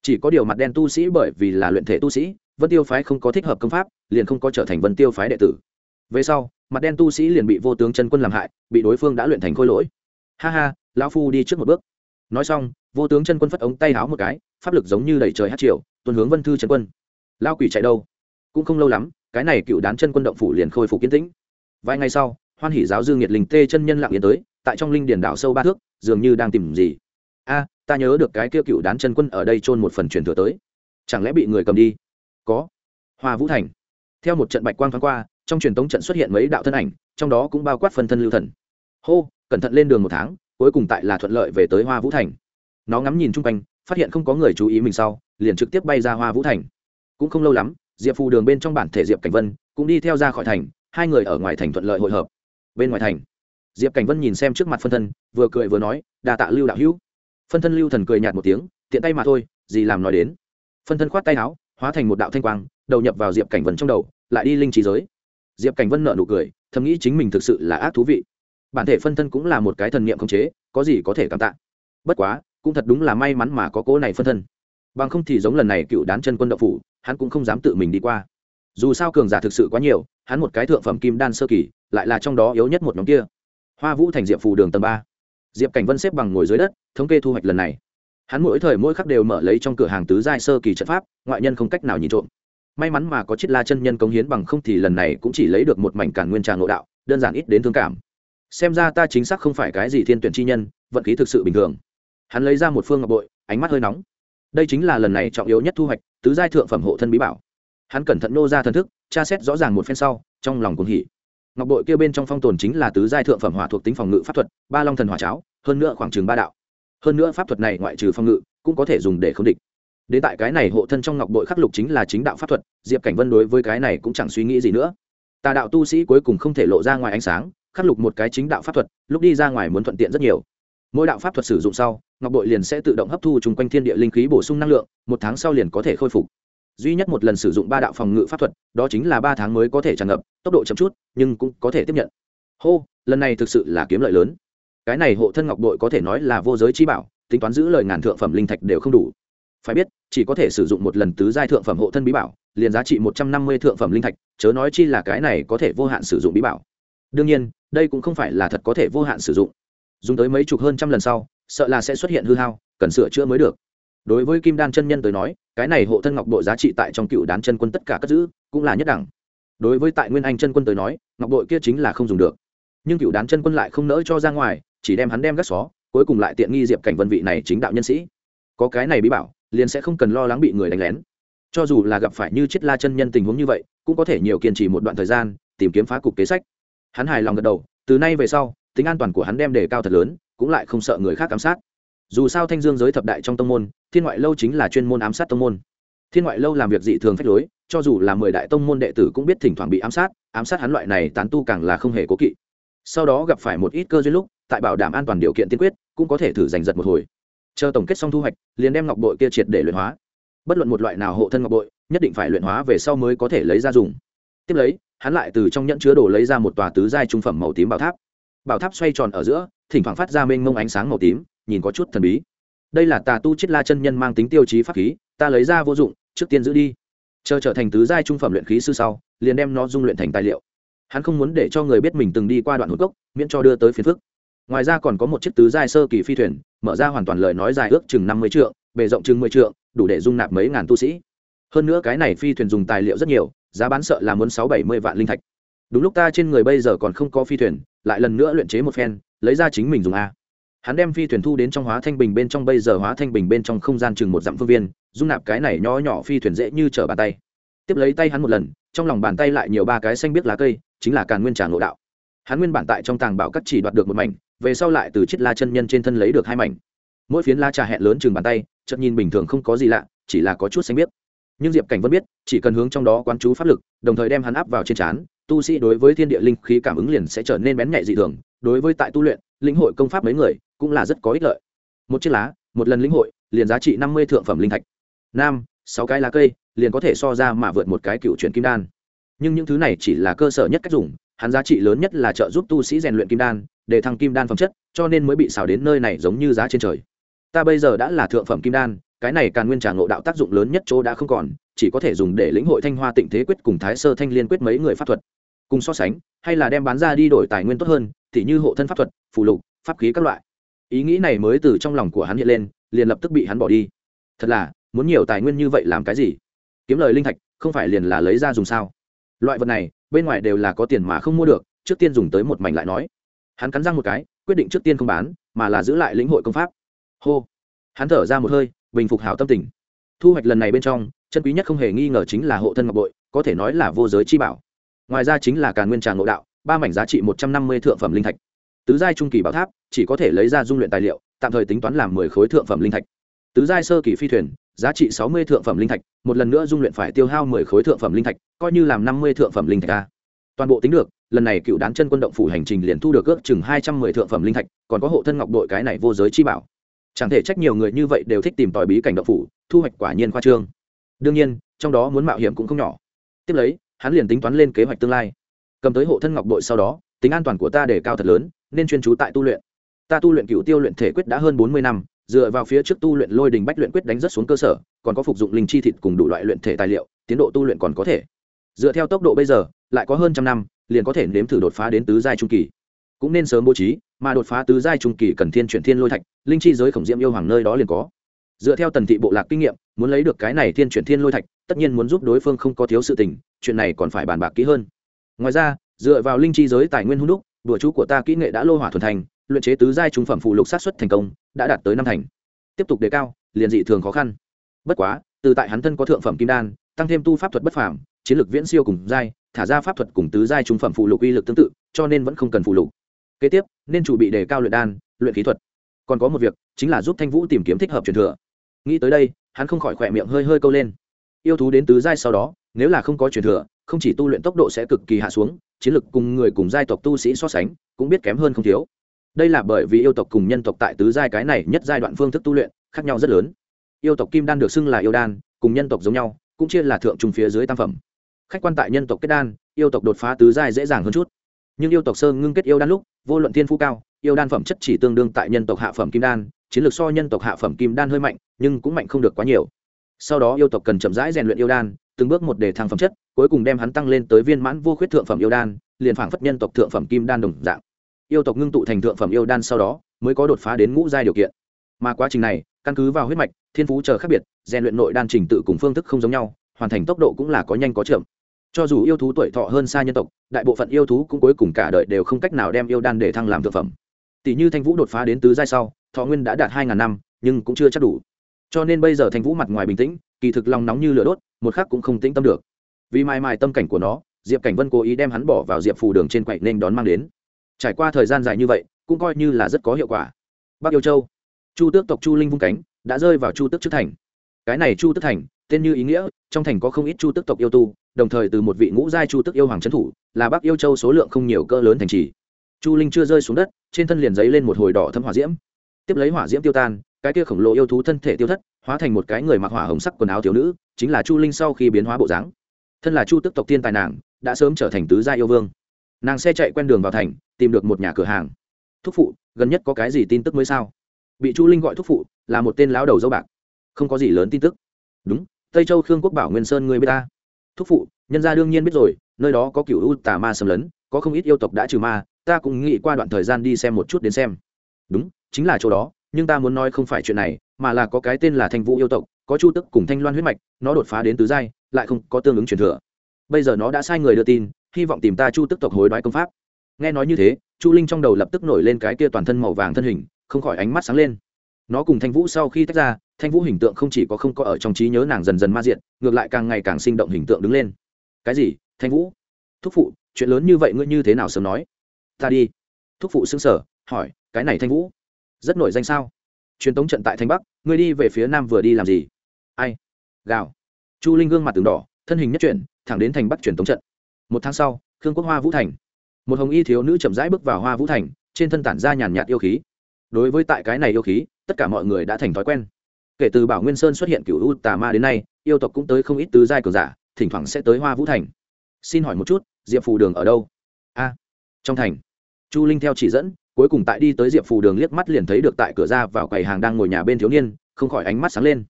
A: Chỉ có điều mặt đen tu sĩ bởi vì là luyện thể tu sĩ, vân tiêu phái không có thích hợp công pháp, liền không có trở thành vân tiêu phái đệ tử. Về sau mặt đen tu sĩ liền bị vô tướng chân quân làm hại, bị đối phương đã luyện thành khôi lỗi. Ha ha, lão phu đi trước một bước. Nói xong, vô tướng chân quân phất ống tay háo một cái, pháp lực giống như đẩy trời hát triều tuần hướng vân thư chân quân. Lao quỷ chạy đâu? Cũng không lâu lắm, cái này cựu đán chân quân động phủ liền khôi phục kiến tĩnh. Vài ngày sau, hoan hỷ giáo dư nghiệt linh tê chân nhân lặng yên tới, tại trong linh điển đảo sâu ba thước, dường như đang tìm gì. A, ta nhớ được cái kia cựu đán chân quân ở đây trôn một phần truyền thừa tới. Chẳng lẽ bị người cầm đi? Có. Hoa vũ thành. Theo một trận bạch quang thoáng qua trong truyền tống trận xuất hiện mấy đạo thân ảnh, trong đó cũng bao quát phân thân lưu thần. Hô, cẩn thận lên đường một tháng, cuối cùng tại là thuận lợi về tới hoa vũ thành. Nó ngắm nhìn chung quanh, phát hiện không có người chú ý mình sau, liền trực tiếp bay ra hoa vũ thành. Cũng không lâu lắm, diệp phù đường bên trong bản thể diệp cảnh vân cũng đi theo ra khỏi thành, hai người ở ngoài thành thuận lợi hội hợp. Bên ngoài thành, diệp cảnh vân nhìn xem trước mặt phân thân, vừa cười vừa nói đà tạ lưu đạo hữu. Phân thân lưu thần cười nhạt một tiếng, tiện tay mà thôi, gì làm nói đến. Phân thân khoát tay áo, hóa thành một đạo thanh quang, đầu nhập vào diệp cảnh vân trong đầu, lại đi linh trí giới diệp cảnh vân nợ nụ cười, thầm nghĩ chính mình thực sự là ác thú vị. Bản thể phân thân cũng là một cái thần niệm khống chế, có gì có thể cảm tạ. Bất quá, cũng thật đúng là may mắn mà có cỗ này phân thân. Bằng không thì giống lần này cựu đán chân quân đậu phủ, hắn cũng không dám tự mình đi qua. Dù sao cường giả thực sự quá nhiều, hắn một cái thượng phẩm kim đan sơ kỳ, lại là trong đó yếu nhất một nhóm kia. Hoa vũ thành diệp phù đường tầng ba. Diệp cảnh vân xếp bằng ngồi dưới đất, thống kê thu hoạch lần này. Hắn mỗi thời mỗi khắc đều mở lấy trong cửa hàng tứ giai sơ kỳ trận pháp, ngoại nhân không cách nào nhìn trộm may mắn mà có chiếc la chân nhân cống hiến bằng không thì lần này cũng chỉ lấy được một mảnh cản nguyên trà ngộ đạo, đơn giản ít đến thương cảm. Xem ra ta chính xác không phải cái gì thiên tuyển chi nhân, vận khí thực sự bình thường. Hắn lấy ra một phương ngọc bội, ánh mắt hơi nóng. Đây chính là lần này trọng yếu nhất thu hoạch, tứ giai thượng phẩm hộ thân bí bảo. Hắn cẩn thận nô ra thần thức, tra xét rõ ràng một phen sau, trong lòng cuồng hỉ. Ngọc bội kia bên trong phong tồn chính là tứ giai thượng phẩm hỏa thuộc tính phòng ngự pháp thuật, ba long thần hỏa cháo, hơn nữa khoảng chừng ba đạo. Hơn nữa pháp thuật này ngoại trừ phòng ngự, cũng có thể dùng để khống địch đến tại cái này hộ thân trong ngọc bội khắc lục chính là chính đạo pháp thuật, diệp cảnh vân đối với cái này cũng chẳng suy nghĩ gì nữa. Tà đạo tu sĩ cuối cùng không thể lộ ra ngoài ánh sáng, khắc lục một cái chính đạo pháp thuật, lúc đi ra ngoài muốn thuận tiện rất nhiều. Mỗi đạo pháp thuật sử dụng sau, ngọc bội liền sẽ tự động hấp thu chung quanh thiên địa linh khí bổ sung năng lượng, một tháng sau liền có thể khôi phục. Duy nhất một lần sử dụng ba đạo phòng ngự pháp thuật, đó chính là ba tháng mới có thể tràn ngập, tốc độ chậm chút, nhưng cũng có thể tiếp nhận. Hô, lần này thực sự là kiếm lợi lớn. Cái này hộ thân ngọc bội có thể nói là vô giới chi bảo, tính toán giữ lời ngàn thượng phẩm linh thạch đều không đủ phải biết, chỉ có thể sử dụng một lần tứ giai thượng phẩm hộ thân bí bảo, liền giá trị một trăm năm mươi thượng phẩm linh thạch, chớ nói chi là cái này có thể vô hạn sử dụng bí bảo. Đương nhiên, đây cũng không phải là thật có thể vô hạn sử dụng. Dùng tới mấy chục hơn trăm lần sau, sợ là sẽ xuất hiện hư hao, cần sửa chữa mới được. Đối với kim đan chân nhân tới nói, cái này hộ thân ngọc bội giá trị tại trong cựu đán chân quân tất cả cất giữ, cũng là nhất đẳng. Đối với tại nguyên anh chân quân tới nói, ngọc bội kia chính là không dùng được. Nhưng cựu đán chân quân lại không nỡ cho ra ngoài, chỉ đem hắn đem gác xó, cuối cùng lại tiện nghi diệp cảnh vân vị này chính đạo nhân sĩ. Có cái này bí bảo liền sẽ không cần lo lắng bị người đánh lén. Cho dù là gặp phải như chết la chân nhân tình huống như vậy, cũng có thể nhiều kiên trì một đoạn thời gian, tìm kiếm phá cục kế sách. Hắn hài lòng gật đầu, từ nay về sau, tính an toàn của hắn đem đề cao thật lớn, cũng lại không sợ người khác ám sát. Dù sao thanh dương giới thập đại trong tông môn, thiên ngoại lâu chính là chuyên môn ám sát tông môn. Thiên ngoại lâu làm việc dị thường phách lối, cho dù là mười đại tông môn đệ tử cũng biết thỉnh thoảng bị ám sát ám sát hắn loại này tán tu càng là không hề cố kỵ. Sau đó gặp phải một ít cơ duyên lúc, tại bảo đảm an toàn điều kiện tiên quyết, cũng có thể thử giành giật một hồi chờ tổng kết xong thu hoạch, liền đem ngọc bội kia triệt để luyện hóa. Bất luận một loại nào hộ thân ngọc bội, nhất định phải luyện hóa về sau mới có thể lấy ra dùng. Tiếp lấy, hắn lại từ trong nhẫn chứa đồ lấy ra một tòa tứ giai trung phẩm màu tím bảo tháp. Bảo tháp xoay tròn ở giữa, thỉnh thoảng phát ra mênh mông ánh sáng màu tím, nhìn có chút thần bí. Đây là tà tu chiết la chân nhân mang tính tiêu chí pháp khí, ta lấy ra vô dụng, trước tiên giữ đi. Chờ trở thành tứ giai trung phẩm luyện khí sư sau, liền đem nó dung luyện thành tài liệu. Hắn không muốn để cho người biết mình từng đi qua đoạn hồn cốc, miễn cho đưa tới phiền phức. Ngoài ra còn có một chiếc tứ giai sơ kỳ phi thuyền mở ra hoàn toàn lời nói dài ước chừng năm mươi trượng, bề rộng chừng mười trượng, đủ để dung nạp mấy ngàn tu sĩ. Hơn nữa cái này phi thuyền dùng tài liệu rất nhiều, giá bán sợ là muốn sáu bảy mươi vạn linh thạch. Đúng lúc ta trên người bây giờ còn không có phi thuyền, lại lần nữa luyện chế một phen, lấy ra chính mình dùng a. Hắn đem phi thuyền thu đến trong hóa thanh bình bên trong, bây giờ hóa thanh bình bên trong không gian chừng một dặm phương viên, dung nạp cái này nhỏ nhỏ phi thuyền dễ như trở bàn tay. Tiếp lấy tay hắn một lần, trong lòng bàn tay lại nhiều ba cái xanh biết lá cây, chính là càn nguyên trà ngộ đạo. Hắn nguyên bản tại trong tàng bảo cắt chỉ đoạt được một mảnh về sau lại từ chiếc la chân nhân trên thân lấy được hai mảnh. Mỗi phiến la trà hẹn lớn chừng bàn tay, chợt nhìn bình thường không có gì lạ, chỉ là có chút xanh biết nhưng diệp cảnh vẫn biết, chỉ cần hướng trong đó quán chú pháp lực, đồng thời đem hắn áp vào trên trán, tu sĩ đối với thiên địa linh khí cảm ứng liền sẽ trở nên bén nhạy dị thường. Đối với tại tu luyện, lĩnh hội công pháp mấy người cũng là rất có ích lợi. Một chiếc lá, một lần lĩnh hội, liền giá trị năm mươi thượng phẩm linh thạch. Nam, sáu cái lá cây, liền có thể so ra mà vượt một cái cựu chuyển kim đan. Nhưng những thứ này chỉ là cơ sở nhất cách dùng, hắn giá trị lớn nhất là trợ giúp tu sĩ rèn luyện kim đan để thăng kim đan phẩm chất, cho nên mới bị xào đến nơi này giống như giá trên trời. Ta bây giờ đã là thượng phẩm kim đan, cái này càn nguyên trà ngộ đạo tác dụng lớn nhất chỗ đã không còn, chỉ có thể dùng để lĩnh hội thanh hoa tịnh thế quyết cùng thái sơ thanh liên quyết mấy người pháp thuật. Cùng so sánh, hay là đem bán ra đi đổi tài nguyên tốt hơn, thì như hộ thân pháp thuật, phù lục, pháp khí các loại. Ý nghĩ này mới từ trong lòng của hắn hiện lên, liền lập tức bị hắn bỏ đi. Thật là, muốn nhiều tài nguyên như vậy làm cái gì? Kiếm lời linh thạch, không phải liền là lấy ra dùng sao? Loại vật này, bên ngoài đều là có tiền mà không mua được, trước tiên dùng tới một mảnh lại nói hắn cắn răng một cái, quyết định trước tiên không bán, mà là giữ lại lĩnh hội công pháp. Hô. Hắn thở ra một hơi, bình phục hảo tâm tình. Thu hoạch lần này bên trong, chân quý nhất không hề nghi ngờ chính là hộ thân ngọc bội, có thể nói là vô giới chi bảo. Ngoài ra chính là cả nguyên tràng ngộ đạo, ba mảnh giá trị một trăm năm mươi thượng phẩm linh thạch. Tứ giai trung kỳ bảo tháp, chỉ có thể lấy ra dung luyện tài liệu, tạm thời tính toán làm mười khối thượng phẩm linh thạch. Tứ giai sơ kỳ phi thuyền, giá trị sáu mươi thượng phẩm linh thạch, một lần nữa dung luyện phải tiêu hao mười khối thượng phẩm linh thạch, coi như làm năm mươi thượng phẩm linh thạch a toàn bộ tính được, lần này cựu đán chân quân động phủ hành trình liền thu được ước chừng hai trăm mười thượng phẩm linh thạch, còn có hộ thân ngọc đội cái này vô giới chi bảo. Chẳng thể trách nhiều người như vậy đều thích tìm tòi bí cảnh động phủ, thu hoạch quả nhiên khoa trương. Đương nhiên, trong đó muốn mạo hiểm cũng không nhỏ. Tiếp lấy, hắn liền tính toán lên kế hoạch tương lai. Cầm tới hộ thân ngọc đội sau đó, tính an toàn của ta để cao thật lớn, nên chuyên trú tại tu luyện. Ta tu luyện cựu tiêu luyện thể quyết đã hơn bốn mươi năm, dựa vào phía trước tu luyện lôi đình bách luyện quyết đánh rất xuống cơ sở, còn có phục dụng linh chi thịt cùng đủ loại luyện thể tài liệu, tiến độ tu luyện còn có thể. Dựa theo tốc độ bây giờ lại có hơn trăm năm, liền có thể nếm thử đột phá đến tứ giai trung kỳ. Cũng nên sớm bố trí, mà đột phá tứ giai trung kỳ cần thiên chuyển thiên lôi thạch, linh chi giới khổng diễm yêu hoàng nơi đó liền có. Dựa theo tần thị bộ lạc kinh nghiệm, muốn lấy được cái này thiên chuyển thiên lôi thạch, tất nhiên muốn giúp đối phương không có thiếu sự tình, chuyện này còn phải bàn bạc kỹ hơn. Ngoài ra, dựa vào linh chi giới tài nguyên hung đúc, đùa chú của ta kỹ nghệ đã lô hỏa thuần thành, luyện chế tứ giai trung phẩm phụ lục sát xuất thành công, đã đạt tới năm thành. Tiếp tục đề cao, liền dị thường khó khăn. Bất quá, từ tại hắn thân có thượng phẩm kim đan, tăng thêm tu pháp thuật bất phàm, chiến lược viễn siêu cùng giai thả ra pháp thuật cùng tứ giai trung phẩm phụ lục uy lực tương tự, cho nên vẫn không cần phụ lục. Kế tiếp, nên chủ bị đề cao luyện đan, luyện khí thuật. Còn có một việc, chính là giúp thanh vũ tìm kiếm thích hợp truyền thừa. Nghĩ tới đây, hắn không khỏi khỏe miệng hơi hơi câu lên. Yêu thú đến tứ giai sau đó, nếu là không có truyền thừa, không chỉ tu luyện tốc độ sẽ cực kỳ hạ xuống, chiến lực cùng người cùng giai tộc tu sĩ so sánh, cũng biết kém hơn không thiếu. Đây là bởi vì yêu tộc cùng nhân tộc tại tứ giai cái này nhất giai đoạn phương thức tu luyện, khác nhau rất lớn. Yêu tộc kim đan được xưng là yêu đan, cùng nhân tộc giống nhau, cũng chia là thượng trung phía dưới tam phẩm khách quan tại nhân tộc kết đan, yêu tộc đột phá tứ giai dễ dàng hơn chút. Nhưng yêu tộc sơ ngưng kết yêu đan lúc, vô luận thiên phú cao, yêu đan phẩm chất chỉ tương đương tại nhân tộc hạ phẩm kim đan, chiến lược so nhân tộc hạ phẩm kim đan hơi mạnh, nhưng cũng mạnh không được quá nhiều. Sau đó yêu tộc cần chậm rãi rèn luyện yêu đan, từng bước một để thăng phẩm chất, cuối cùng đem hắn tăng lên tới viên mãn vô khuyết thượng phẩm yêu đan, liền phảng phất nhân tộc thượng phẩm kim đan đồng dạng. Yêu tộc ngưng tụ thành thượng phẩm yêu đan sau đó, mới có đột phá đến ngũ giai điều kiện. Mà quá trình này, căn cứ vào huyết mạch, thiên phú chờ khác biệt, rèn luyện nội đan trình tự cùng phương thức không giống nhau, hoàn thành tốc độ cũng là có nhanh có chậm cho dù yêu thú tuổi thọ hơn xa nhân tộc, đại bộ phận yêu thú cũng cuối cùng cả đời đều không cách nào đem yêu đan để thăng làm thực phẩm. Tỷ như thanh vũ đột phá đến tứ giai sau, thọ nguyên đã đạt hai ngàn năm, nhưng cũng chưa chắc đủ. Cho nên bây giờ thanh vũ mặt ngoài bình tĩnh, kỳ thực lòng nóng như lửa đốt, một khắc cũng không tĩnh tâm được. Vì mai mai tâm cảnh của nó, diệp cảnh vân cố ý đem hắn bỏ vào diệp phù đường trên quậy nên đón mang đến. Trải qua thời gian dài như vậy, cũng coi như là rất có hiệu quả. Bắc yêu châu, chu tước tộc chu linh vung cánh, đã rơi vào chu tước trước thành. Cái này chu tước thành tên như ý nghĩa, trong thành có không ít chu Tức tộc yêu tu, đồng thời từ một vị ngũ giai chu Tức yêu hoàng trấn thủ, là bắc yêu châu số lượng không nhiều cỡ lớn thành trì. Chu linh chưa rơi xuống đất, trên thân liền giấy lên một hồi đỏ thâm hỏa diễm. Tiếp lấy hỏa diễm tiêu tan, cái kia khổng lồ yêu thú thân thể tiêu thất, hóa thành một cái người mặc hỏa hồng sắc quần áo thiếu nữ, chính là chu linh sau khi biến hóa bộ dáng. Thân là chu tức tộc tiên tài nàng, đã sớm trở thành tứ gia yêu vương. Nàng xe chạy quen đường vào thành, tìm được một nhà cửa hàng. Thúc phụ, gần nhất có cái gì tin tức mới sao? Bị chu linh gọi thúc phụ, là một tên lão đầu dâu bạc. Không có gì lớn tin tức. Đúng tây châu khương quốc bảo nguyên sơn người b i ế ta. Thúc phụ, nhân gia đương nhiên biết rồi, nơi đó có cựu u tà ma xâm lấn, có không ít yêu tộc đã trừ ma, ta cũng nghĩ qua đoạn thời gian đi xem một chút đến xem. Đúng, chính là chỗ đó, nhưng ta muốn nói không phải chuyện này, mà là có cái tên là thanh vũ yêu tộc, có chu tức cùng thanh loan huyết mạch, nó đột phá đến tứ giai, lại không có tương ứng truyền thừa. Bây giờ nó đã sai người đưa tin, hy vọng tìm ta chu tức tộc hối đoái công pháp. Nghe nói như thế, chu linh trong đầu lập tức nổi lên cái kia toàn thân màu vàng thân hình, không khỏi ánh mắt sáng lên nó cùng thanh vũ sau khi tách ra, thanh vũ hình tượng không chỉ có không có ở trong trí nhớ nàng dần dần ma diện ngược lại càng ngày càng sinh động hình tượng đứng lên. Cái gì? Thanh vũ? Thúc phụ, chuyện lớn như vậy ngươi như thế nào sớm nói? Ta đi. Thúc phụ xưng sở hỏi, cái này thanh vũ? Rất nổi danh sao? Truyền tống trận tại thanh bắc, ngươi đi về phía nam vừa đi làm gì? Ai? Gào. Chu linh gương mặt từng đỏ, thân hình nhất chuyển, thẳng đến thành bắc truyền tống trận. Một tháng sau, khương quốc hoa vũ thành. Một hồng y thiếu nữ chậm rãi bước vào hoa vũ thành, trên thân tản ra nhàn nhạt yêu khí đối với tại cái này yêu khí, tất cả mọi người đã thành thói quen. Kể từ bảo nguyên sơn xuất hiện cựu u tà ma đến nay, yêu tộc cũng tới không ít tứ giai cường giả, thỉnh thoảng sẽ tới hoa vũ thành. Xin hỏi một chút, diệp phù đường ở đâu? A, trong thành. Chu linh theo chỉ dẫn, cuối cùng tại đi tới diệp phù đường liếc mắt liền thấy được tại cửa ra vào quầy hàng đang ngồi nhà bên thiếu niên, không khỏi ánh mắt sáng lên.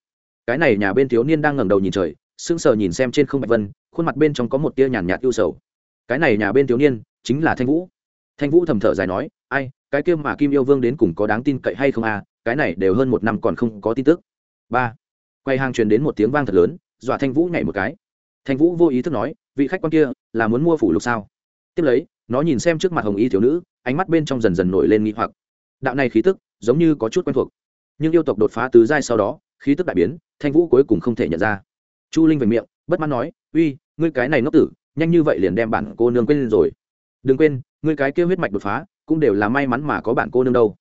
A: Cái này nhà bên thiếu niên đang ngẩng đầu nhìn trời, sững sờ nhìn xem trên không bạch vân, khuôn mặt bên trong có một tia nhàn nhạt ưu sầu. Cái này nhà bên thiếu niên chính là thanh vũ. Thanh vũ thầm thở dài nói, ai cái kia mà kim yêu vương đến cùng có đáng tin cậy hay không à cái này đều hơn một năm còn không có tin tức. Ba, quay hàng truyền đến một tiếng vang thật lớn, dọa thanh vũ nhảy một cái. Thanh vũ vô ý thức nói, vị khách quan kia, là muốn mua phủ lục sao? Tiếp lấy, nó nhìn xem trước mặt hồng y thiếu nữ, ánh mắt bên trong dần dần nổi lên nghi hoặc. Đạo này khí tức, giống như có chút quen thuộc. Nhưng yêu tộc đột phá tứ giai sau đó, khí tức đại biến, thanh vũ cuối cùng không thể nhận ra. Chu linh về miệng, bất mãn nói, uy, ngươi cái này ngốc tử, nhanh như vậy liền đem bản cô nương quên rồi. Đừng quên, ngươi cái kia huyết mạch đột phá cũng đều là may mắn mà có bạn cô nương đâu.